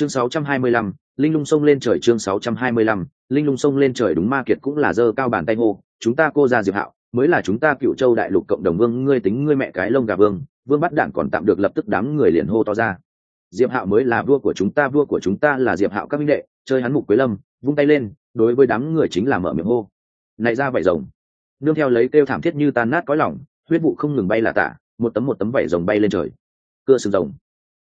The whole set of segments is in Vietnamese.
chương 625, linh lung sông lên trời chương 625, linh lung sông lên trời đúng ma kiệt cũng là dơ cao bàn tay ngô chúng ta cô ra diệp hạo mới là chúng ta cựu châu đại lục cộng đồng vương ngươi tính ngươi mẹ cái lông gà vương vương bắt đảng còn tạm được lập tức đám người liền hô to ra. Diệp hạo mới là vua của chúng ta vua của chúng ta là diệp hạo các minh đệ chơi hắn mục quế lâm vung tay lên đối với đám người chính là mở miệng hô. Này ra vảy rồng. Nương theo lấy kêu thảm thiết như tan nát cõi lòng huyết vụ không ngừng bay là tả một tấm một tấm vảy rồng bay lên trời. Cưa sừng rồng.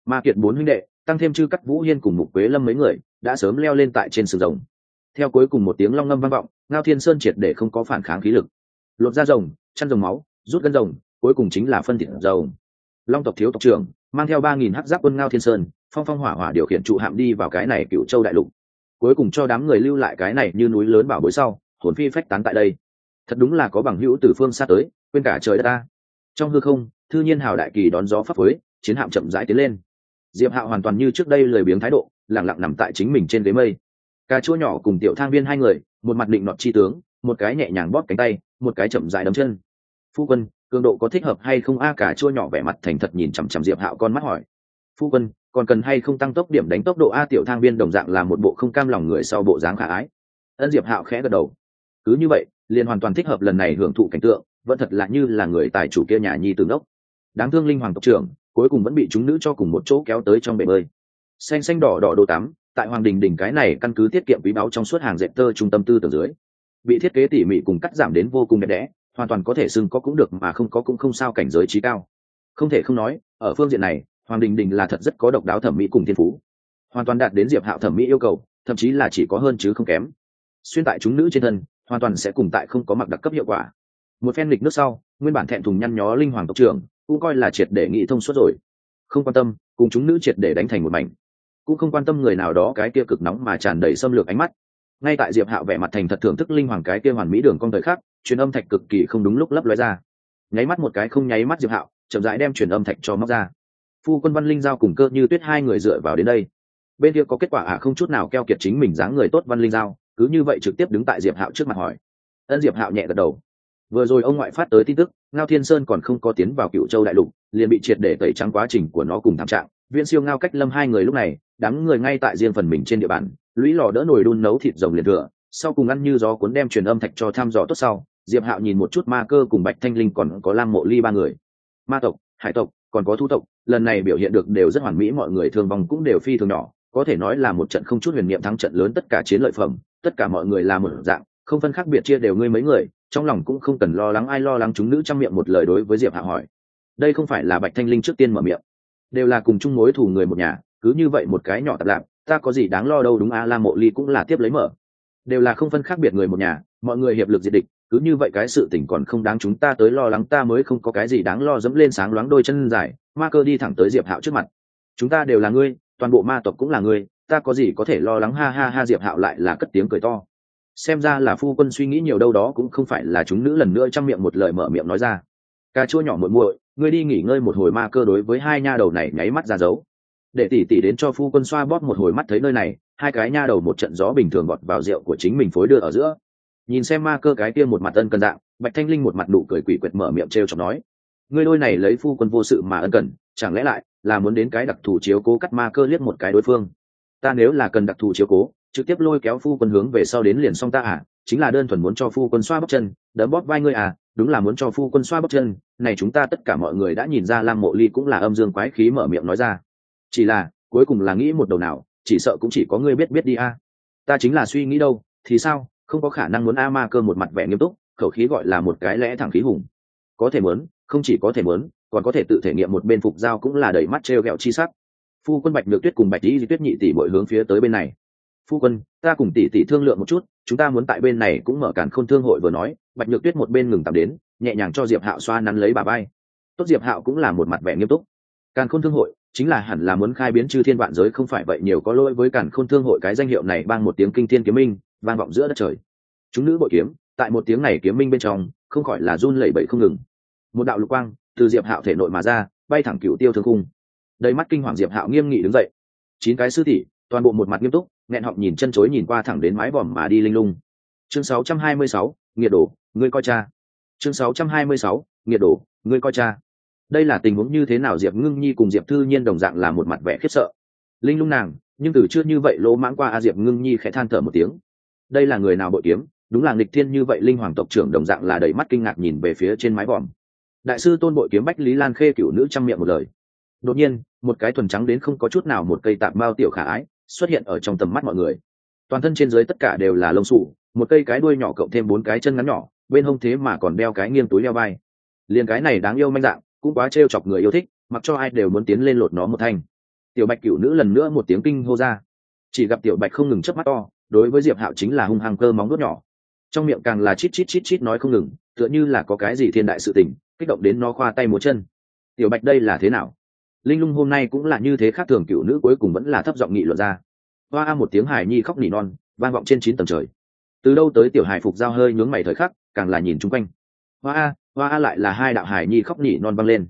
Ma kiệt bốn huynh đệ tăng thêm chư cắt vũ hiên cùng mục quế lâm mấy người, đã sớm leo lên tại trên sừng rồng. Theo cuối cùng một tiếng long ngâm vang vọng, ngao thiên sơn triệt để không có phản kháng khí lực. Lột da rồng, chăn rồng máu, rút gân rồng, cuối cùng chính là phân thịt rồng. Long tộc thiếu tộc trưởng, mang theo ba nghìn hắc giáp quân ngao thiên sơn, phong phong hỏa hỏa điều khiển trụ hạm đi vào cái này cựu châu đại lục. Cuối cùng cho đám người lưu lại cái này như núi lớn bảo bối sau, hồn phi phách tán tại đây. Thật đúng là có bằng hữu từ phương xa tới, quên cả trời đất ta. Trong hư không, thư nhiên hào đại kỳ đón gió pháp phới, chiến hạm chậm rãi tiến lên diệp hạo hoàn toàn như trước đây lười biếng thái độ, lẳng lặng nằm tại chính mình trên ghế mây. Cà chua nhỏ cùng tiểu thang viên hai người, một mặt định nọt chi tướng, một cái nhẹ nhàng bóp cánh tay, một cái chậm dài đấm chân. Phu quân, cường độ có thích hợp hay không? A, cà chua nhỏ vẻ mặt thành thật nhìn chằm chằm diệp hạo con mắt hỏi. Phu quân, còn cần hay không tăng tốc điểm đánh tốc độ? A, tiểu thang viên đồng dạng là một bộ không cam lòng người sau bộ dáng khả ái. Ân diệp hạo khẽ gật đầu. Cứ như vậy, liền hoàn toàn thích hợp lần này hưởng thụ cảnh tượng, vẫn thật là như là người tài chủ kia nhà nhi tướng đốc. Đáng thương linh hoàng tộc trưởng cuối cùng vẫn bị chúng nữ cho cùng một chỗ kéo tới trong bể bơi. Xanh xanh đỏ đỏ đồ tắm, tại hoàng đình đỉnh cái này căn cứ tiết kiệm quý báu trong suốt hàng dệt tơ trung tâm tư tưởng dưới. Bị thiết kế tỉ mỉ cùng cắt giảm đến vô cùng đẹp đẽ, hoàn toàn có thể xưng có cũng được mà không có cũng không sao cảnh giới trí cao. Không thể không nói, ở phương diện này, hoàng đình đình là thật rất có độc đáo thẩm mỹ cùng thiên phú. Hoàn toàn đạt đến diệp hạo thẩm mỹ yêu cầu, thậm chí là chỉ có hơn chứ không kém. Xuyên tại chúng nữ trên thân, hoàn toàn sẽ cùng tại không có mặc đặc cấp hiệu quả. Một phen lịch nước sau, nguyên bản thẹn thùng nhăn nhó linh hoàng tộc trưởng cũng coi là triệt để nghị thông suốt rồi. Không quan tâm, cùng chúng nữ triệt để đánh thành một mảnh. Cũng không quan tâm người nào đó cái kia cực nóng mà tràn đầy xâm lược ánh mắt. Ngay tại diệp hạo vẻ mặt thành thật thưởng thức linh hoàng cái kia hoàn mỹ đường con thời khắc, truyền âm thạch cực kỳ không đúng lúc lấp lóe ra. Nháy mắt một cái không nháy mắt diệp hạo, chậm rãi đem truyền âm thạch cho móc ra. Phu quân văn linh giao cùng cơ như tuyết hai người dựa vào đến đây. Bên kia có kết quả à không chút nào keo kiệt chính mình dáng người tốt văn linh giao, cứ như vậy trực tiếp đứng tại diệp hạo trước mặt hỏi. Ân diệp hạo nhẹ gật đầu. Vừa rồi ông ngoại phát tới tin tức ngao thiên sơn còn không có tiến vào cựu châu đại lục, liền bị triệt để tẩy trắng quá trình của nó cùng thảm trạng. Viên siêu ngao cách lâm hai người lúc này, đám người ngay tại riêng phần mình trên địa bàn, lũy lò đỡ nồi đun nấu thịt rồng liền thừa, sau cùng ăn như gió cuốn đem truyền âm thạch cho tham dò tốt sau, diệp hạo nhìn một chút ma cơ cùng bạch thanh linh còn có lam mộ ly ba người. Ma tộc, hải tộc, còn có thu tộc, lần này biểu hiện được đều rất hoàn mỹ, mọi người thương vong cũng đều phi thường nhỏ, có thể nói là một trận không chút huyền niệm thắng trận lớn tất cả chiến lợi phẩm, tất cả mọi người là một dạng, không phân khác biệt chia đều ngươi mấy người trong lòng cũng không cần lo lắng ai lo lắng chúng nữ trong miệng một lời đối với diệp hạ hỏi. Đây không phải là bạch thanh linh trước tiên mở miệng. Đều là cùng chung mối thù người một nhà cứ như vậy một cái nhỏ tạp lạc ta có gì đáng lo đâu đúng a à, la mộ ly cũng là tiếp lấy mở. Đều là không phân khác biệt người một nhà mọi người hiệp lực diệt địch cứ như vậy cái sự tình còn không đáng chúng ta tới lo lắng ta mới không có cái gì đáng lo dẫm lên sáng loáng đôi chân dài ma cơ đi thẳng tới diệp hạo trước mặt. Chúng ta đều là ngươi toàn bộ ma tộc cũng là ngươi ta có gì có thể lo lắng ha ha ha diệp hạo lại là cất tiếng cười to xem ra là phu quân suy nghĩ nhiều đâu đó cũng không phải là chúng nữ lần nữa trong miệng một lời mở miệng nói ra. Cà chua nhỏ muội muội, ngươi đi nghỉ ngơi một hồi ma cơ đối với hai nha đầu này nháy mắt ra dấu. Để tỉ tỉ đến cho phu quân xoa bóp một hồi mắt thấy nơi này, hai cái nha đầu một trận gió bình thường gọt vào rượu của chính mình phối đưa ở giữa. Nhìn xem ma cơ cái kia một mặt ân cần dạng, bạch thanh linh một mặt nụ cười quỷ quyệt mở miệng t r e o chọc nói, ngươi đôi này lấy phu quân vô sự mà ân cần, chẳng lẽ lại là muốn đến cái đặc thù chiếu cố cắt ma cơ liếc một cái đối phương? Ta nếu là cần đặc thù chiếu cố trực tiếp lôi kéo phu quân hướng về sau đến liền xong ta à chính là đơn thuần muốn cho phu quân xoa bóp chân, đấm bóp vai ngươi à đúng là muốn cho phu quân xoa bóp chân. Này chúng ta tất cả mọi người đã nhìn ra lam mộ ly cũng là âm dương quái khí mở miệng nói ra. Chỉ là, cuối cùng là nghĩ một đầu nào, chỉ sợ cũng chỉ có ngươi biết biết đi a ta chính là suy nghĩ đâu, thì sao, không có khả năng muốn a ma cơ một mặt vẻ nghiêm túc, khẩu khí gọi là một cái lẽ thẳng khí hùng. Có thể muốn, không chỉ có thể muốn, còn có thể tự thể nghiệm một bên phục giao cũng là đầy mắt trêu ghẹo chi sắc. Phu quân bạch nhược tuyết cùng bạch di tuyết nhị tỷ bội hướng phía tới bên này phu quân, ta cùng tỷ tỷ thương lượng một chút, chúng ta muốn tại bên này cũng mở cản khôn thương hội vừa nói, bạch nhược tuyết một bên ngừng tạm đến, nhẹ nhàng cho diệp hạo xoa nắn lấy bà bay tốt diệp hạo cũng là một mặt vẻ nghiêm túc. Càn khôn thương hội chính là hẳn là muốn khai biến chư thiên vạn giới, không phải vậy nhiều có lỗi với càn khôn thương hội cái danh hiệu này bang một tiếng kinh thiên kiếm minh, vang vọng giữa đất trời. Chúng nữ bội kiếm, tại một tiếng này kiếm minh bên trong, không khỏi là run lẩy bẩy không ngừng. Một đạo lục quang từ diệp hạo thể nội mà ra, bay thẳng cựu tiêu thương cung đầy mắt kinh hoàng diệp hạo nghiêm nghị đứng dậy. Chín cái sư tỷ, toàn bộ một mặt nghiêm túc nghẹn họng nhìn chân chối nhìn qua thẳng đến mái vòm mà đi linh lung. Chương 626, nghiệt đổ ngươi coi cha. Chương 626, nghiệt đổ ngươi coi cha. Đây là tình huống như thế nào diệp ngưng nhi cùng diệp thư nhiên đồng dạng là một mặt vẻ khiếp sợ. Linh lung nàng nhưng từ trước như vậy lỗ mãng qua a diệp ngưng nhi khẽ than thở một tiếng. Đây là người nào bội kiếm? Đúng là nghịch thiên như vậy linh hoàng tộc trưởng đồng dạng là đầy mắt kinh ngạc nhìn về phía trên mái vòm. Đại sư tôn bội kiếm bách lý lan khê cựu nữ trăm miệng một lời. Đột nhiên một cái thuần trắng đến không có chút nào một cây tạm bao tiểu khả ái xuất hiện ở trong tầm mắt mọi người. Toàn thân trên dưới tất cả đều là lông sủ, một cây cái đuôi nhỏ cộng thêm bốn cái chân ngắn nhỏ, bên hông thế mà còn đeo cái nghiêng túi leo vai. Liền cái này đáng yêu manh dạng, cũng quá trêu chọc người yêu thích, mặc cho ai đều muốn tiến lên lột nó một thanh. Tiểu bạch cựu nữ lần nữa một tiếng kinh hô ra. Chỉ gặp tiểu bạch không ngừng chớp mắt to, đối với diệp hạo chính là hung hăng cơ móng đốt nhỏ. Trong miệng càng là chít chít chít chít nói không ngừng, tựa như là có cái gì thiên đại sự tình, kích động đến nó khoa tay múa chân. Tiểu bạch đây là thế nào? Linh lung hôm nay cũng là như thế khác thường, cựu nữ cuối cùng vẫn là thấp giọng nghị luận ra. Hoa a một tiếng hài nhi khóc nỉ non, vang vọng trên chín tầng trời. Từ đâu tới tiểu hài phục giao hơi nhướng mày thời khắc, càng là nhìn chung quanh. Hoa a hoa a lại là hai đạo hài nhi khóc nỉ non vang lên.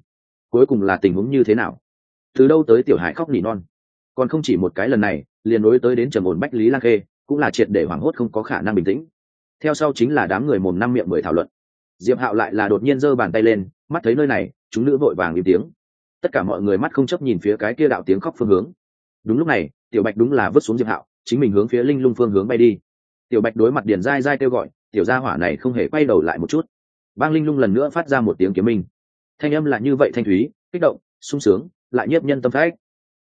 Cuối cùng là tình huống như thế nào? Từ đâu tới tiểu hài khóc nỉ non? Còn không chỉ một cái lần này, liền đối tới đến trầm ổn bách lý lang khê, cũng là triệt để hoảng hốt không có khả năng bình tĩnh. Theo sau chính là đám người mồm năm miệng mười thảo luận. Diệp hạo lại là đột nhiên giơ bàn tay lên, mắt thấy nơi này, chúng nữ vội vàng im tiếng tất cả mọi người mắt không chấp nhìn phía cái kia đạo tiếng khóc phương hướng. Đúng lúc này, tiểu bạch đúng là vứt xuống diệp hạo, chính mình hướng phía linh lung phương hướng bay đi. Tiểu bạch đối mặt điền dai dai kêu gọi, tiểu gia hỏa này không hề quay đầu lại một chút. Bang linh lung lần nữa phát ra một tiếng kiếm minh. Thanh âm là như vậy thanh thúy, kích động, sung sướng, lại nhiếp nhân tâm thái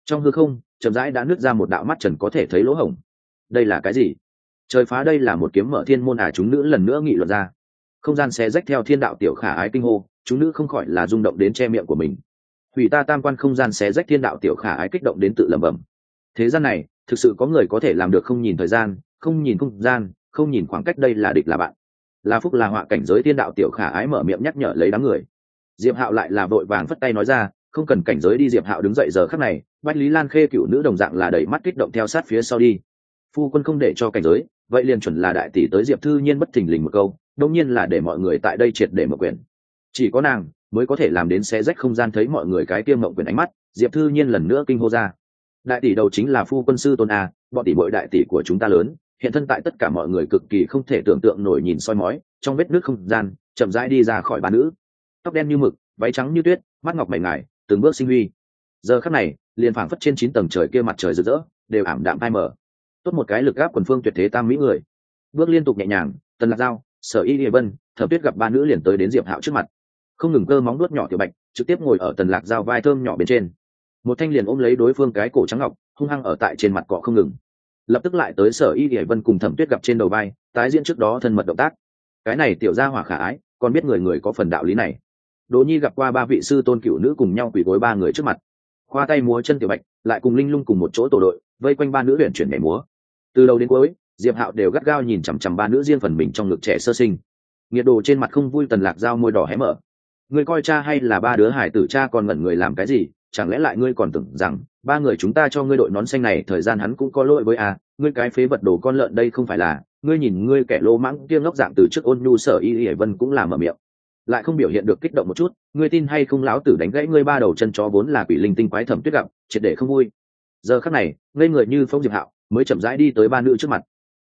trong hư không, chậm rãi đã nứt ra một đạo mắt trần có thể thấy lỗ hổng. Đây là cái gì? Trời phá đây là một kiếm mở thiên môn à chúng nữ lần nữa nghị luận ra. Không gian xé rách theo thiên đạo tiểu khả ái kinh hô, chúng nữ không khỏi là rung động đến che miệng của mình hủy ta tam quan không gian xé rách thiên đạo tiểu khả ái kích động đến tự lẩm bẩm. Thế gian này, thực sự có người có thể làm được không nhìn thời gian, không nhìn không gian, không nhìn khoảng cách đây là địch là bạn. Là phúc là họa cảnh giới thiên đạo tiểu khả ái mở miệng nhắc nhở lấy đám người. Diệp hạo lại là vội vàng phất tay nói ra, không cần cảnh giới đi diệp hạo đứng dậy giờ khắc này, bách lý lan khê cựu nữ đồng dạng là đẩy mắt kích động theo sát phía sau đi. Phu quân không để cho cảnh giới, vậy liền chuẩn là đại tỷ tới diệp thư nhiên bất thình lình một câu đông nhiên là để mọi người tại đây triệt để mở quyền chỉ có nàng mới có thể làm đến xe rách không gian thấy mọi người cái tiêm mộng quyền ánh mắt, diệp thư nhiên lần nữa kinh hô ra. Đại tỷ đầu chính là phu quân sư tôn a, bọn tỷ bội đại tỷ của chúng ta lớn, hiện thân tại tất cả mọi người cực kỳ không thể tưởng tượng nổi nhìn soi mói, trong vết nước không gian, chậm rãi đi ra khỏi bà nữ. Tóc đen như mực, váy trắng như tuyết, mắt ngọc mày ngài, từng bước sinh huy. Giờ khắc này, liền phảng phất trên chín tầng trời kia mặt trời rực rỡ, đều ảm đạm phai mờ. Tốt một cái lực gáp quần phương tuyệt thế tam mỹ người. Bước liên tục nhẹ nhàng, tần lạc dao sở y địa vân, thẩm tuyết gặp ba nữ liền tới đến diệp hạo trước mặt không ngừng cơ móng đuốt nhỏ tiểu bạch, trực tiếp ngồi ở tần lạc dao vai thơm nhỏ bên trên. Một thanh liền ôm lấy đối phương cái cổ trắng ngọc, hung hăng ở tại trên mặt cọ không ngừng. Lập tức lại tới sở y địa vân cùng thẩm tuyết gặp trên đầu vai, tái diễn trước đó thân mật động tác. Cái này tiểu gia hỏa khả ái, còn biết người người có phần đạo lý này. Đỗ nhi gặp qua ba vị sư tôn cựu nữ cùng nhau quỳ gối ba người trước mặt. Khoa tay múa chân tiểu bạch, lại cùng linh lung cùng một chỗ tổ đội, vây quanh ba nữ huyện chuyển nhảy múa. Từ đầu đến cuối, diệp hạo đều gắt gao nhìn chằm chằm ba nữ riêng phần mình trong ngực trẻ sơ sinh. Nhiệt độ trên mặt không vui tần lạc dao môi đỏ hé mở. Ngươi coi cha hay là ba đứa hải tử cha còn ngẩn người làm cái gì? Chẳng lẽ lại ngươi còn tưởng rằng ba người chúng ta cho ngươi đội nón xanh này, thời gian hắn cũng có lỗi với à? Ngươi cái phế vật đồ con lợn đây không phải là, ngươi nhìn ngươi kẻ lô mãng kia ngốc dạng từ trước ôn nhu sở y y vân cũng làm ở miệng. Lại không biểu hiện được kích động một chút, ngươi tin hay không láo tử đánh gãy ngươi ba đầu chân chó vốn là quỷ linh tinh quái thẩm tuyết gặp, triệt để không vui. Giờ khắc này, ngây người như phong diệp hạo, mới chậm rãi đi tới ba nữ trước mặt.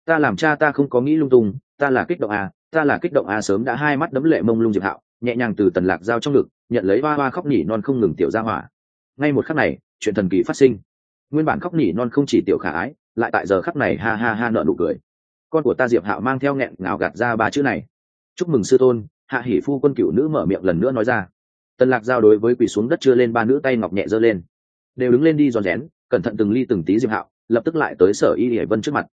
Ta làm cha ta không có nghĩ lung tung, ta là kích động à ta là kích động à sớm đã hai mắt đấm lệ mông lung diệp hạo nhẹ nhàng từ tần lạc giao trong ngực, nhận lấy ba ba khóc nhỉ non không ngừng tiểu ra hỏa. Ngay một khắc này, chuyện thần kỳ phát sinh. Nguyên bản khóc nhỉ non không chỉ tiểu khả ái, lại tại giờ khắc này ha ha ha nợ nụ cười. Con của ta diệp hạo mang theo nghẹn ngào gạt ra ba chữ này. Chúc mừng sư tôn, hạ hỉ phu quân cựu nữ mở miệng lần nữa nói ra. Tần lạc giao đối với quỳ xuống đất chưa lên ba nữ tay ngọc nhẹ giơ lên. Đều đứng lên đi giòn rén, cẩn thận từng ly từng tí diệp hạo, lập tức lại tới sở y hải vân trước mặt.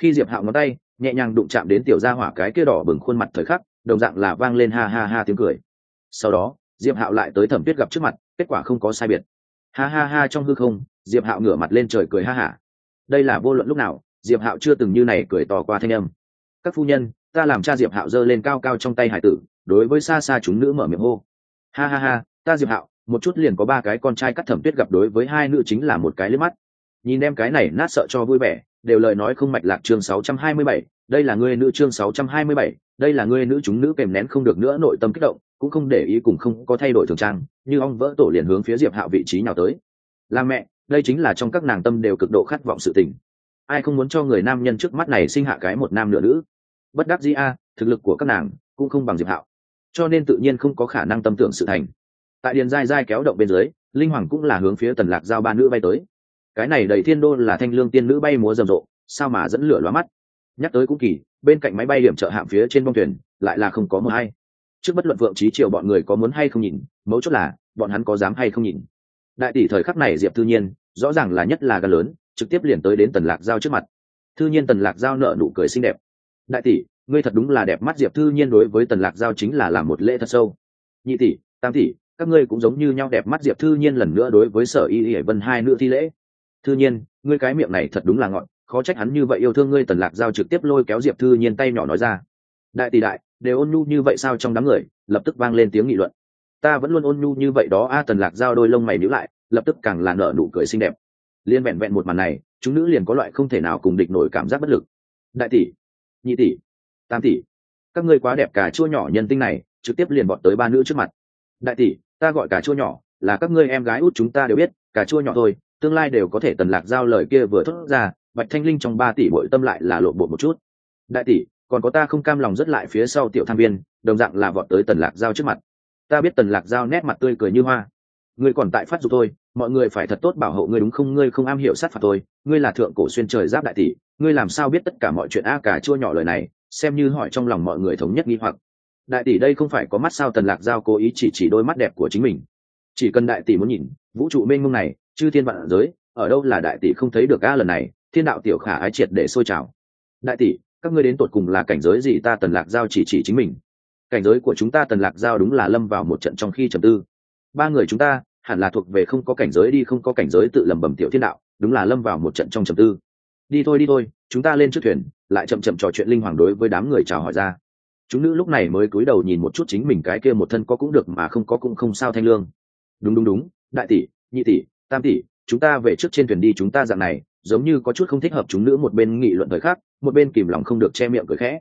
Khi diệp hạo ngón tay, nhẹ nhàng đụng chạm đến tiểu gia hỏa cái kia đỏ bừng khuôn mặt thời khắc đồng dạng là vang lên ha ha ha tiếng cười. Sau đó diệp hạo lại tới thẩm tuyết gặp trước mặt kết quả không có sai biệt. Ha ha ha trong hư không diệp hạo ngửa mặt lên trời cười ha hả. Đây là vô luận lúc nào diệp hạo chưa từng như này cười to qua thanh âm. Các phu nhân ta làm cha diệp hạo giơ lên cao cao trong tay hải tử đối với xa xa chúng nữ mở miệng hô. Ha ha ha ta diệp hạo một chút liền có ba cái con trai cắt thẩm tuyết gặp đối với hai nữ chính là một cái liếc mắt. Nhìn em cái này nát sợ cho vui vẻ đều lời nói không mạch lạc chương 627, đây là ngươi nữ chương 627, đây là ngươi nữ chúng nữ kèm nén không được nữa nội tâm kích động, cũng không để ý cùng không có thay đổi thường trang, như ong vỡ tổ liền hướng phía Diệp Hạo vị trí nào tới. Là mẹ, đây chính là trong các nàng tâm đều cực độ khát vọng sự tình. Ai không muốn cho người nam nhân trước mắt này sinh hạ cái một nam nửa nữ. Bất đắc dĩ a, thực lực của các nàng cũng không bằng Diệp Hạo, cho nên tự nhiên không có khả năng tâm tưởng sự thành. Tại điền dai dai kéo động bên dưới, linh hoàng cũng là hướng phía Tần Lạc giao ba nữ bay tới cái này đầy thiên đô là thanh lương tiên nữ bay múa rầm rộ sao mà dẫn lửa lóa mắt nhắc tới cũng kỳ, bên cạnh máy bay điểm trợ hạm phía trên bông thuyền, lại là không có mờ hay trước bất luận vượng trí triều bọn người có muốn hay không nhìn, mấu chốt là, bọn hắn có dám hay không nhìn. Đại tỷ thời khắc này diệp thư nhiên, rõ ràng là nhất là gần lớn, trực tiếp liền tới đến tần lạc giao trước mặt. Thư nhiên tần lạc giao nợ nụ cười xinh đẹp. Đại tỷ, ngươi thật đúng là đẹp mắt diệp thư nhiên đối với tần lạc giao chính là làm một lễ thật sâu. Nhị tỷ, tam tỷ, các ngươi cũng giống như nhau đẹp mắt diệp thư nhiên lần nữa đối với sở y y vân hai nữ thi lễ. Thư nhiên, ngươi cái miệng này thật đúng là ngọn khó trách hắn như vậy yêu thương ngươi, tần lạc giao trực tiếp lôi kéo diệp thư nhiên tay nhỏ nói ra. Đại tỷ đại, đều ôn nhu như vậy sao trong đám người, lập tức vang lên tiếng nghị luận. Ta vẫn luôn ôn nhu như vậy đó, a, tần lạc giao đôi lông mày nhíu lại, lập tức càng là nở nụ cười xinh đẹp. Liên vẹn vẹn một màn này, chúng nữ liền có loại không thể nào cùng địch nổi cảm giác bất lực. Đại tỷ, nhị tỷ, tam tỷ, các ngươi quá đẹp cả chua nhỏ nhân tinh này, trực tiếp liền bọn tới ba nữ trước mặt. Đại tỷ, ta gọi cả chua nhỏ, là các ngươi em gái út chúng ta đều biết, cả chua nhỏ thôi, tương lai đều có thể tần lạc giao lời kia vừa thốt ra bạch thanh linh trong ba tỷ bội tâm lại là lộn bột một chút. Đại tỷ, còn có ta không cam lòng rất lại phía sau tiểu tham viên, đồng dạng là vọt tới tần lạc giao trước mặt. Ta biết tần lạc giao nét mặt tươi cười như hoa. Ngươi còn tại phát dục thôi, mọi người phải thật tốt bảo hộ ngươi đúng không? Ngươi không am hiểu sát phạt tôi ngươi là thượng cổ xuyên trời giáp đại tỷ, ngươi làm sao biết tất cả mọi chuyện a cả chua nhỏ lời này, xem như hỏi trong lòng mọi người thống nhất nghi hoặc. Đại tỷ đây không phải có mắt sao tần lạc giao cố ý chỉ chỉ đôi mắt đẹp của chính mình. Chỉ cần đại tỷ muốn nhìn, vũ trụ mênh mông này, chư thiên vạn giới, ở đâu là đại tỷ không thấy được a lần này thiên đạo tiểu khả ái triệt để sôi trào. Đại tỷ, các ngươi đến tột cùng là cảnh giới gì ta tần lạc giao chỉ chỉ chính mình. Cảnh giới của chúng ta tần lạc giao đúng là lâm vào một trận trong khi trầm tư. Ba người chúng ta, hẳn là thuộc về không có cảnh giới đi, không có cảnh giới tự lầm bầm tiểu thiên đạo, đúng là lâm vào một trận trong trầm tư. Đi thôi đi thôi, chúng ta lên trước thuyền, lại chậm chậm trò chuyện linh hoàng đối với đám người chào hỏi ra. Chúng nữ lúc này mới cúi đầu nhìn một chút chính mình cái kia một thân có cũng được mà không có cũng không sao thanh lương. Đúng đúng đúng, đại tỷ, nhị tỷ, tam tỷ, chúng ta về trước trên thuyền đi, chúng ta dạng này giống như có chút không thích hợp chúng nữ một bên nghị luận thời khác một bên kìm lòng không được che miệng cười khẽ.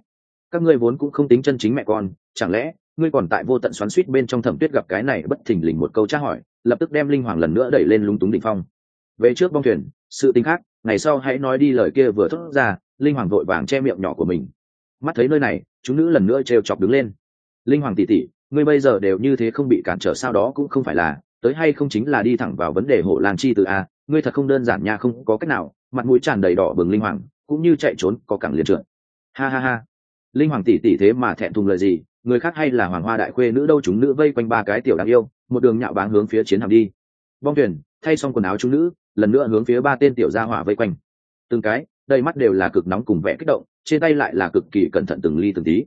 Các ngươi vốn cũng không tính chân chính mẹ con, chẳng lẽ ngươi còn tại vô tận xoắn suýt bên trong thẩm tuyết gặp cái này bất thình lình một câu tra hỏi, lập tức đem linh hoàng lần nữa đẩy lên lúng túng đỉnh phong. Về trước bong thuyền, sự tính khác, ngày sau hãy nói đi lời kia vừa thốt ra, linh hoàng vội vàng che miệng nhỏ của mình. Mắt thấy nơi này, chúng nữ lần nữa trêu chọc đứng lên. Linh hoàng tỉ tỉ ngươi bây giờ đều như thế không bị cản trở sao đó cũng không phải là, tới hay không chính là đi thẳng vào vấn đề hộ lan chi từ a, ngươi thật không đơn giản nha, không có cách nào mặt mũi tràn đầy đỏ bừng linh hoàng, cũng như chạy trốn, có cẳng liền trượt. Ha ha ha. Linh hoàng tỷ tỷ thế mà thẹn thùng lời gì, người khác hay là hoàng hoa đại khuê nữ đâu, chúng nữ vây quanh ba cái tiểu đáng yêu, một đường nhạo báng hướng phía chiến hạm đi. Bong thuyền, thay xong quần áo chúng nữ, lần nữa hướng phía ba tên tiểu gia hỏa vây quanh. Từng cái, đầy mắt đều là cực nóng cùng vẽ kích động, trên tay lại là cực kỳ cẩn thận từng ly từng tí.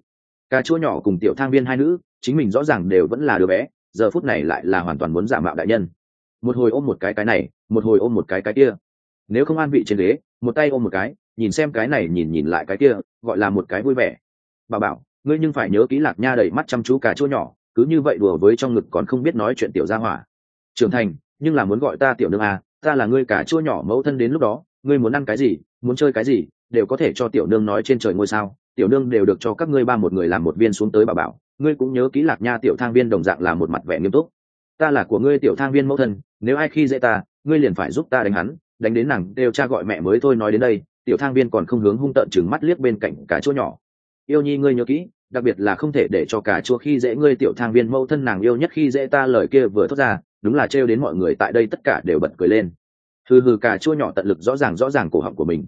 Cà chua nhỏ cùng tiểu thang viên hai nữ, chính mình rõ ràng đều vẫn là đứa bé, giờ phút này lại là hoàn toàn muốn giả mạo đại nhân. Một hồi ôm một cái cái này, một hồi ôm một cái cái kia nếu không an vị trên ghế, một tay ôm một cái, nhìn xem cái này nhìn nhìn lại cái kia, gọi là một cái vui vẻ. Bà bảo, ngươi nhưng phải nhớ kỹ lạc nha đầy mắt chăm chú cà chua nhỏ, cứ như vậy đùa với trong ngực còn không biết nói chuyện tiểu gia hỏa. Trưởng thành, nhưng là muốn gọi ta tiểu nương à ta là ngươi cà chua nhỏ mẫu thân đến lúc đó, ngươi muốn ăn cái gì, muốn chơi cái gì, đều có thể cho tiểu nương nói trên trời ngôi sao, tiểu nương đều được cho các ngươi ba một người làm một viên xuống tới bà bảo. Ngươi cũng nhớ kỹ lạc nha tiểu thang viên đồng dạng là một mặt vẻ nghiêm túc. Ta là của ngươi tiểu thang viên mẫu thân, nếu ai khi dễ ta, ngươi liền phải giúp ta đánh hắn đánh đến nàng đều cha gọi mẹ mới thôi nói đến đây, tiểu thang viên còn không hướng hung tợn chừng mắt liếc bên cạnh cả chỗ nhỏ. Yêu nhi ngươi nhớ kỹ, đặc biệt là không thể để cho cả chua khi dễ ngươi tiểu thang viên mẫu thân nàng yêu nhất khi dễ ta lời kia vừa thốt ra, đúng là trêu đến mọi người tại đây tất cả đều bật cười lên. Hừ hừ, cả chua nhỏ tận lực rõ ràng rõ ràng cổ họng của mình.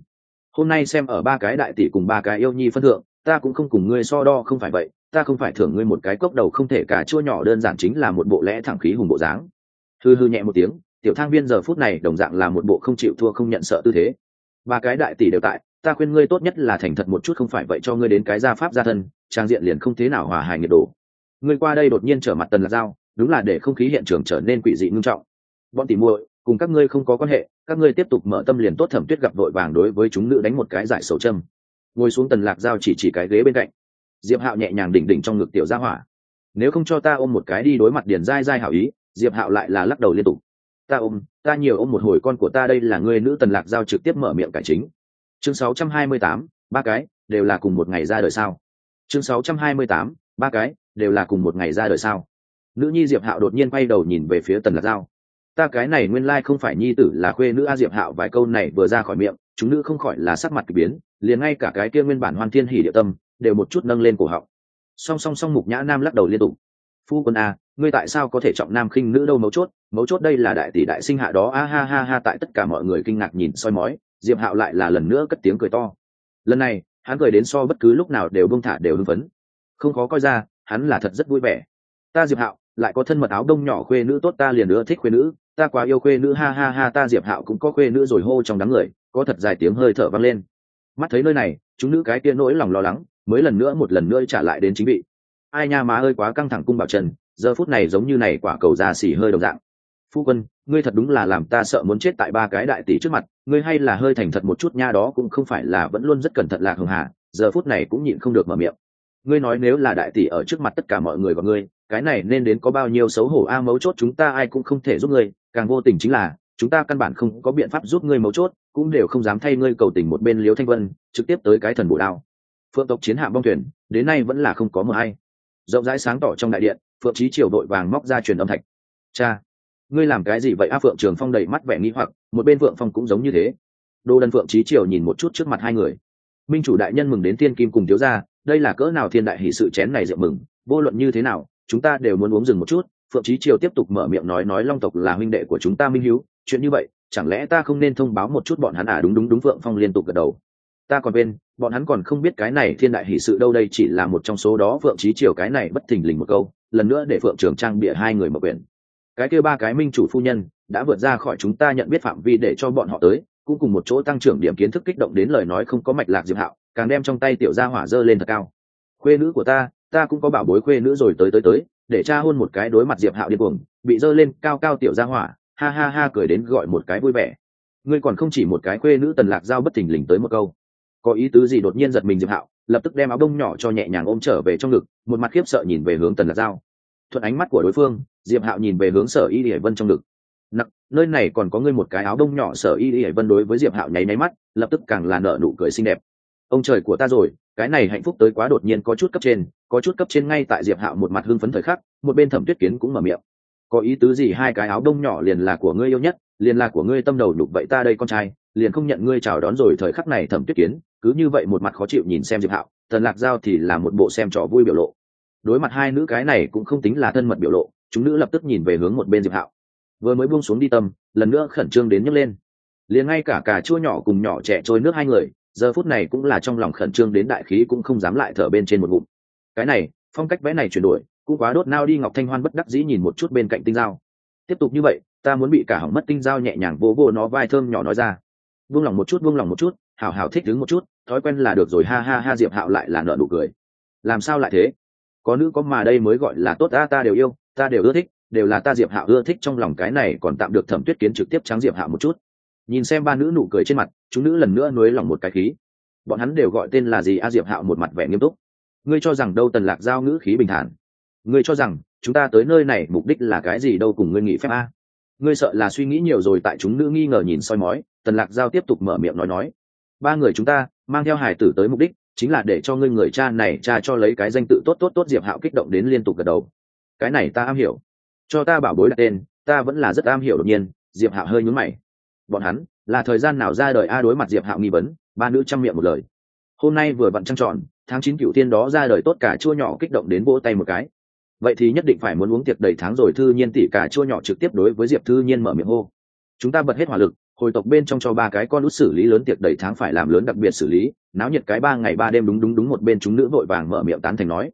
Hôm nay xem ở ba cái đại tỷ cùng ba cái yêu nhi phân thượng, ta cũng không cùng ngươi so đo không phải vậy, ta không phải thưởng ngươi một cái cốc đầu không thể cả chua nhỏ đơn giản chính là một bộ lẽ thẳng khí hùng bộ dáng. Hừ hừ nhẹ một tiếng tiểu thang viên giờ phút này đồng dạng là một bộ không chịu thua không nhận sợ tư thế. Ba cái đại tỷ đều tại, ta khuyên ngươi tốt nhất là thành thật một chút không phải vậy cho ngươi đến cái gia pháp gia thân, trang diện liền không thế nào hòa hài nhiệt độ. Ngươi qua đây đột nhiên trở mặt tần lạc dao đúng là để không khí hiện trường trở nên quỷ dị nghiêm trọng. Bọn tỷ muội, cùng các ngươi không có quan hệ, các ngươi tiếp tục mở tâm liền tốt thẩm tuyết gặp vội vàng đối với chúng nữ đánh một cái giải sầu châm. Ngồi xuống tần lạc dao chỉ chỉ cái ghế bên cạnh. Diệp hạo nhẹ nhàng đỉnh đỉnh trong ngực tiểu gia hỏa. Nếu không cho ta ôm một cái đi đối mặt điền dai dai hảo ý, diệp hạo lại là lắc đầu liên tục ta ôm ta nhiều ôm một hồi con của ta đây là người nữ tần lạc giao trực tiếp mở miệng cải chính. Chương 628, ba cái đều là cùng một ngày ra đời sao? Chương 628, ba cái đều là cùng một ngày ra đời sao? Nữ nhi diệp hạo đột nhiên quay đầu nhìn về phía tần lạc giao. Ta cái này nguyên lai không phải nhi tử là khuê nữ a diệp hạo vài câu này vừa ra khỏi miệng chúng nữ không khỏi là sắc mặt k ỳ biến liền ngay cả cái kia nguyên bản hoan thiên hỉ địa tâm đều một chút nâng lên cổ họng. Song song song mục nhã nam lắc đầu liên tục phu quân a, ngươi tại sao có thể trọng nam khinh nữ đâu mấu chốt mấu chốt đây là đại tỷ đại sinh hạ đó, a ha ha ha, tại tất cả mọi người kinh ngạc nhìn soi mói, diệp hạo lại là lần nữa cất tiếng cười to. Lần này, hắn cười đến so bất cứ lúc nào đều bông thả đều hưng phấn. Không khó coi ra, hắn là thật rất vui vẻ. Ta diệp hạo, lại có thân mật áo đông nhỏ khuê nữ tốt ta liền nữa thích khuê nữ, ta quá yêu khuê nữ, ha ha ha, ta diệp hạo cũng có khuê nữ rồi hô trong đám người, có thật dài tiếng hơi thở vang lên. Mắt thấy nơi này, chúng nữ cái kia nỗi lòng lo lắng, mới lần nữa một lần nữa trả lại đến chính vị ai nha má ơi, quá căng thẳng cung bảo trần, giờ phút này giống như này quả cầu già xỉ hơi đồng dạng. Phu quân, ngươi thật đúng là làm ta sợ muốn chết tại ba cái đại tỷ trước mặt, ngươi hay là hơi thành thật một chút nha, đó cũng không phải là vẫn luôn rất cẩn thận lạc hường hà, giờ phút này cũng nhịn không được mở miệng. Ngươi nói nếu là đại tỷ ở trước mặt tất cả mọi người và ngươi, cái này nên đến có bao nhiêu xấu hổ a, mấu chốt chúng ta ai cũng không thể giúp ngươi, càng vô tình chính là, chúng ta căn bản không có biện pháp giúp ngươi mấu chốt, cũng đều không dám thay ngươi cầu tình một bên liếu thanh vân, trực tiếp tới cái thần bổ đao. Phượng tộc chiến hạm bong thuyền, đến nay vẫn là không có mờ hay rộng rãi sáng tỏ trong đại điện, phượng trí triều đội vàng móc ra truyền âm thạch. Cha, ngươi làm cái gì vậy? A phượng trường phong đầy mắt vẻ nghĩ hoặc, một bên phượng phong cũng giống như thế. Đô đần phượng trí triều nhìn một chút trước mặt hai người. Minh chủ đại nhân mừng đến tiên kim cùng thiếu gia, đây là cỡ nào thiên đại hỷ sự chén này rượu mừng, vô luận như thế nào, chúng ta đều muốn uống dừng một chút. Phượng trí triều tiếp tục mở miệng nói nói long tộc là huynh đệ của chúng ta minh hiếu, chuyện như vậy, chẳng lẽ ta không nên thông báo một chút bọn hắn à? Đúng đúng đúng, phượng phong liên tục gật đầu ta còn bên, bọn hắn còn không biết cái này thiên đại hỷ sự đâu, đây chỉ là một trong số đó, phượng trí triều cái này bất thình lình một câu, lần nữa để phượng trường trang bịa hai người mở quyển. Cái kia ba cái minh chủ phu nhân đã vượt ra khỏi chúng ta nhận biết phạm vi để cho bọn họ tới, cũng cùng một chỗ tăng trưởng điểm kiến thức kích động đến lời nói không có mạch lạc diệp hạo, càng đem trong tay tiểu gia hỏa dơ lên thật cao. Khuê nữ của ta ta cũng có bảo bối khuê nữ rồi tới tới tới, để cha hôn một cái đối mặt diệp hạo điên cuồng, bị dơ lên cao cao tiểu gia hỏa, ha ha ha cười đến gọi một cái vui vẻ. Ngươi còn không chỉ một cái khuê nữ tần lạc giao bất thình lình tới một câu có ý tứ gì đột nhiên giật mình diệp hạo, lập tức đem áo đông nhỏ cho nhẹ nhàng ôm trở về trong ngực, một mặt khiếp sợ nhìn về hướng tần lạc dao thuận ánh mắt của đối phương, diệp hạo nhìn về hướng sở y hải vân trong ngực. Nặng nơi này còn có ngươi một cái áo đông nhỏ. Sở y hải vân đối với diệp hạo nháy nháy mắt, lập tức càng là nở nụ cười xinh đẹp. Ông trời của ta rồi, cái này hạnh phúc tới quá đột nhiên có chút cấp trên, có chút cấp trên ngay tại diệp hạo một mặt hưng phấn thời khắc, một bên thẩm tuyết kiến cũng mở miệng. Có ý tứ gì hai cái áo đông nhỏ liền là của ngươi yêu nhất, liền là của ngươi tâm đầu đục vậy ta đây con trai, liền không nhận ngươi chào đón rồi thời khắc này thẩm tuyết kiến cứ như vậy một mặt khó chịu nhìn xem diệp hạo thần lạc giao thì là một bộ xem trò vui biểu lộ đối mặt hai nữ cái này cũng không tính là thân mật biểu lộ chúng nữ lập tức nhìn về hướng một bên diệp hạo vừa mới buông xuống đi tâm lần nữa khẩn trương đến nhấc lên liền ngay cả cà chua nhỏ cùng nhỏ trẻ trôi nước hai người giờ phút này cũng là trong lòng khẩn trương đến đại khí cũng không dám lại thở bên trên một bụng cái này phong cách vẽ này chuyển đổi cũng quá đốt nao đi ngọc thanh hoan bất đắc dĩ nhìn một chút bên cạnh tinh dao tiếp tục như vậy ta muốn bị cả hỏng mất tinh dao nhẹ nhàng vô vô nó vai thơm nhỏ nói ra buông lòng một chút buông lòng một chút hảo hảo thích đứng một chút, thói quen là được rồi, ha ha ha, diệp hạo lại là nợ nụ cười. Làm sao lại thế? Có nữ có mà đây mới gọi là tốt, ta ta đều yêu, ta đều ưa thích, đều là ta diệp hạo ưa thích, trong lòng cái này còn tạm được thẩm tuyết kiến trực tiếp trắng diệp hạo một chút. Nhìn xem ba nữ nụ cười trên mặt, chúng nữ lần nữa nuối lòng một cái khí. Bọn hắn đều gọi tên là gì a, diệp hạo một mặt vẻ nghiêm túc. Ngươi cho rằng đâu tần lạc giao ngữ khí bình thản? Ngươi cho rằng chúng ta tới nơi này mục đích là cái gì đâu cùng ngươi nghĩ phép a? Ngươi sợ là suy nghĩ nhiều rồi, tại chúng nữ nghi ngờ nhìn soi mói, tần lạc giao tiếp tục mở miệng nói nói ba người chúng ta mang theo hải tử tới mục đích chính là để cho ngươi người cha này cha cho lấy cái danh tự tốt tốt tốt diệp hạo kích động đến liên tục gật đầu. Cái này ta am hiểu. Cho ta bảo bối đặt tên, ta vẫn là rất am hiểu đột nhiên, diệp hạo hơi nhún mày. Bọn hắn, là thời gian nào ra đời a đối mặt diệp hạo nghi vấn, ba nữ chăm miệng một lời. Hôm nay vừa vặn trăng tròn, tháng chín cựu tiên đó ra đời tốt cả chua nhỏ kích động đến vỗ tay một cái. Vậy thì nhất định phải muốn uống tiệc đầy tháng rồi, thư nhiên tỷ cả chua nhỏ trực tiếp đối với diệp thư nhiên mở miệng hô. Chúng ta bật hết hỏa lực hồi tộc bên trong cho ba cái con út xử lý lớn tiệc đầy tháng phải làm lớn đặc biệt xử lý, náo nhiệt cái ba ngày ba đêm đúng đúng đúng một bên chúng nữ vội vàng mở miệng tán thành nói.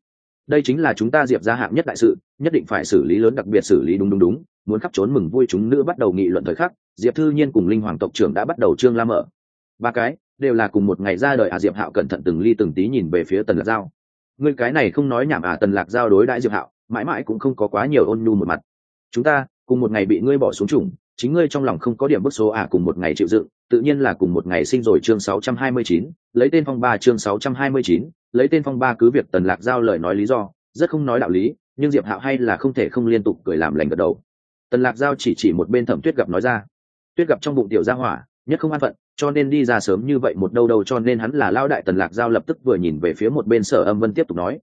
Đây chính là chúng ta diệp ra hạng nhất đại sự, nhất định phải xử lý lớn đặc biệt xử lý đúng đúng đúng, muốn khắp trốn mừng vui chúng nữ bắt đầu nghị luận thời khắc, diệp thư nhiên cùng linh hoàng tộc trưởng đã bắt đầu trương la mở. Ba cái, đều là cùng một ngày ra đời à diệp hạo cẩn thận từng ly từng tí nhìn về phía tần lạc giao. Người cái này không nói nhảm à tần lạc giao đối đãi diệp hạo, mãi mãi cũng không có quá nhiều ôn nhu một mặt. Chúng ta, cùng một ngày bị ngươi bỏ xuống chủng chính ngươi trong lòng không có điểm bức số à cùng một ngày chịu dựng tự nhiên là cùng một ngày sinh rồi chương 629, lấy tên phong ba chương 629, lấy tên phong ba cứ việc tần lạc giao lời nói lý do rất không nói đạo lý nhưng diệp hạo hay là không thể không liên tục cười làm lành gật đầu. Tần lạc giao chỉ chỉ một bên thẩm tuyết gặp nói ra tuyết gặp trong bụng tiểu gia hỏa nhất không an phận cho nên đi ra sớm như vậy một đâu đâu cho nên hắn là lao đại tần lạc giao lập tức vừa nhìn về phía một bên sở âm vân tiếp tục nói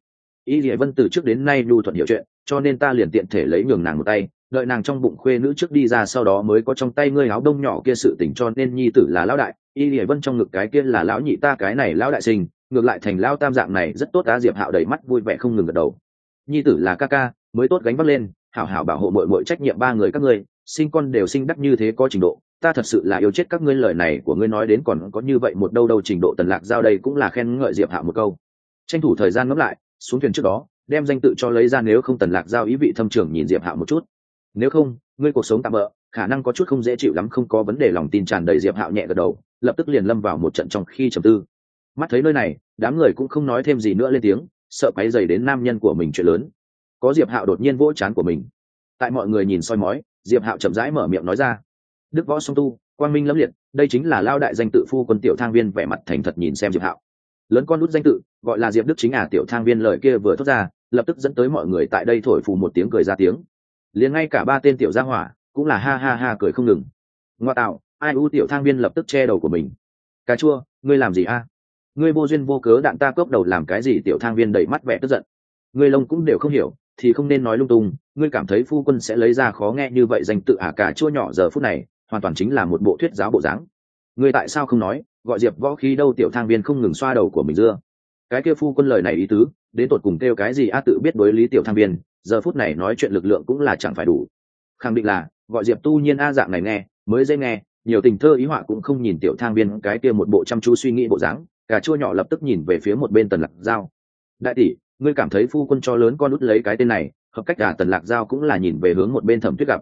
y lìa vân từ trước đến nay nhu thuận hiểu chuyện cho nên ta liền tiện thể lấy nhường nàng một tay đợi nàng trong bụng khuê nữ trước đi ra sau đó mới có trong tay ngươi áo đông nhỏ kia sự tỉnh cho nên nhi tử là lão đại, y lìa vân trong ngực cái kia là lão nhị ta, cái này lão đại sinh, ngược lại thành lão tam dạng này rất tốt á, diệp hạo đầy mắt vui vẻ không ngừng gật đầu. Nhi tử là ca ca, mới tốt gánh vác lên, hảo hảo bảo hộ mọi mọi trách nhiệm ba người các ngươi, sinh con đều sinh đắc như thế có trình độ, ta thật sự là yêu chết các ngươi lời này của ngươi nói đến còn có như vậy một đâu đâu trình độ tần lạc giao đây cũng là khen ngợi diệp hạo một câu. Tranh thủ thời gian ngẫm lại, xuống thuyền trước đó, đem danh tự cho lấy ra nếu không tần lạc giao ý vị thâm trưởng nhìn diệp hạo một chút nếu không, ngươi cuộc sống tạm bỡ khả năng có chút không dễ chịu lắm, không có vấn đề, lòng tin tràn đầy diệp hạo nhẹ gật đầu, lập tức liền lâm vào một trận trong khi trầm tư. Mắt thấy nơi này, đám người cũng không nói thêm gì nữa lên tiếng, sợ quáy dày đến nam nhân của mình chuyện lớn. Có diệp hạo đột nhiên vỗ chán của mình. Tại mọi người nhìn soi mói, diệp hạo chậm rãi mở miệng nói ra. Đức võ song tu, quang minh lâm liệt, đây chính là lao đại danh tự phu quân tiểu thang viên, vẻ mặt thành thật nhìn xem diệp hạo. Lớn con nút danh tự, gọi là diệp đức chính à tiểu thang viên lời kia vừa thốt ra, lập tức dẫn tới mọi người tại đây thổi phù một tiếng cười ra tiếng liền ngay cả ba tên tiểu gia hỏa cũng là ha ha ha cười không ngừng. Ngoa tạo, ai u tiểu thang viên lập tức che đầu của mình. Cà chua, ngươi làm gì a? Ngươi vô duyên vô cớ đạn ta cướp đầu làm cái gì? Tiểu thang viên đẩy mắt vẻ tức giận. Ngươi lông cũng đều không hiểu, thì không nên nói lung tung, ngươi cảm thấy phu quân sẽ lấy ra khó nghe như vậy danh tự ả à? Cà chua nhỏ giờ phút này, hoàn toàn chính là một bộ thuyết giáo bộ dáng. Ngươi tại sao không nói? Gọi diệp võ khí đâu? Tiểu thang viên không ngừng xoa đầu của mình dưa cái kia phu quân lời này ý tứ, đến tột cùng kêu cái gì a tự biết đối lý tiểu thang viên, giờ phút này nói chuyện lực lượng cũng là chẳng phải đủ. Khẳng định là, gọi diệp tu nhiên a dạng này nghe, mới dễ nghe, nhiều tình thơ ý họa cũng không nhìn tiểu thang viên cái kia một bộ chăm chú suy nghĩ bộ dáng, cà chua nhỏ lập tức nhìn về phía một bên tần lạc giao. Đại tỷ, ngươi cảm thấy phu quân cho lớn con út lấy cái tên này, hợp cách cả tần lạc giao cũng là nhìn về hướng một bên thẩm tuyết gặp.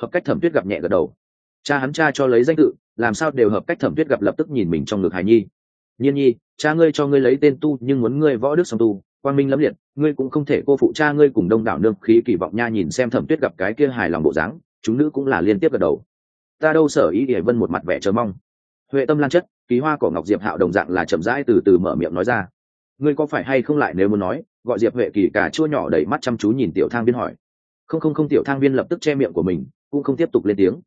Hợp cách thẩm tuyết gặp nhẹ gật đầu. Cha hắn cha cho lấy danh tự, làm sao đều hợp cách thẩm tuyết gặp lập tức nhìn mình trong ngực hài nhi nhiên nhi, cha ngươi cho ngươi lấy tên tu nhưng muốn ngươi võ đức song tu, quang minh lẫm liệt, ngươi cũng không thể cô phụ cha ngươi cùng đông đảo nương khí kỳ vọng nha nhìn xem thẩm tuyết gặp cái kia hài lòng bộ dáng, chúng nữ cũng là liên tiếp gật đầu. Ta đâu sở ý để vân một mặt vẻ chờ mong. Huệ tâm lan chất ký hoa cỏ ngọc diệp hạo đồng dạng là chậm rãi từ từ mở miệng nói ra. Ngươi có phải hay không lại nếu muốn nói, gọi diệp huệ kỳ cả chua nhỏ đầy mắt chăm chú nhìn tiểu thang viên hỏi. Không không không, tiểu thang viên lập tức che miệng của mình, cũng không tiếp tục lên tiếng.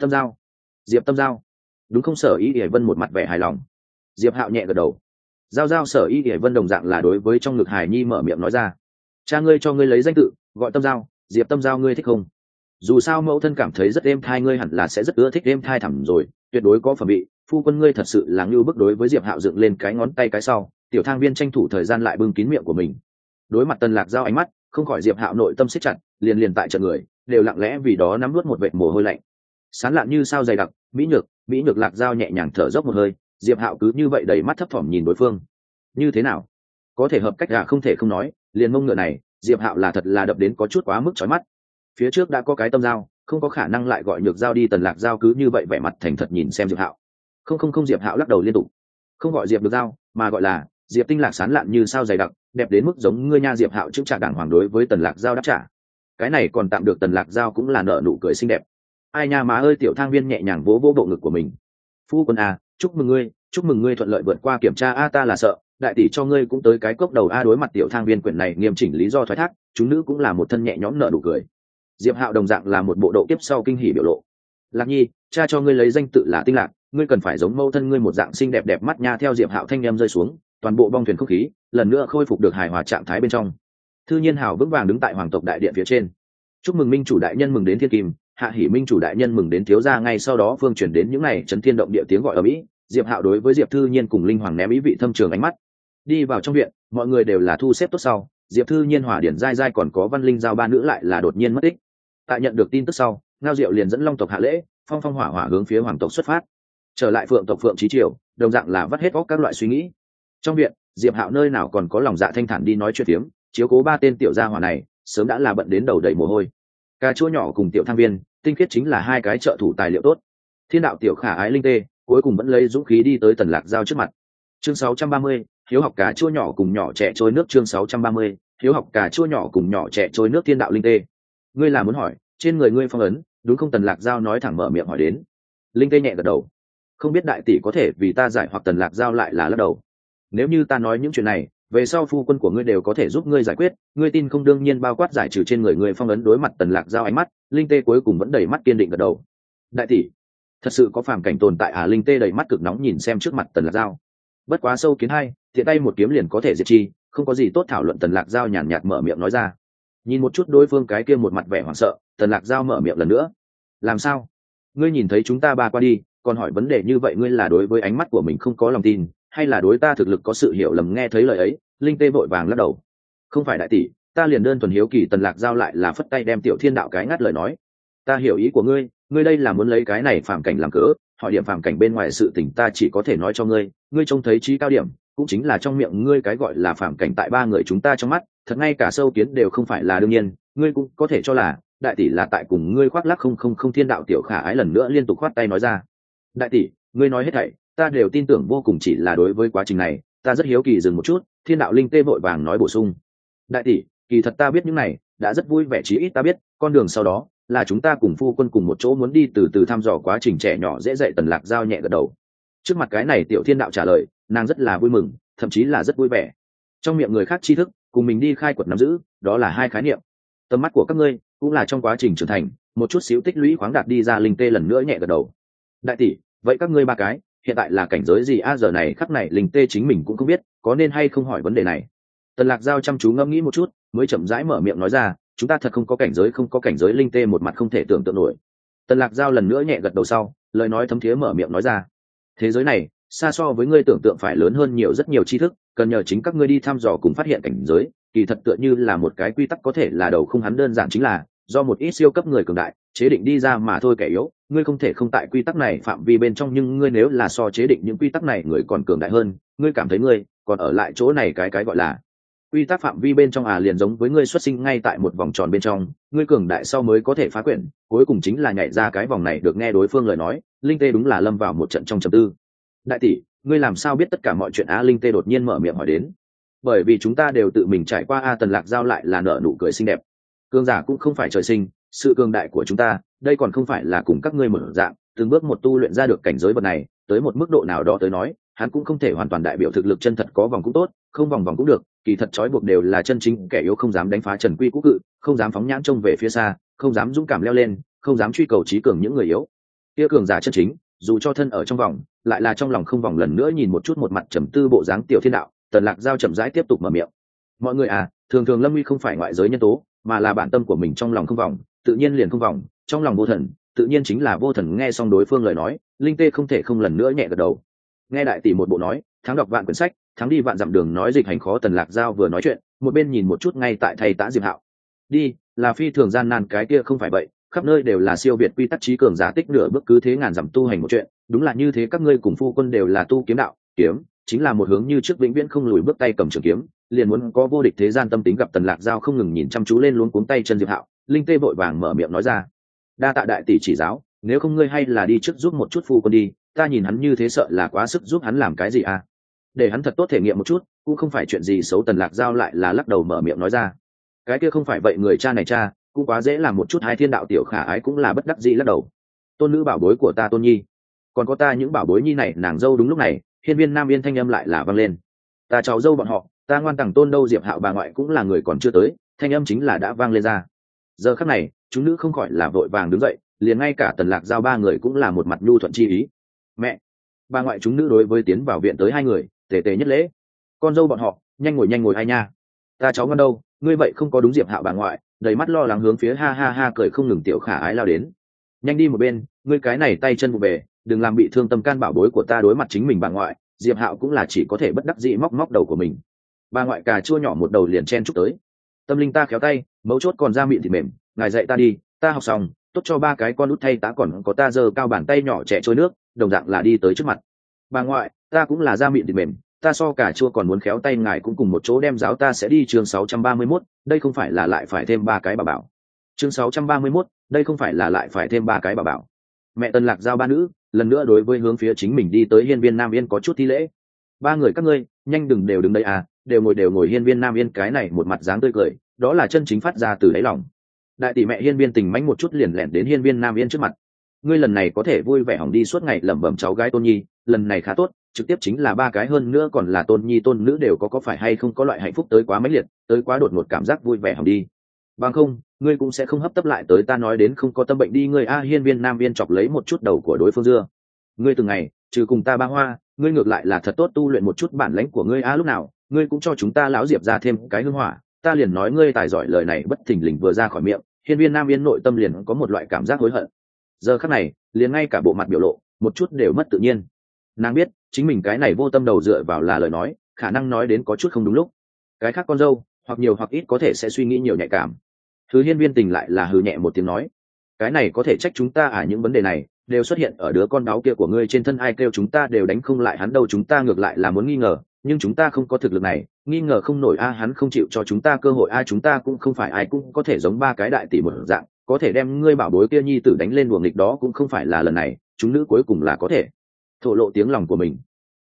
Tâm giao. Diệp tâm giao. Đúng không sở ý để vân một mặt vẻ hài lòng diệp hạo nhẹ gật đầu. Giao giao sở y để vân đồng dạng là đối với trong ngực hải nhi mở miệng nói ra. Cha ngươi cho ngươi lấy danh tự, gọi tâm giao, diệp tâm giao ngươi thích không? Dù sao mẫu thân cảm thấy rất êm thai ngươi hẳn là sẽ rất ưa thích êm thai thẳm rồi, tuyệt đối có phẩm bị phu quân ngươi thật sự là ngưu bức đối với diệp hạo dựng lên cái ngón tay cái sau, tiểu thang viên tranh thủ thời gian lại bưng kín miệng của mình. Đối mặt tân lạc giao ánh mắt, không khỏi diệp hạo nội tâm siết chặt, liền liền tại trận người, đều lặng lẽ vì đó nắm nuốt một vệt mồ hôi lạnh. Sán lạn như sao dày đặc, mỹ nhược mỹ nhược lạc giao nhẹ nhàng thở dốc một hơi diệp hạo cứ như vậy đầy mắt thấp thỏm nhìn đối phương. Như thế nào? Có thể hợp cách gà không thể không nói, liền mông ngựa này, diệp hạo là thật là đập đến có chút quá mức trói mắt. Phía trước đã có cái tâm dao không có khả năng lại gọi nhược dao đi, tần lạc Giao cứ như vậy vẻ mặt thành thật nhìn xem diệp hạo. Không không không, diệp hạo lắc đầu liên tục. Không gọi diệp được dao mà gọi là diệp tinh lạc sán lạn như sao dày đặc, đẹp đến mức giống ngươi nha diệp hạo trước trả đảng hoàng đối với tần lạc Giao đáp trả. Cái này còn tạm được tần lạc Giao cũng là nợ nụ cười xinh đẹp. Ai nha má ơi, tiểu thang viên nhẹ nhàng vỗ vỗ bộ ngực của mình. Phu quân à chúc mừng ngươi, chúc mừng ngươi thuận lợi vượt qua kiểm tra a, ta là sợ, đại tỷ cho ngươi cũng tới cái cốc đầu a đối mặt tiểu thang viên quyển này nghiêm chỉnh lý do thoái thác, chúng nữ cũng là một thân nhẹ nhõm nợ đủ cười. Diệp hạo đồng dạng là một bộ độ kiếp sau kinh hỉ biểu lộ. Lạc nhi, cha cho ngươi lấy danh tự là tinh lạc, ngươi cần phải giống mâu thân ngươi một dạng xinh đẹp đẹp mắt nha theo diệp hạo thanh em rơi xuống, toàn bộ bong thuyền không khí, lần nữa khôi phục được hài hòa trạng thái bên trong. Thư nhiên hào vững vàng đứng tại hoàng tộc đại điện phía trên. Chúc mừng minh chủ đại nhân mừng đến thiên kim hạ hỷ minh chủ đại nhân mừng đến thiếu gia ngay sau đó phương chuyển đến những ngày chấn thiên động địa tiếng gọi ở mỹ. Diệp hạo đối với diệp thư nhiên cùng linh hoàng ném ý vị thâm trường ánh mắt. Đi vào trong viện, mọi người đều là thu xếp tốt sau. Diệp thư nhiên hỏa điển dai dai còn có văn linh giao ba nữ lại là đột nhiên mất tích. Tại nhận được tin tức sau, ngao diệu liền dẫn long tộc hạ lễ, phong phong hỏa hỏa hướng phía hoàng tộc xuất phát. Trở lại phượng tộc phượng trí triều, đồng dạng là vắt hết góc các loại suy nghĩ. Trong viện, diệp hạo nơi nào còn có lòng dạ thanh thản đi nói chuyện tiếng chiếu cố ba tên tiểu gia hỏa này, sớm đã là bận đến đầu đầy mồ hôi. Cà chua nhỏ cùng tiểu thang viên tinh khiết chính là hai cái trợ thủ tài liệu tốt. Thiên đạo tiểu khả ái linh tê cuối cùng vẫn lấy dũng khí đi tới tần lạc giao trước mặt. Chương 630, hiếu học cả chua nhỏ cùng nhỏ trẻ trôi nước chương 630, hiếu học cả chua nhỏ cùng nhỏ trẻ trôi nước thiên đạo linh tê. Ngươi là muốn hỏi trên người ngươi phong ấn đúng không tần lạc giao nói thẳng mở miệng hỏi đến. Linh tê nhẹ gật đầu. Không biết đại tỷ có thể vì ta giải hoặc tần lạc giao lại là lắc đầu. Nếu như ta nói những chuyện này về sau phu quân của ngươi đều có thể giúp ngươi giải quyết, ngươi tin không đương nhiên bao quát giải trừ trên người ngươi phong ấn đối mặt tần lạc giao ánh mắt, linh tê cuối cùng vẫn đầy mắt kiên định gật đầu. Đại tỷ, thật sự có phàm cảnh tồn tại à? Linh tê đầy mắt cực nóng nhìn xem trước mặt tần lạc giao. Bất quá sâu kiến hai thiện tay một kiếm liền có thể diệt chi, không có gì tốt thảo luận tần lạc giao nhàn nhạt mở miệng nói ra. Nhìn một chút đối phương cái kia một mặt vẻ hoảng sợ, tần lạc giao mở miệng lần nữa. Làm sao? Ngươi nhìn thấy chúng ta ba qua đi, còn hỏi vấn đề như vậy ngươi là đối với ánh mắt của mình không có lòng tin hay là đối ta thực lực có sự hiểu lầm nghe thấy lời ấy linh tê vội vàng lắc đầu. Không phải đại tỷ ta liền đơn thuần hiếu kỳ tần lạc giao lại là phất tay đem tiểu thiên đạo cái ngắt lời nói. Ta hiểu ý của ngươi ngươi đây là muốn lấy cái này phản cảnh làm cớ, họ điểm phản cảnh bên ngoài sự tình ta chỉ có thể nói cho ngươi ngươi trông thấy trí cao điểm cũng chính là trong miệng ngươi cái gọi là phản cảnh tại ba người chúng ta trong mắt thật ngay cả sâu kiến đều không phải là đương nhiên ngươi cũng có thể cho là đại tỷ là tại cùng ngươi khoác lắc không không không thiên đạo tiểu khả ái lần nữa liên tục khoát tay nói ra. Đại tỷ ngươi nói hết thảy ta đều tin tưởng vô cùng chỉ là đối với quá trình này, ta rất hiếu kỳ dừng một chút, thiên đạo linh tê vội vàng nói bổ sung. Đại tỷ, kỳ thật ta biết những này, đã rất vui vẻ chí ít ta biết, con đường sau đó, là chúng ta cùng phu quân cùng một chỗ muốn đi từ từ thăm dò quá trình trẻ nhỏ dễ dạy tần lạc giao nhẹ gật đầu. Trước mặt cái này tiểu thiên đạo trả lời, nàng rất là vui mừng, thậm chí là rất vui vẻ. Trong miệng người khác tri thức, cùng mình đi khai quật nắm giữ, đó là hai khái niệm. Tầm mắt của các ngươi, cũng là trong quá trình trưởng thành, một chút xíu tích lũy khoáng đạt đi ra linh tê lần nữa nhẹ gật đầu. Đại tỷ, vậy các ngươi ba cái hiện tại là cảnh giới gì? A giờ này khắc này linh tê chính mình cũng không biết, có nên hay không hỏi vấn đề này. Tần lạc giao chăm chú ngẫm nghĩ một chút, mới chậm rãi mở miệng nói ra, chúng ta thật không có cảnh giới, không có cảnh giới linh tê một mặt không thể tưởng tượng nổi. Tần lạc giao lần nữa nhẹ gật đầu sau, lời nói thấm thiế mở miệng nói ra, thế giới này, xa so với ngươi tưởng tượng phải lớn hơn nhiều rất nhiều tri thức, cần nhờ chính các ngươi đi thăm dò cùng phát hiện cảnh giới, kỳ thật tựa như là một cái quy tắc có thể là đầu không hắn đơn giản chính là do một ít siêu cấp người cường đại, chế định đi ra mà thôi kẻ yếu. Ngươi không thể không tại quy tắc này phạm vi bên trong, nhưng ngươi nếu là so chế định những quy tắc này người còn cường đại hơn, ngươi cảm thấy ngươi còn ở lại chỗ này cái cái gọi là quy tắc phạm vi bên trong à liền giống với ngươi xuất sinh ngay tại một vòng tròn bên trong, ngươi cường đại sau mới có thể phá quyển, cuối cùng chính là nhảy ra cái vòng này được nghe đối phương lời nói, linh tê đúng là lâm vào một trận trong trầm tư. Đại tỷ, ngươi làm sao biết tất cả mọi chuyện á? Linh tê đột nhiên mở miệng hỏi đến. Bởi vì chúng ta đều tự mình trải qua a tần lạc giao lại là nợ nụ cười xinh đẹp cường giả cũng không phải trời sinh, sự cường đại của chúng ta, đây còn không phải là cùng các ngươi mở dạng, từng bước một tu luyện ra được cảnh giới vật này, tới một mức độ nào đó tới nói, hắn cũng không thể hoàn toàn đại biểu thực lực chân thật có vòng cũng tốt, không vòng vòng cũng được, kỳ thật trói buộc đều là chân chính kẻ yếu không dám đánh phá trần quy cũ cự, không dám phóng nhãn trông về phía xa, không dám dũng cảm leo lên, không dám truy cầu trí cường những người yếu. Kia cường giả chân chính, dù cho thân ở trong vòng, lại là trong lòng không vòng lần nữa nhìn một chút một mặt trầm tư bộ dáng tiểu thiên đạo, tần lạc giao chậm rãi tiếp tục mở miệng. Mọi người à thường thường lâm uy không phải ngoại giới nhân tố mà là bản tâm của mình trong lòng không vòng tự nhiên liền không vòng trong lòng vô thần, tự nhiên chính là vô thần nghe xong đối phương lời nói, linh tê không thể không lần nữa nhẹ gật đầu. Nghe đại tỷ một bộ nói, thắng đọc vạn quyển sách, thắng đi vạn dặm đường nói dịch hành khó tần lạc giao vừa nói chuyện, một bên nhìn một chút ngay tại thầy tã diệp hạo. Đi, là phi thường gian nan cái kia không phải vậy, khắp nơi đều là siêu việt quy tắc trí cường giá tích nửa bước cứ thế ngàn dặm tu hành một chuyện, đúng là như thế các ngươi cùng phu quân đều là tu kiếm đạo, kiếm, chính là một hướng như trước vĩnh viễn không lùi bước tay cầm trường kiếm liền muốn có vô địch thế gian tâm tính gặp tần lạc giao không ngừng nhìn chăm chú lên luống cuống tay chân diệp hạo, linh tê vội vàng mở miệng nói ra. Đa tạ đại tỷ chỉ giáo, nếu không ngươi hay là đi trước giúp một chút phu quân đi, ta nhìn hắn như thế sợ là quá sức giúp hắn làm cái gì à? Để hắn thật tốt thể nghiệm một chút, cũng không phải chuyện gì xấu. Tần lạc giao lại là lắc đầu mở miệng nói ra. Cái kia không phải vậy người cha này cha, cũng quá dễ làm một chút hai thiên đạo tiểu khả ái cũng là bất đắc dĩ lắc đầu. Tôn nữ bảo bối của ta tôn nhi, còn có ta những bảo bối nhi này nàng dâu đúng lúc này, hiên viên nam yên thanh âm lại là vang lên. Ta cháu dâu bọn họ ta ngoan tằng tôn đâu diệp hạo bà ngoại cũng là người còn chưa tới, thanh âm chính là đã vang lên ra. Giờ khắc này, chúng nữ không khỏi là vội vàng đứng dậy, liền ngay cả tần lạc giao ba người cũng là một mặt nhu thuận chi ý. Mẹ! Bà ngoại chúng nữ đối với tiến vào viện tới hai người, tề tề nhất lễ. Con dâu bọn họ, nhanh ngồi nhanh ngồi ai nha. Ta cháu ngon đâu, ngươi vậy không có đúng diệp hạo bà ngoại, đầy mắt lo lắng hướng phía ha ha ha cười không ngừng tiểu khả ái lao đến. Nhanh đi một bên, ngươi cái này tay chân vụ bề, đừng làm bị thương tâm can bảo bối của ta đối mặt chính mình bà ngoại, diệp hạo cũng là chỉ có thể bất đắc dĩ móc móc đầu của mình bà ngoại cà chua nhỏ một đầu liền chen chúc tới. Tâm linh ta khéo tay mấu chốt còn ra miệng thì mềm ngài dạy ta đi ta học xong tốt cho ba cái con út thay tá còn có ta giơ cao bàn tay nhỏ trẻ trôi nước đồng dạng là đi tới trước mặt. Bà ngoại ta cũng là da miệng thịt mềm ta so cả chua còn muốn khéo tay ngài cũng cùng một chỗ đem giáo ta sẽ đi chương 631, đây không phải là lại phải thêm ba cái bà bảo. Chương 631, đây không phải là lại phải thêm ba cái bà bảo. Mẹ tân lạc giao ba nữ lần nữa đối với hướng phía chính mình đi tới hiên viên nam yên có chút thi lễ. Ba người các ngươi nhanh đừng đều đứng đây à đều ngồi đều ngồi hiên viên nam yên cái này một mặt dáng tươi cười, đó là chân chính phát ra từ đáy lòng. Đại tỷ mẹ hiên viên tình mánh một chút liền lẹn đến hiên viên nam yên trước mặt. Ngươi lần này có thể vui vẻ hỏng đi suốt ngày lẩm bẩm cháu gái tôn nhi, lần này khá tốt, trực tiếp chính là ba cái hơn nữa còn là tôn nhi tôn nữ đều có có phải hay không có loại hạnh phúc tới quá mãnh liệt, tới quá đột ngột cảm giác vui vẻ hỏng đi. Bằng không, ngươi cũng sẽ không hấp tấp lại tới ta nói đến không có tâm bệnh đi, ngươi a, hiên viên nam viên chọc lấy một chút đầu của đối phương dưa. Ngươi từng ngày trừ cùng ta ba hoa, ngươi ngược lại là thật tốt tu luyện một chút bản lãnh của ngươi a, lúc nào, ngươi cũng cho chúng ta lão diệp ra thêm cái hưng hỏa, ta liền nói ngươi tài giỏi lời này bất thình lình vừa ra khỏi miệng, hiên viên nam yên nội tâm liền có một loại cảm giác hối hận. Giờ khắc này, liền ngay cả bộ mặt biểu lộ, một chút đều mất tự nhiên. Nàng biết, chính mình cái này vô tâm đầu dựa vào là lời nói, khả năng nói đến có chút không đúng lúc. Cái khác con dâu, hoặc nhiều hoặc ít có thể sẽ suy nghĩ nhiều nhạy cảm. Thứ hiên viên tình lại là hừ nhẹ một tiếng nói, cái này có thể trách chúng ta à những vấn đề này đều xuất hiện ở đứa con đáo kia của ngươi trên thân ai kêu chúng ta đều đánh không lại hắn đâu, chúng ta ngược lại là muốn nghi ngờ, nhưng chúng ta không có thực lực này, nghi ngờ không nổi a, hắn không chịu cho chúng ta cơ hội, a, chúng ta cũng không phải ai cũng có thể giống ba cái đại tỷ một dạng, có thể đem ngươi bảo bối kia nhi tử đánh lên luồng nghịch đó cũng không phải là lần này, chúng nữ cuối cùng là có thể. Thổ lộ tiếng lòng của mình.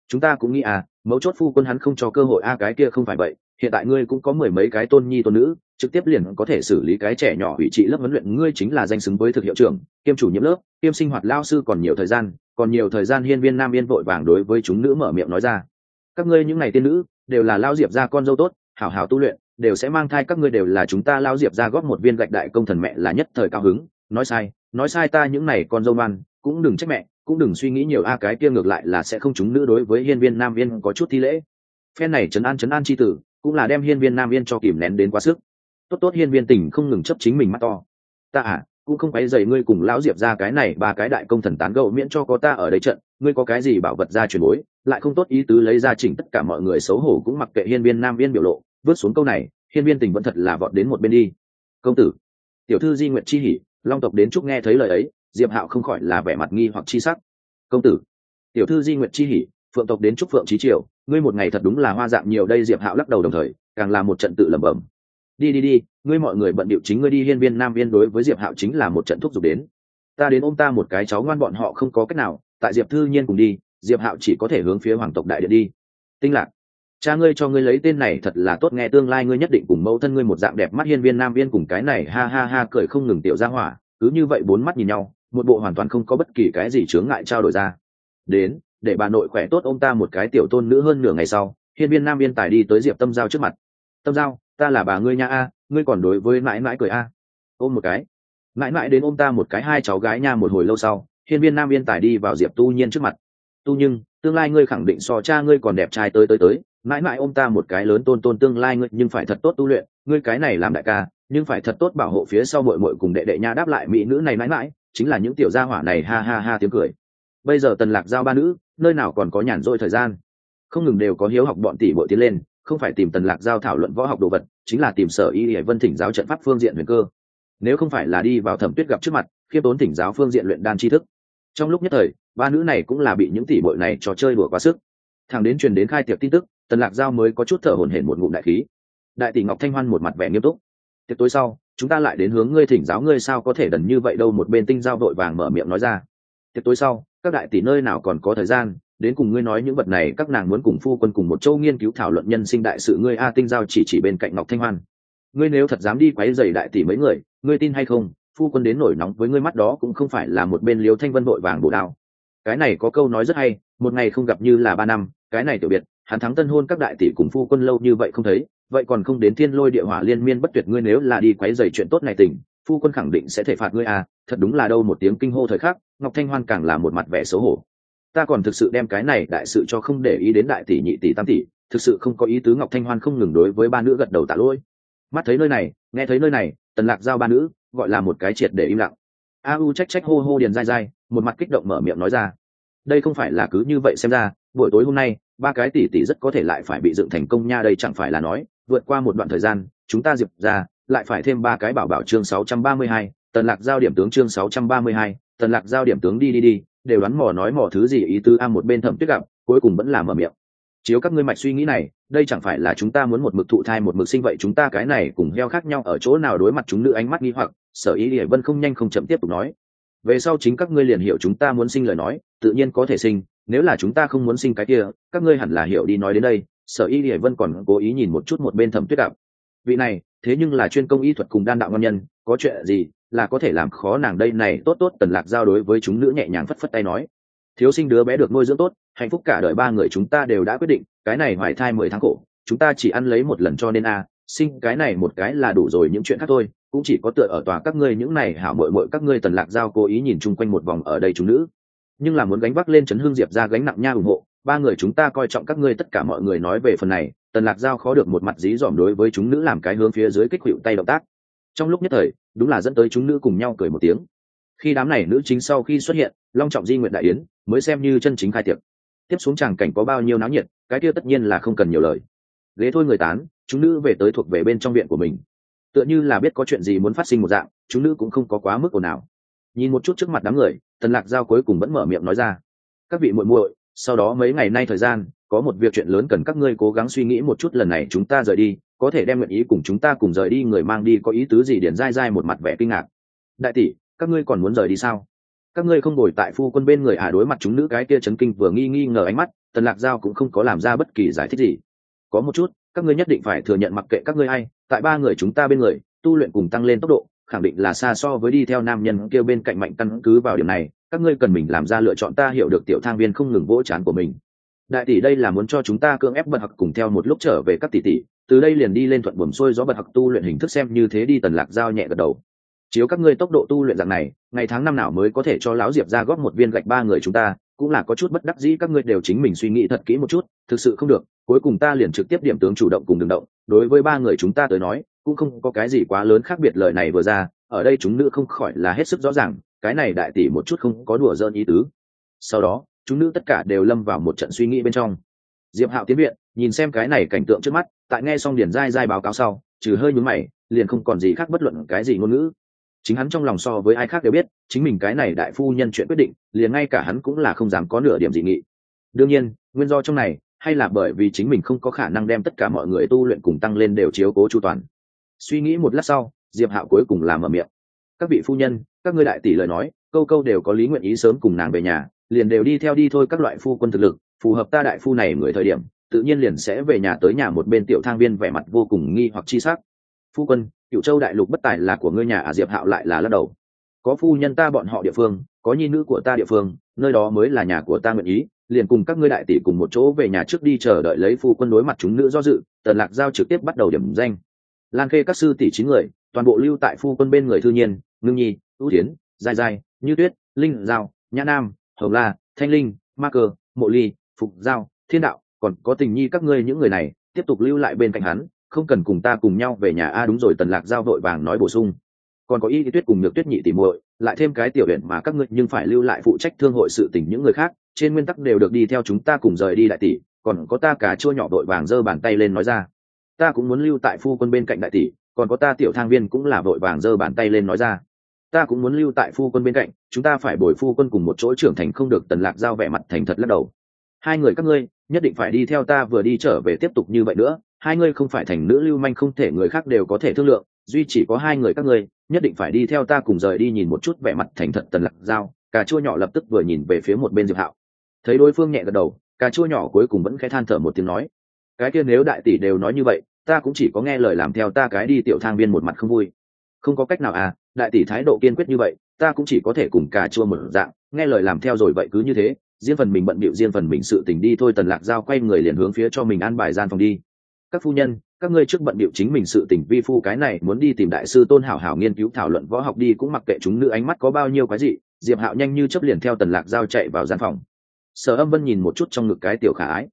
Chúng ta cũng nghĩ à mấu chốt phu quân hắn không cho cơ hội, a, cái kia không phải vậy, hiện tại ngươi cũng có mười mấy cái tôn nhi tôn nữ trực tiếp liền có thể xử lý cái trẻ nhỏ hủy trị lớp huấn luyện ngươi chính là danh xứng với thực hiệu trưởng, kiêm chủ nhiệm lớp, kiêm sinh hoạt lao sư còn nhiều thời gian, còn nhiều thời gian hiên viên nam yên vội vàng đối với chúng nữ mở miệng nói ra. Các ngươi những ngày tiên nữ, đều là lao diệp ra con dâu tốt, hảo hảo tu luyện, đều sẽ mang thai, các ngươi đều là chúng ta lao diệp ra góp một viên gạch đại công thần mẹ là nhất thời cao hứng. Nói sai nói sai ta những này con dâu man cũng đừng trách mẹ, cũng đừng suy nghĩ nhiều, a, cái kia ngược lại là sẽ không chúng nữ đối với hiên viên nam viên có chút thi lễ. Phen này trấn an trấn an c h i tử, cũng là đem hiên viên nam viên cho kìm nén đến quá sức tốt tốt hiên viên tình không ngừng chấp chính mình mắt to. Ta à cũng không phải dày ngươi cùng lão diệp ra cái này, ba cái đại công thần tán gẫu miễn cho có ta ở đây trận, ngươi có cái gì bảo vật ra chuyển bối, lại không tốt ý tứ lấy ra chỉnh tất cả mọi người xấu hổ cũng mặc kệ hiên viên nam viên biểu lộ vớt xuống câu này, hiên viên tình vẫn thật là vọt đến một bên đi. Công tử, tiểu thư di nguyện chi hỉ long tộc đến chúc nghe thấy lời ấy, diệp hạo không khỏi là vẻ mặt nghi hoặc chi sắc. Công tử, tiểu thư di nguyện chi hỉ phượng tộc đến chúc phượng trí triều, ngươi một ngày thật đúng là hoa dạng nhiều đây, diệp hạo lắc đầu đồng thời, càng là một trận tự lẩm bẩm đi đi đi, ngươi mọi người bận điệu chính ngươi đi, hiên viên nam viên đối với diệp hạo chính là một trận thúc giục đến. Ta đến ôm ta một cái cháu ngoan bọn họ không có cách nào, tại diệp thư nhiên cùng đi, diệp hạo chỉ có thể hướng phía hoàng tộc đại điện đi. Tinh lạc, cha ngươi cho ngươi lấy tên này thật là tốt, nghe tương lai ngươi nhất định cùng mẫu thân ngươi một dạng đẹp mắt, hiên viên nam viên cùng cái này, ha ha ha, cười không ngừng tiểu ra hỏa, cứ như vậy bốn mắt nhìn nhau, một bộ hoàn toàn không có bất kỳ cái gì chướng ngại trao đổi ra. Đến, để bà nội khỏe tốt ông ta một cái tiểu tôn nữ hơn nửa ngày sau, hiên viên nam viên tài đi tới diệp tâm giao trước mặt. Tâm giao ta là bà ngươi nha a, ngươi còn đối với mãi mãi cười a. Ôm một cái. Mãi mãi đến ôm ta một cái, hai cháu gái nha một hồi lâu sau, hiên viên nam viên tài đi vào diệp tu nhiên trước mặt. Tu nhưng tương lai ngươi khẳng định so cha ngươi còn đẹp trai tới tới tới. Mãi mãi ôm ta một cái lớn tôn tôn tương lai ngươi, nhưng phải thật tốt tu luyện. Ngươi cái này làm đại ca, nhưng phải thật tốt bảo hộ phía sau mội mội cùng đệ đệ nha đáp lại mỹ nữ này mãi mãi, chính là những tiểu gia hỏa này ha ha ha tiếng cười. Bây giờ tần lạc giao ba nữ, nơi nào còn có nhàn rỗi thời gian? Không ngừng đều có hiếu học bọn tỷ bội tiến lên không phải tìm tần lạc giao thảo luận võ học đồ vật, chính là tìm sở y hải vân thỉnh giáo trận pháp phương diện huyền cơ. Nếu không phải là đi vào thẩm tuyết gặp trước mặt, khiêm tốn thỉnh giáo phương diện luyện đan tri thức. Trong lúc nhất thời, ba nữ này cũng là bị những tỷ bội này trò chơi đùa quá sức. Thằng đến truyền đến khai tiệc tin tức, tần lạc giao mới có chút thở hổn hển một ngụm đại khí. Đại tỷ ngọc thanh hoan một mặt vẻ nghiêm túc. Tiệc tối sau, chúng ta lại đến hướng ngươi thỉnh giáo ngươi sao có thể đần như vậy đâu, một bên tinh giao vội vàng mở miệng nói ra. Tiệc tối sau, các đại tỷ nơi nào còn có thời gian đến cùng ngươi nói những vật này, các nàng muốn cùng phu quân cùng một châu nghiên cứu thảo luận nhân sinh đại sự, ngươi a tinh giao chỉ chỉ bên cạnh ngọc thanh hoan. Ngươi nếu thật dám đi quấy dày đại tỷ mấy người, ngươi tin hay không, phu quân đến nổi nóng với ngươi mắt đó cũng không phải là một bên liếu thanh vân vội vàng bổ đao. Cái này có câu nói rất hay, một ngày không gặp như là ba năm, cái này tiểu biệt, hắn thắng tân hôn các đại tỷ cùng phu quân lâu như vậy không thấy, vậy còn không đến thiên lôi địa hỏa liên miên bất tuyệt ngươi nếu là đi quấy dày chuyện tốt này tình phu quân khẳng định sẽ thể phạt ngươi à thật đúng là đâu một tiếng kinh hô thời khắc, ngọc thanh hoan càng là một mặt vẻ xấu hổ ta còn thực sự đem cái này đại sự cho không để ý đến đại tỷ nhị tỷ tam tỷ thực sự không có ý tứ ngọc thanh hoan không ngừng đối với ba nữ gật đầu tạ lỗi. Mắt thấy nơi này nghe thấy nơi này tần lạc giao ba nữ gọi là một cái triệt để im lặng. A u trách trách hô hô điền dai dai một mặt kích động mở miệng nói ra. Đây không phải là cứ như vậy xem ra buổi tối hôm nay ba cái tỷ tỷ rất có thể lại phải bị dựng thành công nha đây chẳng phải là nói vượt qua một đoạn thời gian chúng ta diệp ra lại phải thêm ba cái bảo bảo chương 632, tần lạc giao điểm tướng chương 632, tần lạc giao điểm tướng đi đi đi đều đoán mò nói mò thứ gì ý tứ a một bên thẩm tuyết gặp, cuối cùng vẫn là mở miệng. Chiếu các ngươi mạch suy nghĩ này, đây chẳng phải là chúng ta muốn một mực thụ thai một mực sinh vậy chúng ta cái này cùng heo khác nhau ở chỗ nào đối mặt chúng nữ ánh mắt nghi hoặc, sở ý địa vân không nhanh không chậm tiếp tục nói. Về sau chính các ngươi liền hiểu chúng ta muốn sinh lời nói, tự nhiên có thể sinh, nếu là chúng ta không muốn sinh cái kia, các ngươi hẳn là hiểu đi nói đến đây, sở y địa vân còn cố ý nhìn một chút một bên thẩm tuyết đạo vị này, thế nhưng là chuyên công y thuật cùng đan đạo ngon nhân, có chuyện gì là có thể làm khó nàng đây này, tốt tốt, tần lạc giao đối với chúng nữ nhẹ nhàng phất phất tay nói. Thiếu sinh đứa bé được nuôi dưỡng tốt, hạnh phúc cả đời ba người chúng ta đều đã quyết định, cái này hoài thai mười tháng cổ chúng ta chỉ ăn lấy một lần cho nên a, sinh cái này một cái là đủ rồi, những chuyện khác thôi, cũng chỉ có tựa ở tòa các ngươi những này hảo mội mội các ngươi tần lạc giao cố ý nhìn chung quanh một vòng ở đây chúng nữ. Nhưng là muốn gánh vác lên chấn hương diệp ra gánh nặng nha ủng hộ, ba người chúng ta coi trọng các ngươi, tất cả mọi người nói về phần này, tần lạc giao khó được một mặt dí dỏm đối với chúng nữ làm cái hướng phía dưới kích hiệu tay động tác trong lúc nhất thời, đúng là dẫn tới chúng nữ cùng nhau cười một tiếng. Khi đám này nữ chính sau khi xuất hiện, long trọng di nguyện đại yến mới xem như chân chính khai tiệc. Tiếp xuống chàng cảnh có bao nhiêu náo nhiệt, cái kia tất nhiên là không cần nhiều lời. Ghế thôi người tán, chúng nữ về tới thuộc về bên trong viện của mình. Tựa như là biết có chuyện gì muốn phát sinh một dạng, chúng nữ cũng không có quá mức ồn ào. Nhìn một chút trước mặt đám người, tần lạc giao cuối cùng vẫn mở miệng nói ra. Các vị muội muội, sau đó mấy ngày nay thời gian, có một việc chuyện lớn cần các ngươi cố gắng suy nghĩ một chút lần này chúng ta rời đi có thể đem nguyện ý cùng chúng ta cùng rời đi người mang đi có ý tứ gì điển dai dai một mặt vẻ kinh ngạc. Đại tỷ, các ngươi còn muốn rời đi sao? Các ngươi không ngồi tại phu quân bên người à? Đối mặt chúng nữ cái kia chấn kinh vừa nghi nghi ngờ ánh mắt, tần lạc giao cũng không có làm ra bất kỳ giải thích gì. Có một chút, các ngươi nhất định phải thừa nhận mặc kệ các ngươi hay tại ba người chúng ta bên người, tu luyện cùng tăng lên tốc độ, khẳng định là xa so với đi theo nam nhân kêu bên cạnh mạnh căn cứ vào điểm này, các ngươi cần mình làm ra lựa chọn ta hiểu được tiểu thang viên không ngừng vỗ chán của mình. Đại tỷ đây là muốn cho chúng ta cưỡng ép bật học cùng theo một lúc trở về các tỷ tỷ từ đây liền đi lên thuận buồm xuôi gió bật học tu luyện hình thức xem như thế đi tần lạc giao nhẹ gật đầu. Chiếu các ngươi tốc độ tu luyện dạng này, ngày tháng năm nào mới có thể cho lão diệp ra góp một viên gạch ba người chúng ta, cũng là có chút bất đắc dĩ, các ngươi đều chính mình suy nghĩ thật kỹ một chút, thực sự không được, cuối cùng ta liền trực tiếp điểm tướng chủ động cùng đường động, đối với ba người chúng ta tới nói, cũng không có cái gì quá lớn khác biệt lời này vừa ra, ở đây chúng nữ không khỏi là hết sức rõ ràng, cái này đại tỷ một chút không có đùa dơn ý tứ. Sau đó, chúng nữ tất cả đều lâm vào một trận suy nghĩ bên trong diệp hạo tiến viện, nhìn xem cái này cảnh tượng trước mắt, tại nghe xong điển dai dai báo cáo sau, trừ hơi nhún mày, liền không còn gì khác bất luận cái gì ngôn ngữ. Chính hắn trong lòng so với ai khác đều biết, chính mình cái này đại phu nhân chuyện quyết định, liền ngay cả hắn cũng là không dám có nửa điểm gì nghị. Đương nhiên, nguyên do trong này, hay là bởi vì chính mình không có khả năng đem tất cả mọi người tu luyện cùng tăng lên đều chiếu cố chu toàn. Suy nghĩ một lát sau, diệp hạo cuối cùng làm ở miệng. Các vị phu nhân, các ngươi đại tỷ lời nói, câu câu đều có lý nguyện ý sớm cùng nàng về nhà, liền đều đi theo đi thôi các loại phu quân thực lực phù hợp ta đại phu này người thời điểm, tự nhiên liền sẽ về nhà tới nhà một bên tiểu thang viên vẻ mặt vô cùng nghi hoặc chi sắc. Phu quân, cựu châu đại lục bất tài là của ngươi nhà à diệp hạo lại là lắc đầu. Có phu nhân ta bọn họ địa phương, có nhi nữ của ta địa phương, nơi đó mới là nhà của ta nguyện ý, liền cùng các ngươi đại tỷ cùng một chỗ về nhà trước đi chờ đợi lấy phu quân đối mặt chúng nữ do dự, tần lạc giao trực tiếp bắt đầu điểm danh. Lan khê các sư tỷ chín người, toàn bộ lưu tại phu quân bên người thư nhiên, ngưng nhi, ưu tiến dài dài như tuyết, linh giao, nhã nam, hồng la, thanh linh, ma cơ, mộ ly phục giao, thiên đạo, còn có tình nhi các ngươi những người này, tiếp tục lưu lại bên cạnh hắn, không cần cùng ta cùng nhau về nhà. A đúng rồi, tần lạc giao vội vàng nói bổ sung. Còn có y tuyết cùng nhược tuyết nhị tỉ muội, lại thêm cái tiểu huyện mà các ngươi nhưng phải lưu lại phụ trách thương hội sự tình những người khác, trên nguyên tắc đều được đi theo chúng ta cùng rời đi đại tỷ, còn có ta cả chua nhỏ vội vàng giơ bàn tay lên nói ra. Ta cũng muốn lưu tại phu quân bên cạnh đại tỷ, còn có ta tiểu thang viên cũng là vội vàng giơ bàn tay lên nói ra. Ta cũng muốn lưu tại phu quân bên cạnh, chúng ta phải bồi phu quân cùng một chỗ trưởng thành không được tần lạc giao vẻ mặt thành thật lắc đầu hai người các ngươi, nhất định phải đi theo ta vừa đi trở về tiếp tục như vậy nữa. Hai ngươi không phải thành nữ lưu manh không thể người khác đều có thể thương lượng, duy chỉ có hai người các ngươi, nhất định phải đi theo ta cùng rời đi nhìn một chút vẻ mặt thành thật tần lạc giao. Cà chua nhỏ lập tức vừa nhìn về phía một bên diệp hạo. Thấy đối phương nhẹ gật đầu, cà chua nhỏ cuối cùng vẫn khẽ than thở một tiếng nói, cái kia nếu đại tỷ đều nói như vậy, ta cũng chỉ có nghe lời làm theo ta cái đi tiểu thang viên một mặt không vui. Không có cách nào à đại tỷ thái độ kiên quyết như vậy, ta cũng chỉ có thể cùng cà chua một dạng, nghe lời làm theo rồi vậy cứ như thế riêng phần mình bận bịu riêng phần mình sự tình đi thôi tần lạc giao quay người liền hướng phía cho mình an bài gian phòng đi. Các phu nhân các ngươi trước bận bịu chính mình sự tình vi phu cái này muốn đi tìm đại sư tôn hảo hảo nghiên cứu thảo luận võ học đi cũng mặc kệ chúng nữ ánh mắt có bao nhiêu cái gì diệp hạo nhanh như chấp liền theo tần lạc giao chạy vào gian phòng. Sở âm vân nhìn một chút trong ngực cái tiểu khả ái.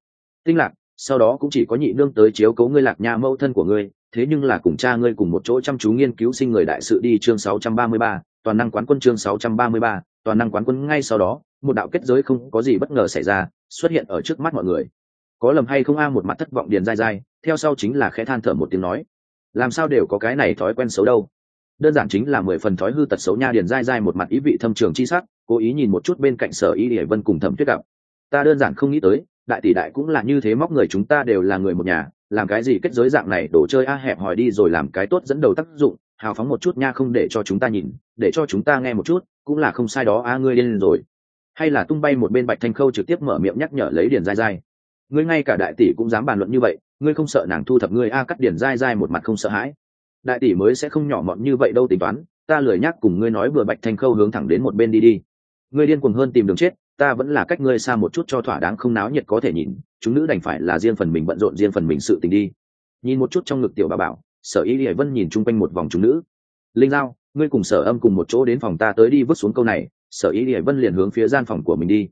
Tinh lạc sau đó cũng chỉ có nhị nương tới chiếu cấu ngươi lạc nha mẫu thân của ngươi thế nhưng là cùng cha ngươi cùng một chỗ chăm chú nghiên cứu sinh người đại sự đi chương 633, toàn năng quán quân chương 633, toàn năng quán quân ngay sau đó một đạo kết giới không có gì bất ngờ xảy ra, xuất hiện ở trước mắt mọi người. Có lầm hay không a, một mặt thất vọng điền dai dai, theo sau chính là khẽ than thở một tiếng nói. Làm sao đều có cái này thói quen xấu đâu. Đơn giản chính là mười phần thói hư tật xấu nha điền dai dai một mặt ý vị thâm trường chi sắc, cố ý nhìn một chút bên cạnh sở y hải vân cùng thẩm tuyết gặp. Ta đơn giản không nghĩ tới, đại tỷ đại cũng là như thế móc người chúng ta đều là người một nhà, làm cái gì kết giới dạng này đổ chơi a, hẹp hỏi đi rồi làm cái tốt dẫn đầu tác dụng, hào phóng một chút nha không để cho chúng ta nhìn, để cho chúng ta nghe một chút, cũng là không sai đó a, ngươi lên rồi hay là tung bay một bên bạch thanh khâu trực tiếp mở miệng nhắc nhở lấy điền dai dai ngươi ngay cả đại tỷ cũng dám bàn luận như vậy, ngươi không sợ nàng thu thập ngươi a, cắt điền dai dai một mặt không sợ hãi. Đại tỷ mới sẽ không nhỏ mọn như vậy đâu tính toán, ta lười nhắc cùng ngươi nói vừa bạch thanh khâu hướng thẳng đến một bên đi đi. Ngươi điên cuồng hơn tìm đường chết, ta vẫn là cách ngươi xa một chút cho thỏa đáng không náo nhiệt có thể nhìn, chúng nữ đành phải là riêng phần mình bận rộn riêng phần mình sự tình đi. Nhìn một chút trong ngực tiểu bà bảo, sở y hải vân nhìn chung quanh một vòng chúng nữ. Linh giao, ngươi cùng sở âm cùng một chỗ đến phòng ta tới đi vứt xuống câu này sở ý hải vân liền hướng phía gian phòng của mình đi.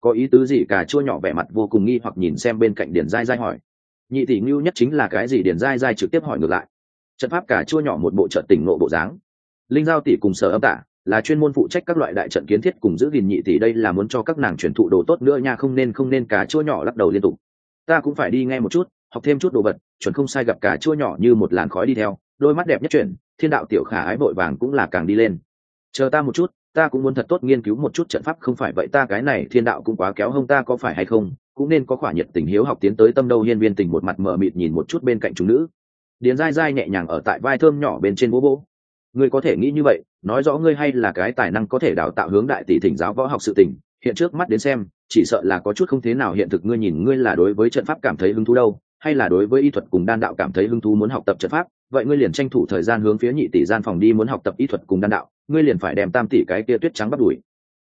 Có ý tứ gì cả, chua nhỏ vẻ mặt vô cùng nghi hoặc nhìn xem bên cạnh điền dai dai hỏi. Nhị tỷ ngưu nhất chính là cái gì? Điền dai dai trực tiếp hỏi ngược lại. Trận pháp cả chua nhỏ một bộ trận tỉnh nộ bộ dáng. Linh giao tỷ cùng sở âm tả là chuyên môn phụ trách các loại đại trận kiến thiết cùng giữ gìn nhị tỷ, đây là muốn cho các nàng truyền thụ đồ tốt nữa nha, không nên không nên, cả chua nhỏ lắc đầu liên tục. Ta cũng phải đi nghe một chút, học thêm chút đồ vật, chuẩn không sai gặp cả chua nhỏ như một làn khói đi theo. Đôi mắt đẹp nhất chuyển, thiên đạo tiểu khả ái vội vàng cũng là càng đi lên. Chờ ta một chút ta cũng muốn thật tốt nghiên cứu một chút trận pháp, không phải vậy ta cái này thiên đạo cũng quá kéo hông ta có phải hay không? Cũng nên có khỏa nhiệt tình hiếu học tiến tới tâm đâu, hiên viên tình một mặt mờ mịt nhìn một chút bên cạnh chúng nữ. Điền dai dai nhẹ nhàng ở tại vai thơm nhỏ bên trên bố bố. Ngươi có thể nghĩ như vậy, nói rõ ngươi hay là cái tài năng có thể đào tạo hướng đại tỷ thỉnh giáo võ học sự tình, hiện trước mắt đến xem, chỉ sợ là có chút không thế nào hiện thực, ngươi nhìn ngươi là đối với trận pháp cảm thấy hứng thú đâu, hay là đối với y thuật cùng đan đạo cảm thấy hứng thú muốn học tập trận pháp, vậy ngươi liền tranh thủ thời gian hướng phía nhị tỷ gian phòng đi muốn học tập y thuật cùng đan đạo ngươi liền phải đem tam tỷ cái kia tuyết trắng bắt đuổi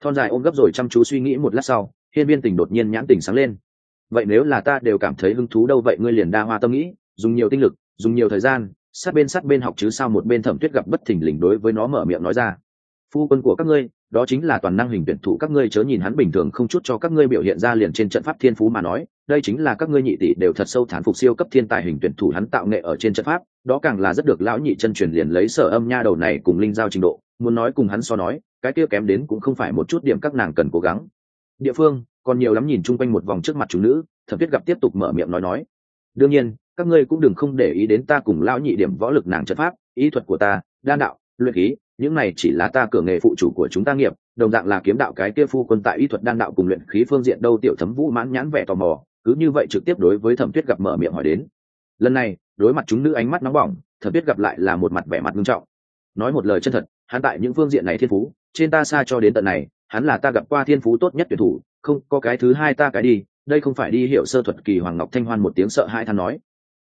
thon dài ôm gấp rồi chăm chú suy nghĩ một lát sau, hiên viên tình đột nhiên nhãn tình sáng lên. Vậy nếu là ta đều cảm thấy hứng thú đâu vậy ngươi liền đa hoa tâm nghĩ, dùng nhiều tinh lực, dùng nhiều thời gian, sát bên sát bên học chứ sao một bên thẩm tuyết gặp bất thình lình đối với nó mở miệng nói ra. Phu quân của các ngươi, đó chính là toàn năng hình tuyển thủ các ngươi chớ nhìn hắn bình thường không chút cho các ngươi biểu hiện ra liền trên trận pháp thiên phú mà nói, đây chính là các ngươi nhị tỷ đều thật sâu thán phục siêu cấp thiên tài hình tuyển thủ hắn tạo nghệ ở trên trận pháp, đó càng là rất được lão nhị chân truyền liền lấy sở âm nha đầu này cùng linh giao trình độ muốn nói cùng hắn so nói, cái kia kém đến cũng không phải một chút điểm các nàng cần cố gắng. Địa phương, còn nhiều lắm nhìn chung quanh một vòng trước mặt chúng nữ thẩm tuyết gặp tiếp tục mở miệng nói nói. Đương nhiên, các ngươi cũng đừng không để ý đến ta cùng lão nhị điểm võ lực nàng trận pháp, ý thuật của ta, đan đạo, luyện khí, những này chỉ là ta cửa nghề phụ chủ của chúng ta nghiệp, đồng dạng là kiếm đạo cái kia phu quân tại y thuật đan đạo cùng luyện khí phương diện đâu tiểu thấm vũ mãn nhãn vẻ tò mò, cứ như vậy trực tiếp đối với thẩm tuyết gặp mở miệng hỏi đến. Lần này, đối mặt chúng nữ ánh mắt nóng bỏng, thẩm tuyết gặp lại là một mặt vẻ mặt nghiêm trọng. Nói một lời chân thật hắn tại những phương diện này thiên phú, trên ta xa cho đến tận này, hắn là ta gặp qua thiên phú tốt nhất tuyển thủ, không, có cái thứ hai ta cái đi, đây không phải đi hiểu sơ thuật kỳ hoàng ngọc thanh hoan một tiếng sợ hai than nói.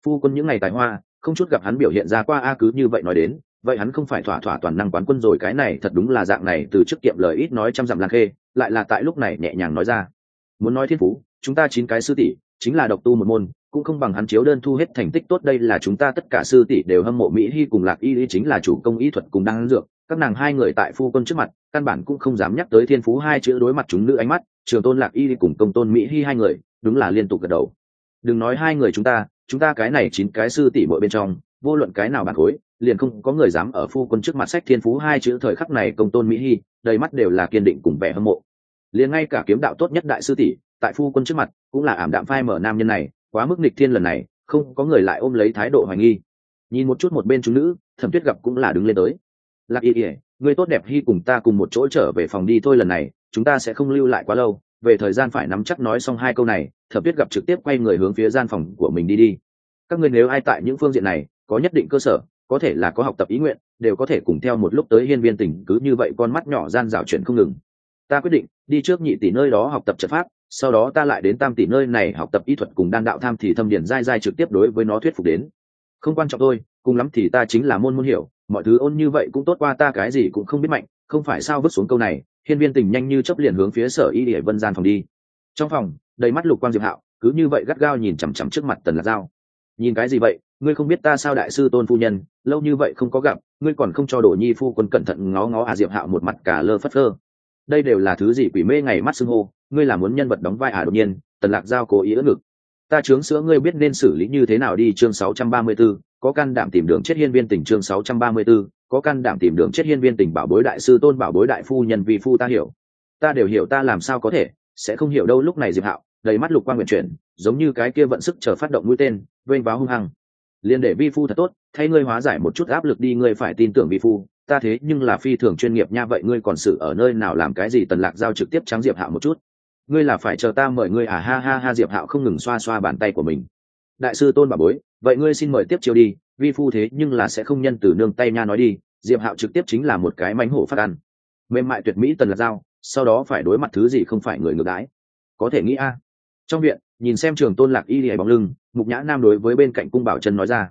Phu quân những ngày tài hoa, không chút gặp hắn biểu hiện ra qua a cứ như vậy nói đến, vậy hắn không phải thỏa thỏa toàn năng quán quân rồi, cái này thật đúng là dạng này, từ trước kiệm lời ít nói trăm dặm lang khê, lại là tại lúc này nhẹ nhàng nói ra. Muốn nói thiên phú, chúng ta chín cái sư tỷ, chính là độc tu một môn, cũng không bằng hắn chiếu đơn thu hết thành tích tốt, đây là chúng ta tất cả sư tỷ đều hâm mộ mỹ hy cùng lạc y lý chính là chủ công y thuật cùng đang dược các nàng hai người tại phu quân trước mặt, căn bản cũng không dám nhắc tới thiên phú hai chữ đối mặt chúng nữ ánh mắt, trường tôn lạc y cùng công tôn mỹ hy hai người, đúng là liên tục gật đầu. Đừng nói hai người chúng ta chúng ta cái này chín cái sư tỷ mỗi bên trong, vô luận cái nào bản khối, liền không có người dám ở phu quân trước mặt sách thiên phú hai chữ thời khắc này công tôn mỹ hy đầy mắt đều là kiên định cùng vẻ hâm mộ. Liền ngay cả kiếm đạo tốt nhất đại sư tỷ, tại phu quân trước mặt, cũng là ảm đạm phai mở nam nhân này, quá mức nịch thiên lần này, không có người lại ôm lấy thái độ hoài nghi. Nhìn một chút một bên chúng nữ, thẩm tuyết gặp cũng là đứng lên tới lạc y ỉa người tốt đẹp hy cùng ta cùng một chỗ trở về phòng đi thôi lần này, chúng ta sẽ không lưu lại quá lâu, về thời gian phải nắm chắc nói xong hai câu này Thập tuyết gặp trực tiếp quay người hướng phía gian phòng của mình đi đi. Các người nếu ai tại những phương diện này, có nhất định cơ sở, có thể là có học tập ý nguyện, đều có thể cùng theo một lúc tới hiên viên tỉnh, cứ như vậy con mắt nhỏ gian rào chuyển không ngừng. Ta quyết định, đi trước nhị tỷ nơi đó học tập trật pháp, sau đó ta lại đến tam tỷ nơi này học tập y thuật cùng đan đạo tham thì thâm điển dai dai trực tiếp đối với nó thuyết phục đến. Không quan trọng thôi, cùng lắm thì ta chính là môn môn hiểu mọi thứ ôn như vậy cũng tốt qua, ta cái gì cũng không biết mạnh, không phải sao vứt xuống câu này, hiên viên tình nhanh như chấp liền hướng phía sở y để vân gian phòng đi. Trong phòng, đầy mắt lục quang diệp hạo, cứ như vậy gắt gao nhìn chằm chằm trước mặt tần lạc dao nhìn cái gì vậy, ngươi không biết ta sao đại sư tôn phu nhân, lâu như vậy không có gặp, ngươi còn không cho đồ nhi phu quân cẩn thận ngó ngó à diệp hạo một mặt cả lơ phất lơ đây đều là thứ gì quỷ mê ngày mắt xưng hô, ngươi là muốn nhân vật đóng vai à đột nhiên, tần lạc giao cố ý ưỡn ngực ta chướng sữa ngươi biết nên xử lý như thế nào đi chương 634, có can đảm tìm đường chết hiên viên tỉnh chương 634, có can đảm tìm đường chết hiên viên tỉnh bảo bối đại sư tôn bảo bối đại phu nhân vì phu ta hiểu. Ta đều hiểu ta làm sao có thể sẽ không hiểu đâu lúc này diệp hạo đầy mắt lục quang nguyện chuyển giống như cái kia vận sức chờ phát động mũi tên vênh váo hung hăng. Liền để vi phu thật tốt thay ngươi hóa giải một chút áp lực đi ngươi phải tin tưởng vi phu ta thế nhưng là phi thường chuyên nghiệp nha vậy ngươi còn sự ở nơi nào làm cái gì tần lạc giao trực tiếp trắng diệp hạo một chút ngươi là phải chờ ta mời ngươi à? Ha ha ha, diệp hạo không ngừng xoa xoa bàn tay của mình. Đại sư tôn bà bối, vậy ngươi xin mời tiếp chiêu đi, vi phu thế nhưng là sẽ không nhân từ nương tay nha nói đi, diệp hạo trực tiếp chính là một cái mánh hổ phát ăn. Mềm mại tuyệt mỹ tần là dao, sau đó phải đối mặt thứ gì không phải người ngược đái có thể nghĩ a. Trong viện, nhìn xem trường tôn lạc y lìa bóng lưng, mục nhã nam đối với bên cạnh cung bảo chân nói ra.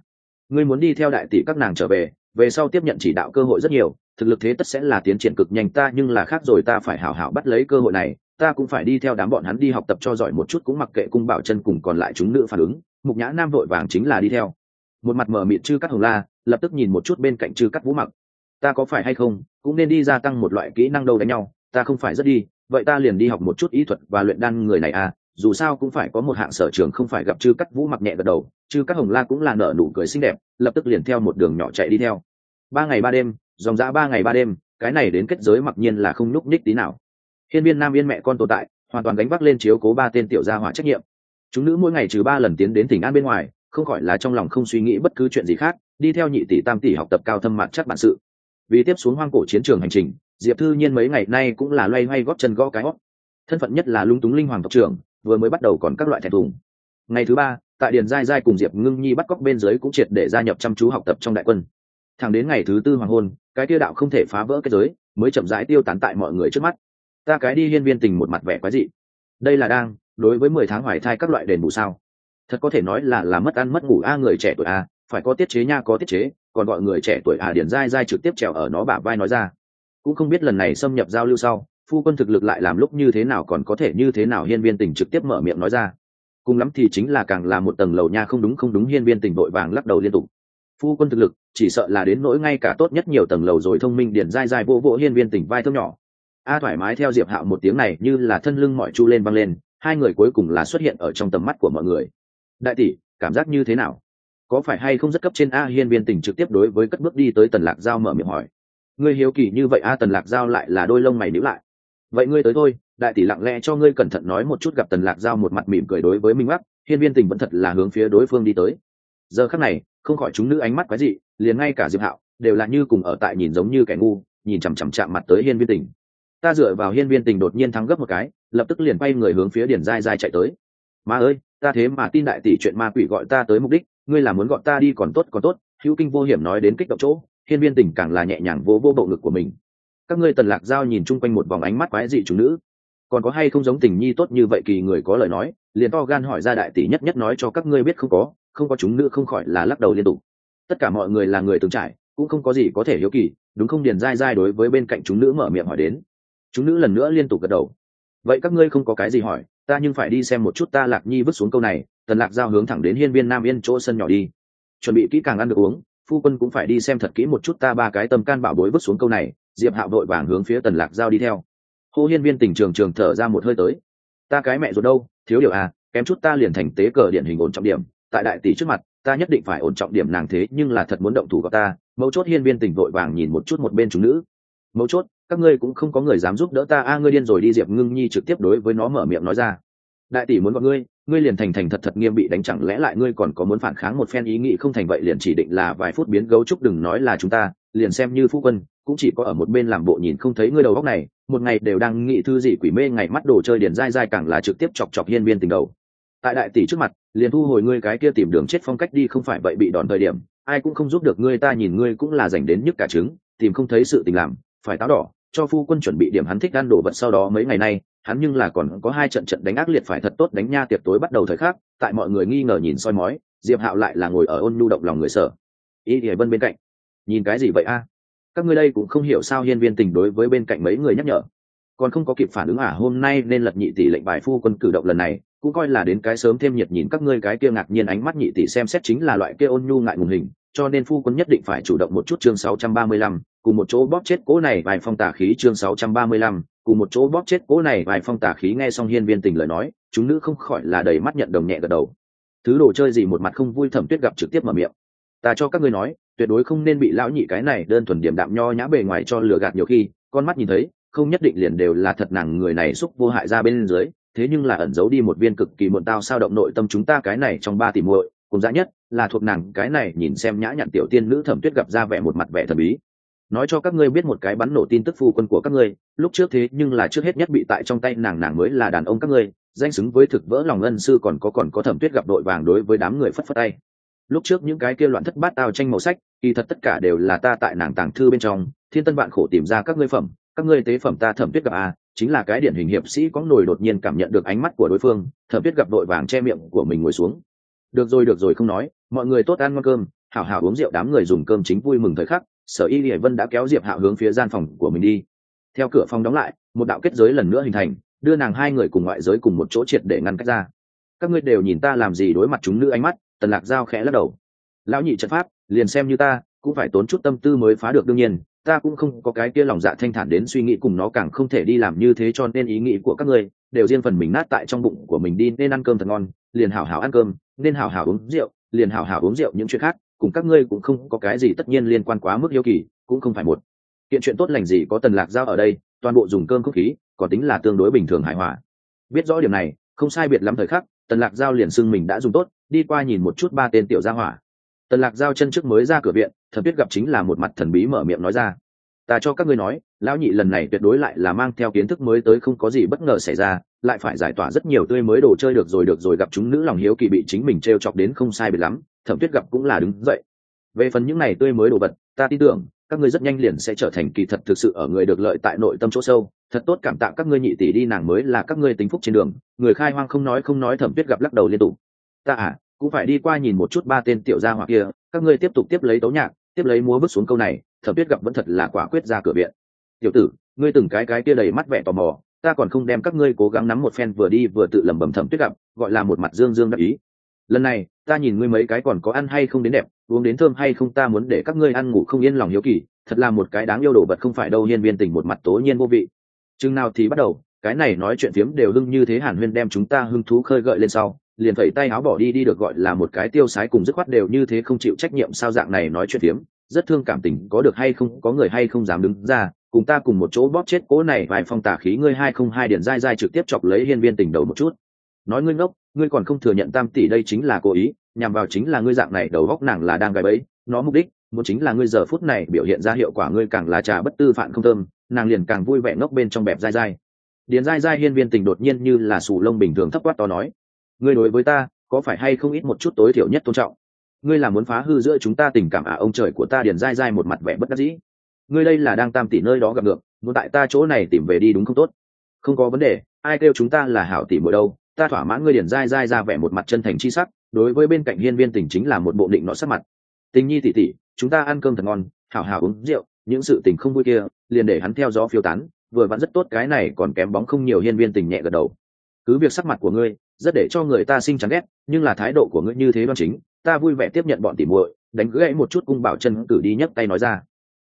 Ngươi muốn đi theo đại tỷ các nàng trở về về sau tiếp nhận chỉ đạo cơ hội rất nhiều, thực lực thế tất sẽ là tiến triển cực nhanh, ta nhưng là khác rồi, ta phải hảo hảo bắt lấy cơ hội này ta cũng phải đi theo đám bọn hắn đi học tập cho giỏi một chút cũng mặc kệ cung bảo chân cùng còn lại chúng nữ phản ứng, mục nhã nam vội vàng chính là đi theo. Một mặt mở mịt chư cắt hồng la, lập tức nhìn một chút bên cạnh chư cắt vũ mặc. Ta có phải hay không, cũng nên đi gia tăng một loại kỹ năng đâu đánh nhau, ta không phải rất đi, vậy ta liền đi học một chút ý thuật và luyện đan người này à dù sao cũng phải có một hạng sở trường không phải gặp chư cắt vũ mặc nhẹ gật đầu, chư cắt hồng la cũng là nở nụ cười xinh đẹp, lập tức liền theo một đường nhỏ chạy đi theo. Ba ngày ba đêm, dòng dã ba ngày ba đêm, cái này đến kết giới mặc nhiên là không nhúc nhích tí nào hiên viên nam yên mẹ con tồn tại, hoàn toàn gánh vác lên chiếu cố ba tên tiểu gia hỏa trách nhiệm. Chúng nữ mỗi ngày trừ ba lần tiến đến tỉnh an bên ngoài, không khỏi là trong lòng không suy nghĩ bất cứ chuyện gì khác, đi theo nhị tỷ tam tỷ học tập cao thâm mặt chắc bản sự. Vì tiếp xuống hoang cổ chiến trường hành trình, diệp thư nhiên mấy ngày nay cũng là loay hoay góp chân gõ cái hót thân phận nhất là lung túng linh hoàng tộc trưởng, vừa mới bắt đầu còn các loại thẻ thùng. Ngày thứ ba, tại điền giai giai cùng diệp ngưng nhi bắt cóc bên dưới cũng triệt để gia nhập chăm chú học tập trong đại quân. Thẳng đến ngày thứ tư hoàng hôn, cái tiêu đạo không thể phá vỡ cái giới, mới chậm rãi tiêu tán tại mọi người trước mắt ta cái đi hiên viên tình một mặt vẻ quái dị. Đây là đang, đối với mười tháng hoài thai các loại đền bù sao? Thật có thể nói là là mất ăn mất ngủ a, người trẻ tuổi a, phải có tiết chế nha, có tiết chế, còn gọi người trẻ tuổi à điển dai dai trực tiếp trèo ở nó bả vai nói ra. Cũng không biết lần này xâm nhập giao lưu sau, phu quân thực lực lại làm lúc như thế nào còn có thể như thế nào hiên viên tình trực tiếp mở miệng nói ra. Cùng lắm thì chính là càng là một tầng lầu nha, không đúng không đúng, hiên viên tình vội vàng lắc đầu liên tục. Phu quân thực lực, chỉ sợ là đến nỗi ngay cả tốt nhất nhiều tầng lầu rồi thông minh, điển dai dai vô vỗ hiên viên tình vai thơm nhỏ a thoải mái theo diệp hạo một tiếng này như là thân lưng mọi chu lên băng lên, hai người cuối cùng là xuất hiện ở trong tầm mắt của mọi người. Đại tỷ, cảm giác như thế nào? Có phải hay không rất cấp trên a hiên viên tình trực tiếp đối với cất bước đi tới tần lạc giao mở miệng hỏi. Ngươi hiếu kỳ như vậy a tần lạc giao lại là đôi lông mày níu lại. Vậy ngươi tới thôi, đại tỷ lặng lẽ cho ngươi cẩn thận nói một chút gặp tần lạc giao một mặt mỉm cười đối với minh bắc, hiên viên tình vẫn thật là hướng phía đối phương đi tới. Giờ khắc này, không khỏi chúng nữ ánh mắt quái dị, liền ngay cả diệp hạo đều là như cùng ở tại nhìn giống như kẻ ngu, nhìn chằm chằm chạm mặt tới hiên viên tình ta dựa vào hiên viên tình đột nhiên thắng gấp một cái, lập tức liền bay người hướng phía Điền dai dai chạy tới. Ma ơi, ta thế mà tin đại tỷ chuyện ma quỷ gọi ta tới mục đích, ngươi là muốn gọi ta đi còn tốt còn tốt, hữu kinh vô hiểm nói đến kích động chỗ, hiên viên tình càng là nhẹ nhàng vô vô bộ ngực của mình. Các ngươi tần lạc giao nhìn chung quanh một vòng ánh mắt quái dị chủ nữ. Còn có hay không giống tình nhi tốt như vậy kỳ người có lời nói, liền to gan hỏi ra đại tỷ nhất nhất nói cho các ngươi biết không có không có chúng nữ không khỏi là lắc đầu liên tục. Tất cả mọi người là người từng trải, cũng không có gì có thể hiếu kỳ, đúng không điền dai dai đối với bên cạnh chúng nữ mở miệng hỏi đến chúng nữ lần nữa liên tục gật đầu. Vậy các ngươi không có cái gì hỏi, ta nhưng phải đi xem một chút ta lạc nhi vứt xuống câu này, tần lạc giao hướng thẳng đến hiên viên nam yên chỗ sân nhỏ đi. Chuẩn bị kỹ càng ăn được uống, phu quân cũng phải đi xem thật kỹ một chút ta ba cái tâm can bảo bối vứt xuống câu này, diệp hạo đội vàng hướng phía tần lạc giao đi theo. Hô hiên viên tình trường trường thở ra một hơi tới. Ta cái mẹ rồi đâu, thiếu điều à kém chút ta liền thành tế cờ điển hình ổn trọng điểm, tại đại tỷ trước mặt, ta nhất định phải ổn trọng điểm nàng thế, nhưng là thật muốn động thủ gặp ta. Mấu chốt hiên viên tình vội vàng nhìn một chút một bên chúng nữ. Mấu chốt các ngươi cũng không có người dám giúp đỡ ta. A, ngươi điên rồi. Đi diệp ngưng nhi trực tiếp đối với nó mở miệng nói ra. Đại tỷ muốn gọi ngươi ngươi liền thành thành thật thật nghiêm bị đánh, chẳng lẽ lại ngươi còn có muốn phản kháng một phen ý nghĩ không thành vậy liền chỉ định là vài phút biến gấu trúc đừng nói là chúng ta, liền xem như phu quân, cũng chỉ có ở một bên làm bộ nhìn không thấy ngươi đầu góc này. Một ngày đều đang nghĩ thư gì quỷ mê, ngày mắt đồ chơi điền dai dai càng là trực tiếp chọc chọc hiên viên tình đầu. Tại đại tỷ trước mặt, liền thu hồi ngươi cái kia tìm đường chết phong cách đi, không phải vậy bị đòn thời điểm, ai cũng không giúp được ngươi, ta nhìn ngươi cũng là dành đến nhức cả trứng, tìm không thấy sự tình làm, phải táo đỏ cho phu quân chuẩn bị điểm hắn thích ăn đồ vật sau đó mấy ngày nay, hắn nhưng là còn có hai trận trận đánh ác liệt phải thật tốt đánh nha tiệc tối bắt đầu thời khắc, tại mọi người nghi ngờ nhìn soi mói, diệp hạo lại là ngồi ở ôn nhu động lòng người sở. Ý thì vân bên cạnh. Nhìn cái gì vậy a? Các ngươi đây cũng không hiểu sao hiên viên tình đối với bên cạnh mấy người nhắc nhở. Còn không có kịp phản ứng à hôm nay nên lật nhị tỷ lệnh bài phu quân cử động lần này, cũng coi là đến cái sớm thêm nhiệt nhìn các ngươi cái kia ngạc nhiên ánh mắt nhị tỷ xem xét chính là loại kia ôn nhu ngại ngùng hình cho nên phu quân nhất định phải chủ động một chút chương 635, cùng một chỗ bóp chết cố này vài phong tà khí chương 635, cùng một chỗ bóp chết cố này vài phong tà khí nghe xong hiên viên tình lời nói, chúng nữ không khỏi là đầy mắt nhận đồng nhẹ gật đầu. Thứ đồ chơi gì một mặt không vui thẩm tuyết gặp trực tiếp mở miệng. Ta cho các ngươi nói, tuyệt đối không nên bị lão nhị cái này đơn thuần điểm đạm nho nhã bề ngoài cho lừa gạt nhiều khi, con mắt nhìn thấy, không nhất định liền đều là thật nàng người này xúc vô hại ra bên dưới, thế nhưng là ẩn giấu đi một viên cực kỳ muộn tao sao động nội tâm chúng ta cái này trong ba tỷ muội, cùng dã nhất là thuộc nàng cái này nhìn xem nhã nhặn tiểu tiên nữ thẩm tuyết gặp ra vẻ một mặt vẻ thần bí nói cho các ngươi biết một cái bắn nổ tin tức phu quân của các ngươi, lúc trước thế nhưng là trước hết nhất bị tại trong tay nàng nàng mới là đàn ông các ngươi, danh xứng với thực vỡ lòng ân sư còn có còn có thẩm tuyết gặp đội vàng đối với đám người phất phất tay. Lúc trước những cái kia loạn thất bát tao tranh màu sách, kỳ thật tất cả đều là ta tại nàng tàng thư bên trong, thiên tân bạn khổ tìm ra các ngươi phẩm, các ngươi tế phẩm ta thẩm tuyết gặp à chính là cái điển hình hiệp sĩ có nổi đột nhiên cảm nhận được ánh mắt của đối phương, thẩm tuyết gặp đội vàng che miệng của mình ngồi xuống được rồi được rồi, không nói. Mọi người tốt ăn ngon cơm. Hảo hảo uống rượu, đám người dùng cơm chính vui mừng thời khắc. Sở y hải vân đã kéo diệp hạo hướng phía gian phòng của mình đi. Theo cửa phòng đóng lại, một đạo kết giới lần nữa hình thành, đưa nàng hai người cùng ngoại giới cùng một chỗ triệt để ngăn cách ra. Các ngươi đều nhìn ta làm gì đối mặt chúng nữ ánh mắt, tần lạc giao khẽ lắc đầu. Lão nhị trận pháp, liền xem như ta, cũng phải tốn chút tâm tư mới phá được đương nhiên. Ta cũng không có cái kia lòng dạ thanh thản đến suy nghĩ cùng nó càng không thể đi làm như thế cho nên ý nghĩ của các ngươi đều riêng phần mình nát tại trong bụng của mình đi nên ăn cơm thật ngon liền hảo hảo ăn cơm, nên hảo hảo uống rượu, liền hảo hảo uống rượu những chuyện khác, cùng các ngươi cũng không có cái gì tất nhiên liên quan quá mức yêu kỳ, cũng không phải một. Kiện chuyện tốt lành gì có tần lạc giao ở đây, toàn bộ dùng cơm khúc khí còn tính là tương đối bình thường hài hòa. Biết rõ điểm này, không sai biệt lắm thời khắc, tần lạc giao liền xưng mình đã dùng tốt, đi qua nhìn một chút ba tên tiểu gia hỏa. Tần lạc giao chân trước mới ra cửa viện, thẩm tuyết gặp chính là một mặt thần bí mở miệng nói ra ta cho các ngươi nói, lão nhị lần này tuyệt đối lại là mang theo kiến thức mới tới không có gì bất ngờ xảy ra, lại phải giải tỏa rất nhiều tươi mới đồ chơi được rồi được rồi, gặp chúng nữ lòng hiếu kỳ bị chính mình t r e o chọc đến không sai biệt lắm, thẩm tuyết gặp cũng là đứng dậy. Về phần những này tươi mới đồ vật, ta tin tưởng, các ngươi rất nhanh liền sẽ trở thành kỳ thật thực sự ở người được lợi tại nội tâm chỗ sâu. Thật tốt cảm tạ các ngươi nhị tỷ đi, nàng mới là các ngươi tính phúc trên đường. Người khai hoang không nói không nói, thẩm tuyết gặp lắc đầu liên tục. Ta à cũng phải đi qua nhìn một chút ba tên tiểu gia hoặc kia, các ngươi tiếp tục tiếp lấy tấu nhạc, tiếp lấy múa bước xuống câu này thẩm tuyết gặp vẫn thật là quả quyết ra cửa viện. Tiểu tử, ngươi từng cái cái kia đầy mắt vẻ tò mò, ta còn không đem các ngươi cố gắng nắm một phen vừa đi vừa tự lẩm bẩm thẩm tuyết gặp, gọi là một mặt dương dương đắc ý. Lần này, ta nhìn ngươi mấy cái còn có ăn hay không đến đẹp, uống đến thơm hay không ta muốn để các ngươi ăn ngủ không yên lòng hiếu kỳ, thật là một cái đáng yêu đồ vật không phải đâu hiên viên tình một mặt tố nhiên vô vị. Chừng nào thì bắt đầu, cái này nói chuyện phiếm đều hưng như thế hàn huyên đem chúng ta hưng thú khơi gợi lên sau, liền phẩy tay áo bỏ đi đi được gọi là một cái tiêu sái cùng dứt khoát đều như thế không chịu trách nhiệm sao dạng này nói chuyện phiếm rất thương cảm tình có được hay không, có người hay không dám đứng ra, cùng ta cùng một chỗ bóp chết cố này vài phong tả khí ngươi hai không hai điền dai dai trực tiếp chọc lấy hiên viên tình đầu một chút. Nói ngươi ngốc, ngươi còn không thừa nhận tam tỷ đây chính là cố ý, nhằm vào chính là ngươi dạng này đầu góc nàng là đang gài bẫy, nó mục đích, muốn chính là ngươi giờ phút này biểu hiện ra hiệu quả ngươi càng là trà bất tư phản không thơm, nàng liền càng vui vẻ ngốc bên trong bẹp dai dai. Điền dai dai hiên viên tình đột nhiên như là sù lông bình thường thấp quát to nói, ngươi đối với ta, có phải hay không ít một chút tối thiểu nhất tôn trọng? Ngươi là muốn phá hư giữa chúng ta tình cảm à ông trời của ta điền dai dai một mặt vẻ bất đắc dĩ. Ngươi đây là đang tam tỷ nơi đó gặp ngược muốn tại ta chỗ này tìm về đi đúng không tốt? Không có vấn đề, ai kêu chúng ta là hảo tỷ mỗi đâu, ta thỏa mãn ngươi điền dai dai ra vẻ một mặt chân thành chi sắc, đối với bên cạnh hiên viên tình chính là một bộ định nọ sắc mặt. Tình nhi tỷ tỷ, chúng ta ăn cơm thật ngon, hảo hảo uống rượu, những sự tình không vui kia, liền để hắn theo gió phiêu tán, vừa vẫn rất tốt, cái này còn kém bóng không nhiều hiên viên tình nhẹ gật đầu. Cứ việc sắc mặt của ngươi, rất để cho người ta sinh chán ghét, nhưng là thái độ của ngươi như thế đoan chính ta vui vẻ tiếp nhận bọn tỉ muội, đánh gãy một chút cung bảo chân cử đi nhấc tay nói ra.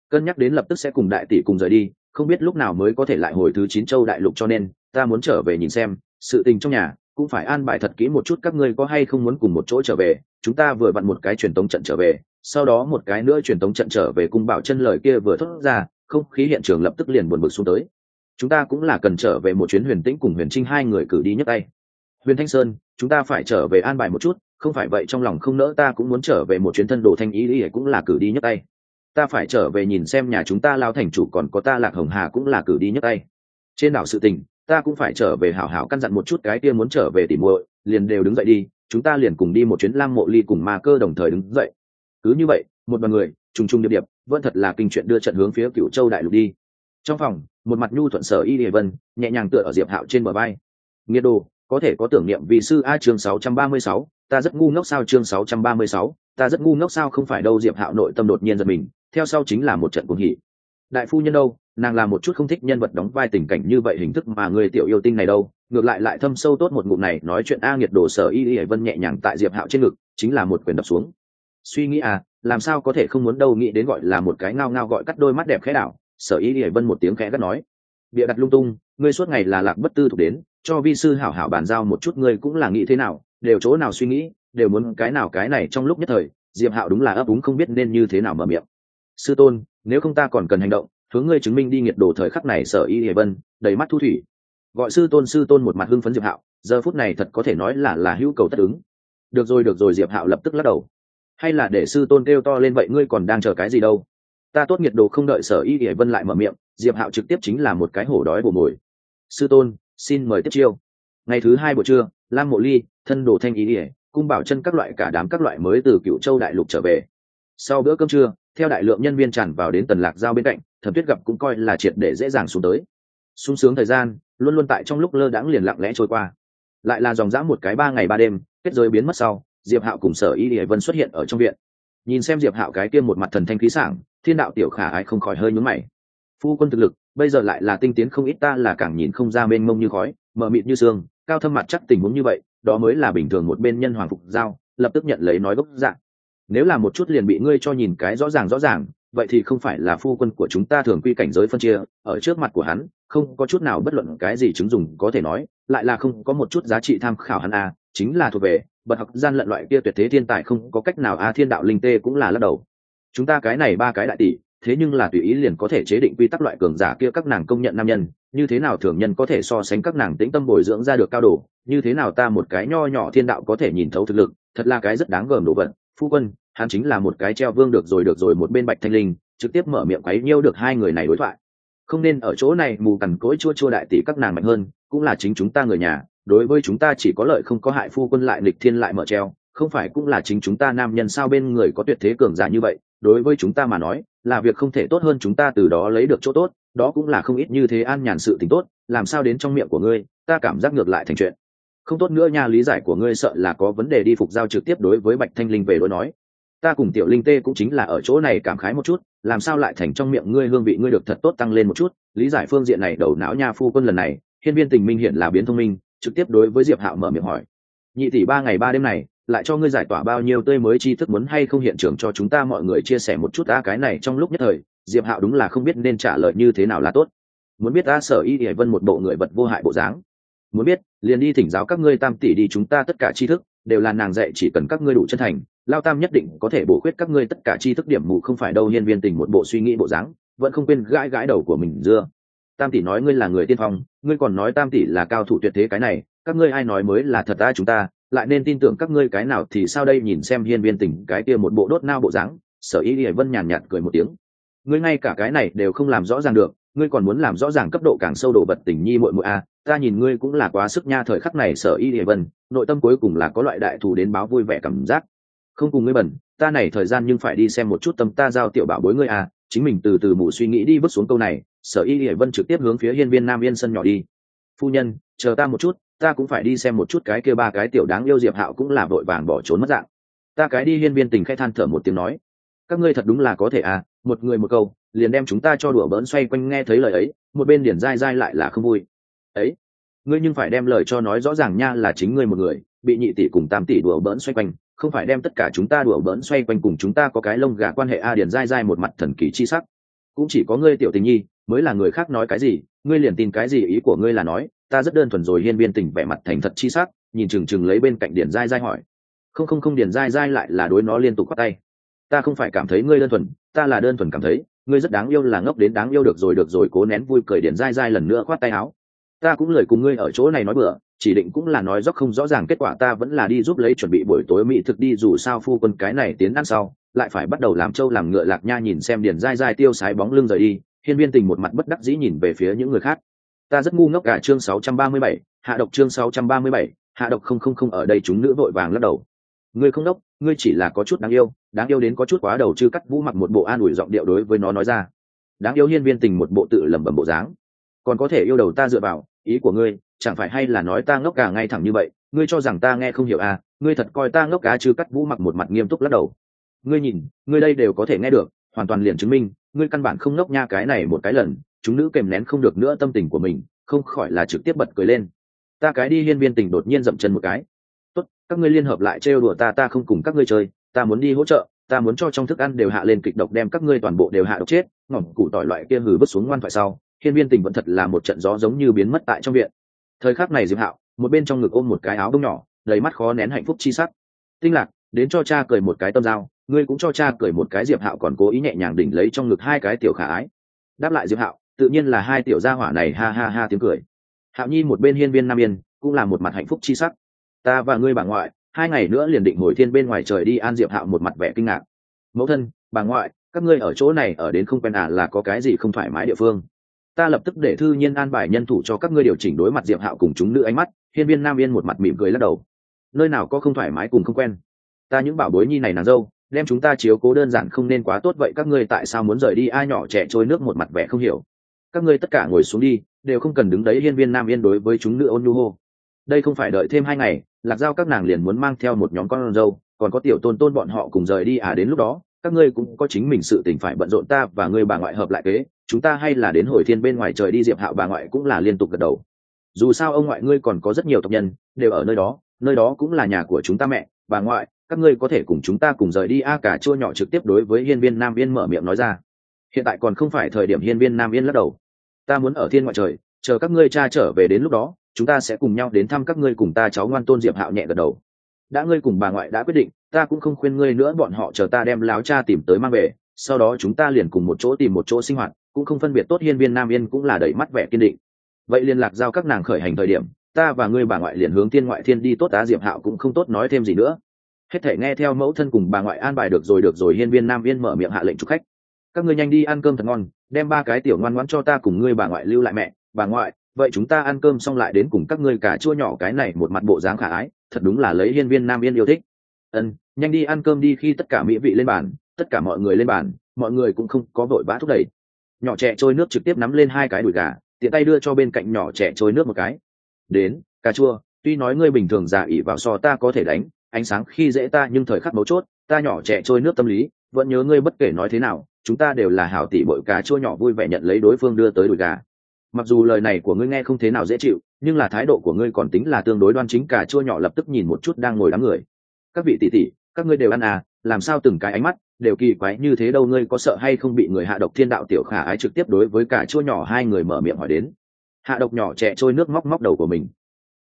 Cân nhắc đến lập tức sẽ cùng đại tỷ cùng rời đi, không biết lúc nào mới có thể lại hồi thứ chín châu đại lục cho nên, ta muốn trở về nhìn xem, sự tình trong nhà, cũng phải an bài thật kỹ một chút các ngươi có hay không muốn cùng một chỗ trở về, chúng ta vừa vặn một cái truyền tống trận trở về, sau đó một cái nữa truyền tống trận trở về cung bảo chân lời kia vừa thốt ra, không khí hiện trường lập tức liền buồn bực xuống tới. Chúng ta cũng là cần trở về một chuyến huyền tĩnh cùng huyền trinh hai người cử đi nhấc tay. Huyền thanh sơn chúng ta phải trở về an bài một chút, không phải vậy trong lòng không nỡ ta cũng muốn trở về một chuyến thân đồ thanh ý ý cũng là cử đi nhấc tay. Ta phải trở về nhìn xem nhà chúng ta lao thành chủ còn có ta lạc hồng hà cũng là cử đi nhấc tay. Trên đảo sự tình, ta cũng phải trở về hảo hảo căn dặn một chút cái kia muốn trở về tìm muội, liền đều đứng dậy đi, chúng ta liền cùng đi một chuyến lam mộ ly cùng ma cơ đồng thời đứng dậy. Cứ như vậy, một đoàn người, trùng trùng điệp điệp, vẫn thật là kinh chuyện đưa trận hướng phía cựu châu đại lục đi. Trong phòng, một mặt nhu thuận sở y địa vân, nhẹ nhàng tựa ở diệp hạo trên bờ vai. nghiệt đồ có thể có tưởng niệm vì sư a chương 636, ta rất ngu ngốc sao chương 636, ta rất ngu ngốc sao không phải đâu diệp hạo nội tâm đột nhiên giật mình theo sau chính là một trận cuồng hỉ. Đại phu nhân đâu nàng là một chút không thích nhân vật đóng vai tình cảnh như vậy hình thức mà người tiểu yêu tinh này đâu ngược lại lại thâm sâu tốt một ngụm này nói chuyện a nghiệt đồ sở y y vân nhẹ nhàng tại diệp hạo trên ngực chính là một quyền đập xuống. Suy nghĩ à làm sao có thể không muốn đâu nghĩ đến gọi là một cái ngao ngao gọi cắt đôi mắt đẹp khẽ đảo sở y y vân một tiếng khẽ gắt nói. Bịa đặt lung tung ngươi suốt ngày là lạc bất tư thuộc đến cho vi sư hảo hảo bàn giao một chút ngươi cũng là nghĩ thế nào, đều chỗ nào suy nghĩ, đều muốn cái nào cái này trong lúc nhất thời, diệp hạo đúng là ấp úng không biết nên như thế nào mở miệng. Sư tôn, nếu không ta còn cần hành động, hướng ngươi chứng minh đi nghiệt đồ thời khắc này sở y hề vân, đầy mắt thu thủy. Gọi sư tôn sư tôn một mặt hưng phấn diệp hạo, giờ phút này thật có thể nói là là hữu cầu tất ứng. Được rồi được rồi, diệp hạo lập tức lắc đầu. Hay là để sư tôn kêu to lên vậy ngươi còn đang chờ cái gì đâu? Ta tốt nghiệt đồ không đợi sở y hề vân lại mở miệng, diệp hạo trực tiếp chính là một cái hổ đói bổ mồi. Sư tôn xin mời tiếp chiêu. Ngày thứ hai buổi trưa, lam mộ ly, thân đồ thanh ý ỉa, cung bảo chân các loại cả đám các loại mới từ cựu châu đại lục trở về. Sau bữa cơm trưa, theo đại lượng nhân viên tràn vào đến tần lạc giao bên cạnh, thẩm tuyết gặp cũng coi là triệt để dễ dàng xuống tới. Sung sướng thời gian, luôn luôn tại trong lúc lơ đãng liền lặng lẽ trôi qua. Lại là dòng dã một cái ba ngày ba đêm, kết giới biến mất sau, diệp hạo cùng sở y địa vân xuất hiện ở trong viện. Nhìn xem diệp hạo cái kia một mặt thần thanh khí sảng, thiên đạo tiểu khả ai không khỏi hơi nhún mày. Phu quân thực lực bây giờ lại là tinh tiến không ít ta là càng nhìn không ra mênh mông như khói mờ mịt như xương cao thâm mặt chắc tình huống như vậy đó mới là bình thường một bên nhân hoàng phục giao lập tức nhận lấy nói gốc dạng nếu là một chút liền bị ngươi cho nhìn cái rõ ràng rõ ràng vậy thì không phải là phu quân của chúng ta thường quy cảnh giới phân chia ở trước mặt của hắn không có chút nào bất luận cái gì chứng dùng có thể nói lại là không có một chút giá trị tham khảo hắn a à, chính là thuộc về bật học gian lận loại kia tuyệt thế thiên tài không có cách nào a à, thiên đạo linh tê cũng là lắc đầu. Chúng ta cái này ba cái đại tỷ thế nhưng là tùy ý liền có thể chế định quy tắc loại cường giả kia các nàng công nhận nam nhân, như thế nào thường nhân có thể so sánh các nàng tĩnh tâm bồi dưỡng ra được cao độ, như thế nào ta một cái nho nhỏ thiên đạo có thể nhìn thấu thực lực, thật là cái rất đáng gờm đồ vật. Phu quân, hắn chính là một cái treo vương được rồi được rồi một bên bạch thanh linh, trực tiếp mở miệng quấy nhiêu được hai người này đối thoại. Không nên ở chỗ này mù cằn cỗi chua chua đại tỷ các nàng mạnh hơn, cũng là chính chúng ta người nhà, đối với chúng ta chỉ có lợi không có hại phu quân lại nghịch thiên lại mở treo, không phải cũng là chính chúng ta nam nhân sao bên người có tuyệt thế cường giả như vậy, đối với chúng ta mà nói là việc không thể tốt hơn chúng ta từ đó lấy được chỗ tốt, đó cũng là không ít như thế an nhàn sự tính tốt, làm sao đến trong miệng của ngươi, ta cảm giác ngược lại thành chuyện. Không tốt nữa nha, lý giải của ngươi sợ là có vấn đề đi phục giao trực tiếp đối với bạch thanh linh về đối nói. Ta cùng tiểu linh tê cũng chính là ở chỗ này cảm khái một chút, làm sao lại thành trong miệng ngươi hương vị ngươi được thật tốt tăng lên một chút, lý giải phương diện này đầu não nha phu quân lần này, hiên viên tình minh hiện là biến thông minh, trực tiếp đối với diệp hạo mở miệng hỏi. Nhị tỷ ba ngày ba đêm này lại cho ngươi giải tỏa bao nhiêu tươi mới tri thức muốn hay không hiện trường cho chúng ta mọi người chia sẻ một chút ta cái này trong lúc nhất thời, diệp hạo đúng là không biết nên trả lời như thế nào là tốt. Muốn biết a sở y hải vân một bộ người vật vô hại bộ dáng. Muốn biết, liền đi thỉnh giáo các ngươi tam tỷ đi chúng ta tất cả tri thức, đều là nàng dạy chỉ cần các ngươi đủ chân thành, lao tam nhất định có thể bổ khuyết các ngươi tất cả tri thức điểm mù không phải đâu nhân viên tình một bộ suy nghĩ bộ dáng, vẫn không quên gãi gãi đầu của mình, dưa, tam tỷ nói ngươi là người tiên phong, ngươi còn nói tam tỷ là cao thủ tuyệt thế cái này, các ngươi ai nói mới là thật ta chúng ta lại nên tin tưởng các ngươi cái nào thì sao đây nhìn xem hiên viên tình cái kia một bộ đốt nao bộ dáng, sở y hải vân nhàn nhạt cười một tiếng. Ngươi ngay cả cái này đều không làm rõ ràng được, ngươi còn muốn làm rõ ràng cấp độ càng sâu độ vật tình nhi muội muội a, ta nhìn ngươi cũng là quá sức nha thời khắc này sở y hải vân, nội tâm cuối cùng là có loại đại thù đến báo vui vẻ cảm giác. Không cùng ngươi bẩn, ta này thời gian nhưng phải đi xem một chút tâm ta giao tiểu bảo bối ngươi à chính mình từ từ mù suy nghĩ đi bước xuống câu này, sở y hải vân trực tiếp hướng phía hiên viên nam yên sân nhỏ đi phu nhân, chờ ta một chút, ta cũng phải đi xem một chút cái kia ba cái tiểu đáng yêu diệp hạo cũng là vội vàng bỏ trốn mất dạng. Ta cái đi hiên viên tình khai than thở một tiếng nói, các ngươi thật đúng là có thể à một người một câu, liền đem chúng ta cho đùa bỡn xoay quanh nghe thấy lời ấy, một bên điển dai dai lại là không vui. Ấy, ngươi nhưng phải đem lời cho nói rõ ràng nha, là chính ngươi một người, bị nhị tỷ cùng tam tỷ đùa bỡn xoay quanh, không phải đem tất cả chúng ta đùa bỡn xoay quanh cùng chúng ta có cái lông gà quan hệ a. Điển dai dai một mặt thần kỳ chi sắc cũng chỉ có ngươi tiểu tình nhi, mới là người khác nói cái gì, ngươi liền tin cái gì ý của ngươi là nói, ta rất đơn thuần rồi hiên viên tình vẻ mặt thành thật chi sắc, nhìn chừng chừng lấy bên cạnh điển dai dai hỏi. Không không không điển dai dai lại là đối nó liên tục khoác tay. Ta không phải cảm thấy ngươi đơn thuần, ta là đơn thuần cảm thấy, ngươi rất đáng yêu là ngốc đến đáng yêu được rồi được rồi, cố nén vui cười điển dai dai lần nữa khoát tay áo. Ta cũng lời cùng ngươi ở chỗ này nói bừa chỉ định cũng là nói rõ không rõ ràng kết quả ta vẫn là đi giúp lấy chuẩn bị buổi tối mỹ thực đi dù sao phu quân cái này tiến ăn sau lại phải bắt đầu làm trâu làm ngựa lạc nha nhìn xem điển dai dai tiêu sái bóng lưng rời đi hiên viên tình một mặt bất đắc dĩ nhìn về phía những người khác. Ta rất ngu ngốc cả chương 637, hạ độc chương 637, hạ độc không không không ở đây chúng nữ vội vàng lắc đầu. Ngươi không đốc ngươi chỉ là có chút đáng yêu đáng yêu đến có chút quá đầu chứ cắt vũ mặc một bộ an ủi giọng điệu đối với nó nói ra. Đáng yêu hiên viên tình một bộ tự lẩm bẩm bộ dáng. Còn có thể yêu đầu ta dựa vào ý của ngươi chẳng phải hay là nói ta ngốc cả ngay thẳng như vậy, ngươi cho rằng ta nghe không hiểu à ngươi thật coi ta ngốc cá Chứ cắt vũ mặc một mặt nghiêm túc lắc đầu. Ngươi nhìn, ngươi đây đều có thể nghe được, hoàn toàn liền chứng minh, ngươi căn bản không ngốc nha cái này một cái lần, chúng nữ kèm nén không được nữa tâm tình của mình, không khỏi là trực tiếp bật cười lên. Ta cái đi hiên viên tình đột nhiên dậm chân một cái. Tốt, các ngươi liên hợp lại trêu đùa ta ta không cùng các ngươi chơi, ta muốn đi hỗ trợ, ta muốn cho trong thức ăn đều hạ lên kịch độc đem các ngươi toàn bộ đều hạ độc chết ngỏm củ tỏi loại kia hừ vứt xuống ngoan thoại sau, hiên viên tình vẫn thật là một trận gió giống như biến mất tại trong viện thời khắc này diệp hạo, một bên trong ngực ôm một cái áo bông nhỏ, đầy mắt khó nén hạnh phúc chi sắc. Tinh lạc, đến cho cha cười một cái tâm dao ngươi cũng cho cha cười một cái. Diệp hạo còn cố ý nhẹ nhàng đỉnh lấy trong ngực hai cái tiểu khả ái. Đáp lại diệp hạo, tự nhiên là hai tiểu gia hỏa này ha ha ha tiếng cười. Hạo nhi một bên hiên viên nam yên, cũng là một mặt hạnh phúc chi sắc. Ta và ngươi bà ngoại, hai ngày nữa liền định ngồi thiên bên ngoài trời đi. An diệp hạo một mặt vẻ kinh ngạc. Mẫu thân, bà ngoại, các ngươi ở chỗ này ở đến không quen à là có cái gì không thoải mái địa phương? Ta lập tức để thư nhiên an bài nhân thủ cho các ngươi điều chỉnh đối mặt diệp hạo cùng chúng nữ ánh mắt, hiên viên nam yên một mặt mỉm cười lắc đầu. Nơi nào có không thoải mái cùng không quen. Ta những bảo bối nhi này nàng dâu, đem chúng ta chiếu cố đơn giản không nên quá tốt, vậy các ngươi tại sao muốn rời đi? Ai nhỏ trẻ trôi nước một mặt vẻ không hiểu. Các ngươi tất cả ngồi xuống đi, đều không cần đứng đấy, hiên viên nam yên đối với chúng nữ ôn nhu hô. Đây không phải đợi thêm hai ngày, lạc giao các nàng liền muốn mang theo một nhóm con dâu, còn có tiểu tôn tôn bọn họ cùng rời đi à đến lúc đó các ngươi cũng có chính mình sự tình phải bận rộn ta và ngươi bà ngoại hợp lại kế, chúng ta hay là đến hồi thiên bên ngoài trời đi diệp hạo bà ngoại cũng là liên tục gật đầu. Dù sao ông ngoại ngươi còn có rất nhiều tộc nhân, đều ở nơi đó nơi đó cũng là nhà của chúng ta mẹ, bà ngoại, các ngươi có thể cùng chúng ta cùng rời đi, a cả chua nhỏ trực tiếp đối với hiên viên nam yên mở miệng nói ra. Hiện tại còn không phải thời điểm hiên viên nam yên lắc đầu. Ta muốn ở thiên ngoại trời, chờ các ngươi cha trở về đến lúc đó, chúng ta sẽ cùng nhau đến thăm các ngươi cùng ta cháu ngoan tôn diệp hạo nhẹ gật đầu đã ngươi cùng bà ngoại đã quyết định, ta cũng không khuyên ngươi nữa, bọn họ chờ ta đem láo cha tìm tới mang về, sau đó chúng ta liền cùng một chỗ tìm một chỗ sinh hoạt, cũng không phân biệt tốt hiên viên nam yên cũng là đẩy mắt vẻ kiên định. Vậy liên lạc giao các nàng khởi hành thời điểm, ta và ngươi bà ngoại liền hướng tiên ngoại thiên đi, tốt á diệp hạo cũng không tốt nói thêm gì nữa. Hết thể nghe theo mẫu thân cùng bà ngoại an bài được rồi được rồi, hiên viên nam yên mở miệng hạ lệnh chúc khách. Các ngươi nhanh đi ăn cơm thật ngon, đem ba cái tiểu ngoan ngoãn cho ta cùng ngươi bà ngoại lưu lại mẹ, bà ngoại vậy chúng ta ăn cơm xong lại đến cùng các ngươi cả chua nhỏ cái này một mặt bộ dáng khả ái, thật đúng là lấy hiên viên nam yên yêu thích. Ân, nhanh đi ăn cơm đi khi tất cả mỹ vị lên bàn, tất cả mọi người lên bàn, mọi người cũng không có vội vã thúc đẩy. Nhỏ trẻ trôi nước trực tiếp nắm lên hai cái đùi gà, tiện tay đưa cho bên cạnh nhỏ trẻ trôi nước một cái. Đến, cà chua, tuy nói ngươi bình thường giả ỉ vào so ta có thể đánh, ánh sáng khi dễ ta nhưng thời khắc mấu chốt, ta nhỏ trẻ trôi nước tâm lý, vẫn nhớ ngươi bất kể nói thế nào, chúng ta đều là hảo tỷ bội cà chua nhỏ vui vẻ nhận lấy đối phương đưa tới đùi gà mặc dù lời này của ngươi nghe không thế nào dễ chịu, nhưng là thái độ của ngươi còn tính là tương đối đoan chính, cà chua nhỏ lập tức nhìn một chút đang ngồi đám người. Các vị tỷ tỷ, các ngươi đều ăn à làm sao từng cái ánh mắt, đều kỳ quái như thế đâu, ngươi có sợ hay không bị người hạ độc thiên đạo tiểu khả ái trực tiếp đối với cả chua nhỏ hai người mở miệng hỏi đến? Hạ độc nhỏ trẻ trôi nước móc móc đầu của mình.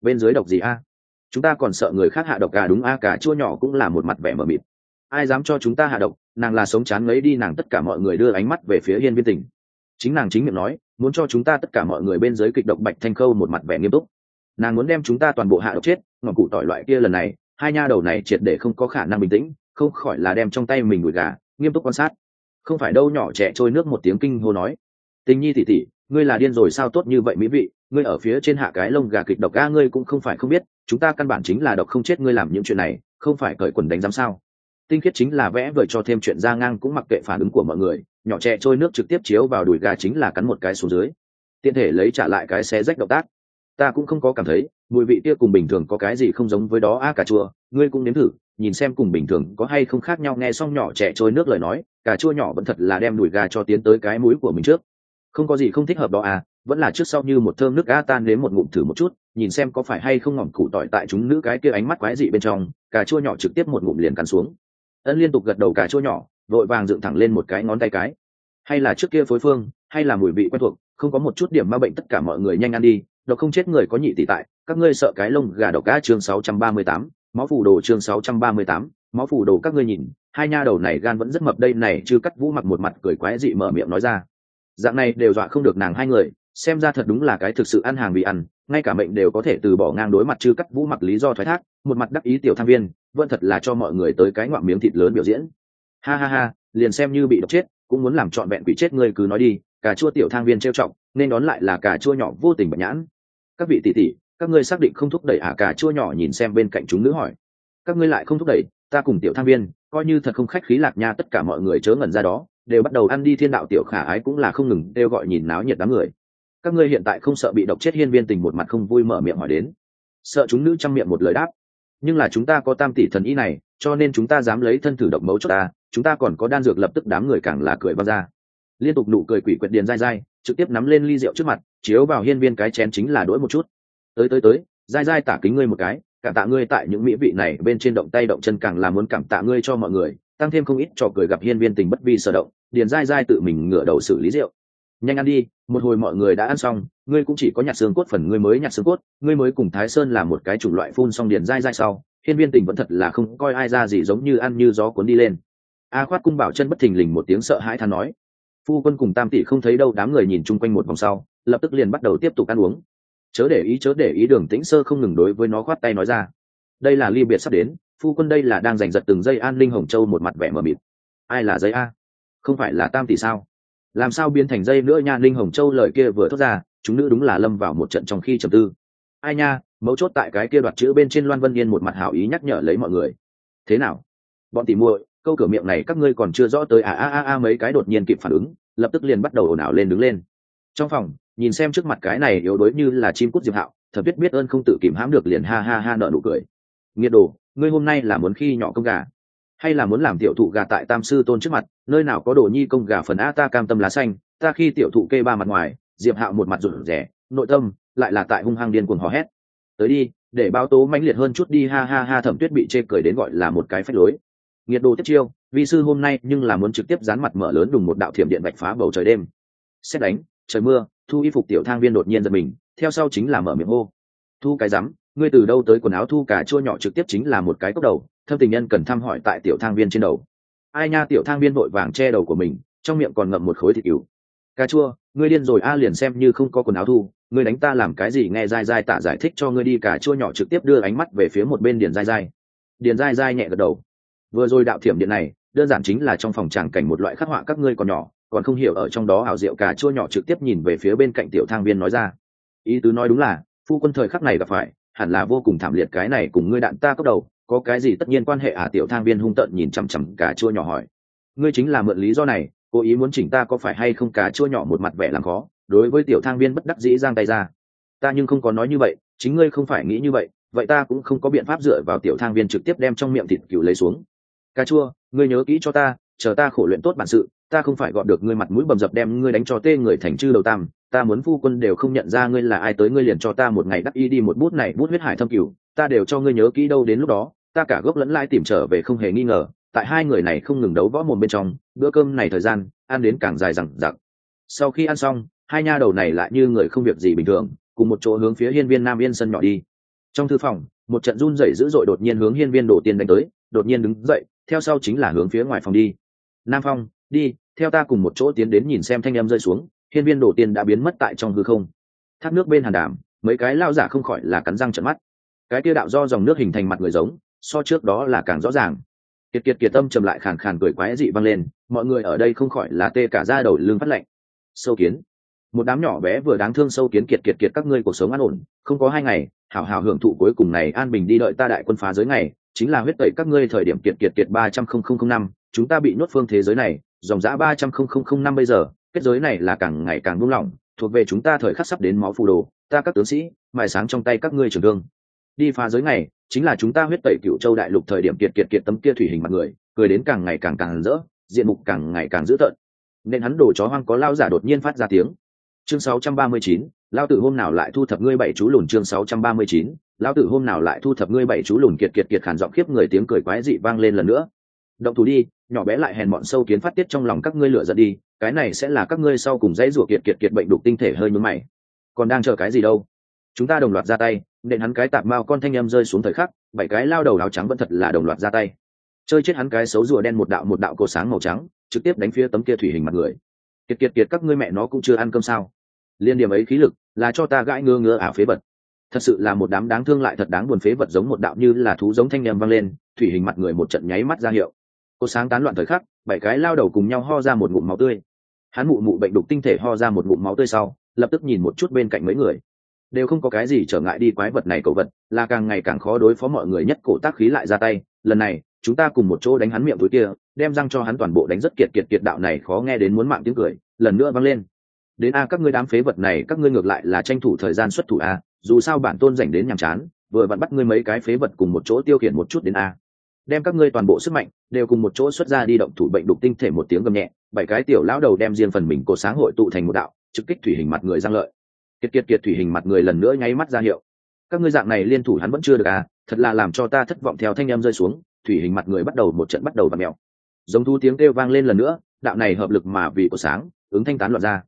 Bên dưới độc gì a? Chúng ta còn sợ người khác hạ độc cả đúng a cả chua nhỏ cũng là một mặt vẻ mờ mịt. Ai dám cho chúng ta hạ độc, nàng là sống chán ngấy đi, nàng tất cả mọi người đưa ánh mắt về phía hiên viên tình chính nàng chính miệng nói, muốn cho chúng ta tất cả mọi người bên dưới kịch độc bạch thanh khâu một mặt vẻ nghiêm túc. Nàng muốn đem chúng ta toàn bộ hạ độc chết, ngọn cụ tỏi loại kia lần này, hai nha đầu này triệt để không có khả năng bình tĩnh, không khỏi là đem trong tay mình đùi gà, nghiêm túc quan sát. Không phải đâu nhỏ trẻ trôi nước một tiếng kinh hô nói. Tình nhi tỉ tỉ ngươi là điên rồi sao tốt như vậy mỹ vị, ngươi ở phía trên hạ cái lông gà kịch độc ga ngươi cũng không phải không biết, chúng ta căn bản chính là độc không chết ngươi làm những chuyện này, không phải cởi quần đánh giám sao? Tinh khiết chính là vẽ vời cho thêm chuyện ra ngang cũng mặc kệ phản ứng của mọi người, nhỏ trẻ trôi nước trực tiếp chiếu vào đùi gà chính là cắn một cái xuống dưới. Tiện thể lấy trả lại cái xé rách động tác. Ta cũng không có cảm thấy, mùi vị kia cùng bình thường có cái gì không giống với đó, a, cà chua, ngươi cũng nếm thử, nhìn xem cùng bình thường có hay không khác nhau, nghe xong nhỏ trẻ trôi nước lời nói, cà chua nhỏ vẫn thật là đem đùi gà cho tiến tới cái mũi của mình trước. Không có gì không thích hợp đó à vẫn là trước sau như một thơm nước ga tan đến một ngụm thử một chút, nhìn xem có phải hay không ngỏm củ tỏi tại chúng nữ cái kia ánh mắt quái dị bên trong, cà chua nhỏ trực tiếp một ngụm liền cắn xuống ân liên tục gật đầu cả chỗ nhỏ vội vàng dựng thẳng lên một cái ngón tay cái. Hay là trước kia phối phương hay là mùi vị quen thuộc không có một chút điểm ma bệnh tất cả mọi người nhanh ăn đi độc không chết người có nhị tỷ tại các ngươi sợ cái lông gà độc cá chương 638, máu phủ đồ chương 638, máu phủ đồ các ngươi nhìn hai nha đầu này gan vẫn rất mập đây này chưa cắt vũ mặc một mặt cười quái dị mở miệng nói ra. Dạng này đều dọa không được nàng hai người xem ra thật đúng là cái thực sự ăn hàng vì ăn ngay cả mệnh đều có thể từ bỏ ngang đối mặt chư cắt vũ mặc lý do thoái thác một mặt đắc ý tiểu tham viên vẫn thật là cho mọi người tới cái ngoạm miếng thịt lớn biểu diễn. Ha ha ha, liền xem như bị độc chết, cũng muốn làm trọn vẹn quỷ chết ngươi cứ nói đi, cà chua tiểu thang viên trêu trọng nên đón lại là cà chua nhỏ vô tình bạch nhãn. Các vị tỷ tỷ, các ngươi xác định không thúc đẩy à cà chua nhỏ nhìn xem bên cạnh chúng nữ hỏi. Các ngươi lại không thúc đẩy, ta cùng tiểu thang viên, coi như thật không khách khí lạc nha, tất cả mọi người chớ ngẩn ra đó, đều bắt đầu ăn đi thiên đạo tiểu khả ái cũng là không ngừng đều gọi nhìn náo nhiệt đám người. Các ngươi hiện tại không sợ bị độc chết hiên viên tình một mặt không vui mở miệng hỏi đến. Sợ chúng nữ chăm miệng một lời đáp nhưng là chúng ta có tam tỷ thần ý này, cho nên chúng ta dám lấy thân thử độc mấu cho ta, chúng ta còn có đan dược lập tức đám người càng là cười văng ra. Liên tục nụ cười quỷ quyệt điền dai dai, trực tiếp nắm lên ly rượu trước mặt, chiếu vào hiên viên cái chén chính là đỗi một chút. Tới tới tới, dai dai tả kính ngươi một cái, cảm tạ ngươi tại những mỹ vị này bên trên động tay động chân càng là muốn cảm tạ ngươi cho mọi người, tăng thêm không ít trò cười gặp hiên viên tình bất vi sở động, điền dai dai tự mình ngửa đầu xử lý rượu nhanh ăn đi, một hồi mọi người đã ăn xong, ngươi cũng chỉ có nhặt xương cốt phần ngươi mới nhặt xương cốt, ngươi mới cùng thái sơn làm một cái chủng loại phun xong điền dai dai sau, hiên viên tình vẫn thật là không coi ai ra gì giống như ăn như gió cuốn đi lên. A khoát cung bảo chân bất thình lình một tiếng sợ hãi than nói. Phu quân cùng tam tỷ không thấy đâu, đám người nhìn chung quanh một vòng sau, lập tức liền bắt đầu tiếp tục ăn uống. Chớ để ý, chớ để ý, đường tĩnh sơ không ngừng đối với nó khoát tay nói ra. Đây là ly biệt sắp đến, phu quân đây là đang giành giật từng giây an linh hồng châu một mặt vẻ mờ mịt. Ai là giấy a? Không phải là tam tỷ sao? Làm sao biến thành dây nữa nha linh hồng châu lời kia vừa thốt ra, chúng nữ đúng là lâm vào một trận trong khi trầm tư. Ai nha, mấu chốt tại cái kia đoạt chữ bên trên loan vân yên một mặt hảo ý nhắc nhở lấy mọi người. Thế nào? Bọn tỉ muội, câu cửa miệng này các ngươi còn chưa rõ tới à a a a mấy cái đột nhiên kịp phản ứng, lập tức liền bắt đầu ồn ào lên đứng lên. Trong phòng, nhìn xem trước mặt cái này yếu đuối như là chim cút diệp hạo, thật biết biết ơn không tự kìm hãm được liền ha ha ha nợ nụ cười. Nghiệt đồ, ngươi hôm nay là muốn khi nhỏ công gà hay là muốn làm tiểu thụ gà tại tam sư tôn trước mặt, nơi nào có đồ nhi công gà phần a ta cam tâm lá xanh, ta khi tiểu thụ kê ba mặt ngoài, diệp hạo một mặt rụt rẻ nội tâm lại là tại hung hăng điên cuồng hò hét. Tới đi, để báo tố mãnh liệt hơn chút đi, ha ha ha, thẩm tuyết bị chê cười đến gọi là một cái phách lối. Nhiệt độ tiếp chiêu, vi sư hôm nay nhưng là muốn trực tiếp dán mặt mở lớn đùng một đạo thiểm điện bạch phá bầu trời đêm. Xét đánh, trời mưa, thu y phục tiểu thang viên đột nhiên giật mình, theo sau chính là mở miệng hô. Thu cái rắm ngươi từ đâu tới quần áo thu cả chua nhỏ trực tiếp chính là một cái cốc đầu, thâm tình nhân cần thăm hỏi tại tiểu thang viên trên đầu. Ai nha, tiểu thang viên vội vàng che đầu của mình, trong miệng còn ngậm một khối thịt cừu. Cà chua, ngươi điên rồi a, liền xem như không có quần áo thu, ngươi đánh ta làm cái gì, nghe dai dai tạ giải thích cho ngươi đi cả chua nhỏ trực tiếp đưa ánh mắt về phía một bên điền dai dai. Điền dai dai nhẹ gật đầu. Vừa rồi đạo thiểm điện này, đơn giản chính là trong phòng tràng cảnh một loại khắc họa các ngươi còn nhỏ, còn không hiểu ở trong đó ảo diệu cả chua nhỏ trực tiếp nhìn về phía bên cạnh tiểu thang viên nói ra. Ý tứ nói đúng là, phu quân thời khắc này gặp phải hẳn là vô cùng thảm liệt cái này cùng ngươi đạn ta cốc đầu, có cái gì tất nhiên quan hệ à? Tiểu thang viên hung tợn nhìn chằm chằm cả chua nhỏ hỏi. Ngươi chính là mượn lý do này, cố ý muốn chỉnh ta có phải hay không cả chua nhỏ một mặt vẻ làm khó, đối với tiểu thang viên bất đắc dĩ giang tay ra. Ta nhưng không có nói như vậy, chính ngươi không phải nghĩ như vậy vậy ta cũng không có biện pháp dựa vào tiểu thang viên trực tiếp đem trong miệng thịt cừu lấy xuống. Cà chua, ngươi nhớ kỹ cho ta, chờ ta khổ luyện tốt bản sự, ta không phải gọt được ngươi mặt mũi bầm dập đem ngươi đánh cho tê người thành chư đầu tam ta muốn phu quân đều không nhận ra ngươi là ai tới ngươi liền cho ta một ngày đắc y đi một bút này bút huyết hải thâm cửu, ta đều cho ngươi nhớ kỹ đâu đến lúc đó, ta cả gốc lẫn lai tìm trở về không hề nghi ngờ, tại hai người này không ngừng đấu võ mồm bên trong, bữa cơm này thời gian, ăn đến càng dài rằng giặc sau khi ăn xong, hai nha đầu này lại như người không việc gì bình thường, cùng một chỗ hướng phía hiên viên nam yên sân nhỏ đi. Trong thư phòng, một trận run rẩy dữ dội đột nhiên hướng hiên viên đổ tiên đánh tới, đột nhiên đứng dậy, theo sau chính là hướng phía ngoài phòng đi. Nam phong, đi, theo ta cùng một chỗ tiến đến nhìn xem thanh em rơi xuống hiên viên đổ tiên đã biến mất tại trong hư không. Thác nước bên hàn đàm, mấy cái lao giả không khỏi là cắn răng trận mắt. Cái kia đạo do dòng nước hình thành mặt người giống, so trước đó là càng rõ ràng. Kiệt kiệt kiệt tâm trầm lại khàn khàn cười quái dị vang lên, mọi người ở đây không khỏi là tê cả ra đầu lưng phát lạnh. Sâu kiến. Một đám nhỏ bé vừa đáng thương sâu kiến kiệt kiệt kiệt các ngươi cuộc sống an ổn, không có hai ngày, hảo hảo hưởng thụ cuối cùng này an bình đi đợi ta đại quân phá giới ngày, chính là huyết tẩy các ngươi thời điểm kiệt kiệt kiệt ba trăm không không không năm, chúng ta bị nhốt phương thế giới này, dòng giã ba trăm không không không năm bây giờ kết giới này là càng ngày càng buông lỏng thuộc về chúng ta thời khắc sắp đến máu phù đồ ta các tướng sĩ mài sáng trong tay các ngươi trường thương. Đi phá giới này chính là chúng ta huyết tẩy cựu châu đại lục thời điểm kiệt kiệt kiệt tấm kia thủy hình mặt người cười đến càng ngày càng càng rỡ diện mục càng ngày càng dữ tợn. Nên hắn đồ chó hoang có lao giả đột nhiên phát ra tiếng. Chương 639, lao tử hôm nào lại thu thập ngươi bảy chú lùn? Chương 639, lao tử hôm nào lại thu thập ngươi bảy chú lùn? Kiệt kiệt kiệt khản giọng khiếp người tiếng cười quái dị vang lên lần nữa. Động thủ đi nhỏ bé lại hèn mọn sâu kiến phát tiết trong lòng các ngươi lửa giận đi, cái này sẽ là các ngươi sau cùng dãy rủa kiệt kiệt kiệt bệnh đục tinh thể hơi nhúm mày. Còn đang chờ cái gì đâu? Chúng ta đồng loạt ra tay nện hắn cái tạp mao con thanh em rơi xuống thời khắc, bảy cái lao đầu áo trắng vẫn thật là đồng loạt ra tay. Chơi chết hắn cái xấu rùa đen một đạo một đạo cổ sáng màu trắng, trực tiếp đánh phía tấm kia thủy hình mặt người. Kiệt kiệt kiệt các ngươi mẹ nó cũng chưa ăn cơm sao? Liên điểm ấy khí lực, là cho ta gãi ngơ ngơ ả phế vật. Thật sự là một đám đáng thương lại thật đáng buồn phế vật giống một đạo như là thú giống thanh em vang lên, thủy hình mặt người một trận nháy mắt ra hiệu cô sáng tán loạn thời khắc, bảy cái lao đầu cùng nhau ho ra một ngụm máu tươi. Hắn mụ mụ bệnh đục tinh thể ho ra một ngụm máu tươi sau, lập tức nhìn một chút bên cạnh mấy người. Đều không có cái gì trở ngại đi quái vật này cầu vật, là càng ngày càng khó đối phó mọi người nhất cổ tác khí lại ra tay. Lần này, chúng ta cùng một chỗ đánh hắn miệng túi kia, đem răng cho hắn toàn bộ đánh rất kiệt kiệt kiệt đạo này khó nghe đến muốn mạng tiếng cười, lần nữa vang lên. Đến a, các ngươi đám phế vật này, các ngươi ngược lại là tranh thủ thời gian xuất thủ a, dù sao bản tôn dành đến nhàm chán, vừa vặn bắt ngươi mấy cái phế vật cùng một chỗ tiêu khiển một chút đến a đem các ngươi toàn bộ sức mạnh đều cùng một chỗ xuất ra đi động thủ bệnh đục tinh thể một tiếng gầm nhẹ, bảy cái tiểu lão đầu đem riêng phần mình cổ sáng hội tụ thành một đạo, trực kích thủy hình mặt người giang lợi. Kiệt kiệt kiệt thủy hình mặt người lần nữa nháy mắt ra hiệu. Các ngươi dạng này liên thủ hắn vẫn chưa được à thật là làm cho ta thất vọng theo thanh em rơi xuống, thủy hình mặt người bắt đầu một trận bắt đầu và mèo. Giống thu tiếng kêu vang lên lần nữa, đạo này hợp lực mà vì cổ sáng, ứng thanh tán loạn ra.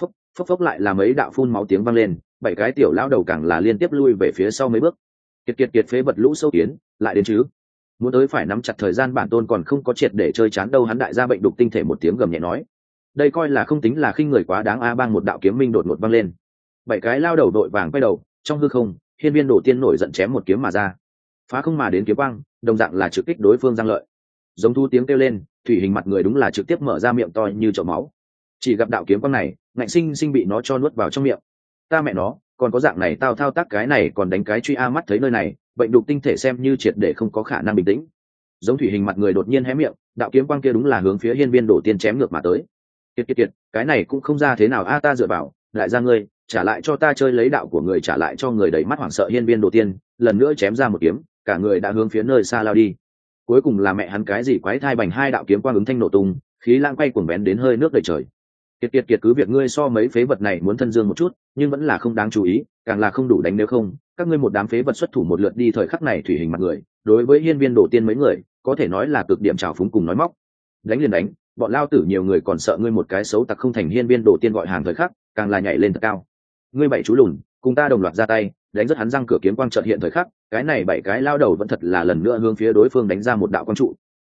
Phốc phốc phốc lại là mấy đạo phun máu tiếng vang lên, bảy cái tiểu lão đầu càng là liên tiếp lui về phía sau mấy bước. Kiệt kiệt kiệt phế vật lũ sâu kiến, lại đến chứ? Muốn tới phải nắm chặt thời gian bản tôn còn không có triệt để chơi chán đâu hắn đại gia bệnh đục tinh thể một tiếng gầm nhẹ nói. Đây coi là không tính là khinh người quá đáng a bang một đạo kiếm minh đột ngột văng lên. Bảy cái lao đầu đội vàng quay đầu, trong hư không, hiên viên đổ tiên nổi giận chém một kiếm mà ra. Phá không mà đến kiếm quang, đồng dạng là trực kích đối phương giang lợi. Giống thu tiếng kêu lên, thủy hình mặt người đúng là trực tiếp mở ra miệng to như chậu máu. Chỉ gặp đạo kiếm quang này, ngạnh sinh sinh bị nó cho nuốt vào trong miệng. Ta mẹ nó, còn có dạng này tao thao tác cái này còn đánh cái truy a mắt thấy nơi này bệnh đục tinh thể xem như triệt để không có khả năng bình tĩnh. Giống thủy hình mặt người đột nhiên hé miệng, đạo kiếm quang kia đúng là hướng phía hiên viên đổ tiên chém ngược mà tới. Kiệt kiệt kiệt, cái này cũng không ra thế nào a, ta dựa vào, lại ra ngươi, trả lại cho ta chơi lấy đạo của người, trả lại cho người đầy mắt hoảng sợ hiên viên đổ tiên, lần nữa chém ra một kiếm, cả người đã hướng phía nơi xa lao đi. Cuối cùng là mẹ hắn cái gì quái thai bành hai đạo kiếm quang ứng thanh nổ tung, khí lãng quay cuồng bén đến hơi nước đầy trời. Kiệt kiệt kiệt cứ việc ngươi so mấy phế vật này muốn thân dương một chút, nhưng vẫn là không đáng chú ý, càng là không đủ đánh nếu không các ngươi một đám phế vật xuất thủ một lượt đi thời khắc này thủy hình mặt người, đối với hiên viên đổ tiên mấy người, có thể nói là cực điểm trào phúng cùng nói móc. Đánh liền đánh, bọn lao tử nhiều người còn sợ ngươi một cái xấu tặc không thành hiên viên đổ tiên gọi hàng thời khắc, càng là nhảy lên thật cao. Ngươi bảy chú lùn, cùng ta đồng loạt ra tay, đánh rất hắn răng cửa kiếm quang trợt hiện thời khắc, cái này bảy cái lao đầu vẫn thật là lần nữa hướng phía đối phương đánh ra một đạo quang trụ.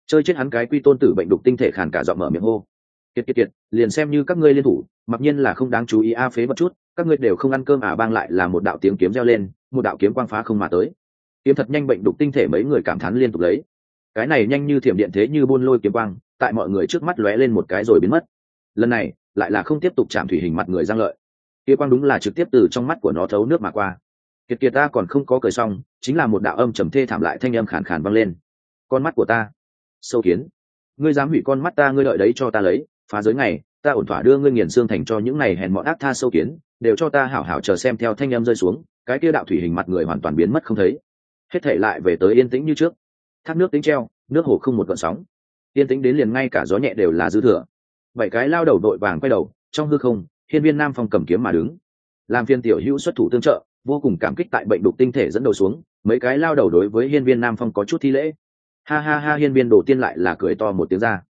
Chơi chết hắn cái quy tôn tử bệnh đục tinh thể khàn cả giọng mở miệng hô. Kiệt kiệt kiệt, liền xem như các ngươi liên thủ, mặc nhiên là không đáng chú ý a phế một chút, các ngươi đều không ăn cơm à bang lại là một đạo tiếng kiếm reo lên một đạo kiếm quang phá không mà tới. Kiếm thật nhanh bệnh đục tinh thể mấy người cảm thán liên tục lấy. Cái này nhanh như thiểm điện thế như buôn lôi kiếm quang, tại mọi người trước mắt lóe lên một cái rồi biến mất. Lần này, lại là không tiếp tục chạm thủy hình mặt người giang lợi. Kia quang đúng là trực tiếp từ trong mắt của nó thấu nước mà qua. Kiệt kiệt ta còn không có cười xong, chính là một đạo âm trầm thê thảm lại thanh âm khàn khàn vang lên. Con mắt của ta. Sâu kiến. Ngươi dám hủy con mắt ta, ngươi đợi đấy cho ta lấy. Phá giới ngày ta ổn thỏa đưa ngươi nghiền xương thành cho những này hèn mọn ác tha sâu kiến, đều cho ta hảo hảo chờ xem theo thanh âm rơi xuống cái kia đạo thủy hình mặt người hoàn toàn biến mất không thấy. Hết thể lại về tới yên tĩnh như trước. Thác nước tính treo, nước hồ không một gọn sóng. Yên tĩnh đến liền ngay cả gió nhẹ đều là dư thừa. Bảy cái lao đầu đội vàng quay đầu, trong hư không, hiên viên nam phong cầm kiếm mà đứng. Làm phiên tiểu hữu xuất thủ tương trợ, vô cùng cảm kích tại bệnh đục tinh thể dẫn đầu xuống, mấy cái lao đầu đối với hiên viên nam phong có chút thi lễ. Ha ha ha, hiên viên đồ tiên lại là cười to một tiếng ra.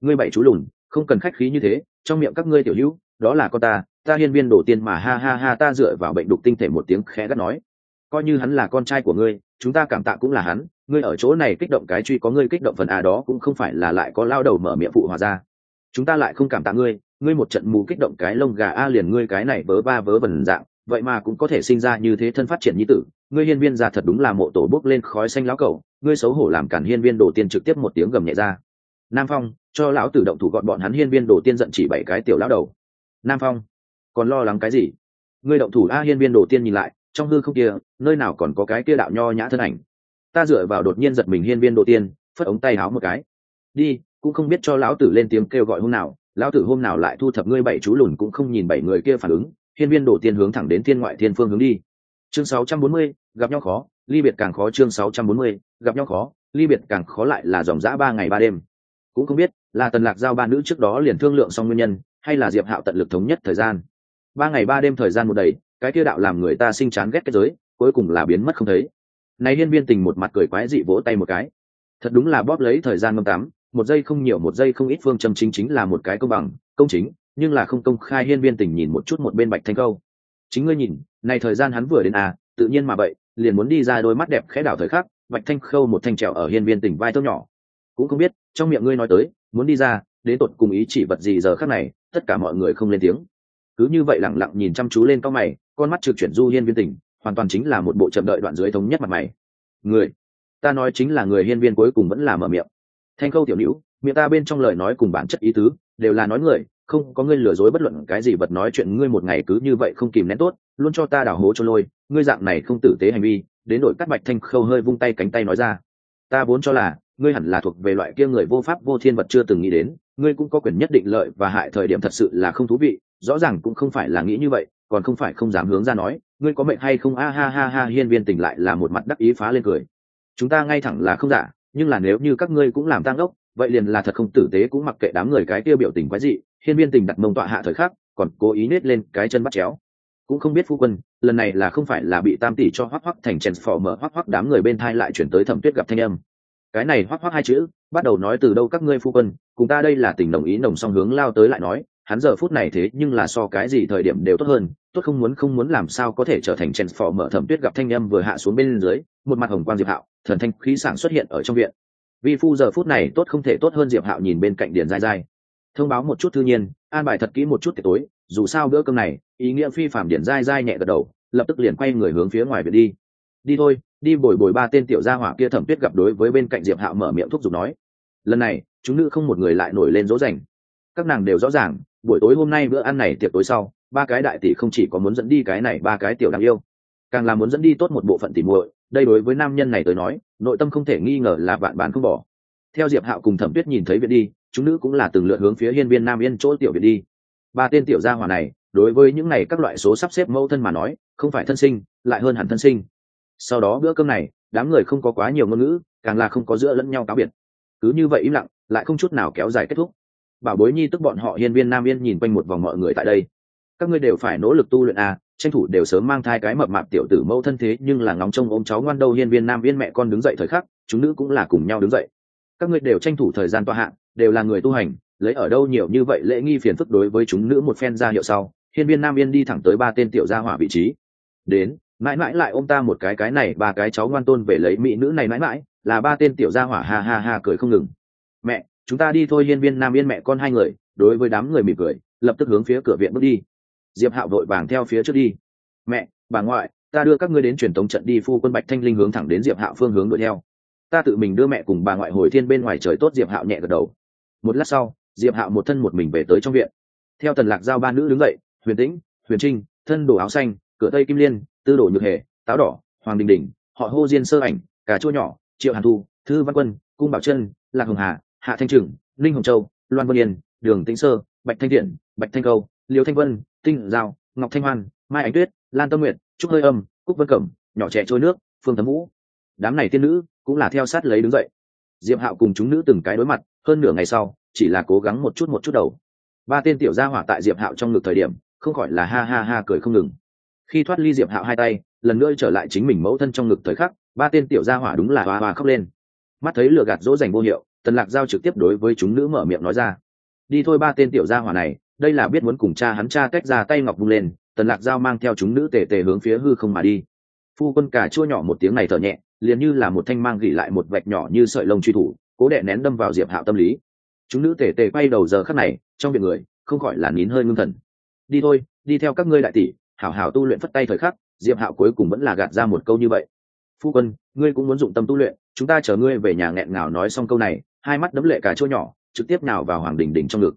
Ngươi bảy chú lùn, không cần khách khí như thế, trong miệng các ngươi tiểu hữu, đó là con ta ta hiên viên đổ tiên mà ha ha ha ta dựa vào bệnh đục tinh thể một tiếng khẽ gắt nói. Coi như hắn là con trai của ngươi, chúng ta cảm tạ cũng là hắn, ngươi ở chỗ này kích động cái truy có ngươi kích động phần à đó cũng không phải là lại có lao đầu mở miệng phụ hòa ra. Chúng ta lại không cảm tạ ngươi ngươi một trận mù kích động cái lông gà a liền ngươi cái này vớ ba vớ vần dạng, vậy mà cũng có thể sinh ra như thế thân phát triển như tử. Ngươi hiên viên ra thật đúng là mộ tổ bốc lên khói xanh lão cầu ngươi xấu hổ làm cản hiên viên đổ tiên trực tiếp một tiếng gầm nhẹ ra. Nam phong, cho lão tử động thủ gọn bọn hắn hiên viên đổ tiên giận chỉ bảy cái tiểu lão đầu. Nam phong còn lo lắng cái gì? Ngươi động thủ a hiên viên đồ tiên nhìn lại trong hư không kia nơi nào còn có cái kia đạo nho nhã thân ảnh? Ta dựa vào đột nhiên giật mình hiên viên đồ tiên phất ống tay háo một cái. Đi cũng không biết cho lão tử lên tiếng kêu gọi hôm nào lão tử hôm nào lại thu thập ngươi bảy chú lùn cũng không nhìn bảy người kia phản ứng. Hiên viên đồ tiên hướng thẳng đến thiên ngoại thiên phương hướng đi. Chương 640, gặp nhau khó ly biệt càng khó chương 640, gặp nhau khó ly biệt càng khó lại là dòng dã ba ngày ba đêm. Cũng không biết là tần lạc giao ba nữ trước đó liền thương lượng xong nguyên nhân hay là diệp hạo tận lực thống nhất thời gian ba ngày ba đêm thời gian một đầy, cái kia đạo làm người ta sinh chán ghét cái giới, cuối cùng là biến mất không thấy. Này hiên viên tình một mặt cười quái dị vỗ tay một cái. Thật đúng là bóp lấy thời gian ngâm tắm, một giây không nhiều, một giây không ít phương châm chính chính là một cái công bằng, công chính, nhưng là không công khai hiên viên tình nhìn một chút một bên bạch thanh câu. Chính ngươi nhìn, này thời gian hắn vừa đến à tự nhiên mà vậy, liền muốn đi ra đôi mắt đẹp khẽ đảo thời khắc, bạch thanh khâu một thanh trèo ở hiên viên tình vai tốc nhỏ. Cũng không biết, trong miệng ngươi nói tới, muốn đi ra, đến tột cùng ý chỉ vật gì giờ khắc này, tất cả mọi người không lên tiếng cứ như vậy lẳng lặng nhìn chăm chú lên cao mày, con mắt trực chuyển du hiên viên tình, hoàn toàn chính là một bộ chậm đợi đoạn dưới thống nhất mặt mày. Người, ta nói chính là người hiên viên cuối cùng vẫn là mở miệng. Thanh khâu tiểu nữ, miệng ta bên trong lời nói cùng bản chất ý tứ, đều là nói người, không có ngươi lừa dối bất luận cái gì vật nói chuyện ngươi một ngày cứ như vậy không kìm nén tốt, luôn cho ta đảo hố cho lôi, ngươi dạng này không tử tế hành vi, đến đội cắt bạch thanh khâu hơi vung tay cánh tay nói ra. Ta vốn cho là, ngươi hẳn là thuộc về loại kia người vô pháp vô thiên vật chưa từng nghĩ đến, ngươi cũng có quyền nhất định lợi và hại thời điểm thật sự là không thú vị rõ ràng cũng không phải là nghĩ như vậy, còn không phải không dám hướng ra nói, ngươi có mệnh hay không? A ha ha ha, hiên viên tỉnh lại là một mặt đắc ý phá lên cười. Chúng ta ngay thẳng là không giả, nhưng là nếu như các ngươi cũng làm tăng ốc, vậy liền là thật không tử tế cũng mặc kệ đám người cái tiêu biểu tình quái dị. Hiên viên tình đặt mông tọa hạ thời khắc, còn cố ý nết lên cái chân bắt chéo. Cũng không biết phu quân, lần này là không phải là bị tam tỷ cho hoắc hoắc thành chèn phò mở hoắc hoắc đám người bên thai lại chuyển tới thẩm tuyết gặp thanh âm. Cái này hoắc hoắc hai chữ, bắt đầu nói từ đâu các ngươi phu quân, cùng ta đây là tình đồng ý nồng song hướng lao tới lại nói hắn giờ phút này thế nhưng là so cái gì thời điểm đều tốt hơn, tốt không muốn không muốn làm sao có thể trở thành chen phò mở thẩm tuyết gặp thanh âm vừa hạ xuống bên dưới, một mặt hồng quang diệp hạo, thần thanh khí sảng xuất hiện ở trong viện. Vi phu giờ phút này tốt không thể tốt hơn diệp hạo nhìn bên cạnh điền dai dai thông báo một chút thư nhiên, an bài thật kỹ một chút tiệc tối, dù sao bữa cơm này, ý nghĩa phi phạm điển dai dai nhẹ gật đầu, lập tức liền quay người hướng phía ngoài viện đi. Đi thôi, đi bồi bồi ba tên tiểu gia hỏa kia thẩm tuyết gặp đối với bên cạnh diệp hạo mở miệng thúc giục nói. Lần này, chúng nữ không một người lại nổi lên dỗ dành. Các nàng đều rõ ràng buổi tối hôm nay bữa ăn này tiệc tối sau, ba cái đại tỷ không chỉ có muốn dẫn đi cái này ba cái tiểu đáng yêu, càng là muốn dẫn đi tốt một bộ phận tỉ muội. Đây đối với nam nhân này tới nói, nội tâm không thể nghi ngờ là vạn bán không bỏ. Theo diệp hạo cùng thẩm tuyết nhìn thấy viện đi, chúng nữ cũng là từng lượt hướng phía hiên viên nam yên chỗ tiểu viện đi. Ba tên tiểu gia hỏa này, đối với những này các loại số sắp xếp mẫu thân mà nói, không phải thân sinh, lại hơn hẳn thân sinh. Sau đó bữa cơm này, đám người không có quá nhiều ngôn ngữ, càng là không có giữa lẫn nhau cáo biệt. Cứ như vậy im lặng, lại không chút nào kéo dài kết thúc bảo bối nhi tức bọn họ hiên viên nam yên nhìn quanh một vòng mọi người tại đây. Các ngươi đều phải nỗ lực tu luyện à tranh thủ đều sớm mang thai cái mập mạp tiểu tử mẫu thân thế, nhưng là ngóng trông ôm cháu ngoan đâu hiên viên nam viên mẹ con đứng dậy thời khắc, chúng nữ cũng là cùng nhau đứng dậy. Các ngươi đều tranh thủ thời gian tọa hạng đều là người tu hành, lấy ở đâu nhiều như vậy lễ nghi phiền phức đối với chúng nữ một phen ra hiệu sau, hiên viên nam yên đi thẳng tới ba tên tiểu gia hỏa vị trí. Đến, mãi mãi lại ôm ta một cái cái này, ba cái cháu ngoan tôn về lấy mỹ nữ này mãi mãi, là ba tên tiểu gia hỏa ha ha ha cười không ngừng. Mẹ chúng ta đi thôi, hiên viên nam yên mẹ con hai người, đối với đám người mỉm cười, lập tức hướng phía cửa viện bước đi. Diệp hạo vội vàng theo phía trước đi. Mẹ, bà ngoại, ta đưa các ngươi đến truyền tống trận đi, phu quân bạch thanh linh hướng thẳng đến diệp hạo phương hướng đuổi theo. Ta tự mình đưa mẹ cùng bà ngoại hồi thiên bên ngoài trời tốt, diệp hạo nhẹ gật đầu. Một lát sau, diệp hạo một thân một mình về tới trong viện. Theo tần lạc giao ba nữ đứng dậy, huyền tĩnh, huyền trinh, thân đồ áo xanh, cửa tây kim liên, tư đồ nhược hề, táo đỏ, hoàng đình đình, họ hô diên sơ ảnh, cà chua nhỏ, triệu hàn thu, thư văn quân, cung bảo chân lạc hồng hà hạ thanh trừng linh hồng châu, loan vân yên, đường tĩnh sơ, bạch thanh thiện, bạch thanh câu, liêu thanh vân, tinh giao, ngọc thanh hoan, mai ánh tuyết, lan tâm nguyện trúc hơi âm, cúc vân cẩm, nhỏ trẻ trôi nước, phương thấm vũ. Đám này tiên nữ cũng là theo sát lấy đứng dậy. Diệp hạo cùng chúng nữ từng cái đối mặt, hơn nửa ngày sau, chỉ là cố gắng một chút một chút đầu. Ba tên tiểu gia hỏa tại diệp hạo trong ngực thời điểm, không khỏi là ha ha ha cười không ngừng. Khi thoát ly diệp hạo hai tay, lần nữa trở lại chính mình mẫu thân trong ngực thời khắc, ba tên tiểu gia hỏa đúng là hoa hoa khóc lên. Mắt thấy lửa gạt dỗ dành vô hiệu tần lạc giao trực tiếp đối với chúng nữ mở miệng nói ra. Đi thôi ba tên tiểu gia hỏa này, đây là biết muốn cùng cha hắn cha tách ra tay ngọc vung lên, tần lạc giao mang theo chúng nữ tề tề hướng phía hư không mà đi. Phu quân cả chua nhỏ một tiếng này thở nhẹ, liền như là một thanh mang gỉ lại một vạch nhỏ như sợi lông truy thủ, cố đệ nén đâm vào diệp hạo tâm lý. Chúng nữ tề tề quay đầu giờ khắc này, trong việc người, không khỏi là nín hơi ngưng thần. Đi thôi, đi theo các ngươi đại tỷ, hảo hảo tu luyện phất tay thời khắc, diệp hạo cuối cùng vẫn là gạt ra một câu như vậy. Phu quân, ngươi cũng muốn dụng tâm tu luyện, chúng ta chờ ngươi về nhà nghẹn ngào nói xong câu này hai mắt đấm lệ cả chỗ nhỏ trực tiếp nào vào hoàng đình đình trong ngực.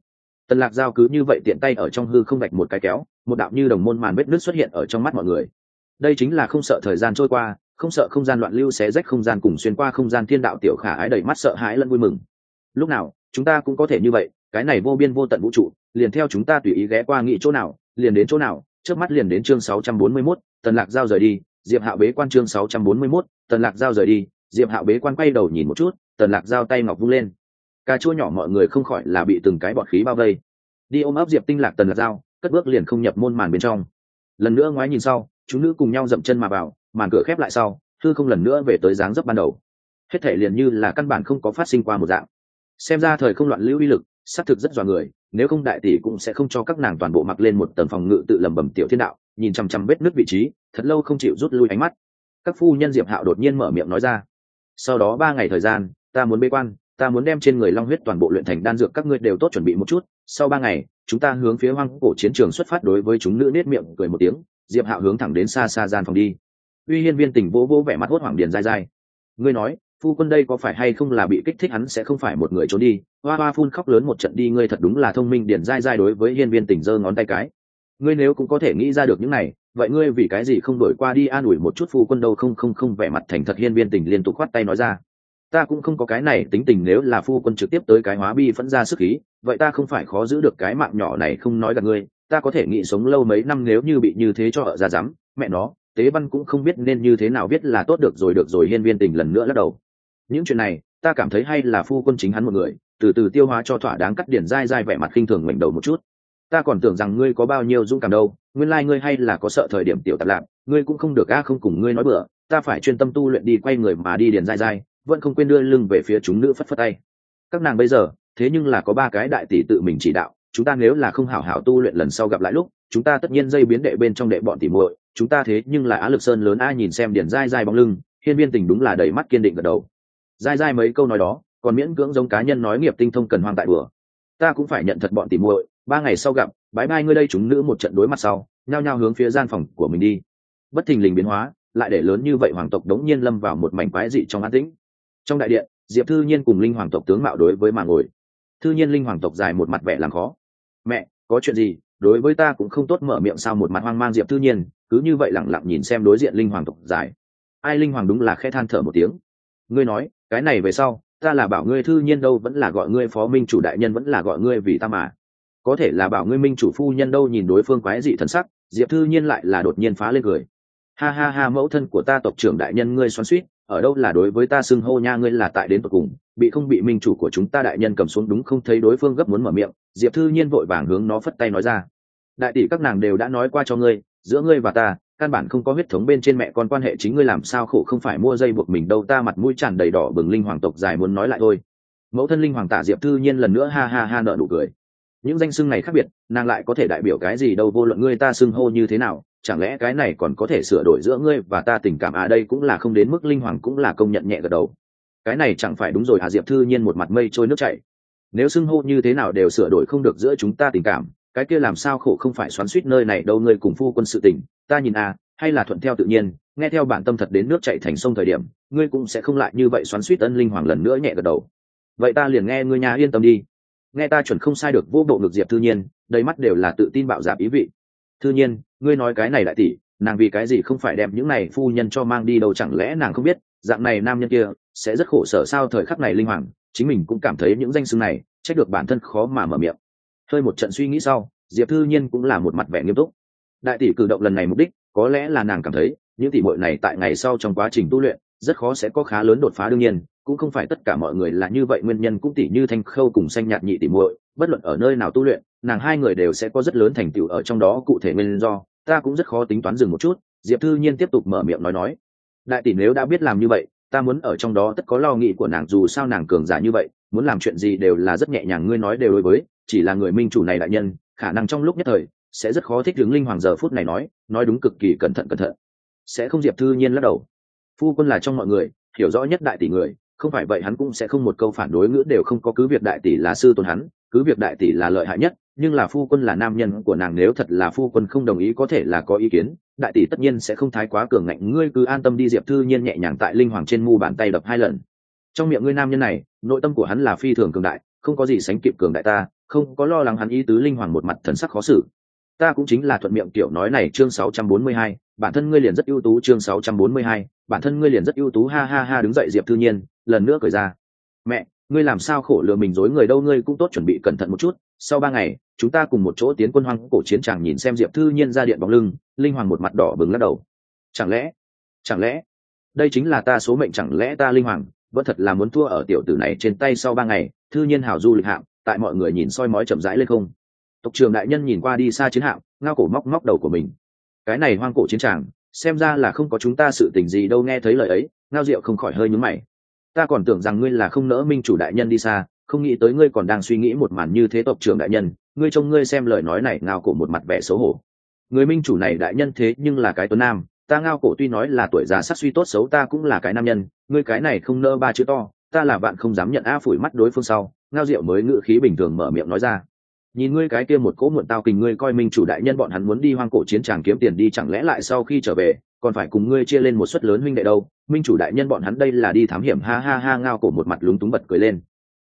Tần lạc giao cứ như vậy tiện tay ở trong hư không gạch một cái kéo một đạo như đồng môn màn vết nước xuất hiện ở trong mắt mọi người. Đây chính là không sợ thời gian trôi qua không sợ không gian loạn lưu xé rách không gian cùng xuyên qua không gian thiên đạo tiểu khả ái đầy mắt sợ hãi lẫn vui mừng. Lúc nào chúng ta cũng có thể như vậy cái này vô biên vô tận vũ trụ liền theo chúng ta tùy ý ghé qua nghị chỗ nào liền đến chỗ nào trước mắt liền đến chương 641, tần lạc giao rời đi diệp hạo bế quan chương 641, tần lạc giao rời đi diệp hạo bế quan quay đầu nhìn một chút, tần lạc giao tay ngọc vung lên. Cà chua nhỏ mọi người không khỏi là bị từng cái bọt khí bao vây. Đi ôm ấp diệp tinh lạc tần lạc giao, cất bước liền không nhập môn màn bên trong. Lần nữa ngoái nhìn sau chúng nữ cùng nhau dậm chân mà vào, màn cửa khép lại sau, thư không lần nữa về tới dáng dấp ban đầu. Hết thể liền như là căn bản không có phát sinh qua một dạng. Xem ra thời không loạn lưu uy lực, xác thực rất dọa người, nếu không đại tỷ cũng sẽ không cho các nàng toàn bộ mặc lên một tầng phòng ngự tự lầm bầm tiểu thiên đạo, nhìn chằm chằm vết nước vị trí, thật lâu không chịu rút lui ánh mắt. Các phu nhân diệp hạo đột nhiên mở miệng nói ra sau đó ba ngày thời gian, ta muốn bế quan, ta muốn đem trên người long huyết toàn bộ luyện thành đan dược, các ngươi đều tốt chuẩn bị một chút. Sau ba ngày, chúng ta hướng phía hoang cổ chiến trường xuất phát đối với chúng nữ nết miệng cười một tiếng, diệp hạo hướng thẳng đến xa xa gian phòng đi. Uy hiên viên tỉnh vỗ vỗ vẻ mắt hốt hoảng điền dai dai. Ngươi nói, phu quân đây có phải hay không là bị kích thích hắn sẽ không phải một người trốn đi? Hoa hoa phun khóc lớn một trận đi, ngươi thật đúng là thông minh điền dai dai đối với hiên viên tỉnh giơ ngón tay cái ngươi nếu cũng có thể nghĩ ra được những này, vậy ngươi vì cái gì không đổi qua đi an ủi một chút phu quân đâu? Không không không, vẻ mặt thành thật hiên viên tình liên tục khoát tay nói ra. Ta cũng không có cái này, tính tình nếu là phu quân trực tiếp tới cái hóa bi phẫn ra sức khí, vậy ta không phải khó giữ được cái mạng nhỏ này không nói gặp ngươi. Ta có thể nghĩ sống lâu mấy năm nếu như bị như thế cho ở ra dám, mẹ nó, tế văn cũng không biết nên như thế nào biết là tốt được rồi được rồi, hiên viên tình lần nữa lắc đầu. Những chuyện này, ta cảm thấy hay là phu quân chính hắn một người, từ từ tiêu hóa cho thỏa đáng cắt điển dai dai vẻ mặt khinh thường mảnh đầu một chút ta còn tưởng rằng ngươi có bao nhiêu dũng cảm đâu, nguyên lai、like、ngươi hay là có sợ thời điểm tiểu tạp lạp ngươi cũng không được a, không cùng ngươi nói bừa, ta phải chuyên tâm tu luyện đi quay người mà đi điền dai dai, vẫn không quên đưa lưng về phía chúng nữ phất phất tay. Các nàng bây giờ, thế nhưng là có ba cái đại tỷ tự mình chỉ đạo, chúng ta nếu là không hảo hảo tu luyện lần sau gặp lại lúc, chúng ta tất nhiên dây biến đệ bên trong đệ bọn tỉ muội, chúng ta thế nhưng là á lực sơn lớn a, nhìn xem điền dai dai bóng lưng, hiên viên tình đúng là đầy mắt kiên định gật đầu. Dai dai mấy câu nói đó, còn miễn cưỡng giống cá nhân nói nghiệp tinh thông cần hoang tại bừa. Ta cũng phải nhận thật bọn tỉ muội ba ngày sau gặp, bái bai ngươi đây chúng nữ một trận đối mặt sau, nhao nhao hướng phía gian phòng của mình đi. Bất thình lình biến hóa, lại để lớn như vậy hoàng tộc đống nhiên lâm vào một mảnh quái dị trong an tĩnh. Trong đại điện, diệp thư nhiên cùng linh hoàng tộc tướng mạo đối với mà ngồi. Thư nhiên linh hoàng tộc dài một mặt vẻ làm khó. Mẹ, có chuyện gì? Đối với ta cũng không tốt mở miệng sao? Một mặt hoang mang diệp thư nhiên, cứ như vậy lẳng lặng nhìn xem đối diện linh hoàng tộc dài. Ai linh hoàng đúng là khe than thở một tiếng. Ngươi nói, cái này về sau, ta là bảo ngươi thư nhiên đâu vẫn là gọi ngươi phó minh chủ đại nhân vẫn là gọi ngươi vì ta mà có thể là bảo ngươi minh chủ phu nhân đâu nhìn đối phương quái dị thần sắc, diệp thư nhiên lại là đột nhiên phá lên cười. Ha ha ha, mẫu thân của ta tộc trưởng đại nhân ngươi xoắn suýt ở đâu là đối với ta xưng hô nha ngươi là tại đến tột cùng, bị không bị minh chủ của chúng ta đại nhân cầm xuống đúng không thấy đối phương gấp muốn mở miệng, diệp thư nhiên vội vàng hướng nó phất tay nói ra. Đại tỷ các nàng đều đã nói qua cho ngươi, giữa ngươi và ta, căn bản không có huyết thống bên trên mẹ con quan hệ chính ngươi làm sao khổ không phải mua dây buộc mình đâu, ta mặt mũi tràn đầy đỏ bừng linh hoàng tộc dài muốn nói lại thôi. Mẫu thân linh hoàng tạ diệp thư nhiên lần nữa ha ha ha nợ nụ cười những danh xưng này khác biệt, nàng lại có thể đại biểu cái gì đâu, vô luận ngươi ta xưng hô như thế nào, chẳng lẽ cái này còn có thể sửa đổi giữa ngươi và ta tình cảm? À đây cũng là không đến mức linh hoàng cũng là công nhận nhẹ gật đầu. Cái này chẳng phải đúng rồi à diệp thư nhiên một mặt mây trôi nước chảy. Nếu xưng hô như thế nào đều sửa đổi không được giữa chúng ta tình cảm, cái kia làm sao khổ không phải xoắn suýt nơi này đâu, ngươi cùng phu quân sự tình, ta nhìn à hay là thuận theo tự nhiên, nghe theo bản tâm thật đến nước chạy thành sông thời điểm, ngươi cũng sẽ không lại như vậy xoắn suýt ân linh hoàng lần nữa nhẹ gật đầu. Vậy ta liền nghe ngươi nhà yên tâm đi nghe ta chuẩn không sai được vô bộ ngực diệp thư nhiên, đầy mắt đều là tự tin bạo giảm ý vị. Thư nhiên, ngươi nói cái này lại tỷ, nàng vì cái gì không phải đem những này phu nhân cho mang đi đâu chẳng lẽ nàng không biết, dạng này nam nhân kia sẽ rất khổ sở sao thời khắc này linh hoàng, chính mình cũng cảm thấy những danh xưng này trách được bản thân khó mà mở miệng. Hơi một trận suy nghĩ sau, diệp thư nhiên cũng là một mặt vẻ nghiêm túc. Đại tỷ cử động lần này mục đích, có lẽ là nàng cảm thấy, những tỷ muội này tại ngày sau trong quá trình tu luyện, rất khó sẽ có khá lớn đột phá đương nhiên cũng không phải tất cả mọi người là như vậy, nguyên nhân cũng tỷ như thanh khâu cùng xanh nhạt nhị tỷ muội, bất luận ở nơi nào tu luyện, nàng hai người đều sẽ có rất lớn thành tựu ở trong đó, cụ thể nguyên do, ta cũng rất khó tính toán dừng một chút, diệp thư nhiên tiếp tục mở miệng nói nói. Đại tỷ nếu đã biết làm như vậy, ta muốn ở trong đó tất có lo nghĩ của nàng, dù sao nàng cường giả như vậy, muốn làm chuyện gì đều là rất nhẹ nhàng, ngươi nói đều đối với, chỉ là người minh chủ này đại nhân, khả năng trong lúc nhất thời, sẽ rất khó thích đứng linh hoàng giờ phút này nói nói đúng cực kỳ cẩn thận cẩn thận. Sẽ không diệp thư nhiên lắc đầu. Phu quân là trong mọi người, hiểu rõ nhất đại tỷ người không phải vậy hắn cũng sẽ không một câu phản đối ngữ đều không có cứ việc đại tỷ là sư tôn hắn cứ việc đại tỷ là lợi hại nhất nhưng là phu quân là nam nhân của nàng nếu thật là phu quân không đồng ý có thể là có ý kiến đại tỷ tất nhiên sẽ không thái quá cường ngạnh. Ngươi cứ an tâm đi diệp thư nhiên nhẹ nhàng tại linh hoàng trên mu bàn tay đập hai lần. Trong miệng ngươi nam nhân này nội tâm của hắn là phi thường cường đại không có gì sánh kịp cường đại ta không có lo lắng hắn ý tứ linh hoàng một mặt thần sắc khó xử. Ta cũng chính là thuận miệng kiểu nói này chương 642, bản thân ngươi liền rất ưu tú chương 642, bản thân ngươi liền rất ưu tú ha ha ha đứng dậy diệp thư nhiên lần nữa cười ra. Mẹ, ngươi làm sao khổ lừa mình dối người đâu, ngươi cũng tốt chuẩn bị cẩn thận một chút. Sau ba ngày, chúng ta cùng một chỗ tiến quân hoang cổ chiến tràng nhìn xem diệp thư nhiên ra điện bóng lưng, linh hoàng một mặt đỏ bừng lắc đầu. Chẳng lẽ chẳng lẽ, đây chính là ta số mệnh chẳng lẽ ta linh hoàng, vẫn thật là muốn thua ở tiểu tử này trên tay sau ba ngày, thư nhiên hảo du lịch hạng, tại mọi người nhìn soi mói chậm rãi lên không. Tộc trường đại nhân nhìn qua đi xa chiến hạm ngao cổ móc móc đầu của mình. Cái này hoang cổ chiến tràng xem ra là không có chúng ta sự tình gì đâu, nghe thấy lời ấy, ngao diệu không khỏi hơi nhúng mày ta còn tưởng rằng ngươi là không nỡ minh chủ đại nhân đi xa, không nghĩ tới ngươi còn đang suy nghĩ một màn như thế tộc trưởng đại nhân, ngươi trông ngươi xem lời nói này ngao cổ một mặt vẻ xấu hổ. Người minh chủ này đại nhân thế nhưng là cái tuấn nam, ta ngao cổ tuy nói là tuổi già sắc suy tốt xấu ta cũng là cái nam nhân, ngươi cái này không nỡ ba chữ to, ta là bạn không dám nhận a phủi mắt đối phương sau, ngao diệu mới ngự khí bình thường mở miệng nói ra. Nhìn ngươi cái kia một cỗ muộn tao kình ngươi coi minh chủ đại nhân bọn hắn muốn đi hoang cổ chiến tràng kiếm tiền đi chẳng lẽ lại sau khi trở về còn phải cùng ngươi chia lên một suất lớn huynh đệ đâu, minh chủ đại nhân bọn hắn đây là đi thám hiểm, ha ha ha, ngao cổ một mặt lúng túng bật cười lên.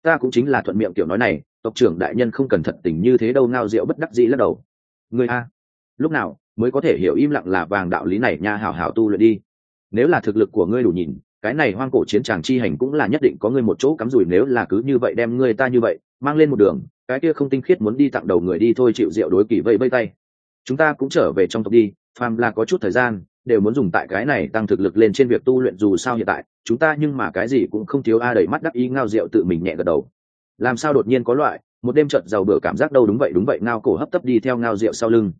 Ta cũng chính là thuận miệng kiểu nói này, tộc trưởng đại nhân không cần thật tình như thế đâu, ngao rượu bất đắc dĩ lắc đầu. Ngươi a, lúc nào mới có thể hiểu im lặng là vàng đạo lý này nha, hảo hảo tu luyện đi. Nếu là thực lực của ngươi đủ nhìn, cái này hoang cổ chiến tràng chi hành cũng là nhất định có ngươi một chỗ cắm rủi, nếu là cứ như vậy đem ngươi ta như vậy, mang lên một đường, cái kia không tinh khiết muốn đi tặng đầu người đi thôi, chịu rượu đối kỳ vây vây tay. Chúng ta cũng trở về trong tộc đi, phàm là có chút thời gian đều muốn dùng tại cái này tăng thực lực lên trên việc tu luyện dù sao hiện tại, chúng ta nhưng mà cái gì cũng không thiếu a đẩy mắt đắc ý ngao rượu tự mình nhẹ gật đầu. Làm sao đột nhiên có loại, một đêm trận giàu bữa cảm giác đâu đúng vậy đúng vậy, ngao cổ hấp tấp đi theo ngao rượu sau lưng.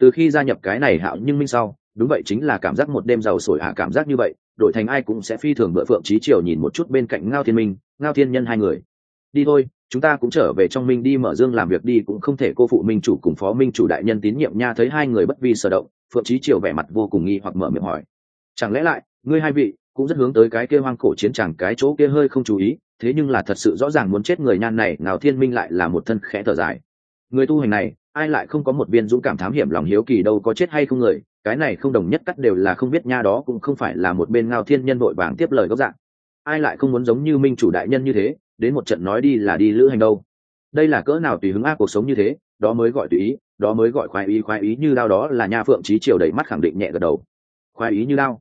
Từ khi gia nhập cái này hạo nhưng minh sau, đúng vậy chính là cảm giác một đêm giàu sổi hạ cảm giác như vậy, đổi thành ai cũng sẽ phi thường bữa phượng trí triều nhìn một chút bên cạnh ngao thiên minh, ngao thiên nhân hai người. Đi thôi, chúng ta cũng trở về trong minh đi mở dương làm việc đi, cũng không thể cô phụ minh chủ cùng phó minh chủ đại nhân tín nhiệm nha, thấy hai người bất vi sở động phượng trí triều vẻ mặt vô cùng nghi hoặc mở miệng hỏi. Chẳng lẽ lại, ngươi hai vị cũng rất hướng tới cái kia hoang cổ chiến chẳng cái chỗ kia hơi không chú ý, thế nhưng là thật sự rõ ràng muốn chết người nhan này nào thiên minh lại là một thân khẽ thở dài. Người tu hành này, ai lại không có một viên dũng cảm thám hiểm lòng hiếu kỳ đâu, có chết hay không người, cái này không đồng nhất cắt đều là không biết nha, đó cũng không phải là một bên ngao thiên nhân vội vàng tiếp lời gốc dạng. Ai lại không muốn giống như minh chủ đại nhân như thế, đến một trận nói đi là đi lữ hành đâu đây là cỡ nào tùy hứng ác cuộc sống như thế, đó mới gọi tùy ý, đó mới gọi khoái ý khoái ý như đao đó là nha phượng trí triều đầy mắt khẳng định nhẹ gật đầu. Khoái ý như đao.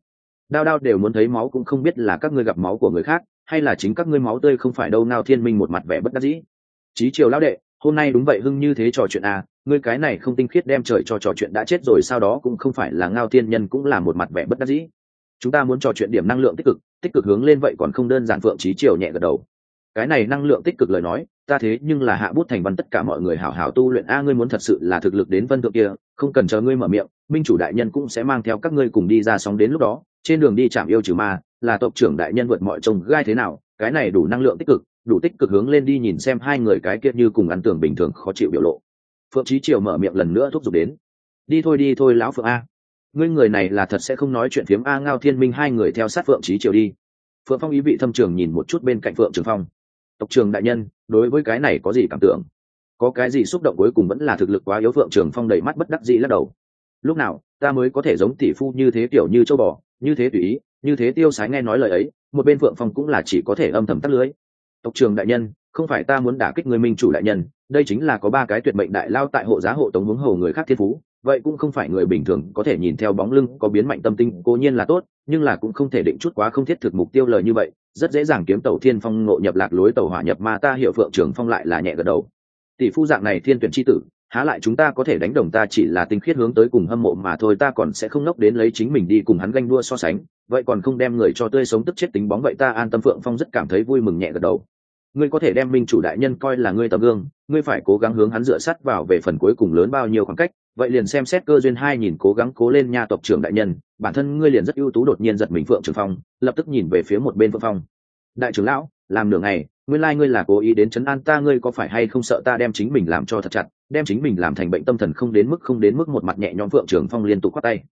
Đao đao đều muốn thấy máu cũng không biết là các ngươi gặp máu của người khác, hay là chính các ngươi máu tươi không phải đâu nào thiên minh một mặt vẻ bất đắc dĩ. Trí triều lão đệ, hôm nay đúng vậy hưng như thế trò chuyện à ngươi cái này không tinh khiết đem trời cho trò chuyện đã chết rồi, sau đó cũng không phải là ngao thiên nhân cũng là một mặt vẻ bất đắc dĩ. Chúng ta muốn trò chuyện điểm năng lượng tích cực tích cực hướng lên vậy còn không đơn giản phượng trí triều nhẹ gật đầu cái này năng lượng tích cực lời nói, ta thế nhưng là hạ bút thành văn tất cả mọi người hảo hảo tu luyện. A, ngươi muốn thật sự là thực lực đến vân thượng kia, không cần chờ ngươi mở miệng, minh chủ đại nhân cũng sẽ mang theo các ngươi cùng đi ra sóng đến lúc đó. Trên đường đi chạm yêu trừ ma, là tộc trưởng đại nhân vượt mọi trông gai thế nào, cái này đủ năng lượng tích cực, đủ tích cực hướng lên đi nhìn xem hai người cái kia như cùng ăn tưởng bình thường khó chịu biểu lộ. Phượng trí triều mở miệng lần nữa thúc giục đến. Đi thôi đi thôi, lão phượng a. Ngươi người này là thật sẽ không nói chuyện phiếm a ngao thiên minh hai người theo sát phượng trí triều đi. Phượng phong ý vị thâm trường nhìn một chút bên cạnh phượng trường phong tộc trường đại nhân, đối với cái này có gì cảm tưởng? Có cái gì xúc động cuối cùng vẫn là thực lực quá yếu phượng trường phong đầy mắt bất đắc dĩ lắc đầu. Lúc nào, ta mới có thể giống tỷ phu như thế kiểu như châu bò, như thế tùy ý, như thế tiêu sái nghe nói lời ấy, một bên phượng phong cũng là chỉ có thể âm thầm tắt lưới. Tộc trường đại nhân, không phải ta muốn đả kích người minh chủ đại nhân, đây chính là có ba cái tuyệt mệnh đại lao tại hộ giá hộ tống hướng hầu người khác thiên phú, vậy cũng không phải người bình thường có thể nhìn theo bóng lưng, có biến mạnh tâm tinh, cố nhiên là tốt, nhưng là cũng không thể định chút quá không thiết thực mục tiêu lời như vậy rất dễ dàng kiếm tàu thiên phong ngộ nhập lạc lối tàu hỏa nhập ma, ta hiểu phượng trường phong lại là nhẹ gật đầu. Tỷ phu dạng này thiên tuyển c h i tử, há lại chúng ta có thể đánh đồng ta chỉ là tinh khiết hướng tới cùng hâm mộ mà thôi, ta còn sẽ không nốc đến lấy chính mình đi cùng hắn ganh đua so sánh, vậy còn không đem người cho tươi sống tức chết tính bóng vậy ta an tâm phượng phong rất cảm thấy vui mừng nhẹ gật đầu. Ngươi có thể đem minh chủ đại nhân coi là ngươi tấm gương, ngươi phải cố gắng hướng hắn dựa sắt vào về phần cuối cùng lớn bao nhiêu khoảng cách vậy liền xem xét cơ duyên hai nhìn cố gắng cố lên nha tộc trưởng đại nhân bản thân ngươi liền rất ưu tú đột nhiên giật mình phượng trường phong lập tức nhìn về phía một bên phượng phong. Đại trưởng lão làm nửa ngày nguyên lai ngươi là cố ý đến chấn an ta ngươi có phải hay không sợ ta đem chính mình làm cho thật chặt đem chính mình làm thành bệnh tâm thần không đến mức không đến mức một mặt nhẹ nhõm phượng trường phong liên tục khoát tay.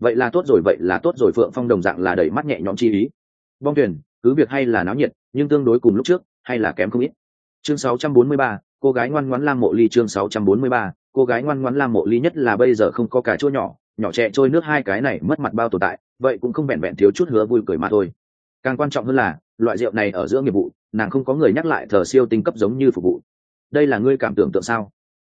Vậy là tốt rồi vậy là tốt rồi phượng phong đồng dạng là đẩy mắt nhẹ nhõm chi ý. Bong thuyền cứ việc hay là náo nhiệt nhưng tương đối cùng lúc trước hay là kém không ít. Chương 643, cô gái ngoan ngoãn lang mộ ly chương 643, cô gái ngoan ngoãn lam mộ ly nhất là bây giờ không có cả chỗ nhỏ nhỏ trẻ trôi nước hai cái này mất mặt bao tồn tại, vậy cũng không vẹn vẹn thiếu chút hứa vui cười mà thôi. Càng quan trọng hơn là, loại rượu này ở giữa nghiệp vụ, nàng không có người nhắc lại thờ siêu tinh cấp giống như phục vụ. Đây là ngươi cảm tưởng tượng sao?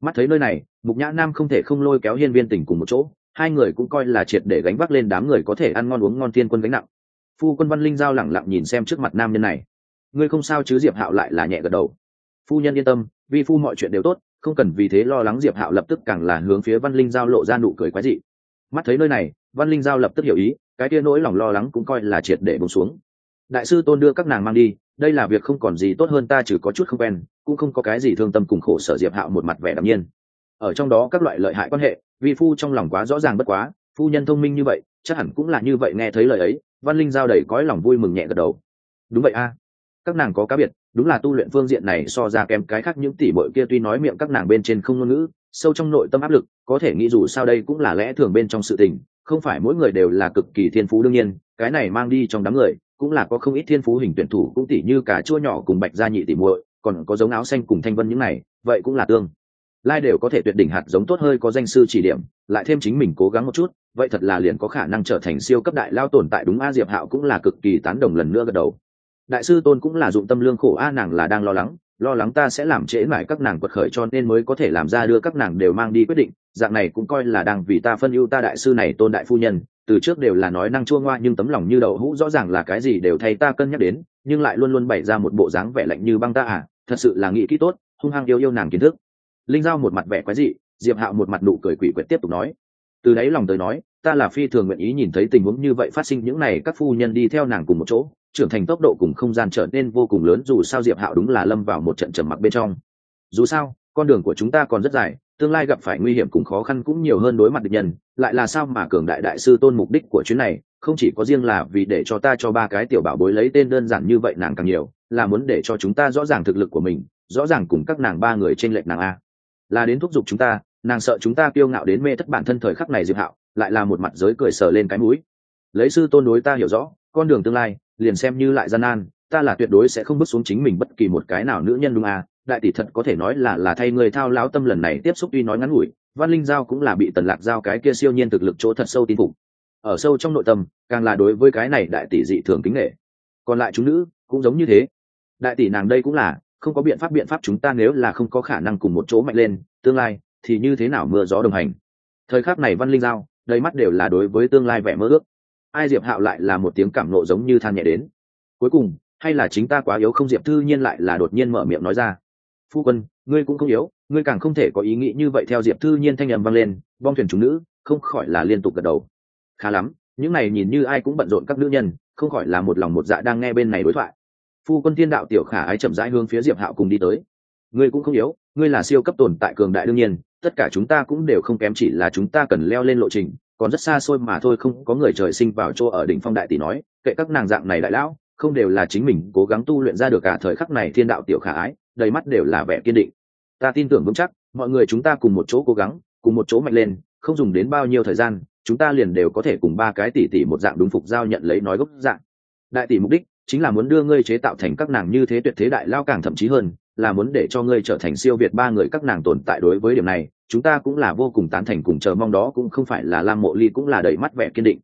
Mắt thấy nơi này, mục nhã nam không thể không lôi kéo hiên viên tỉnh cùng một chỗ, hai người cũng coi là triệt để gánh vác lên đám người có thể ăn ngon uống ngon thiên quân gánh nặng. Phu quân văn linh giao lẳng lặng nhìn xem trước mặt nam nhân này. Ngươi không sao chứ diệp hạo lại là nhẹ gật đầu phu nhân yên tâm, vi phu mọi chuyện đều tốt, không cần vì thế lo lắng diệp hạo lập tức càng là hướng phía văn linh giao lộ ra nụ cười quái dị. Mắt thấy nơi này, văn linh giao lập tức hiểu ý, cái kia nỗi lòng lo lắng cũng coi là triệt để bông xuống. Đại sư tôn đưa các nàng mang đi, đây là việc không còn gì tốt hơn ta trừ có chút không quen, cũng không có cái gì thương tâm cùng khổ sở diệp hạo một mặt vẻ đ nhiên. Ở trong đó các loại lợi hại quan hệ, vi phu trong lòng quá rõ ràng bất quá, phu nhân thông minh như vậy, chắc hẳn cũng là như vậy nghe thấy lời ấy, văn linh giao đầy cõi lòng vui mừng nhẹ gật đầu. Đúng vậy a, các nàng có cá biệt đúng là tu luyện phương diện này so ra kém cái khác những tỷ bội kia tuy nói miệng các nàng bên trên không ngôn ngữ, sâu trong nội tâm áp lực, có thể nghĩ dù sao đây cũng là lẽ thường bên trong sự tình, không phải mỗi người đều là cực kỳ thiên phú đương nhiên, cái này mang đi trong đám người, cũng là có không ít thiên phú hình tuyển thủ, cũng tỷ như cả chua nhỏ cùng bạch gia nhị tỷ muội, còn có giống áo xanh cùng thanh vân những này, vậy cũng là tương. Lai đều có thể tuyệt đỉnh hạt giống tốt hơi có danh sư chỉ điểm, lại thêm chính mình cố gắng một chút, vậy thật là liền có khả năng trở thành siêu cấp đại lao tồn tại đúng a diệp hạo cũng là cực kỳ tán đồng lần nữa gật đầu đại sư tôn cũng là dụng tâm lương khổ, a, nàng là đang lo lắng lo lắng ta sẽ làm trễ mãi các nàng quật khởi cho nên mới có thể làm ra đưa các nàng đều mang đi quyết định. Dạng này cũng coi là đang vì ta phân ưu ta đại sư này tôn đại phu nhân, từ trước đều là nói năng chua ngoa nhưng tấm lòng như đậu hũ rõ ràng là cái gì đều thay ta cân nhắc đến, nhưng lại luôn luôn bày ra một bộ dáng vẻ lạnh như băng ta à thật sự là nghĩ kỹ tốt, hung hăng yêu yêu nàng kiến thức. Linh giao một mặt vẻ quái dị, diệp hạo một mặt nụ cười quỷ quyệt tiếp tục nói. Từ đấy lòng tới nói ta là phi thường nguyện ý nhìn thấy tình huống như vậy phát sinh, những này các phu nhân đi theo nàng cùng một chỗ, trưởng thành tốc độ cùng không gian trở nên vô cùng lớn, dù sao diệp hạo đúng là lâm vào một trận trầm mặc bên trong. Dù sao, con đường của chúng ta còn rất dài, tương lai gặp phải nguy hiểm cùng khó khăn cũng nhiều hơn đối mặt địch nhân, lại là sao mà cường đại đại sư tôn mục đích của chuyến này, không chỉ có riêng là vì để cho ta cho ba cái tiểu bảo bối lấy tên đơn giản như vậy nàng càng nhiều, là muốn để cho chúng ta rõ ràng thực lực của mình, rõ ràng cùng các nàng ba người trên lệch nàng a. Là đến thúc giục chúng ta, nàng sợ chúng ta kiêu ngạo đến mê thất bản thân thời khắc này diệp hạo lại là một mặt giới cười sờ lên cái mũi. Lấy sư tôn đối ta hiểu rõ, con đường tương lai, liền xem như lại gian nan, ta là tuyệt đối sẽ không bước xuống chính mình bất kỳ một cái nào nữ nhân đúng à đại tỷ thật có thể nói là là thay người thao láo tâm lần này tiếp xúc tuy nói ngắn ngủi, văn linh giao cũng là bị tần lạc giao cái kia siêu nhiên thực lực chỗ thật sâu tin phục. Ở sâu trong nội tâm, càng là đối với cái này đại tỷ dị thường kính nghệ còn lại chúng nữ, cũng giống như thế. Đại tỷ nàng đây cũng là, không có biện pháp biện pháp chúng ta nếu là không có khả năng cùng một chỗ mạnh lên, tương lai thì như thế nào mưa gió đồng hành. Thời khắc này văn linh giao đầy mắt đều là đối với tương lai vẻ mơ ước. Ai diệp hạo lại là một tiếng cảm nộ giống như than nhẹ đến. Cuối cùng, hay là chính ta quá yếu không diệp thư nhiên lại là đột nhiên mở miệng nói ra. Phu quân, ngươi cũng không yếu, ngươi càng không thể có ý nghĩ như vậy theo diệp thư nhiên thanh â m vang lên bong thuyền chúng nữ, không khỏi là liên tục gật đầu. Khá lắm, những này nhìn như ai cũng bận rộn các nữ nhân, không khỏi là một lòng một dạ đang nghe bên này đối thoại. Phu quân thiên đạo tiểu khả ái chậm rãi hướng phía diệp hạo cùng đi tới. Ngươi cũng không yếu, ngươi là siêu cấp tồn tại cường đại đương nhiên tất cả chúng ta cũng đều không kém chỉ là chúng ta cần leo lên lộ trình, còn rất xa xôi mà thôi, không có người trời sinh vào chỗ ở đỉnh phong đại tỷ nói, kệ các nàng dạng này đại lão, không đều là chính mình cố gắng tu luyện ra được cả thời khắc này thiên đạo tiểu khả ái, đầy mắt đều là vẻ kiên định. Ta tin tưởng vững chắc, mọi người chúng ta cùng một chỗ cố gắng, cùng một chỗ mạnh lên, không dùng đến bao nhiêu thời gian, chúng ta liền đều có thể cùng ba cái tỷ tỷ một dạng đúng phục giao nhận lấy nói gốc dạng. Đại tỷ mục đích chính là muốn đưa ngươi chế tạo thành các nàng như thế tuyệt thế đại lao càng thậm chí hơn, là muốn để cho ngươi trở thành siêu việt ba người các nàng tồn tại đối với điểm này, chúng ta cũng là vô cùng tán thành cùng chờ mong đó cũng không phải là lam mộ ly cũng là đầy mắt vẻ kiên định.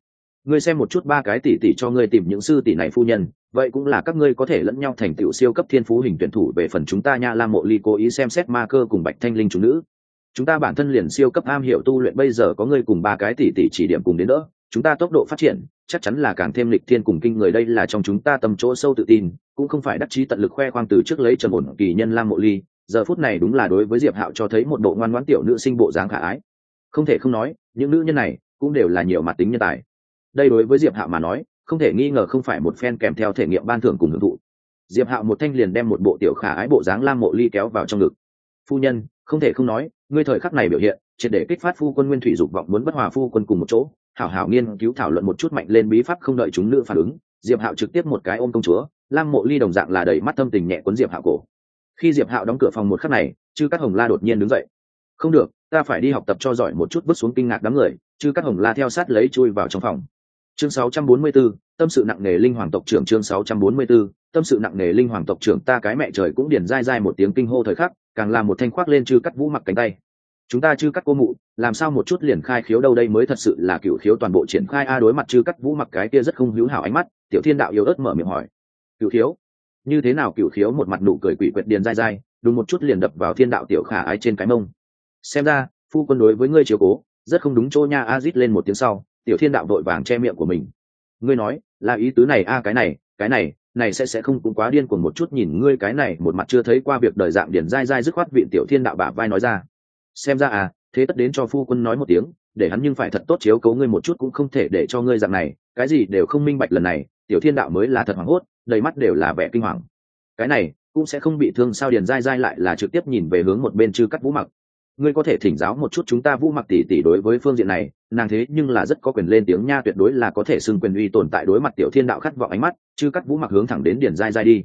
Ngươi xem một chút ba cái tỷ tỷ cho ngươi tìm những sư tỷ này phu nhân, vậy cũng là các ngươi có thể lẫn nhau thành tựu siêu cấp thiên phú hình tuyển thủ về phần chúng ta nha, lam mộ ly cố ý xem xét ma cơ cùng bạch thanh linh chủ nữ. Chúng ta bản thân liền siêu cấp am hiểu tu luyện bây giờ có ngươi cùng ba cái tỷ tỷ chỉ điểm cùng đến đỡ, chúng ta tốc độ phát triển chắc chắn là càng thêm lịch thiên cùng kinh người đây là trong chúng ta tầm chỗ sâu tự tin, cũng không phải đắc chí tận lực khoe khoang từ trước lấy trầm ổn kỳ nhân lam mộ ly, giờ phút này đúng là đối với diệp hạo cho thấy một bộ ngoan ngoãn tiểu nữ sinh bộ dáng khả ái. Không thể không nói, những nữ nhân này cũng đều là nhiều mặt tính nhân tài. Đây đối với diệp hạo mà nói, không thể nghi ngờ không phải một phen kèm theo thể nghiệm ban thưởng cùng hưởng thụ. Diệp hạo một thanh liền đem một bộ tiểu khả ái bộ dáng lam mộ ly kéo vào trong ngực. Phu nhân, không thể không nói, ngươi thời khắc này biểu hiện, triệt để kích phát phu quân nguyên thủy dục vọng muốn bất hòa phu quân cùng một chỗ hảo hảo nghiên cứu thảo luận một chút mạnh lên bí pháp không đợi chúng nữ phản ứng diệp hạo trực tiếp một cái ôm công chúa lam mộ ly đồng dạng là đầy mắt thâm tình nhẹ cuốn diệp hạo cổ. Khi diệp hạo đóng cửa phòng một khắc này chư các hồng la đột nhiên đứng dậy. Không được ta phải đi học tập cho giỏi một chút bước xuống kinh ngạc đám người chư các hồng la theo sát lấy chui vào trong phòng. Chương 644, tâm sự nặng nề linh hoàng tộc trưởng chương 644, tâm sự nặng nề linh hoàng tộc trưởng ta cái mẹ trời cũng điển dai dai một tiếng kinh hô thời khắc càng làm một thanh khoác lên chư cắt vũ mặc cánh tay chúng ta chư cắt cô mụ, làm sao một chút liền khai khiếu đâu đây mới thật sự là cựu khiếu toàn bộ triển khai a đối mặt chư cắt vũ mặc cái kia rất không hữu hảo ánh mắt, tiểu thiên đạo yếu ớt mở miệng hỏi. Cựu khiếu? Như thế nào cựu khiếu một mặt nụ cười quỷ quyệt điền dai dai, đúng một chút liền đập vào thiên đạo tiểu khả ái trên cái mông. Xem ra, phu quân đối với ngươi chiếu cố, rất không đúng chỗ nha a rít lên một tiếng sau, tiểu thiên đạo vội vàng che miệng của mình. Ngươi nói, là ý tứ này a, cái này cái này này sẽ sẽ không cũng quá điên cuồng một chút nhìn ngươi cái này, một mặt chưa thấy qua việc đời dạng điển dai dai dứt khoát vị tiểu thiên đạo bả vai nói ra xem ra à thế tất đến cho phu quân nói một tiếng, để hắn nhưng phải thật tốt chiếu cấu ngươi một chút cũng không thể để cho ngươi dạng này, cái gì đều không minh bạch lần này, tiểu thiên đạo mới là thật hoảng hốt, đầy mắt đều là vẻ kinh hoàng. Cái này, cũng sẽ không bị thương sao điền dai dai lại là trực tiếp nhìn về hướng một bên chư cắt vũ mặc. Ngươi có thể thỉnh giáo một chút chúng ta vũ mặc tỷ tỷ đối với phương diện này, nàng thế nhưng là rất có quyền lên tiếng nha tuyệt đối là có thể xưng quyền uy tồn tại đối mặt tiểu thiên đạo khát vọng ánh mắt, chư cắt vũ mặc hướng thẳng đến điền dai dai đi.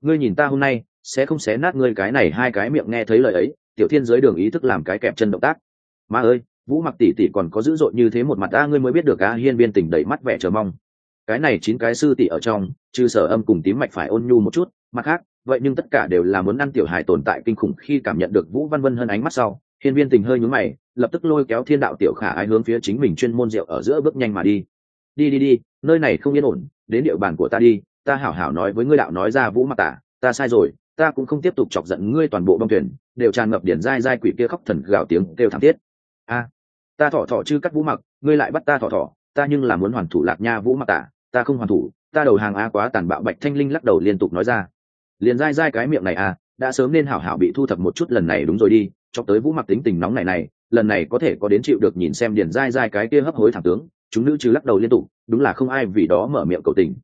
Ngươi nhìn ta hôm nay, sẽ không xé nát ngươi cái này hai cái miệng nghe thấy lời ấy tiểu thiên giới đường ý thức làm cái kẹp chân động tác. Ma ơi, vũ mặc tỷ tỷ còn có dữ dội như thế một mặt a, ngươi mới biết được a hiên viên tình đầy mắt vẻ chờ mong. Cái này chín cái sư tỷ ở trong, trừ sở âm cùng tím mạch phải ôn nhu một chút, mặt khác, vậy nhưng tất cả đều là muốn ăn tiểu hài tồn tại kinh khủng khi cảm nhận được vũ văn vân hơn ánh mắt sau, hiên viên tình hơi nhúm mày, lập tức lôi kéo thiên đạo tiểu khả ái hướng phía chính mình chuyên môn rượu ở giữa bước nhanh mà đi. Đi đi đi, nơi này không yên ổn, đến địa bàn của ta đi, ta hảo hảo nói với ngươi đạo nói ra vũ mặc tả, ta sai rồi ta cũng không tiếp tục chọc giận ngươi toàn bộ bông thuyền, đều tràn ngập điển dai dai quỷ kia khóc thần gào tiếng kêu thảm thiết. A, ta thỏ thỏ chư cắt vũ mặc, ngươi lại bắt ta thỏ thỏ, ta nhưng là muốn hoàn thủ lạc nha vũ mặc tả, ta không hoàn thủ, ta đầu hàng a quá tàn bạo bạch thanh linh lắc đầu liên tục nói ra. Liền dai dai cái miệng này à đã sớm nên hảo hảo bị thu thập một chút lần này đúng rồi đi cho tới vũ mặc tính tình nóng này này, lần này có thể có đến chịu được nhìn xem điền dai dai cái kia hấp hối thẳng tướng, chúng nữ chứ lắc đầu liên tục, đúng là không ai vì đó mở miệng cầu tình.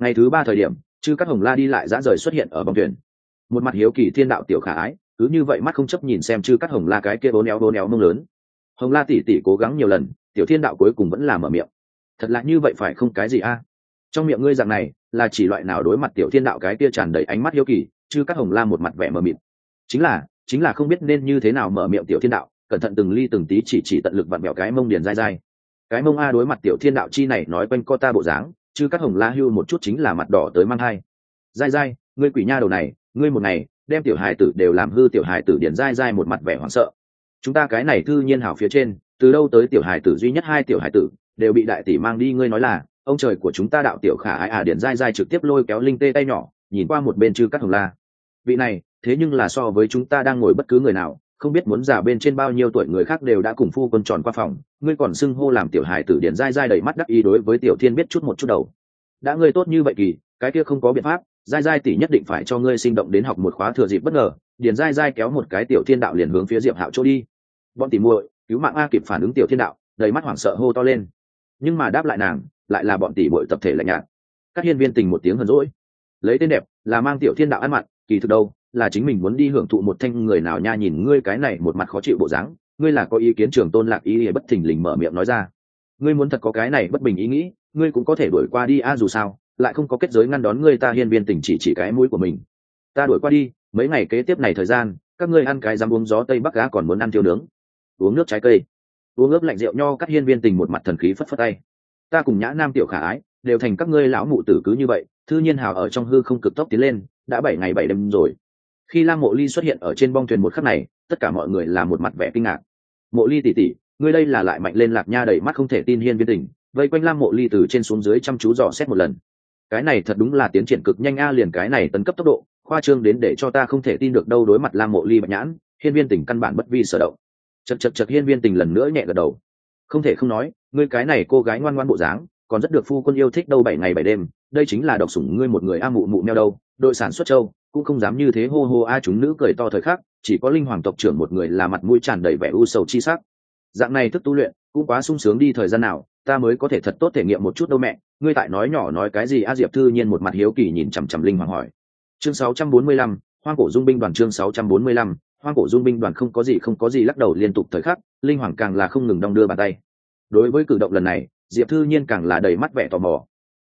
Ngày thứ ba thời điểm, chư các hồng la đi lại dã rời xuất hiện ở bóng thuyền một mặt hiếu kỳ thiên đạo tiểu khả ái, cứ như vậy mắt không chấp nhìn xem chư cắt hồng la cái kia bố néo bố néo mông lớn. Hồng la tỉ tỉ cố gắng nhiều lần, tiểu thiên đạo cuối cùng vẫn là mở miệng. Thật là như vậy phải không cái gì a? Trong miệng ngươi dạng này, là chỉ loại nào đối mặt tiểu thiên đạo cái kia tràn đầy ánh mắt hiếu kỳ, chư cắt hồng la một mặt vẻ mờ mịt. Chính là chính là không biết nên như thế nào mở miệng tiểu thiên đạo, cẩn thận từng ly từng tí chỉ chỉ tận lực vặn mẹo cái mông điền dai dai. Cái mông a đối mặt tiểu thiên đạo chi này nói quanh co ta bộ dáng chứ các hồng la hưu một chút chính là mặt đỏ tới mang hai dai dai, ngươi quỷ nha đầu này ngươi một ngày, đem tiểu hài tử đều làm hư, tiểu hài tử điền dai dai một mặt vẻ hoảng sợ. Chúng ta cái này thư nhiên hảo phía trên, từ đâu tới tiểu hài tử duy nhất hai tiểu hài tử, đều bị đại tỷ mang đi, ngươi nói là, ông trời của chúng ta đạo tiểu khả ái à điền dai dai trực tiếp lôi kéo linh tê tay nhỏ, nhìn qua một bên chư các hồng la. Vị này, thế nhưng là so với chúng ta đang ngồi bất cứ người nào, không biết muốn giả bên trên bao nhiêu tuổi người khác đều đã cùng phu quân tròn qua phòng, ngươi còn xưng hô làm tiểu hài tử điển dai dai đầy mắt đắc ý đối với tiểu thiên biết chút một chút đầu. Đã ngươi tốt như vậy kỳ cái kia không có biện pháp dai dai tỷ nhất định phải cho ngươi sinh động đến học một khóa thừa dịp bất ngờ, Điền dai dai kéo một cái tiểu thiên đạo liền hướng phía diệp hạo chỗ đi. Bọn tỉ muội, cứu mạng a kịp phản ứng tiểu thiên đạo, đầy mắt hoảng sợ hô to lên. Nhưng mà đáp lại nàng, lại là bọn tỷ muội tập thể lạnh nhạt. Các hiên viên tình một tiếng hờn rỗi lấy tên đẹp, là mang tiểu thiên đạo ăn mặn kỳ thực đâu, là chính mình muốn đi hưởng thụ một thanh người nào nha nhìn ngươi cái này một mặt khó chịu bộ dáng, ngươi là có ý kiến trường tôn lạc ý bất thình lình mở miệng nói ra. Ngươi muốn thật có cái này bất bình ý nghĩ, ngươi cũng có thể đuổi qua đi a dù sao lại không có kết giới ngăn đón ngươi ta hiên viên tình chỉ chỉ cái mũi của mình. Ta đuổi qua đi, mấy ngày kế tiếp này thời gian, các ngươi ăn cái dám uống gió tây bắc gá còn muốn ăn thiêu nướng. Uống nước trái cây. Uống ướp lạnh rượu nho các hiên viên tình một mặt thần khí phất phất tay. Ta cùng nhã nam tiểu khả ái, đều thành các ngươi lão mụ tử cứ như vậy, thư nhiên hào ở trong hư không cực tốc tiến lên, đã bảy ngày bảy đêm rồi. Khi lam mộ ly xuất hiện ở trên bong thuyền một khắc này, tất cả mọi người là một mặt vẻ kinh ngạc. Mộ ly tỉ tỉ, ngươi đây là lại mạnh lên lạc nha đầy mắt không thể tin hiên viên tình vây quanh lam mộ ly từ trên xuống dưới chăm chú dò xét một lần cái này thật đúng là tiến triển cực nhanh a, liền cái này tấn cấp tốc độ, khoa trương đến để cho ta không thể tin được đâu đối mặt lam mộ ly bạch nhãn, hiên viên tình căn bản bất vi sở động. Chật chật chật hiên viên tình lần nữa nhẹ gật đầu. Không thể không nói, ngươi cái này cô gái ngoan ngoan bộ dáng, còn rất được phu quân yêu thích đâu bảy ngày bảy đêm, đây chính là độc sủng ngươi một người a mụ mụ neo đâu, đội sản xuất châu, cũng không dám như thế hô hô a, chúng nữ cười to thời khắc, chỉ có linh hoàng tộc trưởng một người là mặt mũi tràn đầy vẻ u sầu chi sắc. Dạng này thức tu luyện, cũng quá sung sướng đi thời gian nào ta mới có thể thật tốt thể nghiệm một chút đâu mẹ. Ngươi tại nói nhỏ nói cái gì? A diệp thư nhiên một mặt hiếu kỳ nhìn chằm chằm linh hoàng hỏi. Chương 645, hoang cổ dung binh đoàn chương 645, hoang cổ dung binh đoàn không có gì không có gì lắc đầu liên tục thời khắc linh hoàng càng là không ngừng đong đưa bàn tay. Đối với cử động lần này diệp thư nhiên càng là đầy mắt vẻ tò mò.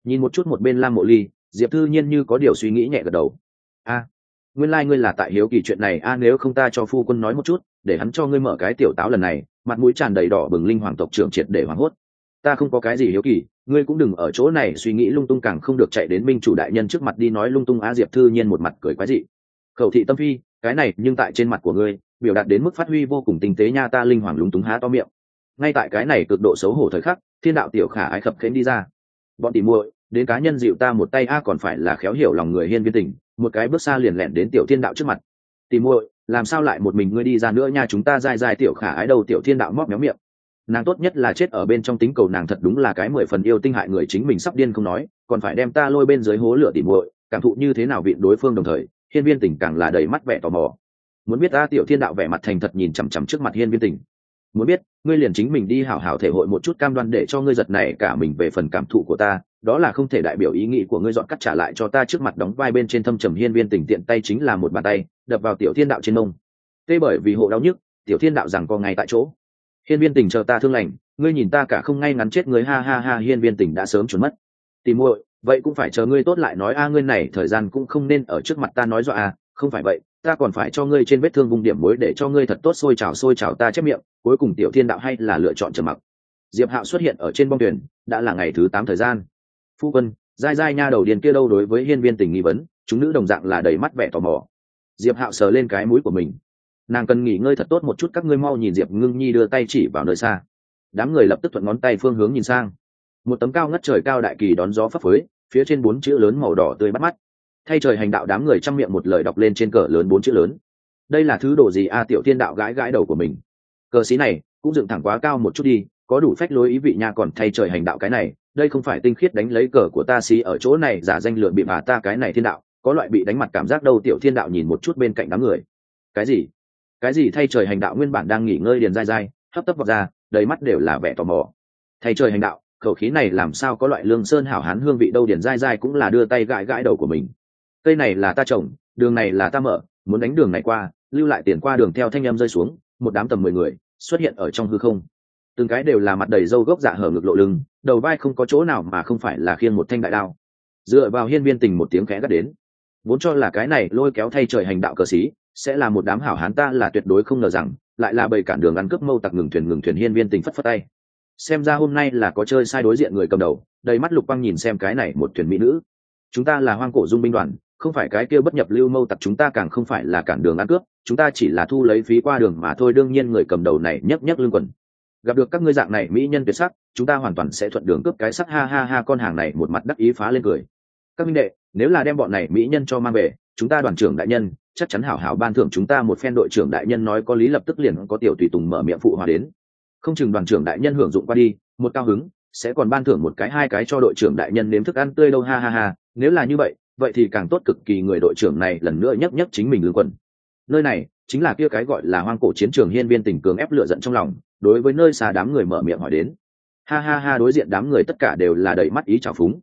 Nhìn một chút một bên lam mộ ly diệp thư nhiên như có điều suy nghĩ nhẹ gật đầu. A nguyên lai、like、ngươi là tại hiếu kỳ chuyện này a nếu không ta cho phu quân nói một chút để hắn cho ngươi mở cái tiểu táo lần này. Mặt mũi tràn đầy đỏ bừng linh hoàng tộc trưởng triệt để hoảng hốt ta không có cái gì hiếu kỳ, ngươi cũng đừng ở chỗ này suy nghĩ lung tung càng không được chạy đến minh chủ đại nhân trước mặt đi nói lung tung a diệp thư nhiên một mặt cười quái dị. Khẩu thị tâm phi, cái này, nhưng tại trên mặt của ngươi, biểu đạt đến mức phát huy vô cùng tinh tế nha, ta linh hoàng lúng túng há to miệng. Ngay tại cái này cực độ xấu hổ thời khắc, thiên đạo tiểu khả ái khập khến đi ra. Bọn tỉ muội, đến cá nhân dịu ta một tay, a à, còn phải là khéo hiểu lòng người hiên viên tình, một cái bước xa liền lẹn đến tiểu thiên đạo trước mặt. Tỉ muội, làm sao lại một mình ngươi đi ra nữa nha, chúng ta dai dai tiểu khả ái đầu tiểu thiên đạo móc méo miệng nàng tốt nhất là chết ở bên trong tính cầu nàng thật đúng là cái mười phần yêu tinh hại người chính mình sắp điên không nói, còn phải đem ta lôi bên dưới hố lửa tỉ muội, cảm thụ như thế nào vịn đối phương đồng thời, hiên viên tình càng là đầy mắt vẻ tò mò. Muốn biết ta tiểu thiên đạo vẻ mặt thành thật nhìn chằm chằm trước mặt hiên viên tình muốn biết, ngươi liền chính mình đi hảo hảo thể hội một chút cam đoan để cho ngươi giật này cả mình về phần cảm thụ của ta, đó là không thể đại biểu ý nghĩ của ngươi dọn cắt trả lại cho ta trước mặt đóng vai bên trên thâm trầm hiên viên tình tiện tay chính là một bàn tay, đập vào tiểu thiên đạo trên mông. Tê bởi vì hộ đau nhức, tiểu thiên đạo rằng có ngay tại chỗ hiên viên tình chờ ta thương lành, ngươi nhìn ta cả không ngay ngắn chết người, ha ha ha, hiên viên tình đã sớm trốn mất. Tìm muội, vậy cũng phải chờ ngươi tốt lại nói, a, ngươi này thời gian cũng không nên ở trước mặt ta nói dọa, a, không phải vậy, ta còn phải cho ngươi trên vết thương vùng điểm mối để cho ngươi thật tốt sôi trào sôi trào ta chép miệng, cuối cùng tiểu thiên đạo hay là lựa chọn trầm mặc. Diệp hạo xuất hiện ở trên bong thuyền, đã là ngày thứ tám thời gian. Phu quân, dai dai nha đầu điền kia đâu đối với hiên viên tình nghi vấn, chúng nữ đồng dạng là đầy mắt vẻ tò mò. Diệp hạo sờ lên cái mũi của mình nàng cần nghỉ ngơi thật tốt một chút, các ngươi mau nhìn diệp ngưng nhi đưa tay chỉ vào nơi xa. Đám người lập tức thuận ngón tay phương hướng nhìn sang. Một tấm cao ngất trời cao đại kỳ đón gió phấp phới, phía trên bốn chữ lớn màu đỏ tươi bắt mắt. Thay trời hành đạo, đám người chăm miệng một lời đọc lên trên cờ lớn bốn chữ lớn. Đây là thứ đồ gì a, tiểu thiên đạo gãi gãi đầu của mình. Cờ xí này, cũng dựng thẳng quá cao một chút đi, có đủ phách lối ý vị nha, còn thay trời hành đạo cái này, đây không phải tinh khiết đánh lấy cờ của ta xí ở chỗ này, giả danh lượn bị bà ta cái này thiên đạo, có loại bị đánh mặt cảm giác đâu, tiểu thiên đạo nhìn một chút bên cạnh đám người. Cái gì? Cái gì thay trời hành đạo nguyên bản đang nghỉ ngơi điền dai dai, hấp tấp vào ra, đầy mắt đều là vẻ tò mò. Thay trời hành đạo, khẩu khí này làm sao có loại lương sơn hảo hán hương vị đâu, điền dai dai cũng là đưa tay gãi gãi đầu của mình. Cây này là ta trồng, đường này là ta mở, muốn đánh đường này qua, lưu lại tiền qua đường theo thanh em rơi xuống, một đám tầm mười người xuất hiện ở trong hư không. Từng cái đều là mặt đầy râu gốc dạ hở ngực lộ lưng, đầu vai không có chỗ nào mà không phải là khiêng một thanh đại đao. Dựa vào hiên viên tình một tiếng khẽ gắt đến. Vốn cho là cái này lôi kéo thay trời hành đạo cờ xí sẽ là một đám hảo hán ta là tuyệt đối không ngờ rằng, lại là bầy cản đường ăn cướp mâu tặc ngừng thuyền ngừng thuyền hiên viên tình phất phất tay. Xem ra hôm nay là có chơi sai đối diện người cầm đầu, đầy mắt lục quang nhìn xem cái này một thuyền mỹ nữ. Chúng ta là hoang cổ dung binh đoàn, không phải cái kia bất nhập lưu mâu tặc chúng ta càng không phải là cản đường ăn cướp, chúng ta chỉ là thu lấy phí qua đường mà thôi, đương nhiên người cầm đầu này nhấc nhấc lưng quần. Gặp được các ngươi dạng này mỹ nhân tuyệt sắc, chúng ta hoàn toàn sẽ thuận đường cướp cái sắc, ha ha ha, con hàng này một mặt đắc ý phá lên cười. Các minh đệ, nếu là đem bọn này mỹ nhân cho mang về chúng ta đoàn trưởng đại nhân, chắc chắn hảo hảo ban thưởng chúng ta một phen đội trưởng đại nhân nói có lý lập tức liền có tiểu tùy tùng mở miệng phụ hòa đến. Không chừng đoàn trưởng đại nhân hưởng dụng qua đi, một cao hứng, sẽ còn ban thưởng một cái hai cái cho đội trưởng đại nhân nếm thức ăn tươi đâu, ha ha ha, nếu là như vậy vậy thì càng tốt cực kỳ người đội trưởng này lần nữa nhấc nhấc chính mình lương quân nơi này chính là kia cái gọi là hoang cổ chiến trường hiên viên tình cường ép lựa giận trong lòng, đối với nơi xa đám người mở miệng hỏi đến. Ha ha ha, đối diện đám người tất cả đều là đầy mắt ý trào phúng.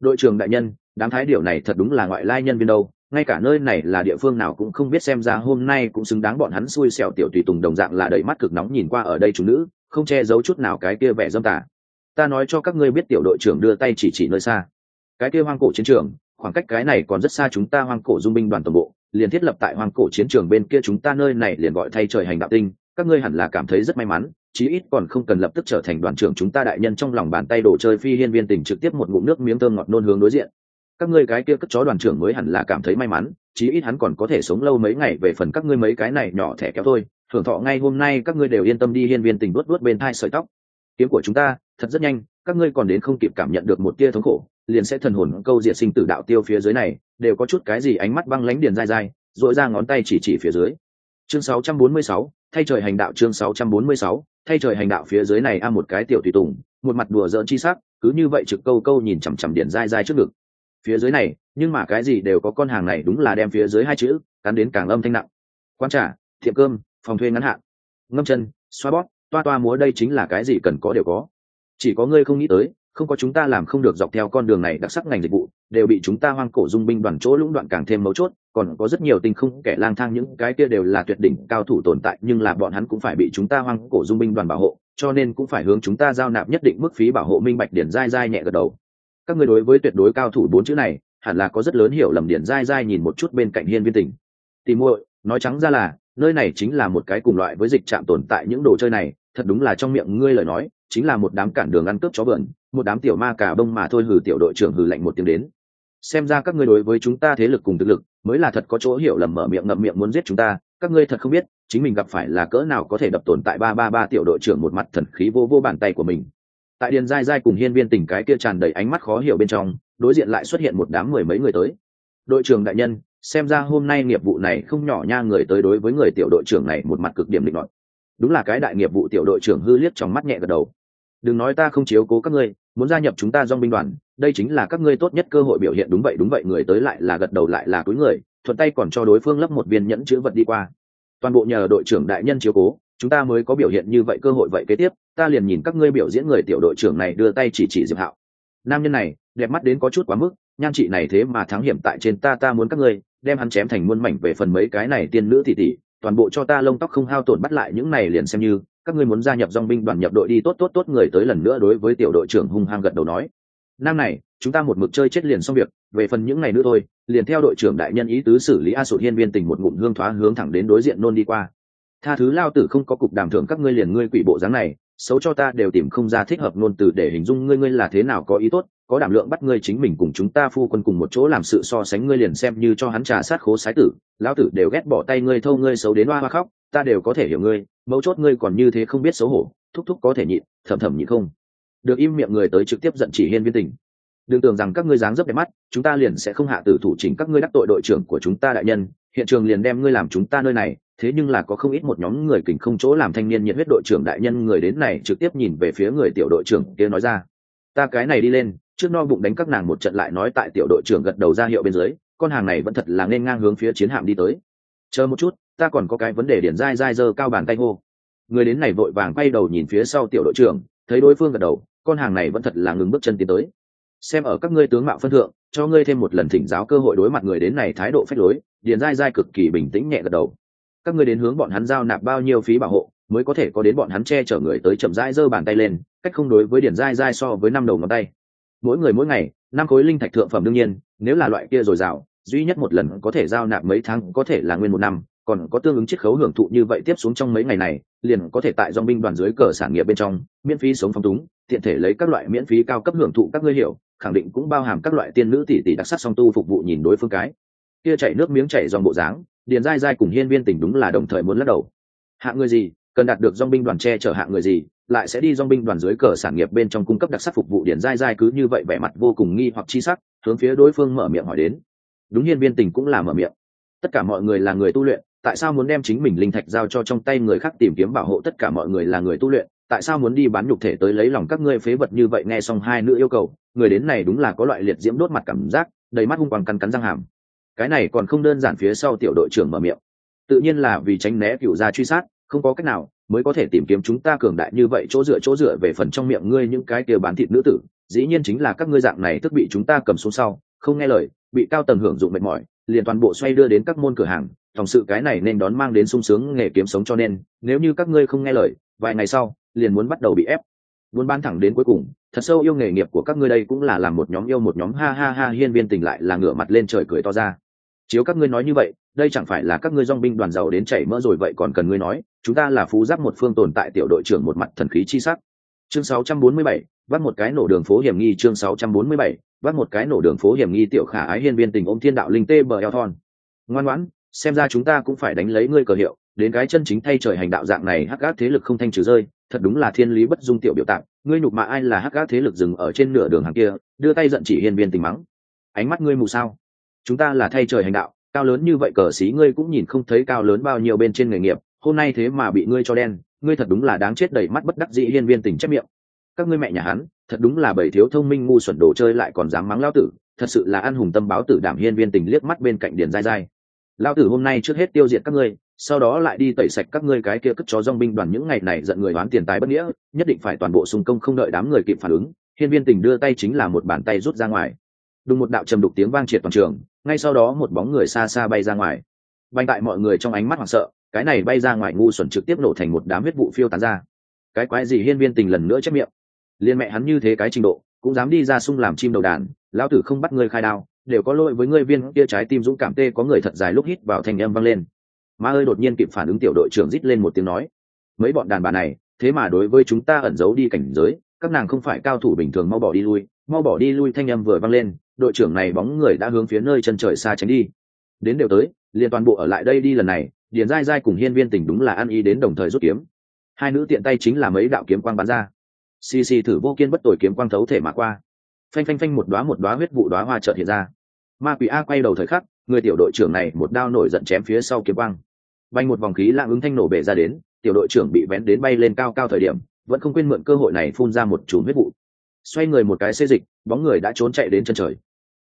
Đội trưởng đại nhân, đám thái điều này thật đúng là ngoại lai nhân viên đâu ngay cả nơi này là địa phương nào cũng không biết xem ra hôm nay cũng xứng đáng bọn hắn xui xẻo tiểu tùy tùng đồng dạng là đầy mắt cực nóng nhìn qua ở đây chúng nữ, không che giấu chút nào cái kia vẻ dâm tả ta nói cho các ngươi biết tiểu đội trưởng đưa tay chỉ chỉ nơi xa. Cái kia hoang cổ chiến trường, khoảng cách cái này còn rất xa chúng ta hoang cổ dung binh đoàn toàn bộ, liền thiết lập tại hoang cổ chiến trường bên kia chúng ta nơi này liền gọi thay trời hành đạo tinh, các ngươi hẳn là cảm thấy rất may mắn, chí ít còn không cần lập tức trở thành đoàn trưởng chúng ta đại nhân trong lòng bàn tay đồ chơi phi hiên viên tình trực tiếp một ngụm nước miếng thơm ngọt nôn hướng đối diện các ngươi cái kia cất chó đoàn trưởng mới hẳn là cảm thấy may mắn chí ít hắn còn có thể sống lâu mấy ngày về phần các ngươi mấy cái này nhỏ thẻ kéo thôi. Thưởng thọ ngay hôm nay các ngươi đều yên tâm đi hiên viên tình đuốt đuốt bên thai sợi tóc. Kiếm của chúng ta thật rất nhanh các ngươi còn đến không kịp cảm nhận được một tia thống khổ liền sẽ thần hồn câu diệt sinh tử đạo tiêu phía dưới này đều có chút cái gì ánh mắt băng lánh điền dai dai dội ra ngón tay chỉ chỉ phía dưới. Chương 646, thay trời hành đạo chương 646, thay trời hành đạo phía dưới này a một cái tiểu tùy tùng một mặt đùa giỡn chi sắc cứ như vậy trực câu câu nhìn chằm chằm điền dai dai trước ngực phía dưới này, nhưng mà cái gì đều có con hàng này đúng là đem phía dưới hai chữ, cắn đến càng âm thanh nặng. Quan trả tiệm cơm, phòng thuê ngắn hạn. Ngâm chân, xoa bóp, toa toa múa đây chính là cái gì cần có đều có. Chỉ có ngươi không nghĩ tới, không có chúng ta làm không được dọc theo con đường này đặc sắc ngành dịch vụ, đều bị chúng ta hoang cổ dung binh đoàn chỗ lũng đoạn càng thêm mấu chốt, còn có rất nhiều tình không kẻ lang thang những cái kia đều là tuyệt đỉnh cao thủ tồn tại, nhưng là bọn hắn cũng phải bị chúng ta hoang cổ dung binh đoàn bảo hộ, cho nên cũng phải hướng chúng ta giao nạp nhất định mức phí bảo hộ minh bạch điển dai dai nhẹ gật đầu các ngươi đối với tuyệt đối cao thủ bốn chữ này, hẳn là có rất lớn hiểu lầm điển dai dai nhìn một chút bên cạnh hiên viên tình. Tìm muội, nói trắng ra là, nơi này chính là một cái cùng loại với dịch trạm tồn tại những đồ chơi này, thật đúng là trong miệng ngươi lời nói, chính là một đám cản đường ăn cướp chó vườn, một đám tiểu ma cà bông mà thôi hử tiểu đội trưởng hử lạnh một tiếng đến. Xem ra các ngươi đối với chúng ta thế lực cùng thực lực, mới là thật có chỗ hiểu lầm mở miệng ngậm miệng muốn giết chúng ta, các ngươi thật không biết, chính mình gặp phải là cỡ nào có thể đập tồn tại ba ba ba tiểu đội trưởng một mặt thần khí vô vô bàn tay của mình tại điền dai dai cùng hiên viên tình cái kia tràn đầy ánh mắt khó hiểu bên trong, đối diện lại xuất hiện một đám mười mấy người tới. Đội trưởng đại nhân, xem ra hôm nay nghiệp vụ này không nhỏ nha, người tới đối với người tiểu đội trưởng này một mặt cực điểm định luận đúng là cái đại nghiệp vụ tiểu đội trưởng hư liếc trong mắt nhẹ gật đầu. Đừng nói ta không chiếu cố các ngươi, muốn gia nhập chúng ta dong binh đoàn, đây chính là các ngươi tốt nhất cơ hội biểu hiện. Đúng vậy đúng vậy, người tới lại là gật đầu lại là túi người, thuận tay còn cho đối phương lấp một viên nhẫn chữ vật đi qua. Toàn bộ nhờ đội trưởng đại nhân chiếu cố chúng ta mới có biểu hiện như vậy cơ hội vậy kế tiếp, ta liền nhìn các ngươi biểu diễn người tiểu đội trưởng này đưa tay chỉ chỉ diệp hạo. Nam nhân này, đẹp mắt đến có chút quá mức, nhan chị này thế mà thắng hiểm tại trên ta ta muốn các ngươi, đem hắn chém thành muôn mảnh về phần mấy cái này tiên nữ tỷ tỷ, toàn bộ cho ta lông tóc không hao tổn bắt lại những này liền xem như, các ngươi muốn gia nhập dòng binh đoàn nhập đội đi, tốt tốt tốt, người tới lần nữa đối với tiểu đội trưởng hung hăng gật đầu nói. Nam này, chúng ta một mực chơi chết liền xong việc, về phần những ngày nữa thôi, liền theo đội trưởng đại nhân ý tứ xử lý a sụt hiên viên tình một ngụm hương thoá hướng thẳng đến đối diện nôn đi qua tha thứ lao tử không có cục đàm thưởng các ngươi liền ngươi quỷ bộ dáng này, xấu cho ta đều tìm không ra thích hợp ngôn từ để hình dung ngươi ngươi là thế nào có ý tốt, có đảm lượng bắt ngươi chính mình cùng chúng ta phu quân cùng một chỗ làm sự so sánh ngươi liền xem như cho hắn trà sát khố sái tử lão tử đều ghét bỏ tay ngươi thâu ngươi xấu đến hoa hoa khóc, ta đều có thể hiểu ngươi, mấu chốt ngươi còn như thế không biết xấu hổ, thúc thúc có thể nhịn, thầm thầm nhịn không. Được im miệng người tới trực tiếp giận chỉ hiên viên tình. Đừng tưởng rằng các ngươi dáng dấp đẹp mắt, chúng ta liền sẽ không hạ tử thủ chỉnh các ngươi đắc tội đội trưởng của chúng ta đại nhân, hiện trường liền đem ngươi làm chúng ta nơi này thế nhưng là có không ít một nhóm người kình không chỗ làm thanh niên nhiệt huyết đội trưởng đại nhân người đến này trực tiếp nhìn về phía người tiểu đội trưởng kia nói ra. Ta cái này đi lên, trước no bụng đánh các nàng một trận lại nói tại tiểu đội trưởng gật đầu ra hiệu bên dưới, con hàng này vẫn thật là nên ngang hướng phía chiến hạm đi tới. Chờ một chút, ta còn có cái vấn đề điển dai dai dơ cao bàn tay hô. Người đến này vội vàng quay đầu nhìn phía sau tiểu đội trưởng, thấy đối phương gật đầu, con hàng này vẫn thật là ngừng bước chân tiến tới. Xem ở các ngươi tướng mạo phân thượng, cho ngươi thêm một lần thỉnh giáo cơ hội đối mặt người đến này thái độ phách lối điền dai dai cực kỳ bình tĩnh nhẹ gật đầu các ngươi đến hướng bọn hắn giao nạp bao nhiêu phí bảo hộ, mới có thể có đến bọn hắn che chở người tới chậm rãi giơ bàn tay lên, cách không đối với điển dai dai so với năm đầu ngón tay. Mỗi người mỗi ngày, năm khối linh thạch thượng phẩm đương nhiên, nếu là loại kia dồi dào, duy nhất một lần có thể giao nạp mấy tháng có thể là nguyên một năm, còn có tương ứng chiết khấu hưởng thụ như vậy tiếp xuống trong mấy ngày này, liền có thể tại dòng binh đoàn dưới cờ sản nghiệp bên trong, miễn phí sống phong túng, tiện thể lấy các loại miễn phí cao cấp hưởng thụ các ngươi hiểu, khẳng định cũng bao hàm các loại tiên nữ tỷ tỷ đặc sắc song tu phục vụ nhìn đối phương cái. Kia chảy nước miếng chảy dòng bộ dáng điền dai dai cùng hiên viên tỉnh đúng là đồng thời muốn lắc đầu. Hạng người gì? Cần đạt được dong binh đoàn che chở hạng người gì? Lại sẽ đi dong binh đoàn dưới cờ sản nghiệp bên trong cung cấp đặc sắc phục vụ điền dai dai cứ như vậy vẻ mặt vô cùng nghi hoặc chi sắc, hướng phía đối phương mở miệng hỏi đến. Đúng, hiên viên tình cũng là mở miệng. Tất cả mọi người là người tu luyện, tại sao muốn đem chính mình linh thạch giao cho trong tay người khác tìm kiếm bảo hộ tất cả mọi người là người tu luyện? Tại sao muốn đi bán nhục thể tới lấy lòng các ngươi phế vật như vậy? Nghe xong hai nữ yêu cầu, người đến này đúng là có loại liệt diễm đốt mặt cảm giác, đầy mắt hung quang cắn cắn răng hàm cái này còn không đơn giản phía sau tiểu đội trưởng mở miệng. Tự nhiên là vì tránh né cựu gia truy sát, không có cách nào mới có thể tìm kiếm chúng ta cường đại như vậy chỗ dựa chỗ dựa về phần trong miệng ngươi những cái kia bán thịt nữ tử. Dĩ nhiên chính là các ngươi dạng này thức bị chúng ta cầm xuống sau, không nghe lời, bị cao tầng hưởng dụng mệt mỏi, liền toàn bộ xoay đưa đến các môn cửa hàng. Tổng sự cái này nên đón mang đến sung sướng nghề kiếm sống cho nên, nếu như các ngươi không nghe lời, vài ngày sau, liền muốn bắt đầu bị ép. Muốn bán thẳng đến cuối cùng, thật sâu yêu nghề nghiệp của các ngươi đây cũng là làm một nhóm yêu một nhóm, ha ha ha, hiên viên tình lại là ngửa mặt lên trời cười to ra chiếu các ngươi nói như vậy đây chẳng phải là các ngươi dong binh đoàn giàu đến chảy mỡ rồi vậy còn cần ngươi nói chúng ta là phú giáp một phương tồn tại tiểu đội trưởng một mặt thần khí chi sắc. Chương 647, vắt một cái nổ đường phố hiểm nghi chương 647, vắt một cái nổ đường phố hiểm nghi tiểu khả ái hiên viên tình ôm thiên đạo linh tê bờ eo thon. Ngoan ngoãn xem ra chúng ta cũng phải đánh lấy ngươi cờ hiệu đến cái chân chính thay trời hành đạo dạng này hắc gác thế lực không thanh trừ rơi thật đúng là thiên lý bất dung tiểu biểu tạng ngươi nhục mạ ai là hắc gác thế lực dừng ở trên nửa đường hàng kia đưa tay giận chỉ hiên viên tình mắng. Ánh mắt ngươi mù sao? Chúng ta là thay trời hành đạo, cao lớn như vậy cờ xí ngươi cũng nhìn không thấy cao lớn bao nhiêu bên trên nghề nghiệp, hôm nay thế mà bị ngươi cho đen, ngươi thật đúng là đáng chết đầy mắt bất đắc dĩ hiên viên tình chép miệng. Các ngươi mẹ nhà hắn, thật đúng là bảy thiếu thông minh ngu xuẩn đồ chơi lại còn dám mắng lao tử, thật sự là an hùng tâm báo tử đảm hiên viên tình liếc mắt bên cạnh điền dai dai. Lao tử hôm nay trước hết tiêu diệt các ngươi, sau đó lại đi tẩy sạch các ngươi cái kia cất chó dong binh đoàn những ngày này giận người đoán tiền tài bất nghĩa, nhất định phải toàn bộ xung công không đợi đám người kịp phản ứng, hiên viên tình đưa tay chính là một bàn tay rút ra ngoài. Đùng một đạo trầm đục tiếng vang triệt toàn trường ngay sau đó một bóng người xa xa bay ra ngoài. Bay tại mọi người trong ánh mắt hoảng sợ, cái này bay ra ngoài ngu xuẩn trực tiếp nổ thành một đám huyết vụ phiêu tán ra. Cái quái gì hiên viên tình lần nữa chép miệng. Liên mẹ hắn như thế cái trình độ, cũng dám đi ra sung làm chim đầu đàn, lão tử không bắt ngươi khai đao, đều có lỗi với ngươi viên kia trái tim dũng cảm tê có người thật dài lúc hít vào thành âm vang lên. Ma ơi đột nhiên kịp phản ứng tiểu đội trưởng rít lên một tiếng nói. Mấy bọn đàn bà này, thế mà đối với chúng ta ẩn giấu đi cảnh giới, các nàng không phải cao thủ bình thường mau bỏ đi lui, mau bỏ đi lui thanh âm vừa vang lên đội trưởng này bóng người đã hướng phía nơi chân trời xa tránh đi. Đến đều tới, liền toàn bộ ở lại đây đi lần này, điền dai dai cùng hiên viên tỉnh đúng là ăn ý đến đồng thời rút kiếm. Hai nữ tiện tay chính là mấy đạo kiếm quang bắn ra. Xì xì thử vô kiên bất tội kiếm quang thấu thể mà qua. Phanh phanh phanh một đoá một đoá huyết vụ đoá hoa trợt hiện ra. Ma quỷ a quay đầu thời khắc, người tiểu đội trưởng này một đao nổi giận chém phía sau kiếm quang. Bay một vòng khí lạng ứng thanh nổ bể ra đến, tiểu đội trưởng bị vén đến bay lên cao cao thời điểm, vẫn không quên mượn cơ hội này phun ra một chùm huyết vụ xoay người một cái xê dịch, bóng người đã trốn chạy đến chân trời.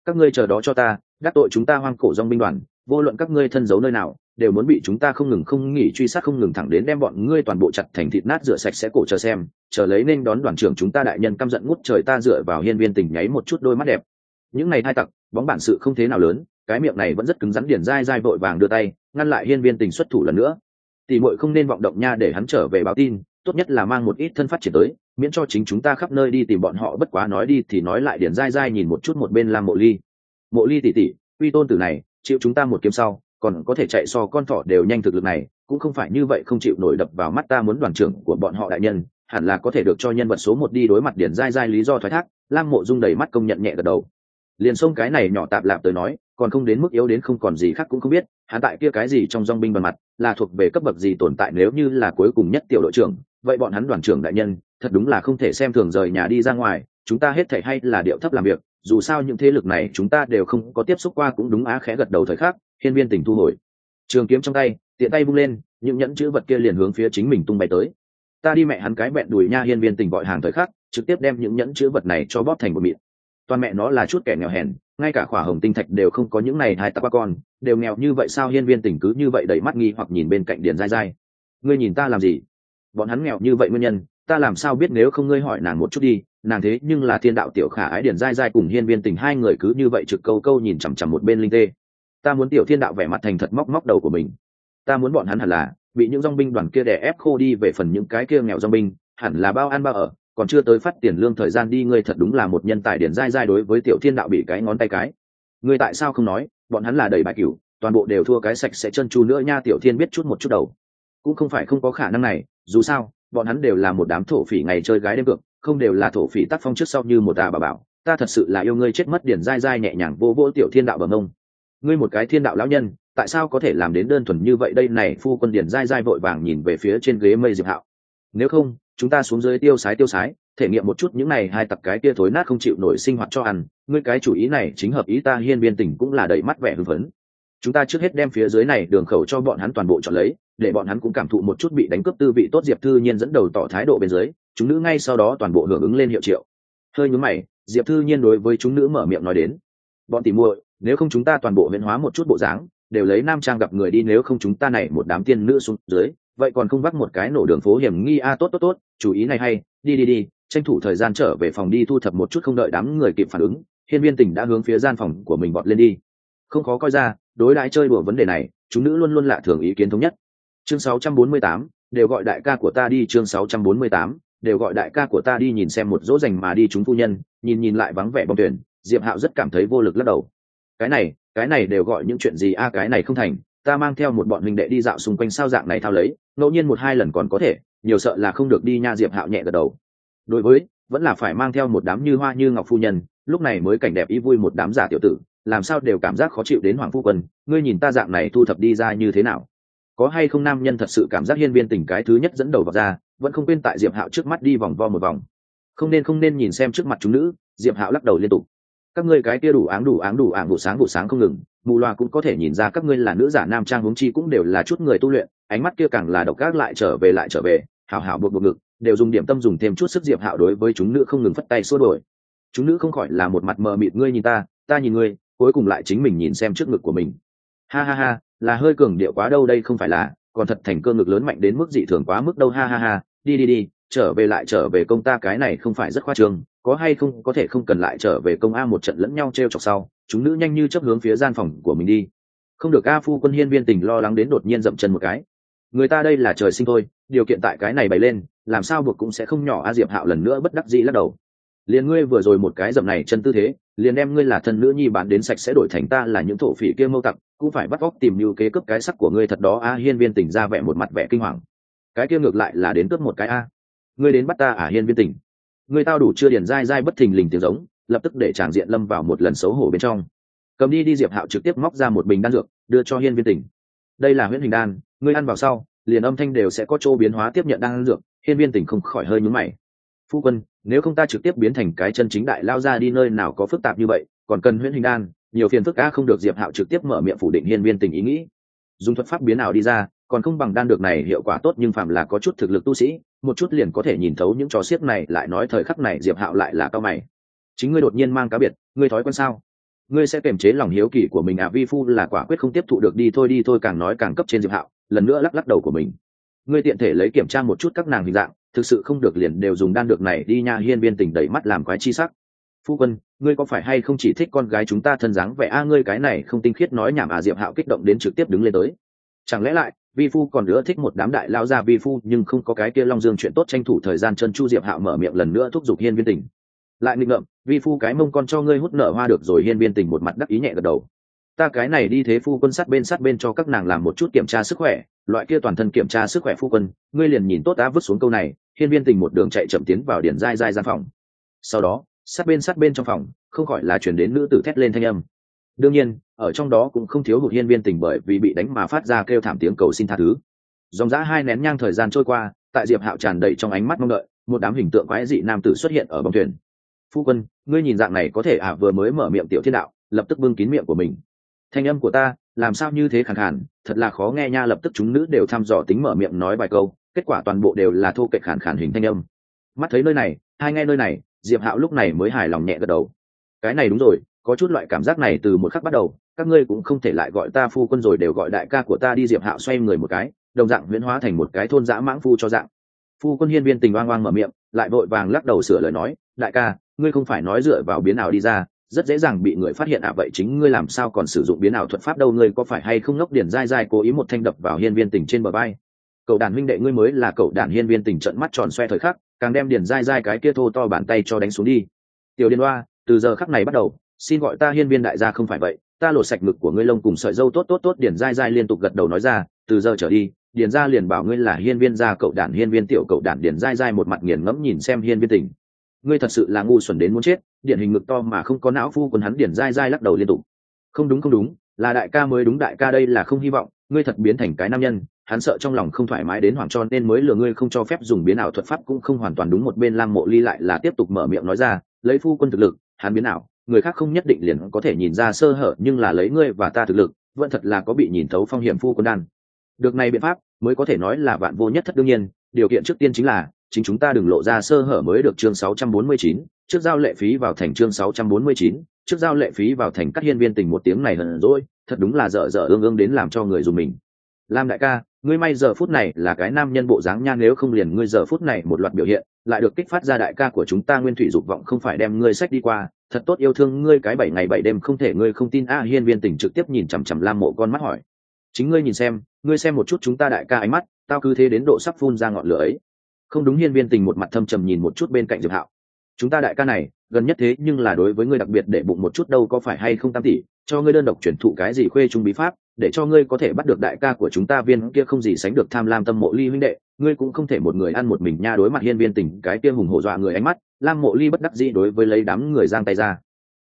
Các ngươi chờ đó cho ta, đắc tội chúng ta hoang cổ dong binh đoàn, vô luận các ngươi thân giấu nơi nào, đều muốn bị chúng ta không ngừng không nghỉ truy sát, không ngừng thẳng đến đem bọn ngươi toàn bộ chặt thành thịt nát rửa sạch sẽ cổ chờ xem, chờ lấy nên đón đoàn trưởng chúng ta đại nhân căm giận ngút trời ta dựa vào hiên viên tình nháy một chút đôi mắt đẹp. Những ngày thai tặc, bóng bản sự không thế nào lớn, cái miệng này vẫn rất cứng rắn điển dai dai vội vàng đưa tay, ngăn lại hiên viên tình xuất thủ lần nữa. Tỷ muội không nên vọng động nha để hắn trở về báo tin tốt nhất là mang một ít thân phát triển tới, miễn cho chính chúng ta khắp nơi đi tìm bọn họ, bất quá nói đi thì nói lại điển dai dai nhìn một chút một bên làm mộ ly. Mộ ly tỉ tỉ, uy tôn tử này, chịu chúng ta một kiếm sau, còn có thể chạy so con thỏ đều nhanh thực lực này, cũng không phải như vậy không chịu nổi đập vào mắt ta muốn đoàn trưởng của bọn họ đại nhân, hẳn là có thể được cho nhân vật số một đi đối mặt điển dai dai lý do thoái thác, lam mộ dung đầy mắt công nhận nhẹ gật đầu. Liền xông cái này nhỏ tạp lạp tới nói, còn không đến mức yếu đến không còn gì khác cũng không biết, hắn tại kia cái gì trong dong binh bằng mặt, là thuộc về cấp bậc gì tồn tại nếu như là cuối cùng nhất tiểu đội trưởng vậy bọn hắn đoàn trưởng đại nhân, thật đúng là không thể xem thường rời nhà đi ra ngoài, chúng ta hết thể hay là điệu thấp làm việc, dù sao những thế lực này chúng ta đều không có tiếp xúc qua cũng đúng á khẽ gật đầu thời khắc, hiên viên tỉnh thu hồi. Trường kiếm trong tay, tiện tay vung lên, những nhẫn chữ vật kia liền hướng phía chính mình tung bay tới. Ta đi mẹ hắn cái bẹn đùi nha hiên viên tỉnh gọi hàng thời khắc, trực tiếp đem những nhẫn chữ vật này cho bóp thành một miệng. Toàn mẹ nó là chút kẻ nghèo hèn, ngay cả khỏa hồng tinh thạch đều không có những này hai tắc con, đều nghèo như vậy sao hiên viên tỉnh cứ như vậy đẩy mắt nghi hoặc nhìn bên cạnh điền dai dai. Ngươi nhìn ta làm gì? Bọn hắn nghèo như vậy nguyên nhân, ta làm sao biết nếu không ngươi hỏi nàng một chút đi, nàng thế nhưng là thiên đạo tiểu khả ái điển dai dai cùng hiên viên tình hai người cứ như vậy trực câu câu nhìn chằm chằm một bên linh tê. Ta muốn tiểu thiên đạo vẻ mặt thành thật móc móc đầu của mình. Ta muốn bọn hắn hẳn là bị những dong binh đoàn kia đè ép khô đi về phần những cái kia nghèo dong binh, hẳn là bao ăn bao ở, còn chưa tới phát tiền lương thời gian đi, ngươi thật đúng là một nhân tài điển dai dai đối với tiểu thiên đạo bị cái ngón tay cái. Ngươi tại sao không nói, bọn hắn là đầy bài cửu, toàn bộ đều thua cái sạch sẽ chân chu nữa nha, tiểu thiên biết chút một chút đầu cũng không phải không có khả năng này, dù sao, bọn hắn đều là một đám thổ phỉ ngày chơi gái đêm cược, không đều là thổ phỉ tác phong trước sau như một tà bà bảo. Ta thật sự là yêu ngươi chết mất điển dai dai nhẹ nhàng vô vô tiểu thiên đạo bờ mông ngươi một cái thiên đạo lão nhân, tại sao có thể làm đến đơn thuần như vậy đây này phu quân điển dai dai vội vàng nhìn về phía trên ghế mây diệp hạo. Nếu không, chúng ta xuống dưới tiêu sái tiêu sái, thể nghiệm một chút những này hai tập cái kia thối nát không chịu nổi sinh hoạt cho ăn, ngươi cái chủ ý này chính hợp ý ta hiên biên tình cũng là đầy mắt vẻ hưng phấn. Chúng ta trước hết đem phía dưới này đường khẩu cho bọn hắn toàn bộ chọn lấy để bọn hắn cũng cảm thụ một chút bị đánh cướp tư vị tốt diệp thư nhiên dẫn đầu tỏ thái độ bên dưới, chúng nữ ngay sau đó toàn bộ hưởng ứng lên hiệu triệu. Hơi nhúm mày, diệp thư nhiên đối với chúng nữ mở miệng nói đến, bọn tỉ muội, nếu không chúng ta toàn bộ huyễn hóa một chút bộ dáng, đều lấy nam trang gặp người đi, nếu không chúng ta này một đám tiên nữ xuống dưới, vậy còn không vắt một cái nổ đường phố hiểm nghi, a, tốt tốt tốt, chú ý này hay, đi đi đi, tranh thủ thời gian trở về phòng đi thu thập một chút không đợi đám người kịp phản ứng, hiên viên Tỉnh đã hướng phía gian phòng của mình bọt lên đi. Không khó coi ra, đối đãi chơi đùa vấn đề này, chúng nữ luôn luôn lạ thường ý kiến thống nhất chương 648, đều gọi đại ca của ta đi chương 648, đều gọi đại ca của ta đi nhìn xem một dỗ dành mà đi chúng phu nhân nhìn nhìn lại vắng vẻ bóng tuyển diệp hạo rất cảm thấy vô lực lắc đầu. Cái này cái này đều gọi những chuyện gì? A cái này không thành ta mang theo một bọn huynh đệ đi dạo xung quanh sao dạng này thao lấy ngẫu nhiên một hai lần còn có thể nhiều sợ là không được đi nha diệp hạo nhẹ gật đầu. Đối với vẫn là phải mang theo một đám như hoa như ngọc phu nhân lúc này mới cảnh đẹp ý vui một đám giả tiểu tử làm sao đều cảm giác khó chịu đến hoàng phu quân ngươi nhìn ta dạng này thu thập đi ra như thế nào? Có hay không nam nhân thật sự cảm giác hiên viên tình cái thứ nhất dẫn đầu vào ra, vẫn không quên tại diệp hạo trước mắt đi vòng vo một vòng. Không nên không nên nhìn xem trước mặt chúng nữ, diệp hạo lắc đầu liên tục. Các ngươi cái kia đủ áng đủ áng đủ áng vụ sáng vụ sáng không ngừng, mù loa cũng có thể nhìn ra các ngươi là nữ giả nam trang huống chi cũng đều là chút người tu luyện, ánh mắt kia càng là độc gác lại trở về, lại trở về, hảo hảo buộc buộc ngực, đều dùng điểm tâm dùng thêm chút sức diệp hạo đối với chúng nữ không ngừng phất tay xua đổi chúng nữ không khỏi là một mặt mờ mịt, ngươi nhìn ta ta nhìn ngươi, cuối cùng lại chính mình nhìn xem trước ngực của mình. Ha ha ha là hơi cường điệu quá đâu đây không phải là, còn thật thành cơ ngực lớn mạnh đến mức dị thường quá mức đâu, ha ha ha, đi đi đi, trở về lại trở về công ta, cái này không phải rất khoa trương, có hay không, có thể không cần lại trở về công a một trận lẫn nhau t r e o chọc sau, chúng nữ nhanh như chấp hướng phía gian phòng của mình đi. Không được a phu quân hiên viên tình lo lắng đến đột nhiên dậm chân một cái. Người ta đây là trời sinh thôi, điều kiện tại cái này bày lên, làm sao buộc cũng sẽ không nhỏ a diệp hạo lần nữa bất đắc dĩ lắc đầu. Liền ngươi vừa rồi một cái dậm này chân tư thế, liền đem ngươi là thân nữ nhi bán đến sạch sẽ đổi thành ta là những thổ phỉ kia mâu tặc cũng phải bắt góc tìm mưu kế cướp cái sắc của ngươi thật đó. A, hiên viên tỉnh ra vẻ một mặt vẻ kinh hoàng. Cái kia ngược lại là đến cướp một cái a. Ngươi đến bắt ta à hiên viên tỉnh? Ngươi tao đủ chưa điền dai dai bất thình lình tiếng giống, lập tức để tràng diện lâm vào một lần xấu hổ bên trong. Cầm đi đi, diệp hạo trực tiếp móc ra một bình đan dược, đưa cho hiên viên tỉnh. Đây là huyễn hình đan, ngươi ăn vào sau, liền âm thanh đều sẽ có chỗ biến hóa tiếp nhận đan dược. Hiên viên tỉnh không khỏi hơi nhúm mày. Phu quân, nếu không ta trực tiếp biến thành cái chân chính đại lao ra đi, nơi nào có phức tạp như vậy, còn cần huyễn hình đan? Nhiều phiền phức a không được diệp hạo trực tiếp mở miệng phủ định hiên viên tình ý nghĩ. Dùng thuật pháp biến nào đi ra, còn không bằng đan được này hiệu quả tốt nhưng phạm là có chút thực lực tu sĩ, một chút liền có thể nhìn thấu những trò xiếc này, lại nói thời khắc này diệp hạo lại là cao mày. Chính ngươi đột nhiên mang cá biệt, ngươi thói quen sao? Ngươi sẽ kiềm chế lòng hiếu kỳ của mình à? Vi phu là quả quyết không tiếp thụ được đi, thôi đi, thôi, càng nói càng cấp trên diệp hạo, lần nữa lắc lắc đầu của mình. Ngươi tiện thể lấy kiểm tra một chút các nàng hình dạng, thực sự không được liền đều dùng đan được này đi nha, hiên viên tình đẩy mắt làm quái chi sắc phu quân, ngươi có phải hay không chỉ thích con gái chúng ta thân dáng vẻ? A, ngươi cái này không tinh khiết nói nhảm à diệp hạo kích động đến trực tiếp đứng lên tới. Chẳng lẽ lại, vi phu còn nữa thích một đám đại lao ra vi phu, nhưng không có cái kia long dương chuyện tốt tranh thủ thời gian chân chu diệp hạo mở miệng lần nữa thúc giục hiên viên tình. Lại nghịch ngợm, vi phu cái mông con cho ngươi hút nở hoa được rồi, hiên viên tình một mặt đắc ý nhẹ gật đầu. Ta cái này đi thế phu quân sát bên sát bên cho các nàng làm một chút kiểm tra sức khỏe, loại kia toàn thân kiểm tra sức khỏe phu quân, ngươi liền nhìn tốt đã vứt xuống câu này, hiên viên tình một đường chạy chậm tiến vào điển dai dai gian phòng. Sau đó sát bên sát bên trong phòng, không gọi là chuyển đến nữ tử thét lên thanh âm. Đương nhiên, ở trong đó cũng không thiếu hụt hiên viên tình bởi vì bị đánh mà phát ra kêu thảm tiếng cầu xin tha thứ. Dòng dã hai nén nhang thời gian trôi qua, tại diệp hạo tràn đầy trong ánh mắt mong đợi, một đám hình tượng quái dị nam tử xuất hiện ở bông thuyền. Phu quân, ngươi nhìn dạng này có thể ả à? vừa mới mở miệng tiểu thiên đạo, lập tức bưng kín miệng của mình. Thanh âm của ta, làm sao như thế khẳng khàn, thật là khó nghe nha. Lập tức chúng nữ đều thăm dò tính mở miệng nói vài câu, kết quả toàn bộ đều là thô kệch khản khản hình thanh âm. Mắt thấy nơi này, hai nghe nơi này diệp hạo lúc này mới hài lòng nhẹ gật đầu. Cái này đúng rồi, có chút loại cảm giác này từ một khắc bắt đầu, các ngươi cũng không thể lại gọi ta phu quân rồi đều gọi đại ca của ta đi, diệp hạo xoay người một cái, đồng dạng huyễn hóa thành một cái thôn dã mãng phu cho dạng. Phu quân hiên viên tình oang oang mở miệng, lại vội vàng lắc đầu sửa lời nói, đại ca, ngươi không phải nói dựa vào biến ảo đi ra, rất dễ dàng bị người phát hiện à vậy chính ngươi làm sao còn sử dụng biến ảo thuật pháp đâu, ngươi có phải hay không ngốc điển dai dai cố ý một thanh đập vào hiên viên tình trên bờ bay cậu đàn huynh đệ ngươi mới là cậu đàn hiên viên tình trận mắt tròn xoe thời khắc càng đem điền dai dai cái kia thô to bàn tay cho đánh xuống đi. Tiểu điên hoa, từ giờ khắc này bắt đầu, xin gọi ta hiên viên đại gia không phải vậy, ta lột sạch ngực của ngươi lông cùng sợi dâu tốt tốt tốt, điền dai dai liên tục gật đầu nói ra, từ giờ trở đi, điền gia liền bảo ngươi là hiên viên gia cậu đàn hiên viên tiểu cậu đàn điền dai dai một mặt nghiền ngẫm nhìn xem hiên viên tình. Ngươi thật sự là ngu xuẩn đến muốn chết, điển hình ngực to mà không có não phu quần hắn điển dai dai lắc đầu liên tục. Không đúng không đúng, là đại ca mới đúng, đại ca đây là không hy vọng, ngươi thật biến thành cái nam nhân hắn sợ trong lòng không thoải mái đến hoảng cho nên mới lừa ngươi không cho phép dùng biến ảo thuật pháp cũng không hoàn toàn đúng một bên lam mộ ly lại là tiếp tục mở miệng nói ra lấy phu quân thực lực hắn biến ảo người khác không nhất định liền có thể nhìn ra sơ hở nhưng là lấy ngươi và ta thực lực vẫn thật là có bị nhìn thấu phong hiểm phu quân đan được này biện pháp mới có thể nói là vạn vô nhất thất đương nhiên điều kiện trước tiên chính là chính chúng ta đừng lộ ra sơ hở mới được chương 649, trước giao lệ phí vào thành chương 649, trước giao lệ phí vào thành các hiên viên tình một tiếng này hờn rồi, thật đúng là dở dở ương ương đến làm cho người dùng mình. Lam đại ca, ngươi may giờ phút này là cái nam nhân bộ dáng nha nếu không liền ngươi giờ phút này một loạt biểu hiện, lại được kích phát ra đại ca của chúng ta nguyên thủy dục vọng không phải đem ngươi sách đi qua, thật tốt yêu thương ngươi cái bảy ngày bảy đêm không thể ngươi không tin. A hiên viên Tỉnh trực tiếp nhìn chằm chằm Lam mộ con mắt hỏi. Chính ngươi nhìn xem, ngươi xem một chút chúng ta đại ca ánh mắt, tao cứ thế đến độ sắp phun ra ngọn lửa ấy. Không đúng hiên viên tình một mặt thâm trầm nhìn một chút bên cạnh diệp hạo. Chúng ta đại ca này gần nhất thế nhưng là đối với ngươi đặc biệt để bụng một chút đâu có phải hay không tam tỷ, cho ngươi đơn độc chuyển thụ cái gì khuê trung bí pháp, để cho ngươi có thể bắt được đại ca của chúng ta viên kia không gì sánh được tham lam tâm mộ ly huynh đệ, ngươi cũng không thể một người ăn một mình nha đối mặt hiên viên tình cái kia hùng hổ dọa người ánh mắt, lam mộ ly bất đắc dĩ đối với lấy đám người giang tay ra.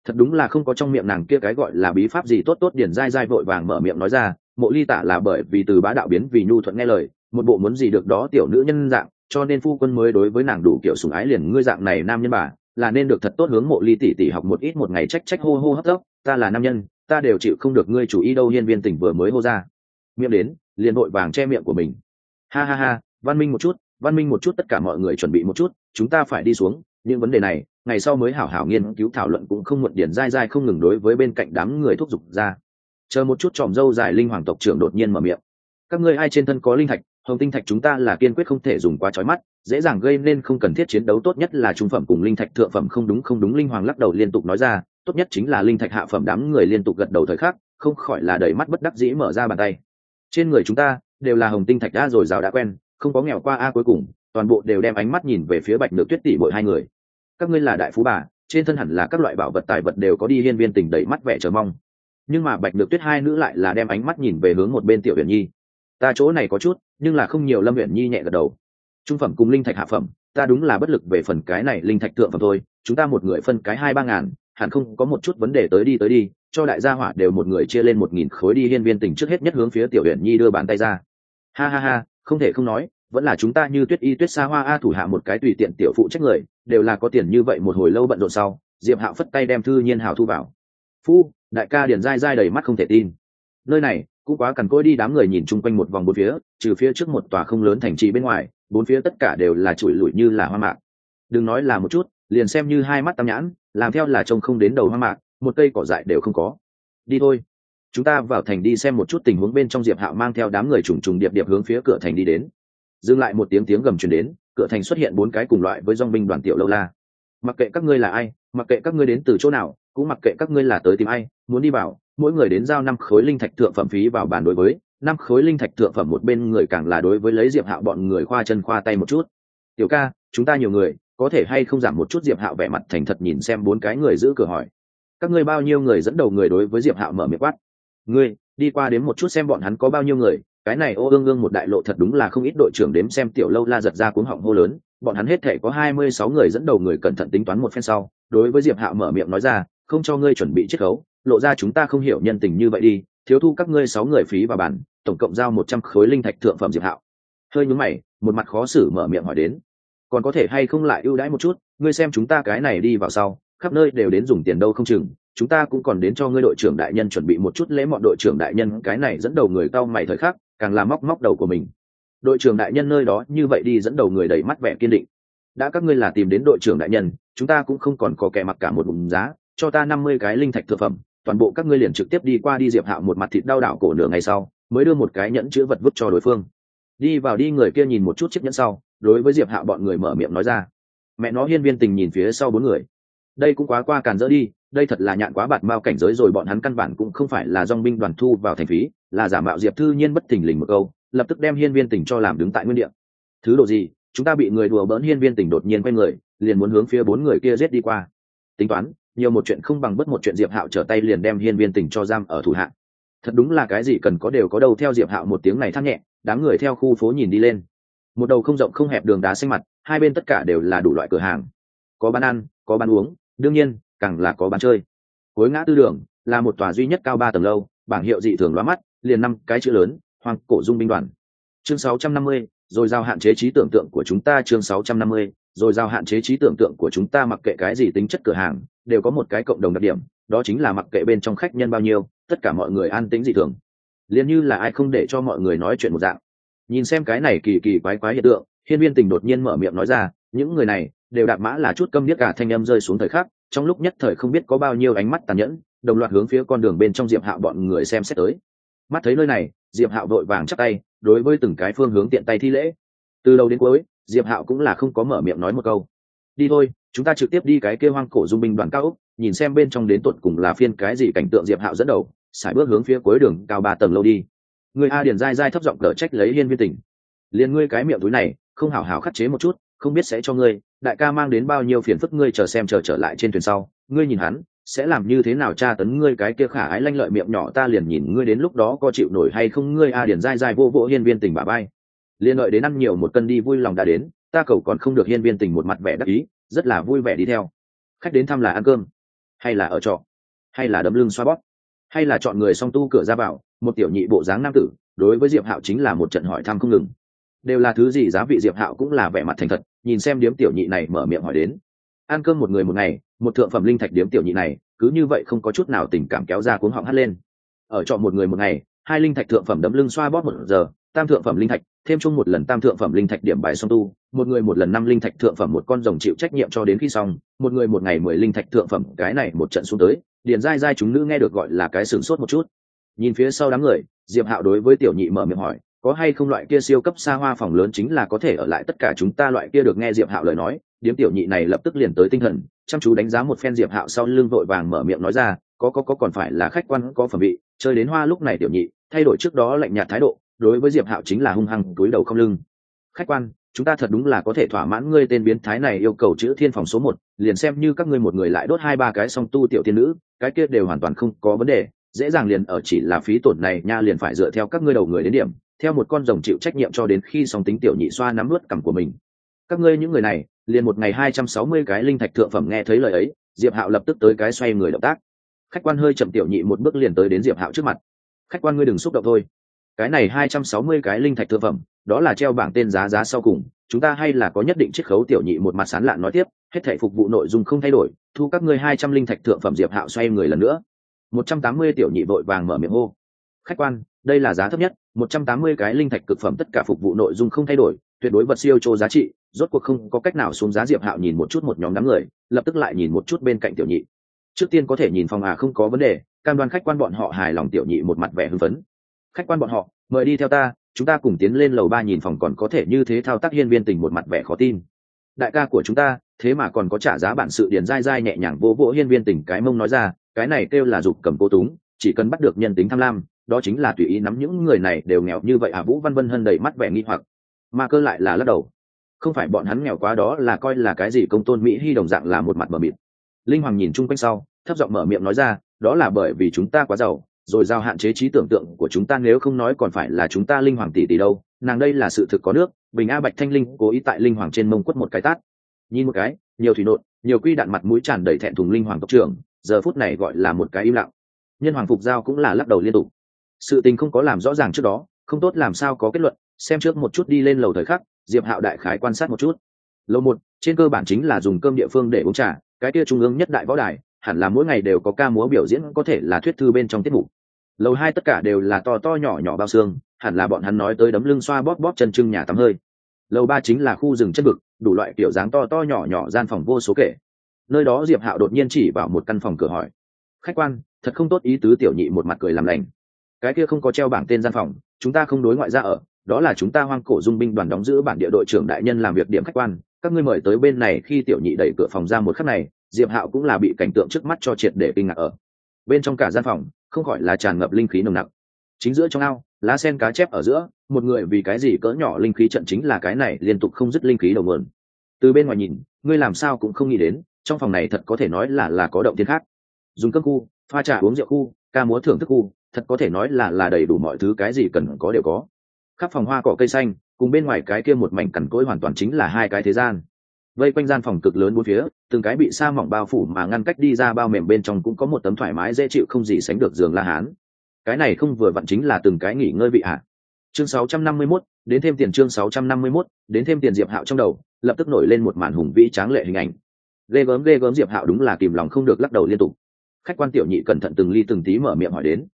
Thật đúng là không có trong miệng nàng kia cái gọi là bí pháp gì tốt tốt điển dai dai vội vàng mở miệng nói ra, mộ ly tả là bởi vì từ bá đạo biến vì nhu thuận nghe lời, một bộ muốn gì được đó tiểu nữ nhân dạng, cho nên phu quân mới đối với nàng đủ kiểu sủng ái liền ngươi dạng này nam nhân bà là nên được thật tốt hướng mộ ly tỷ tỷ học một ít một ngày trách trách hô hô hấp tấp ta là nam nhân, ta đều chịu không được ngươi chủ ý đâu, hiên viên tỉnh vừa mới hô ra. Miệng đến, liền vội vàng che miệng của mình. Ha ha ha, văn minh một chút, văn minh một chút, tất cả mọi người chuẩn bị một chút, chúng ta phải đi xuống, những vấn đề này, ngày sau mới hảo hảo nghiên cứu thảo luận cũng không muộn, điển dai dai không ngừng đối với bên cạnh đám người thúc giục ra. Chờ một chút tròm dâu dài linh hoàng tộc trưởng đột nhiên mở miệng. Các ngươi ai trên thân có linh thạch hồng tinh thạch chúng ta là kiên quyết không thể dùng quá trói mắt, dễ dàng gây nên không cần thiết chiến đấu tốt nhất là trung phẩm cùng linh thạch thượng phẩm không đúng không đúng, linh hoàng lắc đầu liên tục nói ra, tốt nhất chính là linh thạch hạ phẩm đám người liên tục gật đầu thời khắc, không khỏi là đầy mắt bất đắc dĩ mở ra bàn tay. Trên người chúng ta đều là hồng tinh thạch đã rồi rào đã quen, không có nghèo qua a cuối cùng, toàn bộ đều đem ánh mắt nhìn về phía bạch nhược tuyết tỷ bội hai người. Các ngươi là đại phú bà, trên thân hẳn là các loại bảo vật tài vật đều có đi hiên viên tình đầy mắt vẻ chờ mong. Nhưng mà bạch nhược tuyết hai nữ lại là đem ánh mắt nhìn về hướng một bên tiểu huyền nhi ta chỗ này có chút, nhưng là không nhiều lâm huyện nhi nhẹ gật đầu. Trung phẩm cùng linh thạch hạ phẩm, ta đúng là bất lực về phần cái này linh thạch thượng phẩm thôi, chúng ta một người phân cái hai ba ngàn, hẳn không có một chút vấn đề tới đi tới đi, cho đại gia hỏa đều một người chia lên một nghìn khối đi hiên viên tình trước hết nhất hướng phía tiểu huyện nhi đưa bàn tay ra. Ha ha ha, không thể không nói, vẫn là chúng ta như tuyết y tuyết xa hoa a thủ hạ một cái tùy tiện tiểu phụ trách người, đều là có tiền như vậy một hồi lâu bận rộn sau, diệp hạo phất tay đem thư nhiên hào thu vào. Phu, đại ca điền dai dai đầy mắt không thể tin nơi này, cũng quá cằn cỗi đi đám người nhìn chung quanh một vòng bốn phía, trừ phía trước một tòa không lớn thành trì bên ngoài, bốn phía tất cả đều là trụi lủi như là hoa mạc. Đừng nói là một chút, liền xem như hai mắt tam nhãn, làm theo là trông không đến đầu hoa mạc, một cây cỏ dại đều không có. Đi thôi. Chúng ta vào thành đi xem một chút tình huống bên trong diệp hạo mang theo đám người trùng trùng điệp điệp hướng phía cửa thành đi đến. Dừng lại một tiếng tiếng gầm truyền đến, cửa thành xuất hiện bốn cái cùng loại với dong binh đoàn tiểu lâu la. Mặc kệ các ngươi là ai, mặc kệ các ngươi đến từ chỗ nào cũng mặc kệ các ngươi là tới tìm ai, muốn đi vào, mỗi người đến giao năm khối linh thạch thượng phẩm phí vào bàn đối với, năm khối linh thạch thượng phẩm một bên người càng là đối với lấy diệp hạo bọn người khoa chân khoa tay một chút. Tiểu ca, chúng ta nhiều người, có thể hay không giảm một chút? Diệp hạo vẻ mặt thành thật nhìn xem bốn cái người giữ cửa hỏi. Các ngươi bao nhiêu người dẫn đầu người đối với diệp hạo mở miệng quát? Ngươi, đi qua đến một chút xem bọn hắn có bao nhiêu người, cái này ô ương ương một đại lộ thật đúng là không ít đội trưởng đếm xem tiểu lâu la giật ra cuống họng hô lớn, bọn hắn hết thể có hai mươi sáu người dẫn đầu người cẩn thận tính toán một phen sau, đối với diệp hạo mở miệng nói ra không cho ngươi chuẩn bị chiết khấu, lộ ra chúng ta không hiểu nhân tình như vậy đi, thiếu thu các ngươi sáu người phí và bản, tổng cộng giao một trăm khối linh thạch thượng phẩm diệp hạo. Hơi nhúm mày, một mặt khó xử mở miệng hỏi đến. Còn có thể hay không lại ưu đãi một chút, ngươi xem chúng ta cái này đi vào sau, khắp nơi đều đến dùng tiền đâu không chừng, chúng ta cũng còn đến cho ngươi đội trưởng đại nhân chuẩn bị một chút lễ mọn đội trưởng đại nhân, cái này dẫn đầu người tao mày thời khắc, càng làm móc móc đầu của mình. Đội trưởng đại nhân nơi đó như vậy đi dẫn đầu người đầy mắt vẻ kiên định. Đã các ngươi là tìm đến đội trưởng đại nhân, chúng ta cũng không còn có kẻ mặc cả một vùng giá cho ta năm mươi cái linh thạch thực phẩm, toàn bộ các ngươi liền trực tiếp đi qua đi diệp hạo một mặt thịt đau đảo cổ nửa ngày sau, mới đưa một cái nhẫn chữ vật vứt cho đối phương. Đi vào đi, người kia nhìn một chút chiếc nhẫn sau, đối với diệp hạo bọn người mở miệng nói ra. Mẹ nó hiên viên tình nhìn phía sau bốn người. Đây cũng quá qua càn dỡ đi, đây thật là nhạn quá bạt mao cảnh giới rồi, bọn hắn căn bản cũng không phải là dong binh đoàn thu vào thành phí, là giả mạo diệp thư nhiên bất thình lình một câu, lập tức đem hiên viên tỉnh cho làm đứng tại nguyên địa. Thứ độ gì, chúng ta bị người đùa bỡn hiên viên tỉnh đột nhiên quay người, liền muốn hướng phía bốn người kia giết đi qua. Tính toán nhiều một chuyện không bằng bất một chuyện diệp hạo trở tay liền đem hiên viên Tình cho giam ở thủ hạ. thật đúng là cái gì cần có đều có đâu theo diệp hạo một tiếng này thắt nhẹ đám người theo khu phố nhìn đi lên. Một đầu không rộng không hẹp đường đá xanh mặt hai bên tất cả đều là đủ loại cửa hàng. Có bán ăn có bán uống đương nhiên càng là có bán chơi. Cuối ngã tư đường là một tòa duy nhất cao ba tầng lâu bảng hiệu dị thường lóa mắt liền năm cái chữ lớn hoàng cổ dung binh đoàn. Chương 650, rồi giao hạn chế trí tưởng tượng của chúng ta chương 650, rồi giao hạn chế trí tưởng tượng của chúng ta mặc kệ cái gì tính chất cửa hàng đều có một cái cộng đồng đặc điểm, đó chính là mặc kệ bên trong khách nhân bao nhiêu, tất cả mọi người an tĩnh dị thường. Liền như là ai không để cho mọi người nói chuyện một dạng. Nhìn xem cái này kỳ kỳ quái quái hiện tượng, hiên viên tình đột nhiên mở miệng nói ra, những người này đều đạp mã là chút câm biết cả thanh âm rơi xuống thời khắc, trong lúc nhất thời không biết có bao nhiêu ánh mắt tàn nhẫn, đồng loạt hướng phía con đường bên trong diệp hạo bọn người xem xét tới. Mắt thấy nơi này, diệp hạo vội vàng chắc tay, đối với từng cái phương hướng tiện tay thi lễ. Từ đầu đến cuối, diệp hạo cũng là không có mở miệng nói một câu. Đi thôi chúng ta trực tiếp đi cái kêu hoang cổ dung binh đoàn cao úc nhìn xem bên trong đến tột cùng là phiên cái gì cảnh tượng diệp hạo dẫn đầu sải bước hướng phía cuối đường cao ba tầng lâu đi. Người a điền dai dai thấp giọng cờ trách lấy hiên viên tỉnh. Liền ngươi cái miệng túi này, không hảo hảo khắt chế một chút, không biết sẽ cho ngươi, đại ca mang đến bao nhiêu phiền phức ngươi chờ xem chờ trở lại trên thuyền sau. Ngươi nhìn hắn, sẽ làm như thế nào tra tấn ngươi cái kia khả ái lanh lợi miệng nhỏ ta liền nhìn ngươi đến lúc đó có chịu nổi hay không? Ngươi a điển dai dai vô vỗ hiên viên tình bà bay liền đợi đến ăn nhiều một cân đi vui lòng đã đến, ta cầu còn không được hiên viên tình một mặt vẻ đắc ý rất là vui vẻ đi theo. Khách đến thăm là ăn cơm, hay là ở trọ, hay là đấm lưng xoa bóp, hay là chọn người song tu cửa ra vào, một tiểu nhị bộ dáng nam tử, đối với diệp hạo chính là một trận hỏi thăm không ngừng. Đều là thứ gì giá vị diệp hạo cũng là vẻ mặt thành thật, nhìn xem điếm tiểu nhị này mở miệng hỏi đến. Ăn cơm một người một ngày, một thượng phẩm linh thạch điếm tiểu nhị này, cứ như vậy không có chút nào tình cảm kéo ra cuống họng hắt lên. Ở chọn một người một ngày, hai linh thạch thượng phẩm đấm lưng xoa bóp một giờ tam thượng phẩm linh thạch, thêm chung một lần tam thượng phẩm linh thạch điểm bài song tu, một người một lần năm linh thạch thượng phẩm một con rồng chịu trách nhiệm cho đến khi xong, một người một ngày mười linh thạch thượng phẩm, cái này một trận xuống tới, điền dai dai chúng nữ nghe được gọi là cái sửng sốt một chút. Nhìn phía sau đám người, diệp hạo đối với tiểu nhị mở miệng hỏi, có hay không loại kia siêu cấp xa hoa phòng lớn chính là có thể ở lại tất cả chúng ta loại kia được nghe diệp hạo lời nói, điếm tiểu nhị này lập tức liền tới tinh thần, chăm chú đánh giá một phen diệp hạo sau lưng vội vàng mở miệng nói ra, có có có còn phải là khách quan, có phẩm vị, chơi đến hoa lúc này tiểu nhị, thay đổi trước đó lạnh nhạt thái độ đối với diệp hạo chính là hung hăng túi đầu không lưng. Khách quan, chúng ta thật đúng là có thể thỏa mãn ngươi tên biến thái này yêu cầu chữ thiên phòng số một, liền xem như các ngươi một người lại đốt hai ba cái song tu tiểu tiên nữ, cái kia đều hoàn toàn không có vấn đề, dễ dàng liền ở chỉ là phí tổn này nha liền phải dựa theo các ngươi đầu người đến điểm, theo một con rồng chịu trách nhiệm cho đến khi song tính tiểu nhị xoa nắm nuốt cằm của mình. Các ngươi những người này, liền một ngày hai trăm sáu mươi cái linh thạch thượng phẩm nghe thấy lời ấy, diệp hạo lập tức tới cái xoay người động tác. Khách quan hơi chậm tiểu nhị một bước liền tới đến diệp hạo trước mặt. Khách quan ngươi đừng xúc động thôi cái này hai trăm sáu mươi cái linh thạch thượng phẩm, đó là treo bảng tên giá giá sau cùng, chúng ta hay là có nhất định chiết khấu tiểu nhị một mặt sán lạn nói tiếp, hết thể phục vụ nội dung không thay đổi, thu các ngươi hai trăm linh thạch thượng phẩm diệp hạo xoay người lần nữa. Một trăm tám mươi tiểu nhị vội vàng mở miệng hô. Khách quan, đây là giá thấp nhất, một trăm tám mươi cái linh thạch cực phẩm tất cả phục vụ nội dung không thay đổi, tuyệt đối vật siêu chô giá trị, rốt cuộc không có cách nào xuống giá diệp hạo nhìn một chút một nhóm đám người, lập tức lại nhìn một chút bên cạnh tiểu nhị. Trước tiên có thể nhìn phòng à không có vấn đề, cam đoan khách quan bọn họ hài lòng tiểu nhị một mặt vẻ hưng phấn khách quan bọn họ, mời đi theo ta, chúng ta cùng tiến lên lầu ba nhìn phòng còn có thể như thế thao tác hiên viên tình một mặt vẻ khó tin. Đại ca của chúng ta, thế mà còn có trả giá bản sự điền dai dai nhẹ nhàng vô vỗ hiên viên tình cái mông nói ra, cái này kêu là dục cầm cô túng, chỉ cần bắt được nhân tính tham lam, đó chính là tùy ý nắm những người này đều nghèo như vậy à vũ văn vân hân đầy mắt vẻ nghi hoặc. Mà cơ lại là lắc đầu. Không phải bọn hắn nghèo quá đó là coi là cái gì, công tôn mỹ hy đồng dạng là một mặt mờ mịt. Linh hoàng nhìn chung quanh sau, thấp giọng mở miệng nói ra, đó là bởi vì chúng ta quá giàu rồi giao hạn chế trí tưởng tượng của chúng ta nếu không nói còn phải là chúng ta linh hoàng tỷ tỷ đâu. Nàng đây là sự thực có nước, bình a bạch thanh linh cố ý tại linh hoàng trên mông quất một cái tát. Nhìn một cái, nhiều thủy nộn, nhiều quy đạn mặt mũi tràn đầy thẹn thùng linh hoàng tộc trưởng, giờ phút này gọi là một cái im lặng. Nhân hoàng phục giao cũng là lắc đầu liên tục. Sự tình không có làm rõ ràng trước đó, không tốt làm sao có kết luận, xem trước một chút đi lên lầu thời khắc, diệp hạo đại khái quan sát một chút. Lầu một, trên cơ bản chính là dùng cơm địa phương để uống trà, cái kia trung ương nhất đại võ đài hẳn là mỗi ngày đều có ca múa biểu diễn có thể là thuyết thư bên trong tiết mục. Lầu hai tất cả đều là to to nhỏ nhỏ bao xương, hẳn là bọn hắn nói tới đấm lưng xoa bóp bóp chân trưng nhà tắm hơi. Lầu ba chính là khu rừng chất vực, đủ loại kiểu dáng to to nhỏ nhỏ gian phòng vô số kể. Nơi đó diệp hạo đột nhiên chỉ vào một căn phòng cửa hỏi. Khách quan, thật không tốt ý tứ tiểu nhị một mặt cười làm lành. Cái kia không có treo bảng tên gian phòng, chúng ta không đối ngoại ra ở, đó là chúng ta hoang cổ dung binh đoàn đóng giữ bản địa đội trưởng đại nhân làm việc điểm khách quan. Các ngươi mời tới bên này khi tiểu nhị đẩy cửa phòng ra một khắc này diệp hạo cũng là bị cảnh tượng trước mắt cho triệt để kinh ngạc ở. Bên trong cả gian phòng, không khỏi là tràn ngập linh khí nồng nặc. Chính giữa trong ao, lá sen cá chép ở giữa, một người vì cái gì cỡ nhỏ linh khí trận chính là cái này, liên tục không dứt linh khí đầu nguồn. Từ bên ngoài nhìn, ngươi làm sao cũng không nghĩ đến, trong phòng này thật có thể nói là là có động tiên khác. Dùng cơm khu, pha trà uống rượu khu, ca múa thưởng thức khu, thật có thể nói là là đầy đủ mọi thứ cái gì cần có đều có. Khắp phòng hoa cỏ cây xanh, cùng bên ngoài cái kia một mảnh cằn cỗi hoàn toàn chính là hai cái thế gian vây quanh gian phòng cực lớn bốn phía từng cái bị sa mỏng bao phủ mà ngăn cách đi ra bao mềm bên trong cũng có một tấm thoải mái dễ chịu không gì sánh được giường la hán. Cái này không vừa vặn chính là từng cái nghỉ ngơi vị hạ. Chương 651, đến thêm tiền chương 651, đến thêm tiền diệp hạo trong đầu lập tức nổi lên một màn hùng vĩ tráng lệ hình ảnh. Ghê gớm ghê gớm diệp hạo đúng là kìm lòng không được lắc đầu liên tục. Khách quan tiểu nhị cẩn thận từng ly từng tí mở miệng hỏi đến.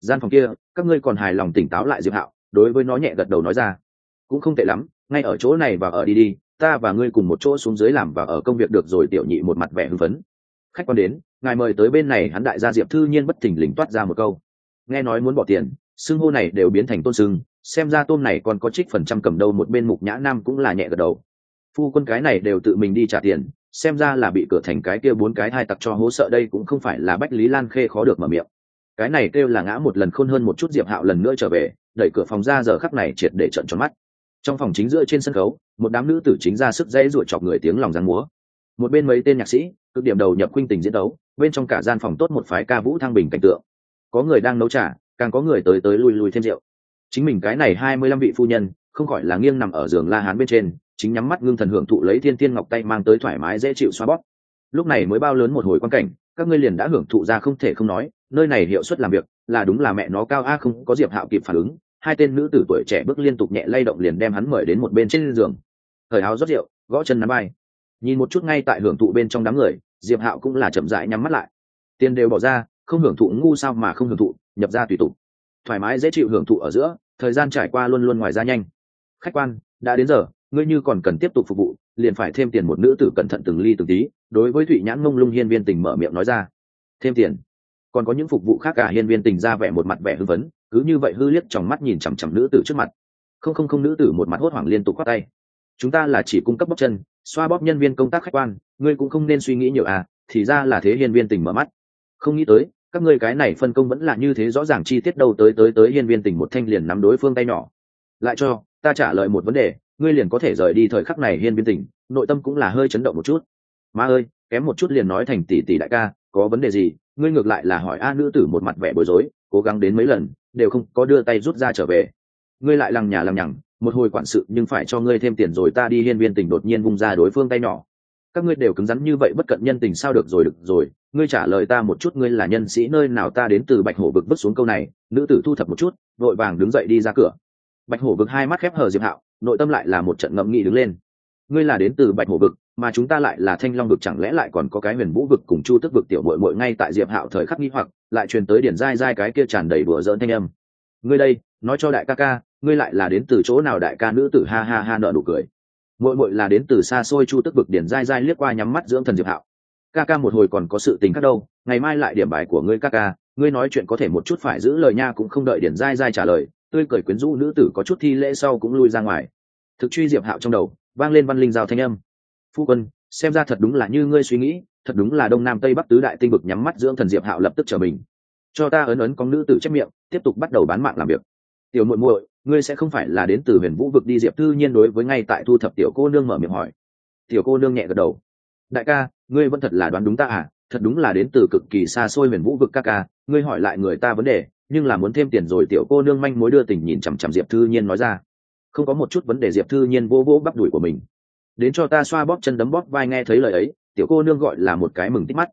Gian phòng kia các ngươi còn hài lòng tỉnh táo lại diệp hạo đối với nó nhẹ gật đầu nói ra. Cũng không tệ lắm ngay ở chỗ này và ở đi đi ta và ngươi cùng một chỗ xuống dưới làm và ở công việc được rồi tiểu nhị một mặt vẻ hưng phấn. Khách quan đến, ngài mời tới bên này hắn đại gia diệp thư nhiên bất thình lình toát ra một câu. Nghe nói muốn bỏ tiền, xưng hô này đều biến thành tôn sưng xem ra tôm này còn có trích phần trăm cầm đâu một bên mục nhã nam cũng là nhẹ gật đầu. Phu quân cái này đều tự mình đi trả tiền, xem ra là bị cửa thành cái kia bốn cái hai tặc cho hố sợ đây cũng không phải là bách lý lan khê khó được mở miệng. Cái này kêu là ngã một lần khôn hơn một chút diệp hạo lần nữa trở về, đẩy cửa phòng ra giờ khắc này triệt để trận tròn mắt trong phòng chính giữa trên sân khấu, một đám nữ tử chính ra sức dãy ruột chọc người tiếng lòng giang múa. Một bên mấy tên nhạc sĩ, cực điểm đầu nhập khuynh tình diễn đấu, bên trong cả gian phòng tốt một phái ca vũ thăng bình cảnh tượng. Có người đang nấu trà, càng có người tới tới lui lui thêm rượu. Chính mình cái này hai mươi lăm vị phu nhân, không khỏi là nghiêng nằm ở giường la hán bên trên, chính nhắm mắt ngưng thần hưởng thụ lấy thiên tiên ngọc tay mang tới thoải mái dễ chịu xoa bóp. Lúc này mới bao lớn một hồi quan cảnh, các ngươi liền đã hưởng thụ ra không thể không nói, nơi này hiệu suất làm việc, là đúng là mẹ nó cao a không có diệp hạo kịp phản ứng hai tên nữ tử tuổi trẻ bước liên tục nhẹ lay động liền đem hắn mời đến một bên trên giường. Thời áo rót rượu, gõ chân nắm bay nhìn một chút ngay tại hưởng thụ bên trong đám người, diệp hạo cũng là chậm rãi nhắm mắt lại. Tiền đều bỏ ra, không hưởng thụ ngu sao mà không hưởng thụ, nhập ra tùy tục. Thoải mái dễ chịu hưởng thụ ở giữa, thời gian trải qua luôn luôn ngoài ra nhanh. Khách quan, đã đến giờ, ngươi như còn cần tiếp tục phục vụ, liền phải thêm tiền một nữ tử cẩn thận từng ly từng tí, đối với thụy nhãn mông lung hiên viên tình mở miệng nói ra. Thêm tiền. Còn có những phục vụ khác cả hiên viên tình ra vẻ một mặt vẻ hư vấn cứ như vậy hư liếc trong mắt nhìn chằm chằm nữ tử trước mặt. Không không không, nữ tử một mặt hốt hoảng liên tục khoác tay. Chúng ta là chỉ cung cấp bóc chân, xoa bóp nhân viên công tác khách quan, ngươi cũng không nên suy nghĩ nhiều à thì ra là thế hiên viên tình mở mắt. Không nghĩ tới, các ngươi cái này phân công vẫn là như thế rõ ràng chi tiết đâu, tới tới tới hiên viên tình một thanh liền nắm đối phương tay nhỏ. Lại cho, ta trả lời một vấn đề, ngươi liền có thể rời đi thời khắc này hiên viên tình, nội tâm cũng là hơi chấn động một chút. Ma ơi, kém một chút liền nói thành tỷ tỷ đại ca, có vấn đề gì, ngươi ngược lại là hỏi a nữ tử một mặt vẻ bối rối, cố gắng đến mấy lần đều không có đưa tay rút ra trở về. Ngươi lại lằng nhà lằng nhằng, một hồi quản sự nhưng phải cho ngươi thêm tiền rồi ta đi hiên viên tình đột nhiên vung ra đối phương tay nhỏ. Các ngươi đều cứng rắn như vậy bất cận nhân tình sao được rồi được rồi, ngươi trả lời ta một chút ngươi là nhân sĩ nơi nào ta đến từ bạch hổ vực vứt xuống câu này, nữ tử thu thập một chút, vội vàng đứng dậy đi ra cửa. Bạch hổ vực hai mắt khép hờ diệp hạo, nội tâm lại là một trận ngẫm nghị đứng lên. Ngươi là đến từ bạch hổ vực mà chúng ta lại là thanh long vực chẳng lẽ lại còn có cái huyền vũ vực cùng chu tức vực tiểu bội bội ngay tại diệp hạo thời khắc nghi hoặc, lại truyền tới điển dai dai cái kia tràn đầy đùa dỡn thanh âm. Ngươi đây, nói cho đại ca ca, ngươi lại là đến từ chỗ nào đại ca nữ tử ha ha ha nợ nụ cười. Mội mội là đến từ xa xôi chu tức vực điển dai dai liếc qua nhắm mắt dưỡng thần diệp hạo. Ca ca một hồi còn có sự tình khác đâu, ngày mai lại điểm bài của ngươi ca ca, ngươi nói chuyện có thể một chút phải giữ lời nha cũng không đợi điển dai dai trả lời, tươi cười quyến rũ nữ tử có chút thi lễ sau cũng lui ra ngoài. Thực truy diệp hạo trong đầu, vang lên văn linh giao thanh âm phu quân, xem ra thật đúng là như ngươi suy nghĩ, thật đúng là đông nam tây bắc tứ đại tinh vực nhắm mắt dưỡng thần diệp hạo lập tức trở mình. Cho ta ấn ấn con nữ tử chép miệng, tiếp tục bắt đầu bán mạng làm việc. Tiểu muội muội, ngươi sẽ không phải là đến từ huyền vũ vực đi, diệp thư nhiên đối với ngay tại thu thập tiểu cô nương mở miệng hỏi. Tiểu cô nương nhẹ gật đầu. Đại ca, ngươi vẫn thật là đoán đúng ta à? Thật đúng là đến từ cực kỳ xa xôi huyền vũ vực ca ca. Ngươi hỏi lại người ta vấn đề, nhưng là muốn thêm tiền rồi tiểu cô nương manh mối đưa tình nhìn chằm chằm diệp thư nhiên nói ra. Không có một chút vấn đề, diệp thư nhiên vô vô bắp đuổi của mình đến cho ta xoa bóp chân đấm bóp vai nghe thấy lời ấy, tiểu cô nương gọi là một cái mừng tích mắt.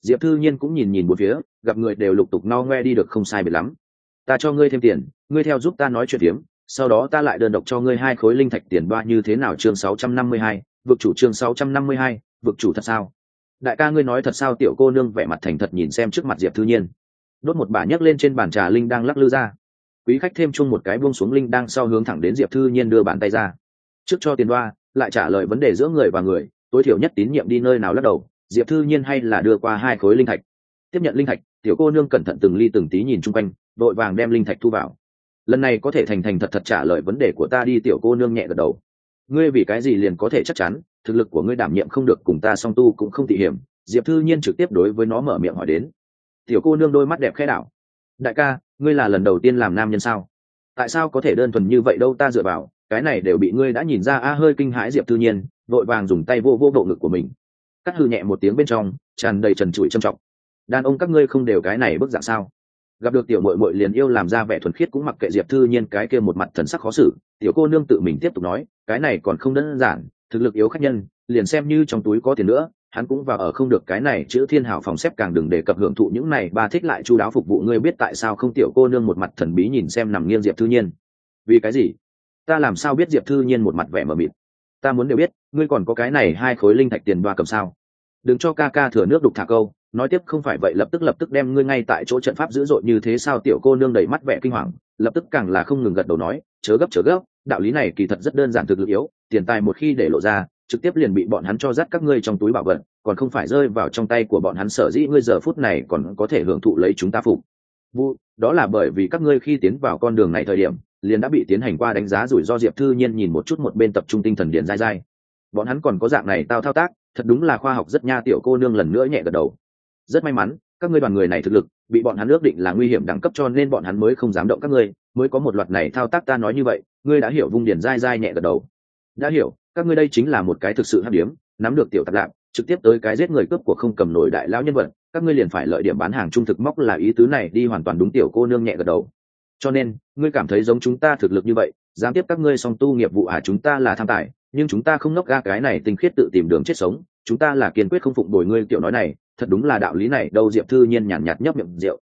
Diệp thư nhiên cũng nhìn nhìn một phía, gặp người đều lục tục no ngoe đi được không sai biệt lắm. Ta cho ngươi thêm tiền, ngươi theo giúp ta nói chuyện tiếm sau đó ta lại đơn độc cho ngươi hai khối linh thạch tiền đoa như thế nào chương sáu trăm năm mươi hai, vực chủ chương sáu trăm năm mươi hai, vực chủ thật sao? Đại ca ngươi nói thật sao? Tiểu cô nương vẻ mặt thành thật nhìn xem trước mặt diệp thư nhiên. Đốt một bả nhấc lên trên bàn trà linh đang lắc lư ra. Quý khách thêm chung một cái buông xuống linh đang sau hướng thẳng đến diệp thư nhiên đưa bàn tay ra. Trước cho tiền đoa lại trả lời vấn đề giữa người và người, tối thiểu nhất tín nhiệm đi nơi nào lắc đầu, diệp thư nhiên hay là đưa qua hai khối linh thạch. Tiếp nhận linh thạch, tiểu cô nương cẩn thận từng ly từng tí nhìn chung quanh, vội vàng đem linh thạch thu vào. Lần này có thể thành thành thật thật trả lời vấn đề của ta đi, tiểu cô nương nhẹ gật đầu. Ngươi vì cái gì liền có thể chắc chắn, thực lực của ngươi đảm nhiệm không được cùng ta song tu cũng không tỉ hiểm, diệp thư nhiên trực tiếp đối với nó mở miệng hỏi đến. Tiểu cô nương đôi mắt đẹp khẽ đảo. Đại ca, ngươi là lần đầu tiên làm nam nhân sao? Tại sao có thể đơn thuần như vậy đâu ta dựa vào? Cái này đều bị ngươi đã nhìn ra a, hơi kinh hãi diệp tư nhiên, vội vàng dùng tay vô vô bộ ngực của mình. Cắt hư nhẹ một tiếng bên trong, tràn đầy trần trụi trầm trọng. Đàn ông các ngươi không đều cái này bức dạng sao? Gặp được tiểu mội mội liền yêu làm ra vẻ thuần khiết cũng mặc kệ diệp thư nhiên cái kia một mặt thần sắc khó xử, tiểu cô nương tự mình tiếp tục nói, cái này còn không đơn giản, thực lực yếu khách nhân, liền xem như trong túi có tiền nữa, hắn cũng vào ở không được cái này chữ thiên hảo phòng xếp càng đừng đề cập hưởng thụ những này, ba thích lại chu đáo phục vụ ngươi biết tại sao không tiểu cô nương một mặt thần bí nhìn xem nằm nghiêng diệp thư nhiên. Vì cái gì? Ta làm sao biết diệp thư nhiên một mặt vẻ mờ mịt? Ta muốn đều biết, ngươi còn có cái này hai khối linh thạch tiền đoa cầm sao? Đừng cho ca ca thừa nước đục thả câu, nói tiếp không phải vậy, lập tức lập tức đem ngươi ngay tại chỗ trận pháp dữ dội như thế sao? Tiểu cô nương đầy mắt vẻ kinh hoàng, lập tức càng là không ngừng gật đầu nói, chớ gấp chớ gấp, đạo lý này kỳ thật rất đơn giản thực lực yếu, tiền tài một khi để lộ ra, trực tiếp liền bị bọn hắn cho dắt các ngươi trong túi bảo vật, còn không phải rơi vào trong tay của bọn hắn sở dĩ ngươi giờ phút này còn có thể hưởng thụ lấy chúng ta phục. Vụ đó là bởi vì các ngươi khi tiến vào con đường này thời điểm liền đã bị tiến hành qua đánh giá rủi ro diệp thư nhiên nhìn một chút một bên tập trung tinh thần điện dai dai. Bọn hắn còn có dạng này tao thao tác, thật đúng là khoa học rất nha tiểu cô nương lần nữa nhẹ gật đầu. Rất may mắn, các ngươi đoàn người này thực lực, bị bọn hắn ước định là nguy hiểm đẳng cấp cho nên bọn hắn mới không dám động các ngươi, mới có một loạt này thao tác ta nói như vậy, ngươi đã hiểu vung điển dai dai nhẹ gật đầu. Đã hiểu, các ngươi đây chính là một cái thực sự hấp điếm, nắm được tiểu tạp lạc trực tiếp tới cái giết người cướp của không cầm nổi đại lão nhân vật, các ngươi liền phải lợi điểm bán hàng trung thực móc là ý tứ này đi hoàn toàn đúng tiểu cô nương nhẹ gật đầu cho nên, ngươi cảm thấy giống chúng ta thực lực như vậy dám tiếp các ngươi song tu nghiệp vụ à chúng ta là tham tài, nhưng chúng ta không nốc ga cái này tinh khiết tự tìm đường chết sống, chúng ta là kiên quyết không phụng đổi ngươi kiểu nói này, thật đúng là đạo lý này, đâu diệp thư nhiên nhàn nhạt nhấp miệng rượu.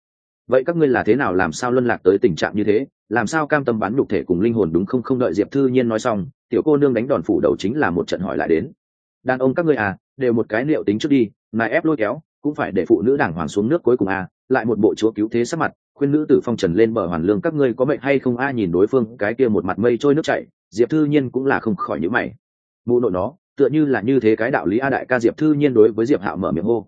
Vậy các ngươi là thế nào, làm sao luân lạc tới tình trạng như thế? Làm sao cam tâm bán nhục thể cùng linh hồn đúng không? Không đợi diệp thư nhiên nói xong, tiểu cô nương đánh đòn phủ đầu chính là một trận hỏi lại đến. Đàn ông các ngươi à đều một cái liệu tính trước đi nài ép lôi kéo, cũng phải để phụ nữ đảng hoàng xuống nước cuối cùng à lại một bộ chúa cứu thế sắc mặt quên nữ tử phong trần lên bờ hoàn lương, các ngươi có mệnh hay không? A, nhìn đối phương cái kia một mặt mây trôi nước chảy, diệp thư nhiên cũng là không khỏi nhữ mày. Mụ nội nó, tựa như là như thế cái đạo lý a đại ca diệp thư nhiên đối với diệp hạo mở miệng hô.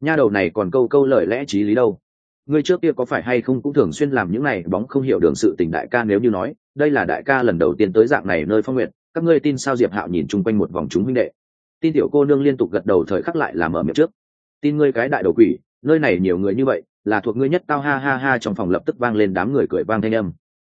Nha đầu này còn câu câu lời lẽ trí lý đâu. Ngươi trước kia có phải hay không cũng thường xuyên làm những này bóng không hiểu đường sự tình đại ca nếu như nói, đây là đại ca lần đầu tiên tới dạng này nơi phong nguyện, các ngươi tin sao diệp hạo nhìn chung quanh một vòng chúng huynh đệ? Tin tiểu cô nương liên tục gật đầu thời khắc lại làm ở miệng trước. Tin ngươi cái đại đầu quỷ, nơi này nhiều người như vậy là thuộc ngươi nhất tao, ha ha ha, trong phòng lập tức vang lên đám người cười vang thanh âm.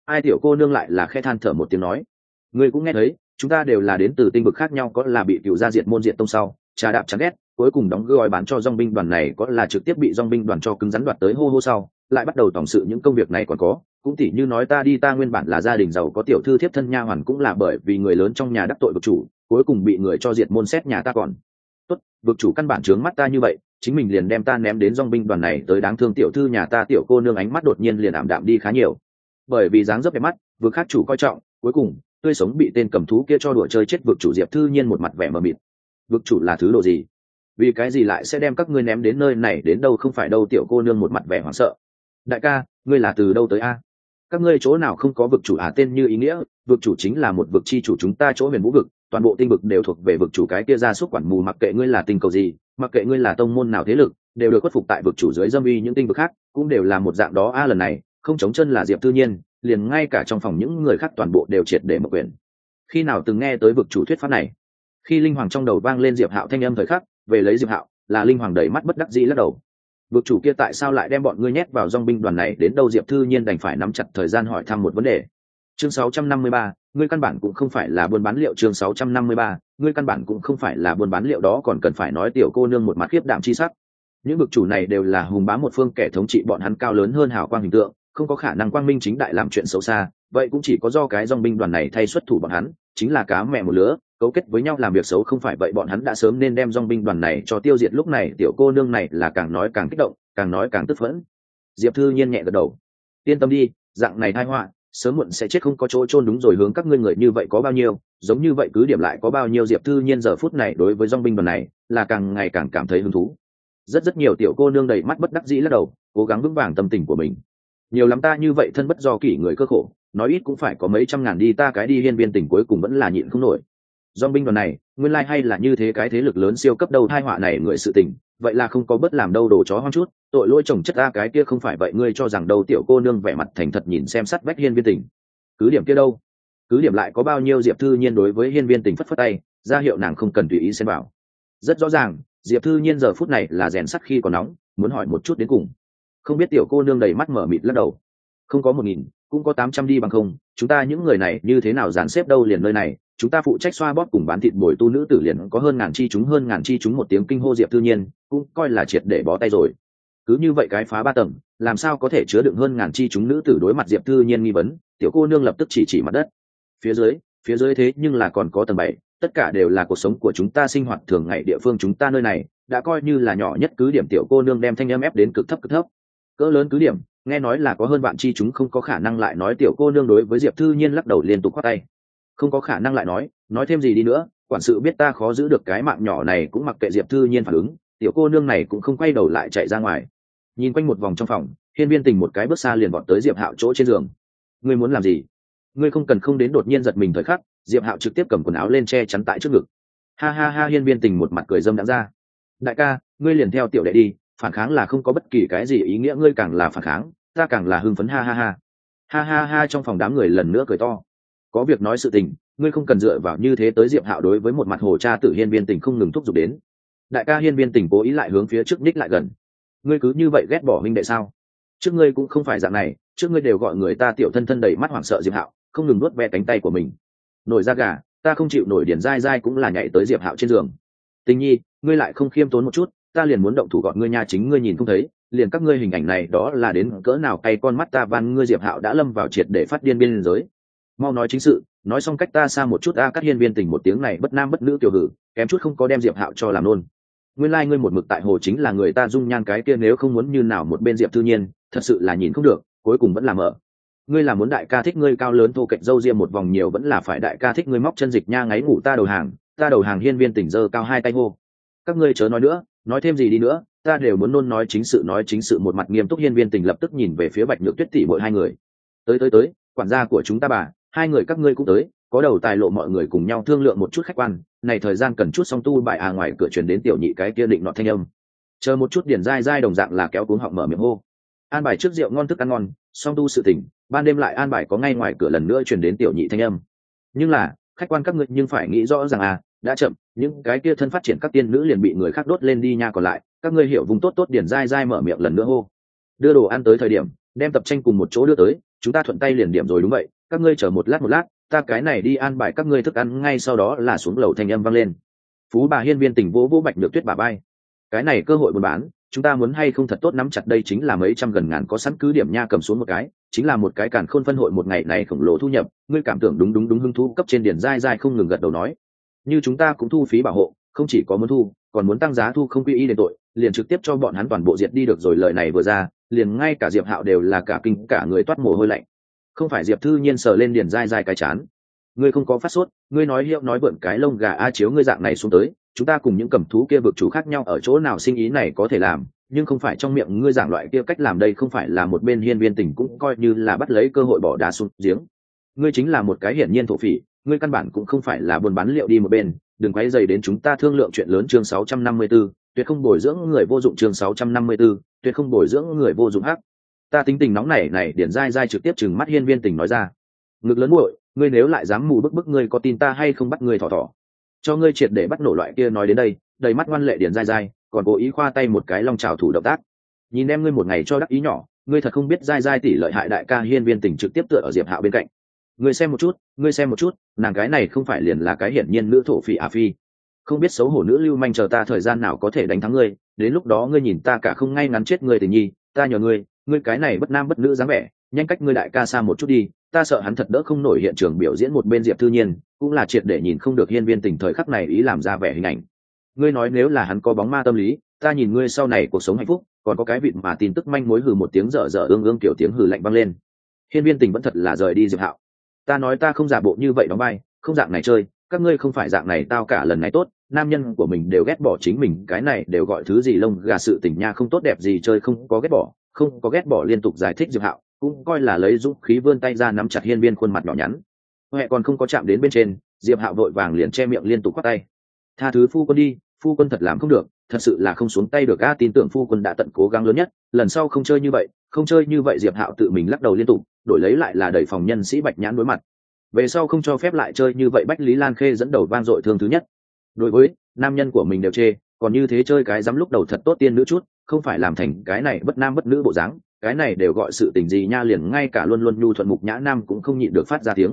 Ai tiểu cô nương lại là khe than thở một tiếng nói. Ngươi cũng nghe thấy, chúng ta đều là đến từ tinh vực khác nhau, có là bị cựu gia diệt môn diện tông sau, trà đạp chán ghét, cuối cùng đóng gói bán cho dong binh đoàn này, có là trực tiếp bị dong binh đoàn cho cứng rắn đoạt tới hô hô sau, lại bắt đầu tổng sự những công việc này còn có. Cũng tỉ như nói ta đi, ta nguyên bản là gia đình giàu có tiểu thư thiếp thân nha hoàn cũng là bởi vì người lớn trong nhà đắc tội vực chủ, cuối cùng bị người cho diệt môn xét nhà ta còn. Tốt, vực chủ căn bản trướng mắt ta như vậy chính mình liền đem ta ném đến dong binh đoàn này tới đáng thương tiểu thư nhà ta tiểu cô nương ánh mắt đột nhiên liền ảm đạm đi khá nhiều. Bởi vì dáng dấp đẹp mắt, vừa khác chủ coi trọng, cuối cùng, tươi sống bị tên cầm thú kia cho đùa chơi chết vực chủ diệp thư nhiên một mặt vẻ mờ mịt. Vực chủ là thứ đồ gì? Vì cái gì lại sẽ đem các ngươi ném đến nơi này, đến đâu không phải đâu tiểu cô nương một mặt vẻ hoảng sợ. Đại ca, ngươi là từ đâu tới a? Các ngươi chỗ nào không có vực chủ à tên như ý nghĩa, vực chủ chính là một vực chi chủ chúng ta chỗ huyền vũ vực toàn bộ tinh vực đều thuộc về vực chủ cái kia ra suốt quản mù, mặc kệ ngươi là tinh cầu gì, mặc kệ ngươi là tông môn nào thế lực, đều được khuất phục tại vực chủ dưới dâm uy những tinh vực khác, cũng đều là một dạng đó. A, lần này, không chống chân là diệp tư nhiên, liền ngay cả trong phòng những người khác toàn bộ đều triệt để mở quyền. Khi nào từng nghe tới vực chủ thuyết pháp này? Khi linh hoàng trong đầu vang lên diệp hạo thanh âm thời khắc, về lấy diệp hạo, là linh hoàng đầy mắt bất đắc dĩ lắc đầu. Vực chủ kia tại sao lại đem bọn ngươi nhét vào dong binh đoàn này? Đến đâu diệp thư nhiên đành phải nắm chặt thời gian hỏi thăm một vấn đề chương 653, ngươi căn bản cũng không phải là buôn bán liệu. Chương 653, ngươi căn bản cũng không phải là buôn bán liệu đó còn cần phải nói tiểu cô nương một mặt khiếp đạm chi sắc. Những bực chủ này đều là hùng bá một phương kẻ thống trị bọn hắn cao lớn hơn hào quang hình tượng không có khả năng quang minh chính đại làm chuyện xấu xa vậy cũng chỉ có do cái dòng binh đoàn này thay xuất thủ bọn hắn chính là cá mẹ một lứa cấu kết với nhau làm việc xấu không phải vậy bọn hắn đã sớm nên đem dòng binh đoàn này cho tiêu diệt. Lúc này tiểu cô nương này là càng nói càng kích động càng nói càng tức phẫn. Diệp thư nhiên nhẹ gật đầu. Yên tâm đi dạng này tai họa sớm muộn sẽ chết không có chỗ trôn đúng rồi, hướng các ngươi người như vậy có bao nhiêu, giống như vậy cứ điểm lại có bao nhiêu diệp thư nhiên giờ phút này đối với dong binh đoàn này là càng ngày càng cảm thấy hứng thú. Rất rất nhiều tiểu cô nương đầy mắt bất đắc dĩ lắc đầu, cố gắng vững vàng tâm tình của mình. Nhiều lắm ta như vậy thân bất do kỷ người cơ khổ, nói ít cũng phải có mấy trăm ngàn đi, ta cái đi hiên viên tỉnh cuối cùng vẫn là nhịn không nổi. Do binh đoàn này, nguyên lai hay là như thế cái thế lực lớn siêu cấp đầu thai họa này người sự tình vậy là không có bất làm đâu đồ chó hoang chút, tội lỗi chồng chất ta, cái kia không phải vậy, ngươi cho rằng đâu tiểu cô nương vẻ mặt thành thật nhìn xem sắt vách hiên viên tình. Cứ điểm kia đâu? Cứ điểm lại có bao nhiêu diệp thư nhiên đối với hiên viên tình phất phất tay, ra hiệu nàng không cần tùy ý xem vào. Rất rõ ràng, diệp thư nhiên giờ phút này là rèn sắt khi còn nóng, muốn hỏi một chút đến cùng. Không biết tiểu cô nương đầy mắt mở mịt lắc đầu. Không có một nghìn, cũng có tám trăm đi bằng không, chúng ta những người này như thế nào dàn xếp đâu liền nơi này chúng ta phụ trách xoa bóp cùng bán thịt bồi tu nữ tử liền có hơn ngàn chi chúng, hơn ngàn chi chúng một tiếng kinh hô diệp tư nhiên, cũng coi là triệt để bó tay rồi. Cứ như vậy cái phá ba tầng, làm sao có thể chứa đựng hơn ngàn chi chúng nữ tử đối mặt diệp thư nhiên nghi vấn, tiểu cô nương lập tức chỉ chỉ mặt đất. Phía dưới phía dưới thế nhưng là còn có tầng bảy, tất cả đều là cuộc sống của chúng ta sinh hoạt thường ngày địa phương chúng ta nơi này, đã coi như là nhỏ nhất cứ điểm tiểu cô nương đem thanh âm ép đến cực thấp cực thấp. Cỡ lớn cứ điểm, nghe nói là có hơn bạn chi chúng không có khả năng lại nói tiểu cô nương đối với diệp thư nhiên lắc đầu liên tục khoác tay không có khả năng lại nói nói thêm gì đi nữa, quản sự biết ta khó giữ được cái mạng nhỏ này cũng mặc kệ diệp thư nhiên phản ứng, tiểu cô nương này cũng không quay đầu lại chạy ra ngoài. Nhìn quanh một vòng trong phòng, hiên viên tình một cái bước xa liền bọn tới diệp hạo chỗ trên giường. Ngươi muốn làm gì? Ngươi không cần không đến đột nhiên giật mình thời khắc. Diệp hạo trực tiếp cầm quần áo lên che chắn tại trước ngực. Ha ha ha, hiên viên tình một mặt cười dâm đã ra. Đại ca, ngươi liền theo tiểu đệ đi, phản kháng là không có bất kỳ cái gì ý nghĩa, ngươi càng là phản kháng, ta càng là hưng phấn, ha ha ha. Ha ha ha, trong phòng đám người lần nữa cười to có việc nói sự tình, ngươi không cần dựa vào như thế tới diệp hạo đối với một mặt hồ cha tử hiên viên tình không ngừng thúc giục đến. Đại ca hiên viên tình cố ý lại hướng phía trước ních lại gần. Ngươi cứ như vậy ghét bỏ huynh đệ sao? Trước ngươi cũng không phải dạng này, trước ngươi đều gọi người ta tiểu thân thân đầy mắt hoảng sợ diệp hạo, không ngừng nuốt ve cánh tay của mình. Nổi da gà, ta không chịu nổi điển dai dai cũng là nhảy tới diệp hạo trên giường. Tình nhi, ngươi lại không khiêm tốn một chút, ta liền muốn động thủ gọn ngươi nha chính ngươi nhìn không thấy, liền các ngươi hình ảnh này đó là đến cỡ nào cay con mắt ta van ngươi diệp hạo đã lâm vào triệt để phát điên biên giới mau nói chính sự, nói xong cách ta xa một chút, a cắt hiên viên tình một tiếng này bất nam bất nữ tiểu hử, kém chút không có đem diệp hạo cho làm nôn. Nguyên lai、like、ngươi một mực tại hồ chính là người ta dung nhan cái kia nếu không muốn như nào một bên diệp tự nhiên, thật sự là nhìn không được, cuối cùng vẫn làm ở ngươi là muốn đại ca thích ngươi cao lớn thô cạnh dâu riêng một vòng nhiều vẫn là phải đại ca thích ngươi móc chân dịch nha ngáy ngủ ta đầu hàng, ta đầu hàng hiên viên tỉnh dơ cao hai tay hô. Các ngươi chớ nói nữa, nói thêm gì đi nữa, ta đều muốn nôn nói chính sự, nói chính sự một mặt nghiêm túc hiên viên tỉnh lập tức nhìn về phía bạch nhược tuyết tỷ mỗi hai người. Tới tới tới, quản gia của chúng ta bà hai người các ngươi cũng tới, có đầu tài lộ mọi người cùng nhau thương lượng một chút khách quan. Này thời gian cần chút song tu bại à ngoài cửa truyền đến tiểu nhị cái kia định nọ thanh âm. Chờ một chút điển dai dai đồng dạng là kéo cuống họng mở miệng hô. An bài trước rượu ngon thức ăn ngon, song tu sự tỉnh ban đêm lại an bài có ngay ngoài cửa lần nữa truyền đến tiểu nhị thanh âm. Nhưng là, khách quan các ngươi nhưng phải nghĩ rõ ràng à đã chậm, những cái kia thân phát triển các tiên nữ liền bị người khác đốt lên đi nha còn lại, các ngươi hiểu vùng tốt tốt điển dai dai mở miệng lần nữa hô. Đưa đồ ăn tới thời điểm, đem tập tranh cùng một chỗ đưa tới, chúng ta thuận tay liền điểm rồi đúng vậy các ngươi chờ một lát một lát, ta cái này đi an bài các ngươi thức ăn, ngay sau đó là xuống lầu thanh âm vang lên. Phú bà hiên viên tỉnh vỗ vỗ bạch được tuyết bà bay cái này cơ hội buôn bán, chúng ta muốn hay không thật tốt nắm chặt đây chính là mấy trăm gần ngàn có sẵn cứ điểm nha cầm xuống một cái, chính là một cái càn khôn phân hội một ngày này khổng lồ thu nhập, ngươi cảm tưởng đúng đúng đúng hưng thu cấp trên điển dai dai không ngừng gật đầu nói. Như chúng ta cũng thu phí bảo hộ, không chỉ có muốn thu, còn muốn tăng giá thu không quy y đến tội, liền trực tiếp cho bọn hắn toàn bộ diệt đi được rồi lời này vừa ra, liền ngay cả diệp hạo đều là cả kinh, cả người toát mồ hôi lạnh không phải diệp thư nhiên sờ lên điền dai dai cái chán. Ngươi không có phát sốt ngươi nói hiệu nói bượn cái lông gà a chiếu ngươi dạng này xuống tới chúng ta cùng những cầm thú kia vực chủ khác nhau ở chỗ nào sinh ý này có thể làm nhưng không phải trong miệng ngươi giảng loại kia cách làm đây không phải là một bên hiên viên tỉnh cũng coi như là bắt lấy cơ hội bỏ đá xuống giếng. Ngươi chính là một cái hiển nhiên thổ phỉ ngươi căn bản cũng không phải là buôn bán liệu đi một bên đừng quay dày đến chúng ta thương lượng chuyện lớn chương 654, tuyệt không bồi dưỡng người vô dụng chương 654, tuyệt không bồi dưỡng người vô dụng hắc ta tính tình nóng này này điển dai dai trực tiếp chừng mắt hiên viên tình nói ra. Ngực lớn muội, ngươi nếu lại dám mù bức bức ngươi có tin ta hay không bắt ngươi thỏ thỏ? Cho ngươi triệt để bắt nổ loại kia nói đến đây, đầy mắt ngoan lệ điển dai dai, còn cố ý khoa tay một cái long trào thủ động tác. Nhìn em ngươi một ngày cho đắc ý nhỏ, ngươi thật không biết dai dai tỷ lợi hại đại ca hiên viên tình trực tiếp tựa ở diệp hạo bên cạnh. Ngươi xem một chút, ngươi xem một chút, nàng cái này không phải liền là cái hiển nhiên nữ thổ phỉ à phi. Không biết xấu hổ nữ lưu manh chờ ta thời gian nào có thể đánh thắng ngươi, đến lúc đó ngươi nhìn ta cả không ngay ngắn chết ngươi tình nhi, ta nhờ ngươi ngươi cái này bất nam bất nữ dáng vẻ, nhanh cách ngươi đại ca xa một chút đi, ta sợ hắn thật đỡ không nổi hiện trường biểu diễn một bên diệp thư nhiên, cũng là triệt để nhìn không được hiên viên tình thời khắc này ý làm ra vẻ hình ảnh. Ngươi nói nếu là hắn có bóng ma tâm lý, ta nhìn ngươi sau này cuộc sống hạnh phúc, còn có cái vịt mà tin tức manh mối hừ một tiếng dở dở ương ương kiểu tiếng hừ lạnh vang lên. Hiên viên tình vẫn thật là rời đi diệp hạo. Ta nói ta không giả bộ như vậy đóng vai, không dạng này chơi, các ngươi không phải dạng này tao cả lần này tốt, nam nhân của mình đều ghét bỏ chính mình, cái này đều gọi thứ gì lông gà sự tình nha, không tốt đẹp gì chơi, không có ghét bỏ không có ghét bỏ liên tục giải thích diệp hạo, cũng coi là lấy dũng khí vươn tay ra nắm chặt hiên viên khuôn mặt nhỏ nhắn. Huệ còn không có chạm đến bên trên, diệp hạo vội vàng liền che miệng liên tục khoác tay. Tha thứ phu quân đi, phu quân thật làm không được, thật sự là không xuống tay được a, tin tưởng phu quân đã tận cố gắng lớn nhất, lần sau không chơi như vậy, không chơi như vậy diệp hạo tự mình lắc đầu liên tục, đổi lấy lại là đẩy phòng nhân sĩ bạch nhãn đối mặt. Về sau không cho phép lại chơi như vậy bách lý lan khê dẫn đầu vang dội thương thứ nhất. Đối với, nam nhân của mình đều chê, còn như thế chơi cái dám lúc đầu thật tốt tiên nữ chút không phải làm thành cái này bất nam bất nữ bộ dáng, cái này đều gọi sự tình gì nha liền ngay cả luôn luôn nhu thuận mục nhã nam cũng không nhịn được phát ra tiếng.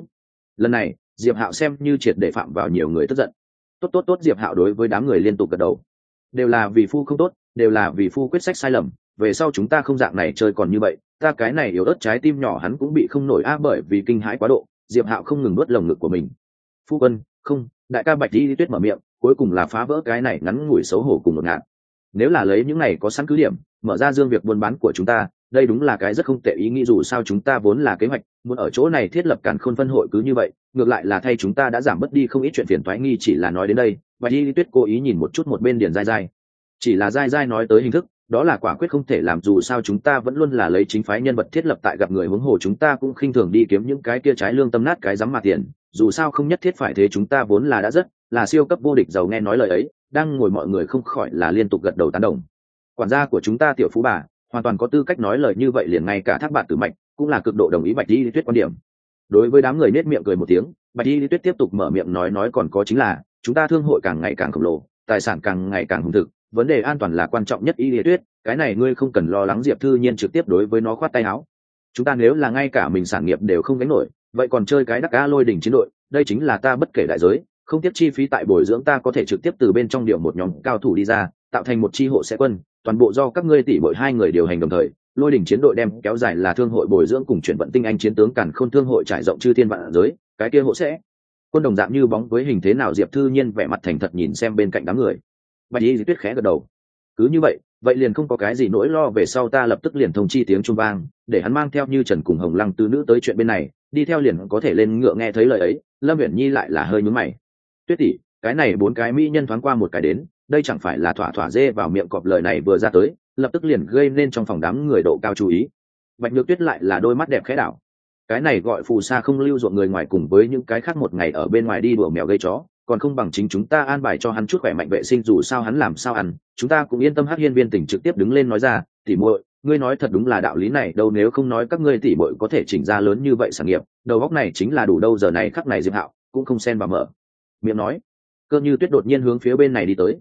Lần này, diệp hạo xem như triệt để phạm vào nhiều người tức giận. Tốt tốt tốt diệp hạo đối với đám người liên tục gật đầu. Đều là vì phu không tốt, đều là vì phu quyết sách sai lầm, về sau chúng ta không dạng này chơi còn như vậy, ta cái này yếu ớt trái tim nhỏ hắn cũng bị không nổi a bởi vì kinh hãi quá độ, diệp hạo không ngừng nuốt lồng ngực của mình. Phu quân, không, đại ca bạch đi tuyết mở miệng, cuối cùng là phá vỡ cái này ngắn ngủi xấu hổ cùng một ngạn nếu là lấy những này có sẵn cứ điểm, mở ra dương việc buôn bán của chúng ta, đây đúng là cái rất không tệ ý nghĩ dù sao chúng ta vốn là kế hoạch, muốn ở chỗ này thiết lập cản khôn phân hội cứ như vậy, ngược lại là thay chúng ta đã giảm bớt đi không ít chuyện phiền thoái nghi chỉ là nói đến đây, và y tuyết cố ý nhìn một chút một bên điền dai dai chỉ là dai dai nói tới hình thức, đó là quả quyết không thể làm dù sao chúng ta vẫn luôn là lấy chính phái nhân vật thiết lập tại gặp người huống hồ chúng ta cũng khinh thường đi kiếm những cái kia trái lương tâm nát cái dám mặt tiền, dù sao không nhất thiết phải thế chúng ta vốn là đã rất, là siêu cấp vô địch giàu nghe nói lời ấy đang ngồi mọi người không khỏi là liên tục gật đầu tán đồng. Quản gia của chúng ta tiểu phú bà, hoàn toàn có tư cách nói lời như vậy liền ngay cả thác bạn tử mạch cũng là cực độ đồng ý bạch di tuyết quan điểm. Đối với đám người nết miệng cười một tiếng, bạch di tuyết tiếp tục mở miệng nói nói còn có chính là, chúng ta thương hội càng ngày càng khổng lồ, tài sản càng ngày càng hùng thực, vấn đề an toàn là quan trọng nhất y lý tuyết, cái này ngươi không cần lo lắng diệp thư nhiên trực tiếp đối với nó khoát tay áo. Chúng ta nếu là ngay cả mình sản nghiệp đều không gánh nổi, vậy còn chơi cái đắc ca lôi đỉnh chiến đội, đây chính là ta bất kể đại giới không tiếp chi phí tại bồi dưỡng ta có thể trực tiếp từ bên trong điều một nhóm cao thủ đi ra, tạo thành một chi hộ sẽ quân, toàn bộ do các ngươi tỷ bội hai người điều hành đồng thời, lôi đỉnh chiến đội đem kéo dài là thương hội bồi dưỡng cùng chuyển vận tinh anh chiến tướng càn khôn thương hội trải rộng chư thiên vạn giới, cái kia hộ sẽ. Quân đồng dạng như bóng với hình thế nào diệp thư nhiên vẻ mặt thành thật nhìn xem bên cạnh đám người. Bạch y tuyết khẽ gật đầu. Cứ như vậy vậy liền không có cái gì nỗi lo về sau ta lập tức liền thông chi tiếng trung vang, để hắn mang theo như trần cùng hồng lăng tứ nữ tới chuyện bên này, đi theo liền có thể lên ngựa nghe thấy lời ấy, lâm viễn nhi lại là hơi nhúm mày tuyết tỷ, cái này bốn cái mỹ nhân thoáng qua một cái đến, đây chẳng phải là thỏa thỏa dê vào miệng cọp lời này vừa ra tới, lập tức liền gây nên trong phòng đám người độ cao chú ý. Bạch nhược tuyết lại là đôi mắt đẹp khẽ đảo. Cái này gọi phù sa không lưu ruộng người ngoài cùng với những cái khác một ngày ở bên ngoài đi đùa mèo gây chó, còn không bằng chính chúng ta an bài cho hắn chút khỏe mạnh vệ sinh dù sao hắn làm sao ăn, chúng ta cũng yên tâm hát hiên viên tỉnh trực tiếp đứng lên nói ra tỉ muội, ngươi nói thật đúng là đạo lý này, đâu nếu không nói các ngươi tỉ muội có thể chỉnh ra lớn như vậy sản nghiệp, đầu góc này chính là đủ đâu giờ này khắc này diệp hạo, cũng không xen vào mở miệng nói. Cơ như tuyết đột nhiên hướng phía bên này đi tới.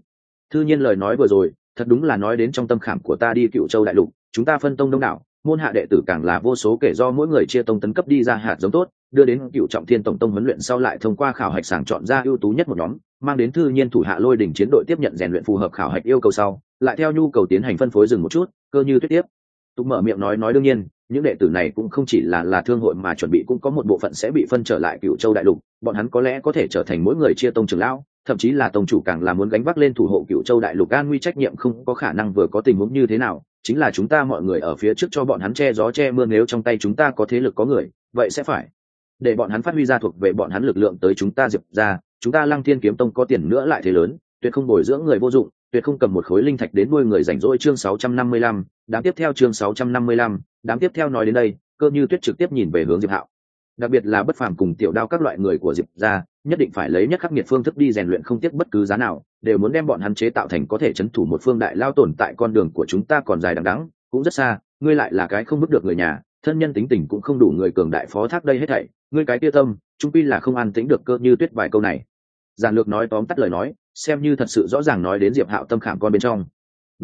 Thư nhiên lời nói vừa rồi, thật đúng là nói đến trong tâm khảm của ta đi cựu châu đại lục, chúng ta phân tông đông đảo, môn hạ đệ tử càng là vô số kể do mỗi người chia tông tấn cấp đi ra hạt giống tốt, đưa đến cựu trọng thiên tổng tông huấn luyện sau lại thông qua khảo hạch sàng chọn ra ưu tú nhất một nhóm, mang đến thư nhiên thủ hạ lôi đỉnh chiến đội tiếp nhận rèn luyện phù hợp khảo hạch yêu cầu sau, lại theo nhu cầu tiến hành phân phối dừng một chút, cơ như tuyết tiếp tục mở miệng nói nói đương nhiên những đệ tử này cũng không chỉ là là thương hội mà chuẩn bị cũng có một bộ phận sẽ bị phân trở lại cựu châu đại lục. Bọn hắn có lẽ có thể trở thành mỗi người chia tông trưởng lão thậm chí là tông chủ càng là muốn gánh vác lên thủ hộ cựu châu đại lục. An nguy trách nhiệm không có khả năng vừa có tình huống như thế nào chính là chúng ta mọi người ở phía trước cho bọn hắn che gió che mưa nếu trong tay chúng ta có thế lực có người vậy sẽ phải để bọn hắn phát huy ra thuộc về bọn hắn lực lượng tới chúng ta diệp ra. Chúng ta lăng thiên kiếm tông có tiền nữa lại thế lớn tuyệt không bồi dưỡng người vô dụng tuyệt không cầm một khối linh thạch đến nuôi người rảnh rỗi chương 655, đám tiếp theo chương 655, đám tiếp theo nói đến đây cơ như tuyết trực tiếp nhìn về hướng diệp hạo. Đặc biệt là bất phàm cùng tiểu đao các loại người của diệp gia nhất định phải lấy nhất khắc nghiệt phương thức đi rèn luyện không tiếc bất cứ giá nào đều muốn đem bọn hắn chế tạo thành có thể chấn thủ một phương đại lao tồn tại con đường của chúng ta còn dài đằng đẵng cũng rất xa ngươi lại là cái không bước được người nhà thân nhân tính tình cũng không đủ người cường đại phó thác đây hết thảy ngươi cái tia tâm chung quy là không an tính được cơ như tuyết vài câu này. Giản lược nói tóm tắt lời nói xem như thật sự rõ ràng nói đến diệp hạo tâm khảm con bên trong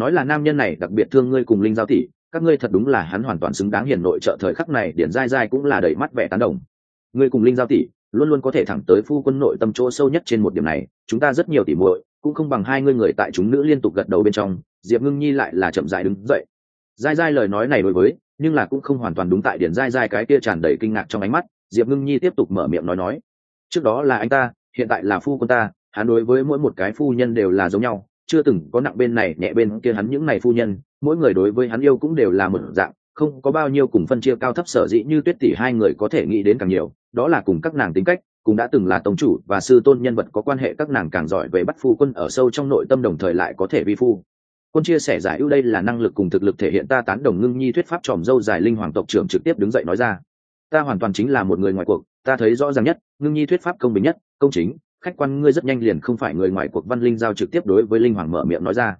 nói là nam nhân này đặc biệt thương ngươi cùng linh giao tỷ, các ngươi thật đúng là hắn hoàn toàn xứng đáng hiền nội trợ thời khắc này, điển dai dai cũng là đầy mắt vẻ tán đồng. Ngươi cùng linh giao tỷ, luôn luôn có thể thẳng tới phu quân nội tâm chỗ sâu nhất trên một điểm này, chúng ta rất nhiều tỉ muội, cũng không bằng hai ngươi người tại chúng nữ liên tục gật đầu bên trong, diệp ngưng nhi lại là chậm dại đứng dậy. Dai dai lời nói này đối với, nhưng là cũng không hoàn toàn đúng tại điển dai dai cái kia tràn đầy kinh ngạc trong ánh mắt, diệp ngưng nhi tiếp tục mở miệng nói nói. Trước đó là anh ta, hiện tại là phu quân ta, hắn đối với mỗi một cái phu nhân đều là giống nhau chưa từng có nặng bên này, nhẹ bên kia hắn những này phu nhân, mỗi người đối với hắn yêu cũng đều là một dạng, không có bao nhiêu cùng phân chia cao thấp sở dĩ như tuyết tỷ hai người có thể nghĩ đến càng nhiều, đó là cùng các nàng tính cách, cũng đã từng là tổng chủ và sư tôn nhân vật có quan hệ các nàng càng giỏi về bắt phu quân ở sâu trong nội tâm đồng thời lại có thể vi phu. Quân chia sẻ giải ưu đây là năng lực cùng thực lực thể hiện ta tán đồng ngưng nhi thuyết pháp tròm dâu dài linh hoàng tộc trưởng trực tiếp đứng dậy nói ra. Ta hoàn toàn chính là một người ngoài cuộc, ta thấy rõ ràng nhất, ngưng nhi thuyết pháp công bình nhất, công chính khách quan, ngươi rất nhanh liền không phải người ngoài cuộc văn linh giao trực tiếp đối với linh hoàng mở miệng nói ra.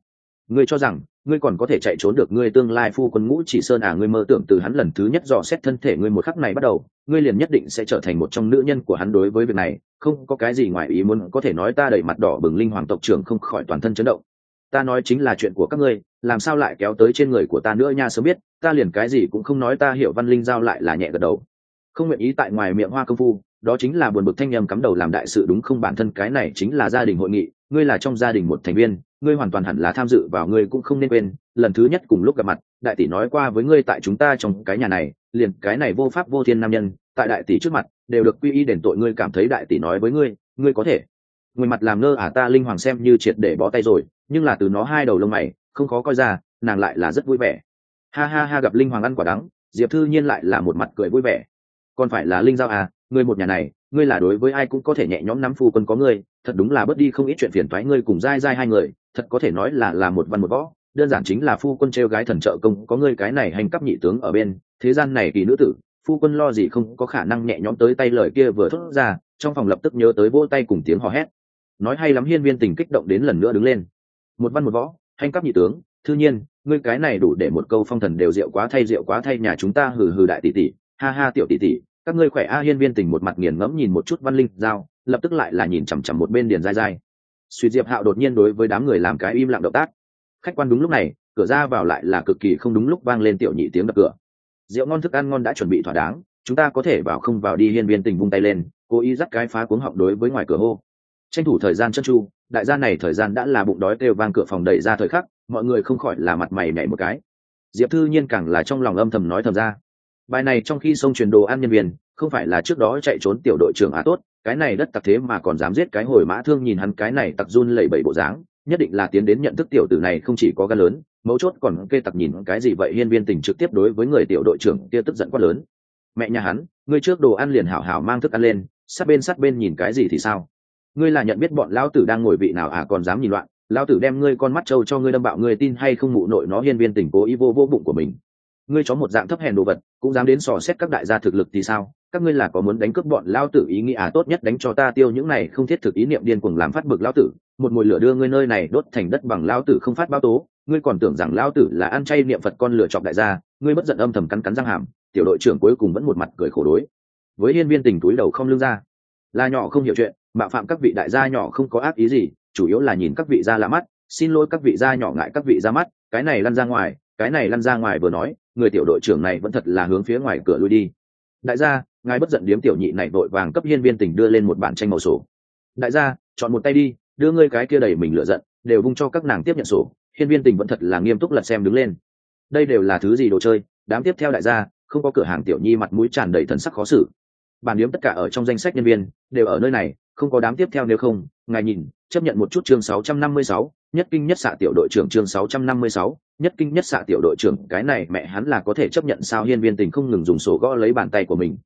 Ngươi cho rằng, ngươi còn có thể chạy trốn được ngươi tương lai phu quân ngũ chỉ sơn à ngươi mơ tưởng từ hắn lần thứ nhất dò xét thân thể ngươi một khắc này bắt đầu, ngươi liền nhất định sẽ trở thành một trong nữ nhân của hắn đối với việc này. Không có cái gì ngoài ý muốn, có thể nói ta đẩy mặt đỏ bừng linh hoàng tộc trưởng không khỏi toàn thân chấn động. Ta nói chính là chuyện của các ngươi, làm sao lại kéo tới trên người của ta nữa nha, sớm biết, ta liền cái gì cũng không nói, ta hiểu văn linh giao lại là nhẹ gật đầu. Không nguyện ý tại ngoài miệng hoa công phu đó chính là buồn bực thanh nhầm cắm đầu làm đại sự đúng không bản thân, cái này chính là gia đình hội nghị, ngươi là trong gia đình một thành viên, ngươi hoàn toàn hẳn là tham dự vào, ngươi cũng không nên quên, lần thứ nhất cùng lúc gặp mặt, đại tỷ nói qua với ngươi tại chúng ta trong cái nhà này, liền cái này vô pháp vô thiên nam nhân, tại đại tỷ trước mặt, đều được quy y đền tội ngươi cảm thấy đại tỷ nói với ngươi ngươi có thể. Người mặt làm ngơ à ta linh hoàng xem như triệt để bó tay rồi, nhưng là từ nó hai đầu lông mày, không khó coi ra, nàng lại là rất vui vẻ. Ha ha ha, gặp linh hoàng ăn quả đắng, diệp thư nhiên lại là một mặt cười vui vẻ. Còn phải là linh giao à ngươi một nhà này, ngươi là đối với ai cũng có thể nhẹ nhõm nắm phu quân có ngươi, thật đúng là bớt đi không ít chuyện phiền toái ngươi cùng dai dai hai người, thật có thể nói là là một văn một võ. Đơn giản chính là phu quân treo gái thần trợ công, có ngươi cái này hành cấp nhị tướng ở bên, thế gian này kỳ nữ tử, phu quân lo gì không có khả năng nhẹ nhõm tới tay lời kia vừa thốt ra, trong phòng lập tức nhớ tới vỗ tay cùng tiếng hò hét. Nói hay lắm hiên viên tình kích động đến lần nữa đứng lên. Một văn một võ, hành cấp nhị tướng, thư nhiên, ngươi cái này đủ để một câu phong thần đều rượu quá thay rượu quá thay nhà chúng ta hừ hừ đại tỷ tỷ, ha ha tiểu tỷ tỷ các ngươi khỏe a, hiên viên tình một mặt nghiền ngẫm nhìn một chút văn linh, giao, lập tức lại là nhìn chằm chằm một bên điền dai dai suy diệp hạo đột nhiên đối với đám người làm cái im lặng động tác. Khách quan đúng lúc này, cửa ra vào lại là cực kỳ không đúng lúc vang lên tiểu nhị tiếng đập cửa. Rượu ngon thức ăn ngon đã chuẩn bị thỏa đáng, chúng ta có thể vào không vào đi, hiên viên tình vung tay lên, cố ý dắt cái phá cuống họng đối với ngoài cửa hô. Tranh thủ thời gian chân chu, đại gia này thời gian đã là bụng đói kêu vang cửa phòng đẩy ra thời khắc, mọi người không khỏi là mặt mày nhảy một cái. Diệp thư nhiên càng là trong lòng âm thầm nói thầm ra bài này trong khi sông truyền đồ ăn nhân viên, không phải là trước đó chạy trốn tiểu đội trưởng á tốt, cái này đất tặc thế mà còn dám giết cái hồi mã thương nhìn hắn cái này tặc run lẩy bẩy bộ dáng, nhất định là tiến đến nhận thức tiểu tử này không chỉ có gan lớn, mấu chốt còn kê tặc nhìn cái gì vậy hiên viên tình trực tiếp đối với người tiểu đội trưởng kia tức giận quá lớn. Mẹ nhà hắn, ngươi trước đồ ăn liền hảo hảo mang thức ăn lên, sát bên sát bên nhìn cái gì thì sao? Ngươi là nhận biết bọn lão tử đang ngồi vị nào à còn dám nhìn loạn, lão tử đem ngươi con mắt trâu cho ngươi đâm bạo, ngươi tin hay không mụ nội nó hiên viên tình cố ý vô vô bụng của mình ngươi chó một dạng thấp hèn đồ vật, cũng dám đến sò xét các đại gia thực lực thì sao? Các ngươi là có muốn đánh cướp bọn lao tử ý nghĩ à? Tốt nhất đánh cho ta tiêu những này không thiết thực ý niệm điên cuồng làm phát bực lao tử. Một mùi lửa đưa ngươi nơi này đốt thành đất bằng lao tử không phát bao tố. Ngươi còn tưởng rằng lao tử là ăn chay niệm phật con lửa chọc đại gia. Ngươi bất giận âm thầm cắn cắn răng hàm. Tiểu đội trưởng cuối cùng vẫn một mặt cười khổ đối. Với hiên viên tình túi đầu không lương ra. Là nhỏ không hiểu chuyện, mạo phạm các vị đại gia nhỏ không có ác ý gì, chủ yếu là nhìn các vị gia lạ mắt. Xin lỗi các vị gia nhỏ ngại các vị ra mắt. Cái này lăn ra ngoài, cái này lăn ra ngoài vừa nói người tiểu đội trưởng này vẫn thật là hướng phía ngoài cửa lui đi. Đại gia ngài bất giận điếm tiểu nhị này vội vàng cấp hiên viên tình đưa lên một bản tranh màu sổ. Đại gia chọn một tay đi đưa ngươi cái kia đầy mình lựa giận đều vung cho các nàng tiếp nhận sổ. Hiên viên tình vẫn thật là nghiêm túc lật xem đứng lên. Đây đều là thứ gì đồ chơi? Đám tiếp theo đại gia không có cửa hàng tiểu nhi mặt mũi tràn đầy thần sắc khó xử. Bản điếm tất cả ở trong danh sách nhân viên đều ở nơi này không có đám tiếp theo nếu không ngài nhìn chấp nhận một chút chương 656, nhất kinh nhất xạ tiểu đội trưởng chương 656, nhất kinh nhất xạ tiểu đội trưởng cái này mẹ hắn là có thể chấp nhận sao hiên viên tình không ngừng dùng sổ gõ lấy bàn tay của mình.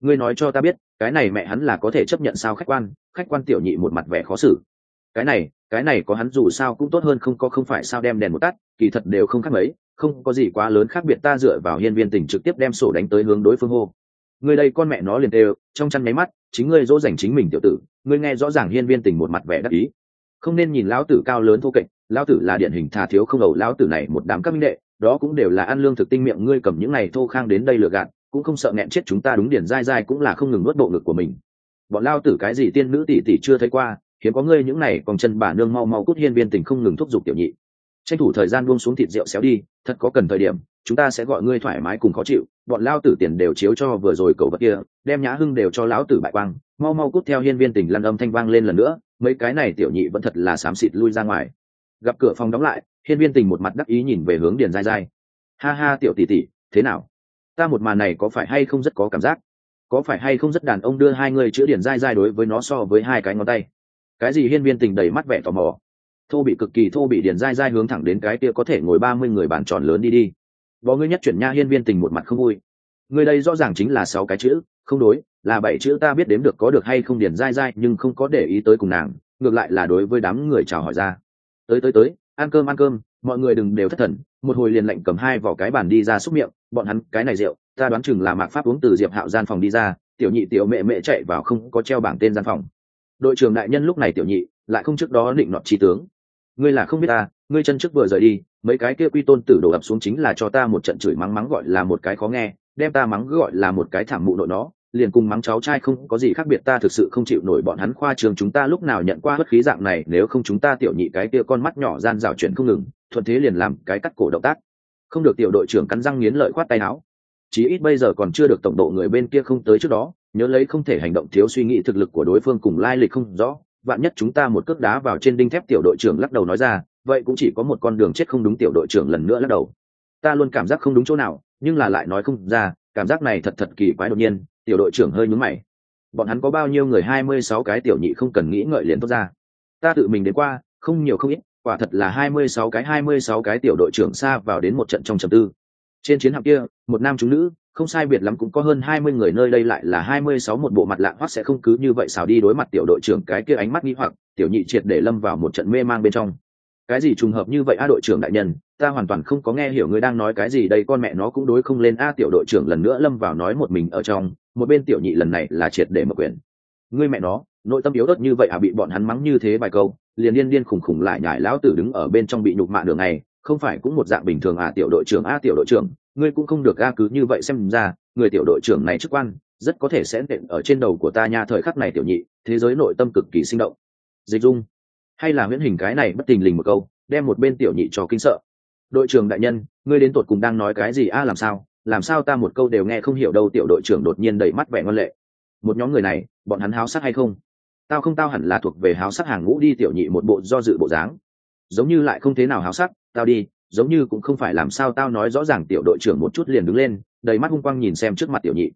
Ngươi nói cho ta biết cái này mẹ hắn là có thể chấp nhận sao khách quan khách quan tiểu nhị một mặt vẻ khó xử. Cái này cái này có hắn dù sao cũng tốt hơn không có không phải sao đem đèn một tắt kỳ thật đều không khác mấy không có gì quá lớn khác biệt ta dựa vào hiên viên tình trực tiếp đem sổ đánh tới hướng đối phương hô. Người đây con mẹ nó liền đều trong chăn máy mắt chính ngươi dỗ dành chính mình tiểu tử ngươi nghe rõ ràng hiên viên tình một mặt vẻ đắc ý không nên nhìn lão tử cao lớn thô kệch, lão tử là điển hình thà thiếu không đầu, lão tử này một đám các minh đệ, đó cũng đều là ăn lương thực tinh miệng, ngươi cầm những này thô khang đến đây lừa gạt, cũng không sợ nghẹn chết chúng ta đúng điển dai dai cũng là không ngừng nuốt bộ ngực của mình. Bọn lao tử cái gì tiên nữ tỷ tỷ chưa thấy qua, hiếm có ngươi những này còn chân bà nương mau mau cút hiên viên tình không ngừng thúc giục tiểu nhị. Tranh thủ thời gian buông xuống thịt rượu xéo đi, thật có cần thời điểm, chúng ta sẽ gọi ngươi thoải mái cùng khó chịu, bọn lao tử tiền đều chiếu cho vừa rồi cầu vật kia, đem nhã hưng đều cho lão tử bại quang mau mau cút theo hiên viên tình lăn âm thanh vang lên lần nữa, mấy cái này tiểu nhị vẫn thật là xám xịt lui ra ngoài. Gặp cửa phòng đóng lại, hiên viên tình một mặt đắc ý nhìn về hướng điền dai dai. Ha ha tiểu tỷ tỷ, thế nào? Ta một màn này có phải hay không rất có cảm giác? Có phải hay không rất đàn ông đưa hai người chữa điền dai dai đối với nó so với hai cái ngón tay? Cái gì hiên viên tình đầy mắt vẻ tò mò. Thô bị cực kỳ thô bị điền dai dai hướng thẳng đến cái kia có thể ngồi ba mươi người bàn tròn lớn đi đi. Võ ngươi nhất chuyển nha hiên viên tình một mặt không vui người đây rõ ràng chính là sáu cái chữ, không đối, là bảy chữ ta biết đếm được có được hay không điền dai dai, nhưng không có để ý tới cùng nàng, ngược lại là đối với đám người chào hỏi ra. Tới tới tới, ăn cơm ăn cơm, mọi người đừng đều thất thần, một hồi liền lệnh cầm hai vỏ cái bàn đi ra xúc miệng, bọn hắn, cái này rượu, ta đoán chừng là mạc pháp uống từ diệp hạo gian phòng đi ra, tiểu nhị, tiểu mẹ mẹ chạy vào không có treo bảng tên gian phòng. Đội trưởng đại nhân lúc này tiểu nhị, lại không trước đó định nọt trí tướng. Ngươi là không biết ta, ngươi chân trước vừa rời đi, mấy cái kia quy tôn tử đổ ập xuống chính là cho ta một trận chửi mắng mắng gọi là một cái khó nghe đem ta mắng gọi là một cái thảm mụ nội nó, liền cùng mắng cháu trai không có gì khác biệt, ta thực sự không chịu nổi bọn hắn khoa trường chúng ta lúc nào nhận qua bất khí dạng này, nếu không chúng ta tiểu nhị cái kia con mắt nhỏ gian rào chuyện không ngừng, thuận thế liền làm cái cắt cổ động tác. Không được tiểu đội trưởng cắn răng nghiến lợi khoát tay áo. Chí ít bây giờ còn chưa được tổng độ người bên kia không tới trước đó, nhớ lấy không thể hành động thiếu suy nghĩ thực lực của đối phương cùng lai lịch không rõ, vạn nhất chúng ta một cước đá vào trên đinh thép tiểu đội trưởng lắc đầu nói ra, vậy cũng chỉ có một con đường chết không đúng tiểu đội trưởng lần nữa lắc đầu. Ta luôn cảm giác không đúng chỗ nào nhưng là lại nói không ra, cảm giác này thật thật kỳ quái đột nhiên, tiểu đội trưởng hơi nhún mày. Bọn hắn có bao nhiêu người hai mươi sáu cái tiểu nhị không cần nghĩ ngợi liền tốt ra. Ta tự mình đến qua, không nhiều không ít, quả thật là hai mươi sáu cái, hai mươi sáu cái tiểu đội trưởng xa vào đến một trận trong trầm tư. Trên chiến hạm kia, một nam chúng nữ, không sai biệt lắm cũng có hơn hai mươi người nơi đây lại là hai mươi sáu một bộ mặt lạ hoắc sẽ không cứ như vậy xào đi đối mặt tiểu đội trưởng cái kia ánh mắt nghi hoặc, tiểu nhị triệt để lâm vào một trận mê mang bên trong cái gì trùng hợp như vậy a đội trưởng đại nhân, ta hoàn toàn không có nghe hiểu ngươi đang nói cái gì đây, con mẹ nó cũng đối không lên a tiểu đội trưởng lần nữa lâm vào nói một mình ở trong, một bên tiểu nhị lần này là triệt để mở quyền ngươi mẹ nó, nội tâm yếu đất như vậy à bị bọn hắn mắng như thế vài câu, liền điên điên khủng khủng lại nhải lão tử đứng ở bên trong bị nhục mạ đường này, không phải cũng một dạng bình thường à tiểu đội trưởng a tiểu đội trưởng, ngươi cũng không được a cứ như vậy xem ra, người tiểu đội trưởng này chức quan, rất có thể sẽ nện ở trên đầu của ta nha, thời khắc này tiểu nhị, thế giới nội tâm cực kỳ sinh động. Dịch dung hay là huyễn hình cái này bất tình lình một câu, đem một bên tiểu nhị cho kinh sợ. Đội trưởng đại nhân, ngươi đến tột cùng đang nói cái gì a, làm sao? Làm sao ta một câu đều nghe không hiểu đâu, tiểu đội trưởng đột nhiên đầy mắt vẻ ngân lệ. Một nhóm người này, bọn hắn háo sắc hay không? Tao không tao hẳn là thuộc về háo sắc hàng ngũ đi, tiểu nhị một bộ do dự bộ dáng. Giống như lại không thế nào háo sắc, tao đi, giống như cũng không phải làm sao tao nói rõ ràng, tiểu đội trưởng một chút liền đứng lên, đầy mắt hung quang nhìn xem trước mặt tiểu nhị.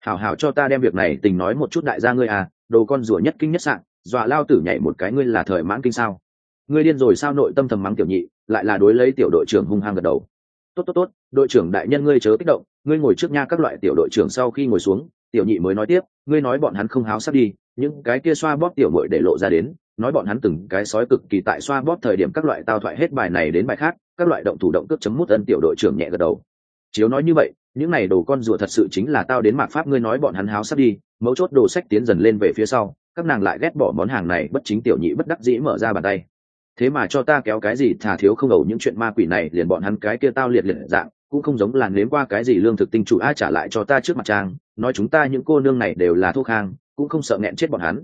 Hảo hảo cho ta đem việc này tình nói một chút đại gia ngươi à đồ con rủa nhất kinh nhất sạn dọa lao tử nhảy một cái ngươi là thời mãn kinh sao? Ngươi điên rồi sao nội tâm thầm mắng tiểu nhị, lại là đối lấy tiểu đội trưởng hung hăng gật đầu. Tốt tốt tốt, đội trưởng đại nhân ngươi chớ kích động, ngươi ngồi trước nha các loại tiểu đội trưởng sau khi ngồi xuống, tiểu nhị mới nói tiếp, ngươi nói bọn hắn không háo sắp đi, những cái kia xoa bóp tiểu bội để lộ ra đến, nói bọn hắn từng cái sói cực kỳ tại xoa bóp thời điểm các loại tao thoại hết bài này đến bài khác, các loại động thủ động cướp chấm mút ân tiểu đội trưởng nhẹ gật đầu. Chiếu nói như vậy, những này đồ con rùa thật sự chính là tao đến mạc pháp ngươi nói bọn hắn háo sắp đi, mấu chốt đồ sách tiến dần lên về phía sau các nàng lại ghét bỏ món hàng này, bất chính tiểu nhị bất đắc dĩ mở ra bàn tay. Thế mà cho ta kéo cái gì thà thiếu không ẩu những chuyện ma quỷ này, liền bọn hắn cái kia tao liệt liệt dạng, cũng không giống là nếm qua cái gì lương thực tinh chủ ai trả lại cho ta trước mặt trang, nói chúng ta những cô nương này đều là thuốc khang, cũng không sợ nghẹn chết bọn hắn.